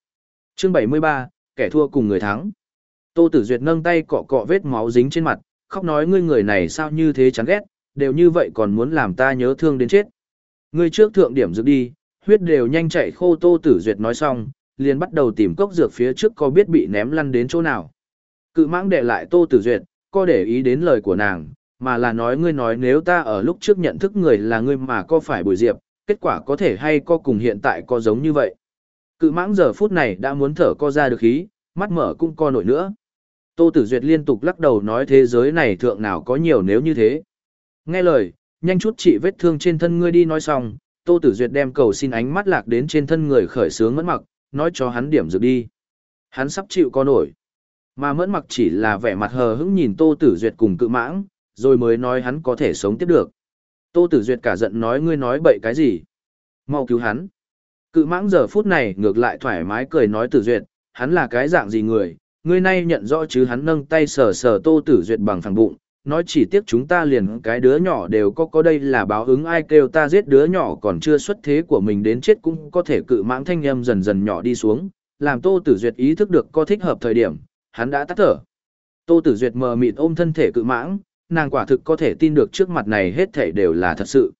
Chương 73, kẻ thua cùng người thắng. Tô Tử Duyệt nâng tay cọ cọ vết máu dính trên mặt, khóc nói ngươi người này sao như thế chán ghét, đều như vậy còn muốn làm ta nhớ thương đến chết. Ngươi trước thượng điểm dược đi, huyết đều nhanh chạy khô Tô Tử Duyệt nói xong, liền bắt đầu tìm cốc dược phía trước có biết bị ném lăn đến chỗ nào. Cự mãng để lại Tô Tử Duyệt, có để ý đến lời của nàng, mà là nói ngươi nói nếu ta ở lúc trước nhận thức người là ngươi mà có phải bùi diệp, kết quả có thể hay có cùng hiện tại có giống như vậy. Cự mãng giờ phút này đã muốn thở co ra được khí, mắt mở cũng co nổi nữa. Tô Tử Duyệt liên tục lắc đầu nói thế giới này thượng nào có nhiều nếu như thế. Nghe lời, nhanh chút trị vết thương trên thân ngươi đi nói xong, Tô Tử Duyệt đem cầu xin ánh mắt lạc đến trên thân người khởi sướng mẫn mặc, nói cho hắn điểm dược đi. Hắn sắp chịu co nổi. Mà mẫn mặc chỉ là vẻ mặt hờ hững nhìn Tô Tử Duyệt cùng cự mãng, rồi mới nói hắn có thể sống tiếp được. Tô Tử Duyệt cả giận nói ngươi nói bậy cái gì? Mau cứu hắn. Cự mãng giờ phút này ngược lại thoải mái cười nói Tử Duyệt, hắn là cái dạng gì người, ngươi nay nhận rõ chứ hắn nâng tay sờ sờ Tô Tử Duyệt bằng phẳng bụng, nói chỉ tiếc chúng ta liền cái đứa nhỏ đều có có đây là báo ứng ai kêu ta giết đứa nhỏ còn chưa xuất thế của mình đến chết cũng có thể cự mãng thanh âm dần dần nhỏ đi xuống, làm Tô Tử Duyệt ý thức được có thích hợp thời điểm, hắn đã tắt thở. Tô Tử Duyệt mờ mịt ôm thân thể cự mãng, nàng quả thực có thể tin được trước mặt này hết thể đều là thật sự.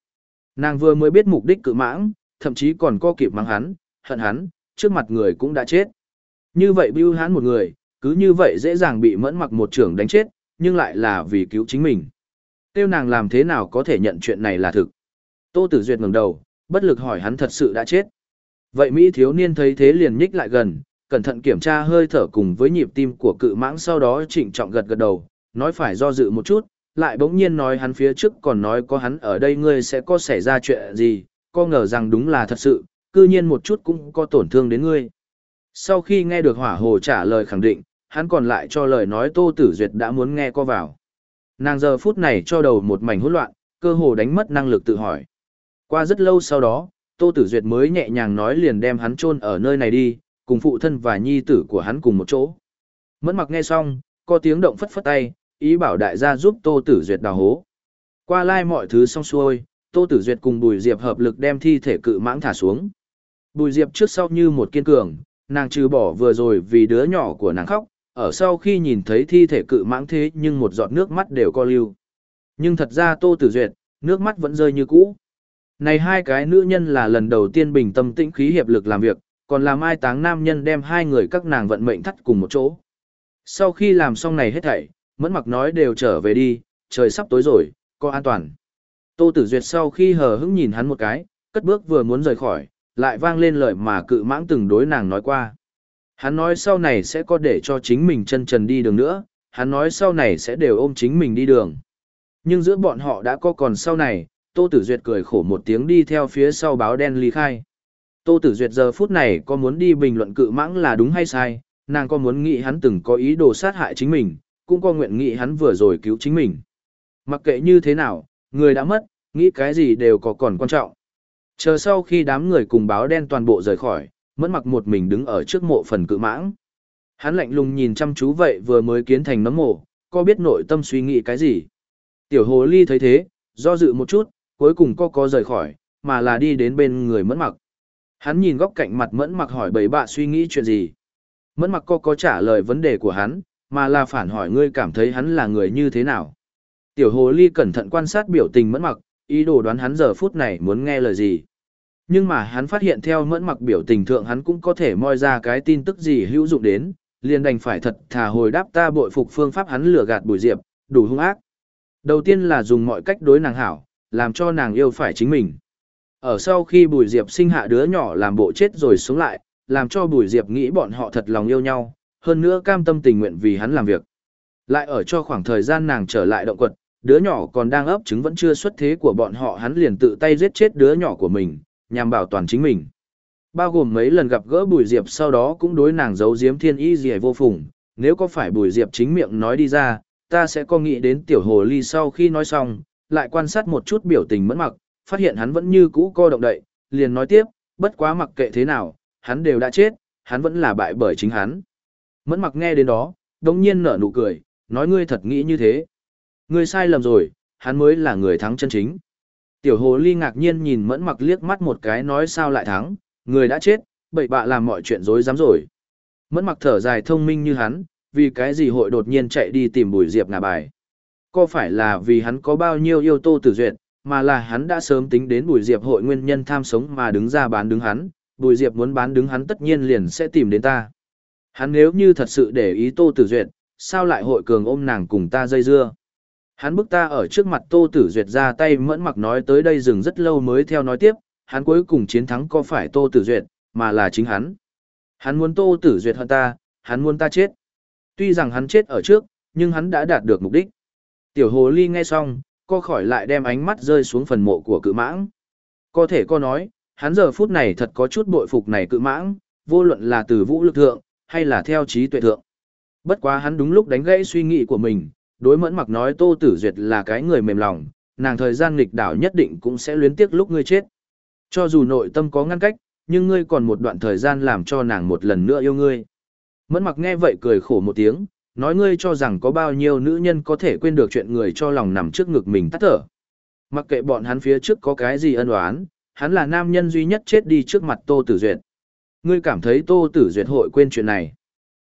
Nàng vừa mới biết mục đích cự mãng, thậm chí còn co kịp mắng hắn, hận hắn, trước mặt người cũng đã chết. Như vậy bưu hắn một người, cứ như vậy dễ dàng bị mẫn mặc một trưởng đánh chết, nhưng lại là vì cứu chính mình. Tiêu nàng làm thế nào có thể nhận chuyện này là thực. Tô Tử Duyệt ngẩng đầu, bất lực hỏi hắn thật sự đã chết. Vậy Mỹ thiếu niên thấy thế liền nhích lại gần, cẩn thận kiểm tra hơi thở cùng với nhịp tim của cự mãng sau đó trịnh trọng gật gật đầu, nói phải do dự một chút, lại bỗng nhiên nói hắn phía trước còn nói có hắn ở đây ngươi sẽ có xảy ra chuyện gì, có ngờ rằng đúng là thật sự, cư nhiên một chút cũng có tổn thương đến ngươi. Sau khi nghe được hỏa hồ trả lời khẳng định, hắn còn lại cho lời nói Tô Tử Duyệt đã muốn nghe co vào. Nàng giờ phút này cho đầu một mảnh hỗn loạn, cơ hồ đánh mất năng lực tự hỏi. Qua rất lâu sau đó, Tô Tử Duyệt mới nhẹ nhàng nói liền đem hắn chôn ở nơi này đi, cùng phụ thân và nhi tử của hắn cùng một chỗ. Mẫn mặc nghe xong, có tiếng động phất phất tay, ý bảo đại gia giúp Tô Tử Duyệt đào hố. Qua lai mọi thứ xong xuôi, Tô Tử Duyệt cùng Bùi Diệp hợp lực đem thi thể cự mãng thả xuống. Bùi Diệp trước sau như một kiên cường, nàng trừ bỏ vừa rồi vì đứa nhỏ của nàng khóc, ở sau khi nhìn thấy thi thể cự mãng thế nhưng một giọt nước mắt đều co lưu. Nhưng thật ra Tô Tử Duyệt, nước mắt vẫn rơi như cũ. Này hai cái nữ nhân là lần đầu tiên bình tâm tĩnh khí hiệp lực làm việc, còn làm ai táng nam nhân đem hai người các nàng vận mệnh thắt cùng một chỗ. Sau khi làm xong này hết thảy, mẫn mặc nói đều trở về đi, trời sắp tối rồi, có an toàn. Tô Tử Duyệt sau khi hờ hững nhìn hắn một cái, cất bước vừa muốn rời khỏi, lại vang lên lời mà cự mãng từng đối nàng nói qua. Hắn nói sau này sẽ có để cho chính mình chân trần đi đường nữa, hắn nói sau này sẽ đều ôm chính mình đi đường. Nhưng giữa bọn họ đã có còn sau này, Tô Tử Duyệt cười khổ một tiếng đi theo phía sau báo đen ly khai. Tô Tử Duyệt giờ phút này có muốn đi bình luận cự mãng là đúng hay sai, nàng có muốn nghĩ hắn từng có ý đồ sát hại chính mình, cũng có nguyện nghĩ hắn vừa rồi cứu chính mình. Mặc kệ như thế nào, người đã mất, nghĩ cái gì đều có còn quan trọng. Chờ sau khi đám người cùng báo đen toàn bộ rời khỏi, mẫn mặc một mình đứng ở trước mộ phần cự mãng. Hắn lạnh lùng nhìn chăm chú vậy vừa mới kiến thành nấm mộ, có biết nội tâm suy nghĩ cái gì. Tiểu hồ ly thấy thế, do dự một chút, cuối cùng co có rời khỏi, mà là đi đến bên người mẫn mặc. Hắn nhìn góc cạnh mặt mẫn mặc hỏi bầy bạ suy nghĩ chuyện gì. Mẫn mặc co có trả lời vấn đề của hắn, mà là phản hỏi ngươi cảm thấy hắn là người như thế nào. Tiểu hồ ly cẩn thận quan sát biểu tình mẫn mặc, ý đồ đoán hắn giờ phút này muốn nghe lời gì. Nhưng mà hắn phát hiện theo mẫn mặc biểu tình thượng hắn cũng có thể moi ra cái tin tức gì hữu dụng đến, liền đành phải thật thà hồi đáp ta bội phục phương pháp hắn lừa gạt bùi diệp, đủ hung ác. Đầu tiên là dùng mọi cách đối nàng hảo, làm cho nàng yêu phải chính mình. Ở sau khi bùi diệp sinh hạ đứa nhỏ làm bộ chết rồi xuống lại, làm cho bùi diệp nghĩ bọn họ thật lòng yêu nhau, hơn nữa cam tâm tình nguyện vì hắn làm việc. Lại ở cho khoảng thời gian nàng trở lại động quật, đứa nhỏ còn đang ấp trứng vẫn chưa xuất thế của bọn họ hắn liền tự tay giết chết đứa nhỏ của mình, nhằm bảo toàn chính mình. Bao gồm mấy lần gặp gỡ Bùi Diệp sau đó cũng đối nàng giấu giếm thiên y gì vô phùng, nếu có phải Bùi Diệp chính miệng nói đi ra, ta sẽ có nghĩ đến tiểu hồ ly sau khi nói xong, lại quan sát một chút biểu tình mẫn mặc, phát hiện hắn vẫn như cũ co động đậy, liền nói tiếp, bất quá mặc kệ thế nào, hắn đều đã chết, hắn vẫn là bại bởi chính hắn. Mẫn mặc nghe đến đó, đồng nhiên nở nụ cười, nói ngươi thật nghĩ như thế. Ngươi sai lầm rồi, hắn mới là người thắng chân chính. Tiểu hồ ly ngạc nhiên nhìn mẫn mặc liếc mắt một cái nói sao lại thắng, người đã chết, bậy bạ làm mọi chuyện dối dám rồi. Mẫn mặc thở dài thông minh như hắn, vì cái gì hội đột nhiên chạy đi tìm bùi diệp ngà bài. Có phải là vì hắn có bao nhiêu yêu tô tử duyệt, mà là hắn đã sớm tính đến bùi diệp hội nguyên nhân tham sống mà đứng ra bán đứng hắn, bùi diệp muốn bán đứng hắn tất nhiên liền sẽ tìm đến ta. Hắn nếu như thật sự để ý tô tử duyệt, sao lại hội cường ôm nàng cùng ta dây dưa. Hắn bức ta ở trước mặt Tô Tử Duyệt ra tay mẫn mặc nói tới đây dừng rất lâu mới theo nói tiếp, hắn cuối cùng chiến thắng có phải Tô Tử Duyệt, mà là chính hắn. Hắn muốn Tô Tử Duyệt hơn ta, hắn muốn ta chết. Tuy rằng hắn chết ở trước, nhưng hắn đã đạt được mục đích. Tiểu hồ ly nghe xong, co khỏi lại đem ánh mắt rơi xuống phần mộ của cự mãng. Có thể co nói, hắn giờ phút này thật có chút bội phục này cự mãng, vô luận là từ vũ lực thượng, hay là theo trí tuệ thượng. Bất quá hắn đúng lúc đánh gãy suy nghĩ của mình, đối mẫn mặc nói Tô Tử Duyệt là cái người mềm lòng, nàng thời gian nghịch đảo nhất định cũng sẽ luyến tiếc lúc ngươi chết. Cho dù nội tâm có ngăn cách, nhưng ngươi còn một đoạn thời gian làm cho nàng một lần nữa yêu ngươi. Mẫn mặc nghe vậy cười khổ một tiếng, nói ngươi cho rằng có bao nhiêu nữ nhân có thể quên được chuyện người cho lòng nằm trước ngực mình tắt thở. Mặc kệ bọn hắn phía trước có cái gì ân oán, hắn là nam nhân duy nhất chết đi trước mặt Tô Tử Duyệt. Ngươi cảm thấy Tô Tử Duyệt hội quên chuyện này.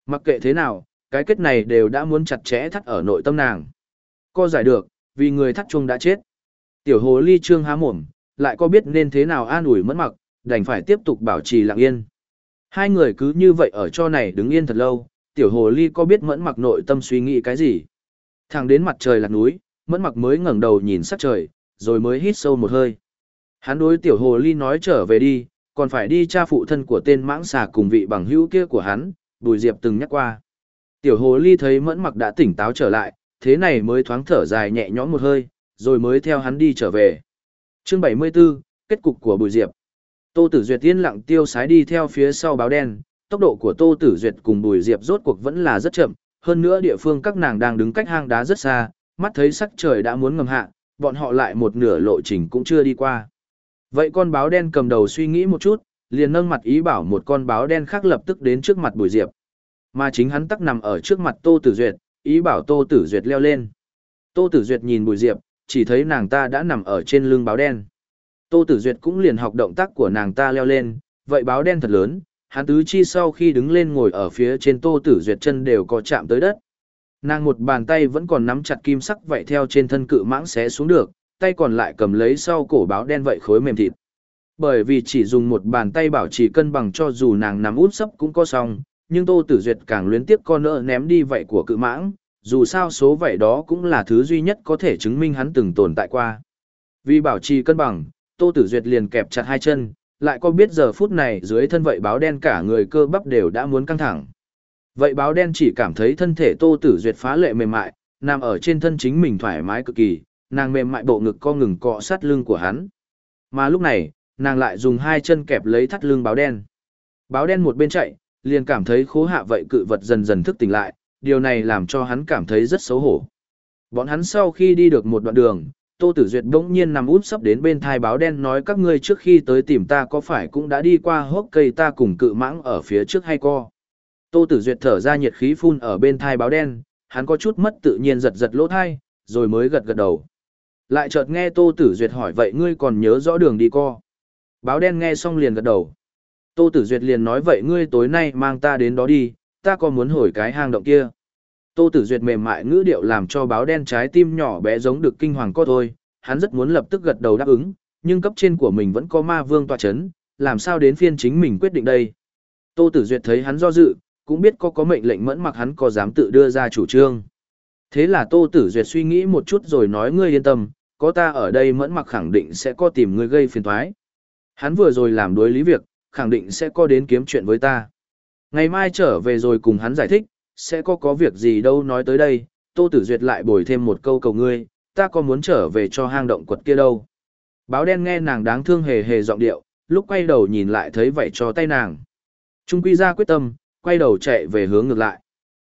Mặc kệ thế nào, cái kết này đều đã muốn chặt chẽ thắt ở nội tâm nàng. Co giải được, vì người thắt chuông đã chết. Tiểu hồ ly trương há mồm, lại có biết nên thế nào an ủi mất mặc, đành phải tiếp tục bảo trì lặng yên. Hai người cứ như vậy ở cho này đứng yên thật lâu, tiểu hồ ly có biết mẫn mặc nội tâm suy nghĩ cái gì. Thẳng đến mặt trời lạc núi, mẫn mặc mới ngẩng đầu nhìn sắc trời, rồi mới hít sâu một hơi. Hắn đối tiểu hồ ly nói trở về đi, còn phải đi tra phụ thân của tên mãng xà cùng vị bằng hữu kia của hắn, Bùi Diệp từng nhắc qua. Tiểu hồ ly thấy mẫn mặc đã tỉnh táo trở lại, thế này mới thoáng thở dài nhẹ nhõm một hơi, rồi mới theo hắn đi trở về. Chương 74, kết cục của Bùi Diệp. Tô Tử Duyệt yên lặng tiêu sái đi theo phía sau báo đen, tốc độ của Tô Tử Duyệt cùng Bùi Diệp rốt cuộc vẫn là rất chậm, hơn nữa địa phương các nàng đang đứng cách hang đá rất xa, mắt thấy sắc trời đã muốn ngầm hạ, bọn họ lại một nửa lộ trình cũng chưa đi qua. Vậy con báo đen cầm đầu suy nghĩ một chút, liền nâng mặt ý bảo một con báo đen khác lập tức đến trước mặt Bùi Diệp. Mà chính hắn tắc nằm ở trước mặt Tô Tử Duyệt, ý bảo Tô Tử Duyệt leo lên. Tô Tử Duyệt nhìn Bùi Diệp, chỉ thấy nàng ta đã nằm ở trên lưng báo đen. Tô Tử Duyệt cũng liền học động tác của nàng ta leo lên, vậy báo đen thật lớn, hắn tứ chi sau khi đứng lên ngồi ở phía trên Tô Tử Duyệt chân đều có chạm tới đất. Nàng một bàn tay vẫn còn nắm chặt kim sắc vậy theo trên thân cự mãng xé xuống được, tay còn lại cầm lấy sau cổ báo đen vậy khối mềm thịt. Bởi vì chỉ dùng một bàn tay bảo trì cân bằng cho dù nàng nằm út sấp cũng có xong, nhưng Tô Tử Duyệt càng luyến tiếc con nợ ném đi vậy của cự mãng, dù sao số vậy đó cũng là thứ duy nhất có thể chứng minh hắn từng tồn tại qua. Vì bảo trì cân bằng, Tô Tử Duyệt liền kẹp chặt hai chân, lại có biết giờ phút này dưới thân vậy báo đen cả người cơ bắp đều đã muốn căng thẳng. Vậy báo đen chỉ cảm thấy thân thể Tô Tử Duyệt phá lệ mềm mại, nằm ở trên thân chính mình thoải mái cực kỳ, nàng mềm mại bộ ngực co ngừng cọ sát lưng của hắn. Mà lúc này, nàng lại dùng hai chân kẹp lấy thắt lưng báo đen. Báo đen một bên chạy, liền cảm thấy khố hạ vậy cự vật dần dần thức tỉnh lại, điều này làm cho hắn cảm thấy rất xấu hổ. Bọn hắn sau khi đi được một đoạn đường, Tô Tử Duyệt bỗng nhiên nằm út sắp đến bên thai báo đen nói các ngươi trước khi tới tìm ta có phải cũng đã đi qua hốc cây ta cùng cự mãng ở phía trước hay co. Tô Tử Duyệt thở ra nhiệt khí phun ở bên thai báo đen, hắn có chút mất tự nhiên giật giật lỗ thai, rồi mới gật gật đầu. Lại chợt nghe Tô Tử Duyệt hỏi vậy ngươi còn nhớ rõ đường đi co. Báo đen nghe xong liền gật đầu. Tô Tử Duyệt liền nói vậy ngươi tối nay mang ta đến đó đi, ta có muốn hồi cái hang động kia. Tô Tử Duyệt mềm mại ngữ điệu làm cho báo đen trái tim nhỏ bé giống được kinh hoàng có thôi, hắn rất muốn lập tức gật đầu đáp ứng, nhưng cấp trên của mình vẫn có ma vương tọa chấn, làm sao đến phiên chính mình quyết định đây. Tô Tử Duyệt thấy hắn do dự, cũng biết có có mệnh lệnh mẫn mặc hắn có dám tự đưa ra chủ trương. Thế là Tô Tử Duyệt suy nghĩ một chút rồi nói ngươi yên tâm, có ta ở đây mẫn mặc khẳng định sẽ có tìm ngươi gây phiền toái. Hắn vừa rồi làm đối lý việc, khẳng định sẽ có đến kiếm chuyện với ta. Ngày mai trở về rồi cùng hắn giải thích, sẽ có có việc gì đâu nói tới đây, Tô Tử Duyệt lại bồi thêm một câu cầu ngươi, ta có muốn trở về cho hang động quật kia đâu. Báo đen nghe nàng đáng thương hề hề giọng điệu, lúc quay đầu nhìn lại thấy vậy cho tay nàng. Trung quy ra quyết tâm, quay đầu chạy về hướng ngược lại.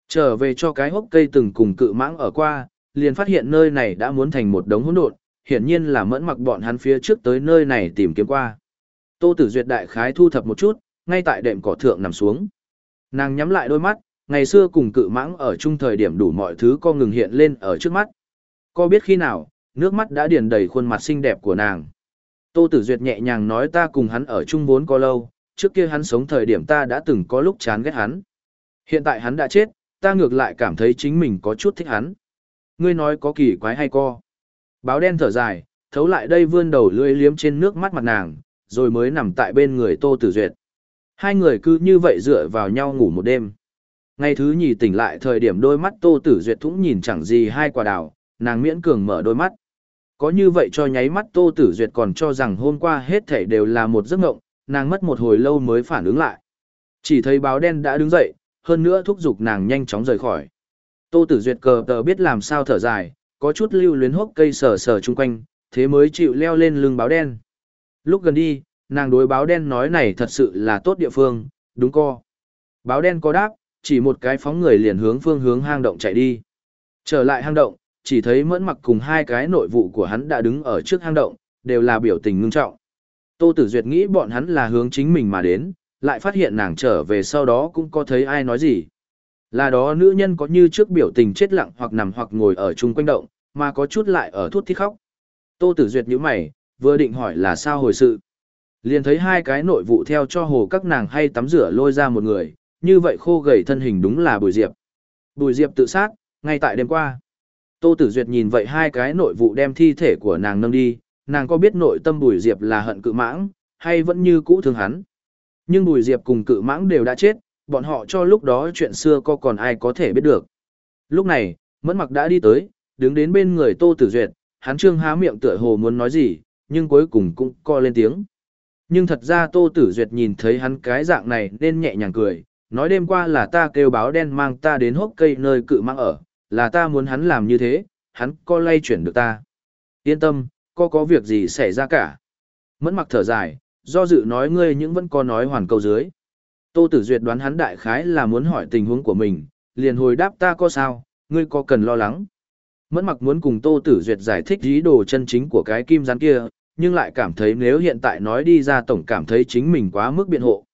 Trở về cho cái hốc cây từng cùng cự mãng ở qua, liền phát hiện nơi này đã muốn thành một đống hỗn độn, hiển nhiên là mẫn mặc bọn hắn phía trước tới nơi này tìm kiếm qua. Tô Tử Duyệt đại khái thu thập một chút, ngay tại đệm cỏ thượng nằm xuống. Nàng nhắm lại đôi mắt, ngày xưa cùng cự mãng ở chung thời điểm đủ mọi thứ co ngừng hiện lên ở trước mắt. Có biết khi nào, nước mắt đã điền đầy khuôn mặt xinh đẹp của nàng. Tô Tử Duyệt nhẹ nhàng nói ta cùng hắn ở chung vốn có lâu, trước kia hắn sống thời điểm ta đã từng có lúc chán ghét hắn. Hiện tại hắn đã chết, ta ngược lại cảm thấy chính mình có chút thích hắn. Ngươi nói có kỳ quái hay co. Báo đen thở dài, thấu lại đây vươn đầu lưỡi liếm trên nước mắt mặt nàng, rồi mới nằm tại bên người Tô Tử Duyệt. Hai người cứ như vậy dựa vào nhau ngủ một đêm. Ngày thứ nhì tỉnh lại thời điểm đôi mắt Tô Tử Duyệt thũng nhìn chẳng gì hai quả đào, nàng miễn cường mở đôi mắt. Có như vậy cho nháy mắt Tô Tử Duyệt còn cho rằng hôm qua hết thảy đều là một giấc mộng, nàng mất một hồi lâu mới phản ứng lại. Chỉ thấy báo đen đã đứng dậy, hơn nữa thúc giục nàng nhanh chóng rời khỏi. Tô Tử Duyệt cờ tờ biết làm sao thở dài, có chút lưu luyến hốc cây sờ sờ chung quanh, thế mới chịu leo lên lưng báo đen. Lúc gần đi, nàng đối báo đen nói này thật sự là tốt địa phương, đúng co. Báo đen có đáp, chỉ một cái phóng người liền hướng phương hướng hang động chạy đi. Trở lại hang động, chỉ thấy mẫn mặc cùng hai cái nội vụ của hắn đã đứng ở trước hang động, đều là biểu tình ngưng trọng. Tô Tử Duyệt nghĩ bọn hắn là hướng chính mình mà đến, lại phát hiện nàng trở về sau đó cũng có thấy ai nói gì. Là đó nữ nhân có như trước biểu tình chết lặng hoặc nằm hoặc ngồi ở chung quanh động, mà có chút lại ở thuốc thi khóc. Tô Tử Duyệt nhíu mày, vừa định hỏi là sao hồi sự. Liền thấy hai cái nội vụ theo cho hồ các nàng hay tắm rửa lôi ra một người, như vậy khô gầy thân hình đúng là Bùi Diệp. Bùi Diệp tự sát, ngay tại đêm qua. Tô Tử Duyệt nhìn vậy hai cái nội vụ đem thi thể của nàng nâng đi, nàng có biết nội tâm Bùi Diệp là hận cự mãng, hay vẫn như cũ thương hắn. Nhưng Bùi Diệp cùng cự mãng đều đã chết, bọn họ cho lúc đó chuyện xưa có còn ai có thể biết được. Lúc này, Mẫn Mặc đã đi tới, đứng đến bên người Tô Tử Duyệt, hắn trương há miệng tựa hồ muốn nói gì, nhưng cuối cùng cũng co lên tiếng. Nhưng thật ra Tô Tử Duyệt nhìn thấy hắn cái dạng này nên nhẹ nhàng cười, nói đêm qua là ta kêu báo đen mang ta đến hốc cây nơi cự mang ở, là ta muốn hắn làm như thế, hắn có lay chuyển được ta. Yên tâm, có có việc gì xảy ra cả. Mẫn mặc thở dài, do dự nói ngươi những vẫn có nói hoàn câu dưới. Tô Tử Duyệt đoán hắn đại khái là muốn hỏi tình huống của mình, liền hồi đáp ta có sao, ngươi có cần lo lắng. Mẫn mặc muốn cùng Tô Tử Duyệt giải thích ý đồ chân chính của cái kim rắn kia, nhưng lại cảm thấy nếu hiện tại nói đi ra tổng cảm thấy chính mình quá mức biện hộ.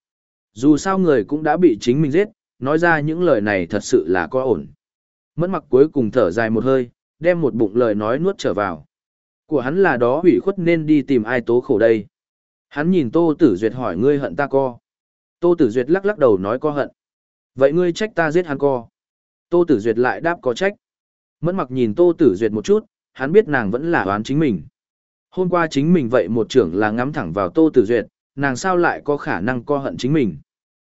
Dù sao người cũng đã bị chính mình giết, nói ra những lời này thật sự là có ổn. Mẫn mặc cuối cùng thở dài một hơi, đem một bụng lời nói nuốt trở vào. Của hắn là đó hủy khuất nên đi tìm ai tố khổ đây. Hắn nhìn Tô Tử Duyệt hỏi ngươi hận ta co. Tô Tử Duyệt lắc lắc đầu nói có hận. Vậy ngươi trách ta giết hắn co. Tô Tử Duyệt lại đáp có trách. Mẫn mặc nhìn Tô Tử Duyệt một chút, hắn biết nàng vẫn là đoán chính mình. Hôm qua chính mình vậy một trưởng là ngắm thẳng vào Tô Tử Duyệt, nàng sao lại có khả năng co hận chính mình.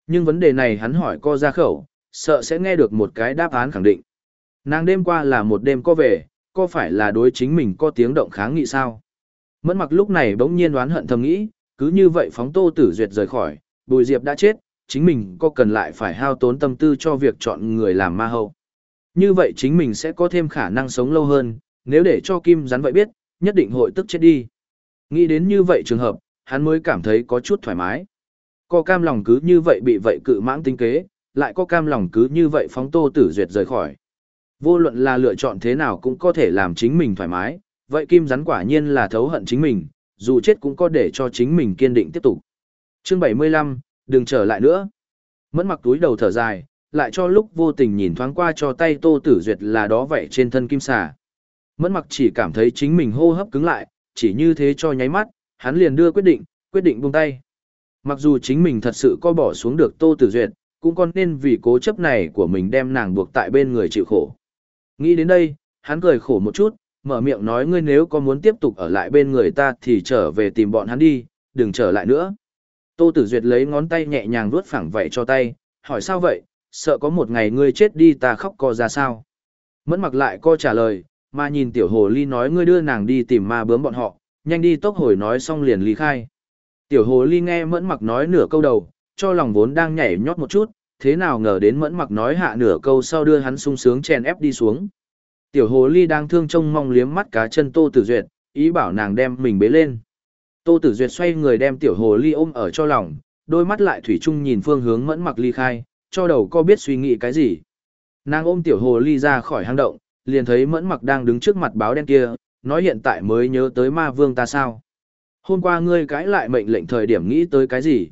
Nhưng vấn đề này hắn hỏi co ra khẩu, sợ sẽ nghe được một cái đáp án khẳng định. Nàng đêm qua là một đêm co về, có phải là đối chính mình có tiếng động kháng nghị sao? Mẫn mặc lúc này bỗng nhiên đoán hận thầm nghĩ, cứ như vậy phóng Tô Tử Duyệt rời khỏi, Bùi Diệp đã chết, chính mình có cần lại phải hao tốn tâm tư cho việc chọn người làm ma hậu. Như vậy chính mình sẽ có thêm khả năng sống lâu hơn, nếu để cho Kim rắn vậy biết, nhất định hội tức chết đi. Nghĩ đến như vậy trường hợp, hắn mới cảm thấy có chút thoải mái. Có cam lòng cứ như vậy bị vậy cự mãng tinh kế, lại có cam lòng cứ như vậy phóng Tô Tử Duyệt rời khỏi. Vô luận là lựa chọn thế nào cũng có thể làm chính mình thoải mái, vậy Kim rắn quả nhiên là thấu hận chính mình, dù chết cũng có để cho chính mình kiên định tiếp tục. Chương 75, đừng trở lại nữa. Mẫn mặc túi đầu thở dài, lại cho lúc vô tình nhìn thoáng qua cho tay Tô Tử Duyệt là đó vậy trên thân kim xà. Mẫn mặc chỉ cảm thấy chính mình hô hấp cứng lại, chỉ như thế cho nháy mắt, hắn liền đưa quyết định, quyết định buông tay. Mặc dù chính mình thật sự co bỏ xuống được Tô Tử Duyệt, cũng còn nên vì cố chấp này của mình đem nàng buộc tại bên người chịu khổ. Nghĩ đến đây, hắn cười khổ một chút, mở miệng nói ngươi nếu có muốn tiếp tục ở lại bên người ta thì trở về tìm bọn hắn đi, đừng trở lại nữa. Tô Tử Duyệt lấy ngón tay nhẹ nhàng vuốt phẳng vậy cho tay, hỏi sao vậy, sợ có một ngày ngươi chết đi ta khóc co ra sao. Mẫn mặc lại co trả lời, mà nhìn tiểu hồ ly nói ngươi đưa nàng đi tìm ma bướm bọn họ, nhanh đi tốc hồi nói xong liền ly khai. Tiểu hồ ly nghe mẫn mặc nói nửa câu đầu, cho lòng vốn đang nhảy nhót một chút, thế nào ngờ đến mẫn mặc nói hạ nửa câu sau đưa hắn sung sướng chèn ép đi xuống. Tiểu hồ ly đang thương trông mong liếm mắt cá chân Tô Tử Duyệt, ý bảo nàng đem mình bế lên. Tô Tử Duyệt xoay người đem tiểu hồ ly ôm ở cho lòng, đôi mắt lại thủy chung nhìn phương hướng mẫn mặc ly khai, cho đầu co biết suy nghĩ cái gì. Nàng ôm tiểu hồ ly ra khỏi hang động, liền thấy mẫn mặc đang đứng trước mặt báo đen kia, nói hiện tại mới nhớ tới ma vương ta sao. Hôm qua ngươi cãi lại mệnh lệnh thời điểm nghĩ tới cái gì?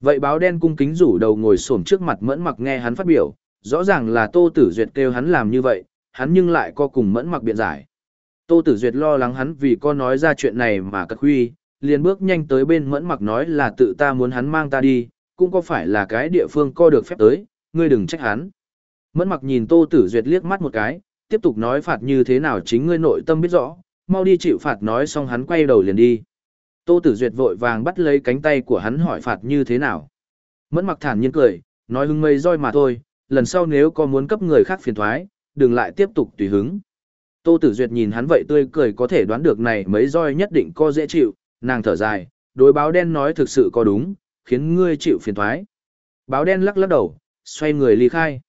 Vậy báo đen cung kính rủ đầu ngồi xổm trước mặt mẫn mặc nghe hắn phát biểu, rõ ràng là Tô Tử Duyệt kêu hắn làm như vậy, hắn nhưng lại co cùng mẫn mặc biện giải. Tô Tử Duyệt lo lắng hắn vì con nói ra chuyện này mà cất huy, liền bước nhanh tới bên mẫn mặc nói là tự ta muốn hắn mang ta đi, cũng có phải là cái địa phương co được phép tới, ngươi đừng trách hắn. Mẫn mặc nhìn Tô Tử Duyệt liếc mắt một cái, tiếp tục nói phạt như thế nào chính ngươi nội tâm biết rõ, mau đi chịu phạt nói xong hắn quay đầu liền đi. Tô Tử Duyệt vội vàng bắt lấy cánh tay của hắn hỏi phạt như thế nào. Mẫn mặc thản nhiên cười, nói hưng mây roi mà thôi, lần sau nếu có muốn cấp người khác phiền thoái, đừng lại tiếp tục tùy hứng. Tô Tử Duyệt nhìn hắn vậy tươi cười có thể đoán được này mấy roi nhất định có dễ chịu, nàng thở dài, đối báo đen nói thực sự có đúng, khiến ngươi chịu phiền thoái. Báo đen lắc lắc đầu, xoay người ly khai.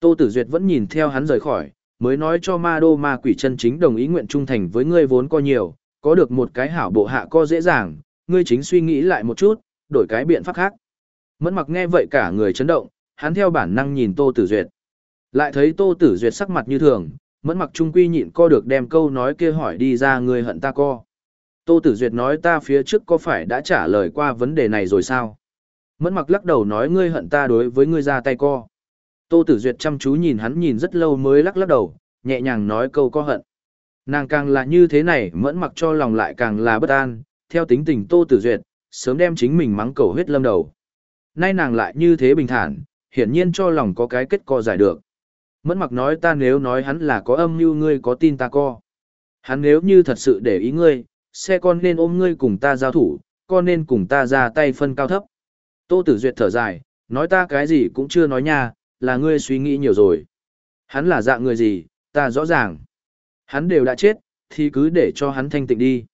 Tô Tử Duyệt vẫn nhìn theo hắn rời khỏi, mới nói cho ma đô ma quỷ chân chính đồng ý nguyện trung thành với ngươi vốn co nhiều, có được một cái hảo bộ hạ co dễ dàng, ngươi chính suy nghĩ lại một chút, đổi cái biện pháp khác. Mẫn mặc nghe vậy cả người chấn động, hắn theo bản năng nhìn Tô Tử Duyệt. Lại thấy Tô Tử Duyệt sắc mặt như thường, mẫn mặc trung quy nhịn co được đem câu nói kia hỏi đi ra ngươi hận ta co. Tô Tử Duyệt nói ta phía trước có phải đã trả lời qua vấn đề này rồi sao? Mẫn mặc lắc đầu nói ngươi hận ta đối với ngươi ra tay co. Tô Tử Duyệt chăm chú nhìn hắn nhìn rất lâu mới lắc lắc đầu, nhẹ nhàng nói câu có hận. Nàng càng là như thế này mẫn mặc cho lòng lại càng là bất an, theo tính tình Tô Tử Duyệt, sớm đem chính mình mắng cầu huyết lâm đầu. Nay nàng lại như thế bình thản, hiển nhiên cho lòng có cái kết co giải được. Mẫn mặc nói ta nếu nói hắn là có âm mưu ngươi có tin ta co. Hắn nếu như thật sự để ý ngươi, xe con nên ôm ngươi cùng ta giao thủ, con nên cùng ta ra tay phân cao thấp. Tô Tử Duyệt thở dài, nói ta cái gì cũng chưa nói nha, là ngươi suy nghĩ nhiều rồi. Hắn là dạng người gì, ta rõ ràng. Hắn đều đã chết, thì cứ để cho hắn thanh tịnh đi.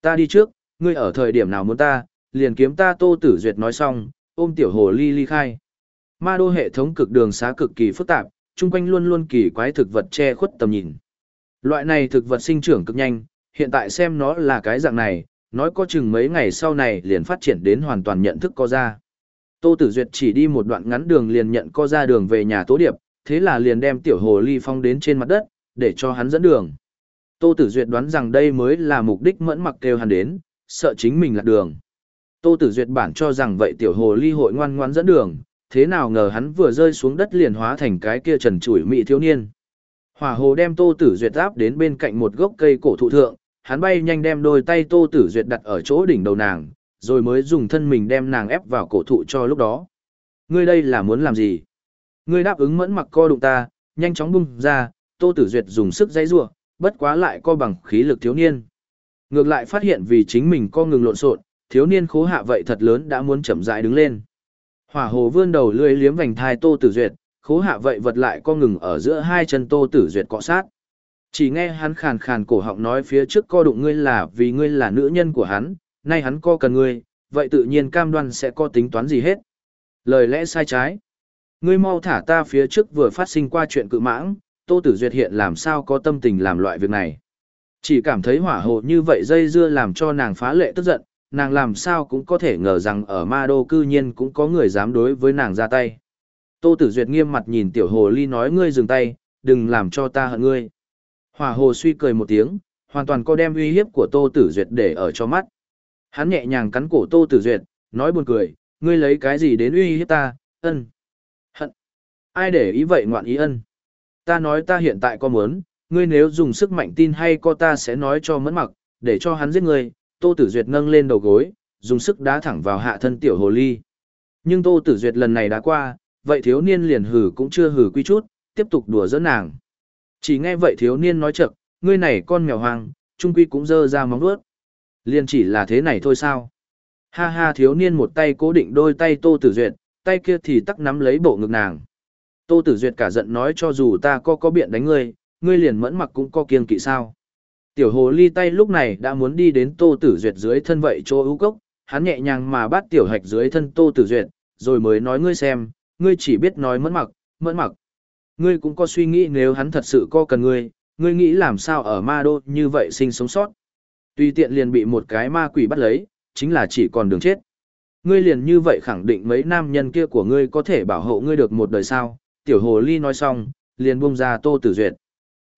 Ta đi trước, ngươi ở thời điểm nào muốn ta, liền kiếm ta Tô Tử Duyệt nói xong, ôm tiểu hồ ly ly khai. Ma đô hệ thống cực đường xá cực kỳ phức tạp, chung quanh luôn luôn kỳ quái thực vật che khuất tầm nhìn. Loại này thực vật sinh trưởng cực nhanh, hiện tại xem nó là cái dạng này, nói có chừng mấy ngày sau này liền phát triển đến hoàn toàn nhận thức có ra. Tô Tử Duyệt chỉ đi một đoạn ngắn đường liền nhận co ra đường về nhà Tố Điệp, thế là liền đem tiểu hồ ly phong đến trên mặt đất, để cho hắn dẫn đường. Tô Tử Duyệt đoán rằng đây mới là mục đích mẫn mặc kêu hắn đến, sợ chính mình lạc đường. Tô Tử Duyệt bản cho rằng vậy tiểu hồ ly hội ngoan ngoãn dẫn đường, thế nào ngờ hắn vừa rơi xuống đất liền hóa thành cái kia trần trụi mỹ thiếu niên. Hỏa hồ đem Tô Tử Duyệt áp đến bên cạnh một gốc cây cổ thụ thượng, hắn bay nhanh đem đôi tay Tô Tử Duyệt đặt ở chỗ đỉnh đầu nàng, rồi mới dùng thân mình đem nàng ép vào cổ thụ cho lúc đó. Ngươi đây là muốn làm gì? Ngươi đáp ứng mẫn mặc co đụng ta, nhanh chóng bung ra, Tô Tử Duyệt dùng sức dãy rủa, bất quá lại co bằng khí lực thiếu niên. Ngược lại phát hiện vì chính mình co ngừng lộn xộn, thiếu niên khố hạ vậy thật lớn đã muốn chậm rãi đứng lên. Hỏa hồ vươn đầu lưỡi liếm vành thai Tô Tử Duyệt, khố hạ vậy vật lại co ngừng ở giữa hai chân Tô Tử Duyệt cọ sát. Chỉ nghe hắn khàn khàn cổ họng nói phía trước co đụng ngươi là vì ngươi là nữ nhân của hắn, nay hắn co cần ngươi, vậy tự nhiên cam đoan sẽ có tính toán gì hết. Lời lẽ sai trái. Ngươi mau thả ta phía trước vừa phát sinh qua chuyện cự mãng, Tô Tử Duyệt hiện làm sao có tâm tình làm loại việc này. Chỉ cảm thấy hỏa hồ như vậy dây dưa làm cho nàng phá lệ tức giận, nàng làm sao cũng có thể ngờ rằng ở ma đô cư nhiên cũng có người dám đối với nàng ra tay. Tô Tử Duyệt nghiêm mặt nhìn tiểu hồ ly nói ngươi dừng tay, đừng làm cho ta hận ngươi. Hỏa hồ suy cười một tiếng, hoàn toàn có đem uy hiếp của Tô Tử Duyệt để ở cho mắt. Hắn nhẹ nhàng cắn cổ Tô Tử Duyệt, nói buồn cười, ngươi lấy cái gì đến uy hiếp ta, ân. Hận. Ai để ý vậy ngoạn ý ân. Ta nói ta hiện tại có muốn, ngươi nếu dùng sức mạnh tin hay co ta sẽ nói cho mẫn mặc, để cho hắn giết ngươi, Tô Tử Duyệt nâng lên đầu gối, dùng sức đá thẳng vào hạ thân tiểu hồ ly. Nhưng Tô Tử Duyệt lần này đã qua, vậy thiếu niên liền hử cũng chưa hử quy chút, tiếp tục đùa giỡn nàng. Chỉ nghe vậy thiếu niên nói chậm, ngươi này con mèo hoang, trung quy cũng dơ ra móng vuốt. Liền chỉ là thế này thôi sao? Ha ha thiếu niên một tay cố định đôi tay Tô Tử Duyệt, tay kia thì tắc nắm lấy bộ ngực nàng. Tô Tử Duyệt cả giận nói cho dù ta có có biện đánh ngươi, ngươi liền mẫn mặc cũng có kiêng kỵ sao. Tiểu hồ ly tay lúc này đã muốn đi đến Tô Tử Duyệt dưới thân vậy chỗ ưu cốc, hắn nhẹ nhàng mà bắt tiểu hạch dưới thân Tô Tử Duyệt, rồi mới nói ngươi xem, ngươi chỉ biết nói mẫn mặc, mẫn mặc. Ngươi cũng có suy nghĩ nếu hắn thật sự có cần ngươi, ngươi nghĩ làm sao ở ma đô như vậy sinh sống sót. Tuy tiện liền bị một cái ma quỷ bắt lấy, chính là chỉ còn đường chết. Ngươi liền như vậy khẳng định mấy nam nhân kia của ngươi có thể bảo hộ ngươi được một đời sao, tiểu hồ ly nói xong, liền buông ra Tô Tử Duyệt.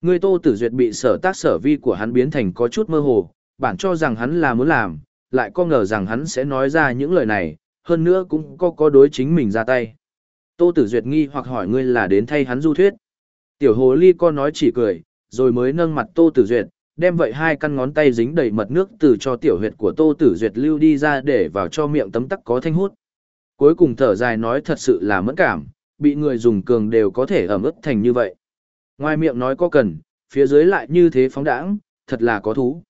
Ngươi Tô Tử Duyệt bị sở tác sở vi của hắn biến thành có chút mơ hồ, bản cho rằng hắn là muốn làm, lại có ngờ rằng hắn sẽ nói ra những lời này, hơn nữa cũng có có đối chính mình ra tay. Tô Tử Duyệt nghi hoặc hỏi ngươi là đến thay hắn du thuyết. Tiểu hồ ly con nói chỉ cười, rồi mới nâng mặt Tô Tử Duyệt, đem vậy hai căn ngón tay dính đầy mật nước từ cho tiểu huyệt của Tô Tử Duyệt lưu đi ra để vào cho miệng tấm tắc có thanh hút. Cuối cùng thở dài nói thật sự là mẫn cảm, bị người dùng cường đều có thể ẩm ướt thành như vậy. Ngoài miệng nói có cần, phía dưới lại như thế phóng đãng, thật là có thú.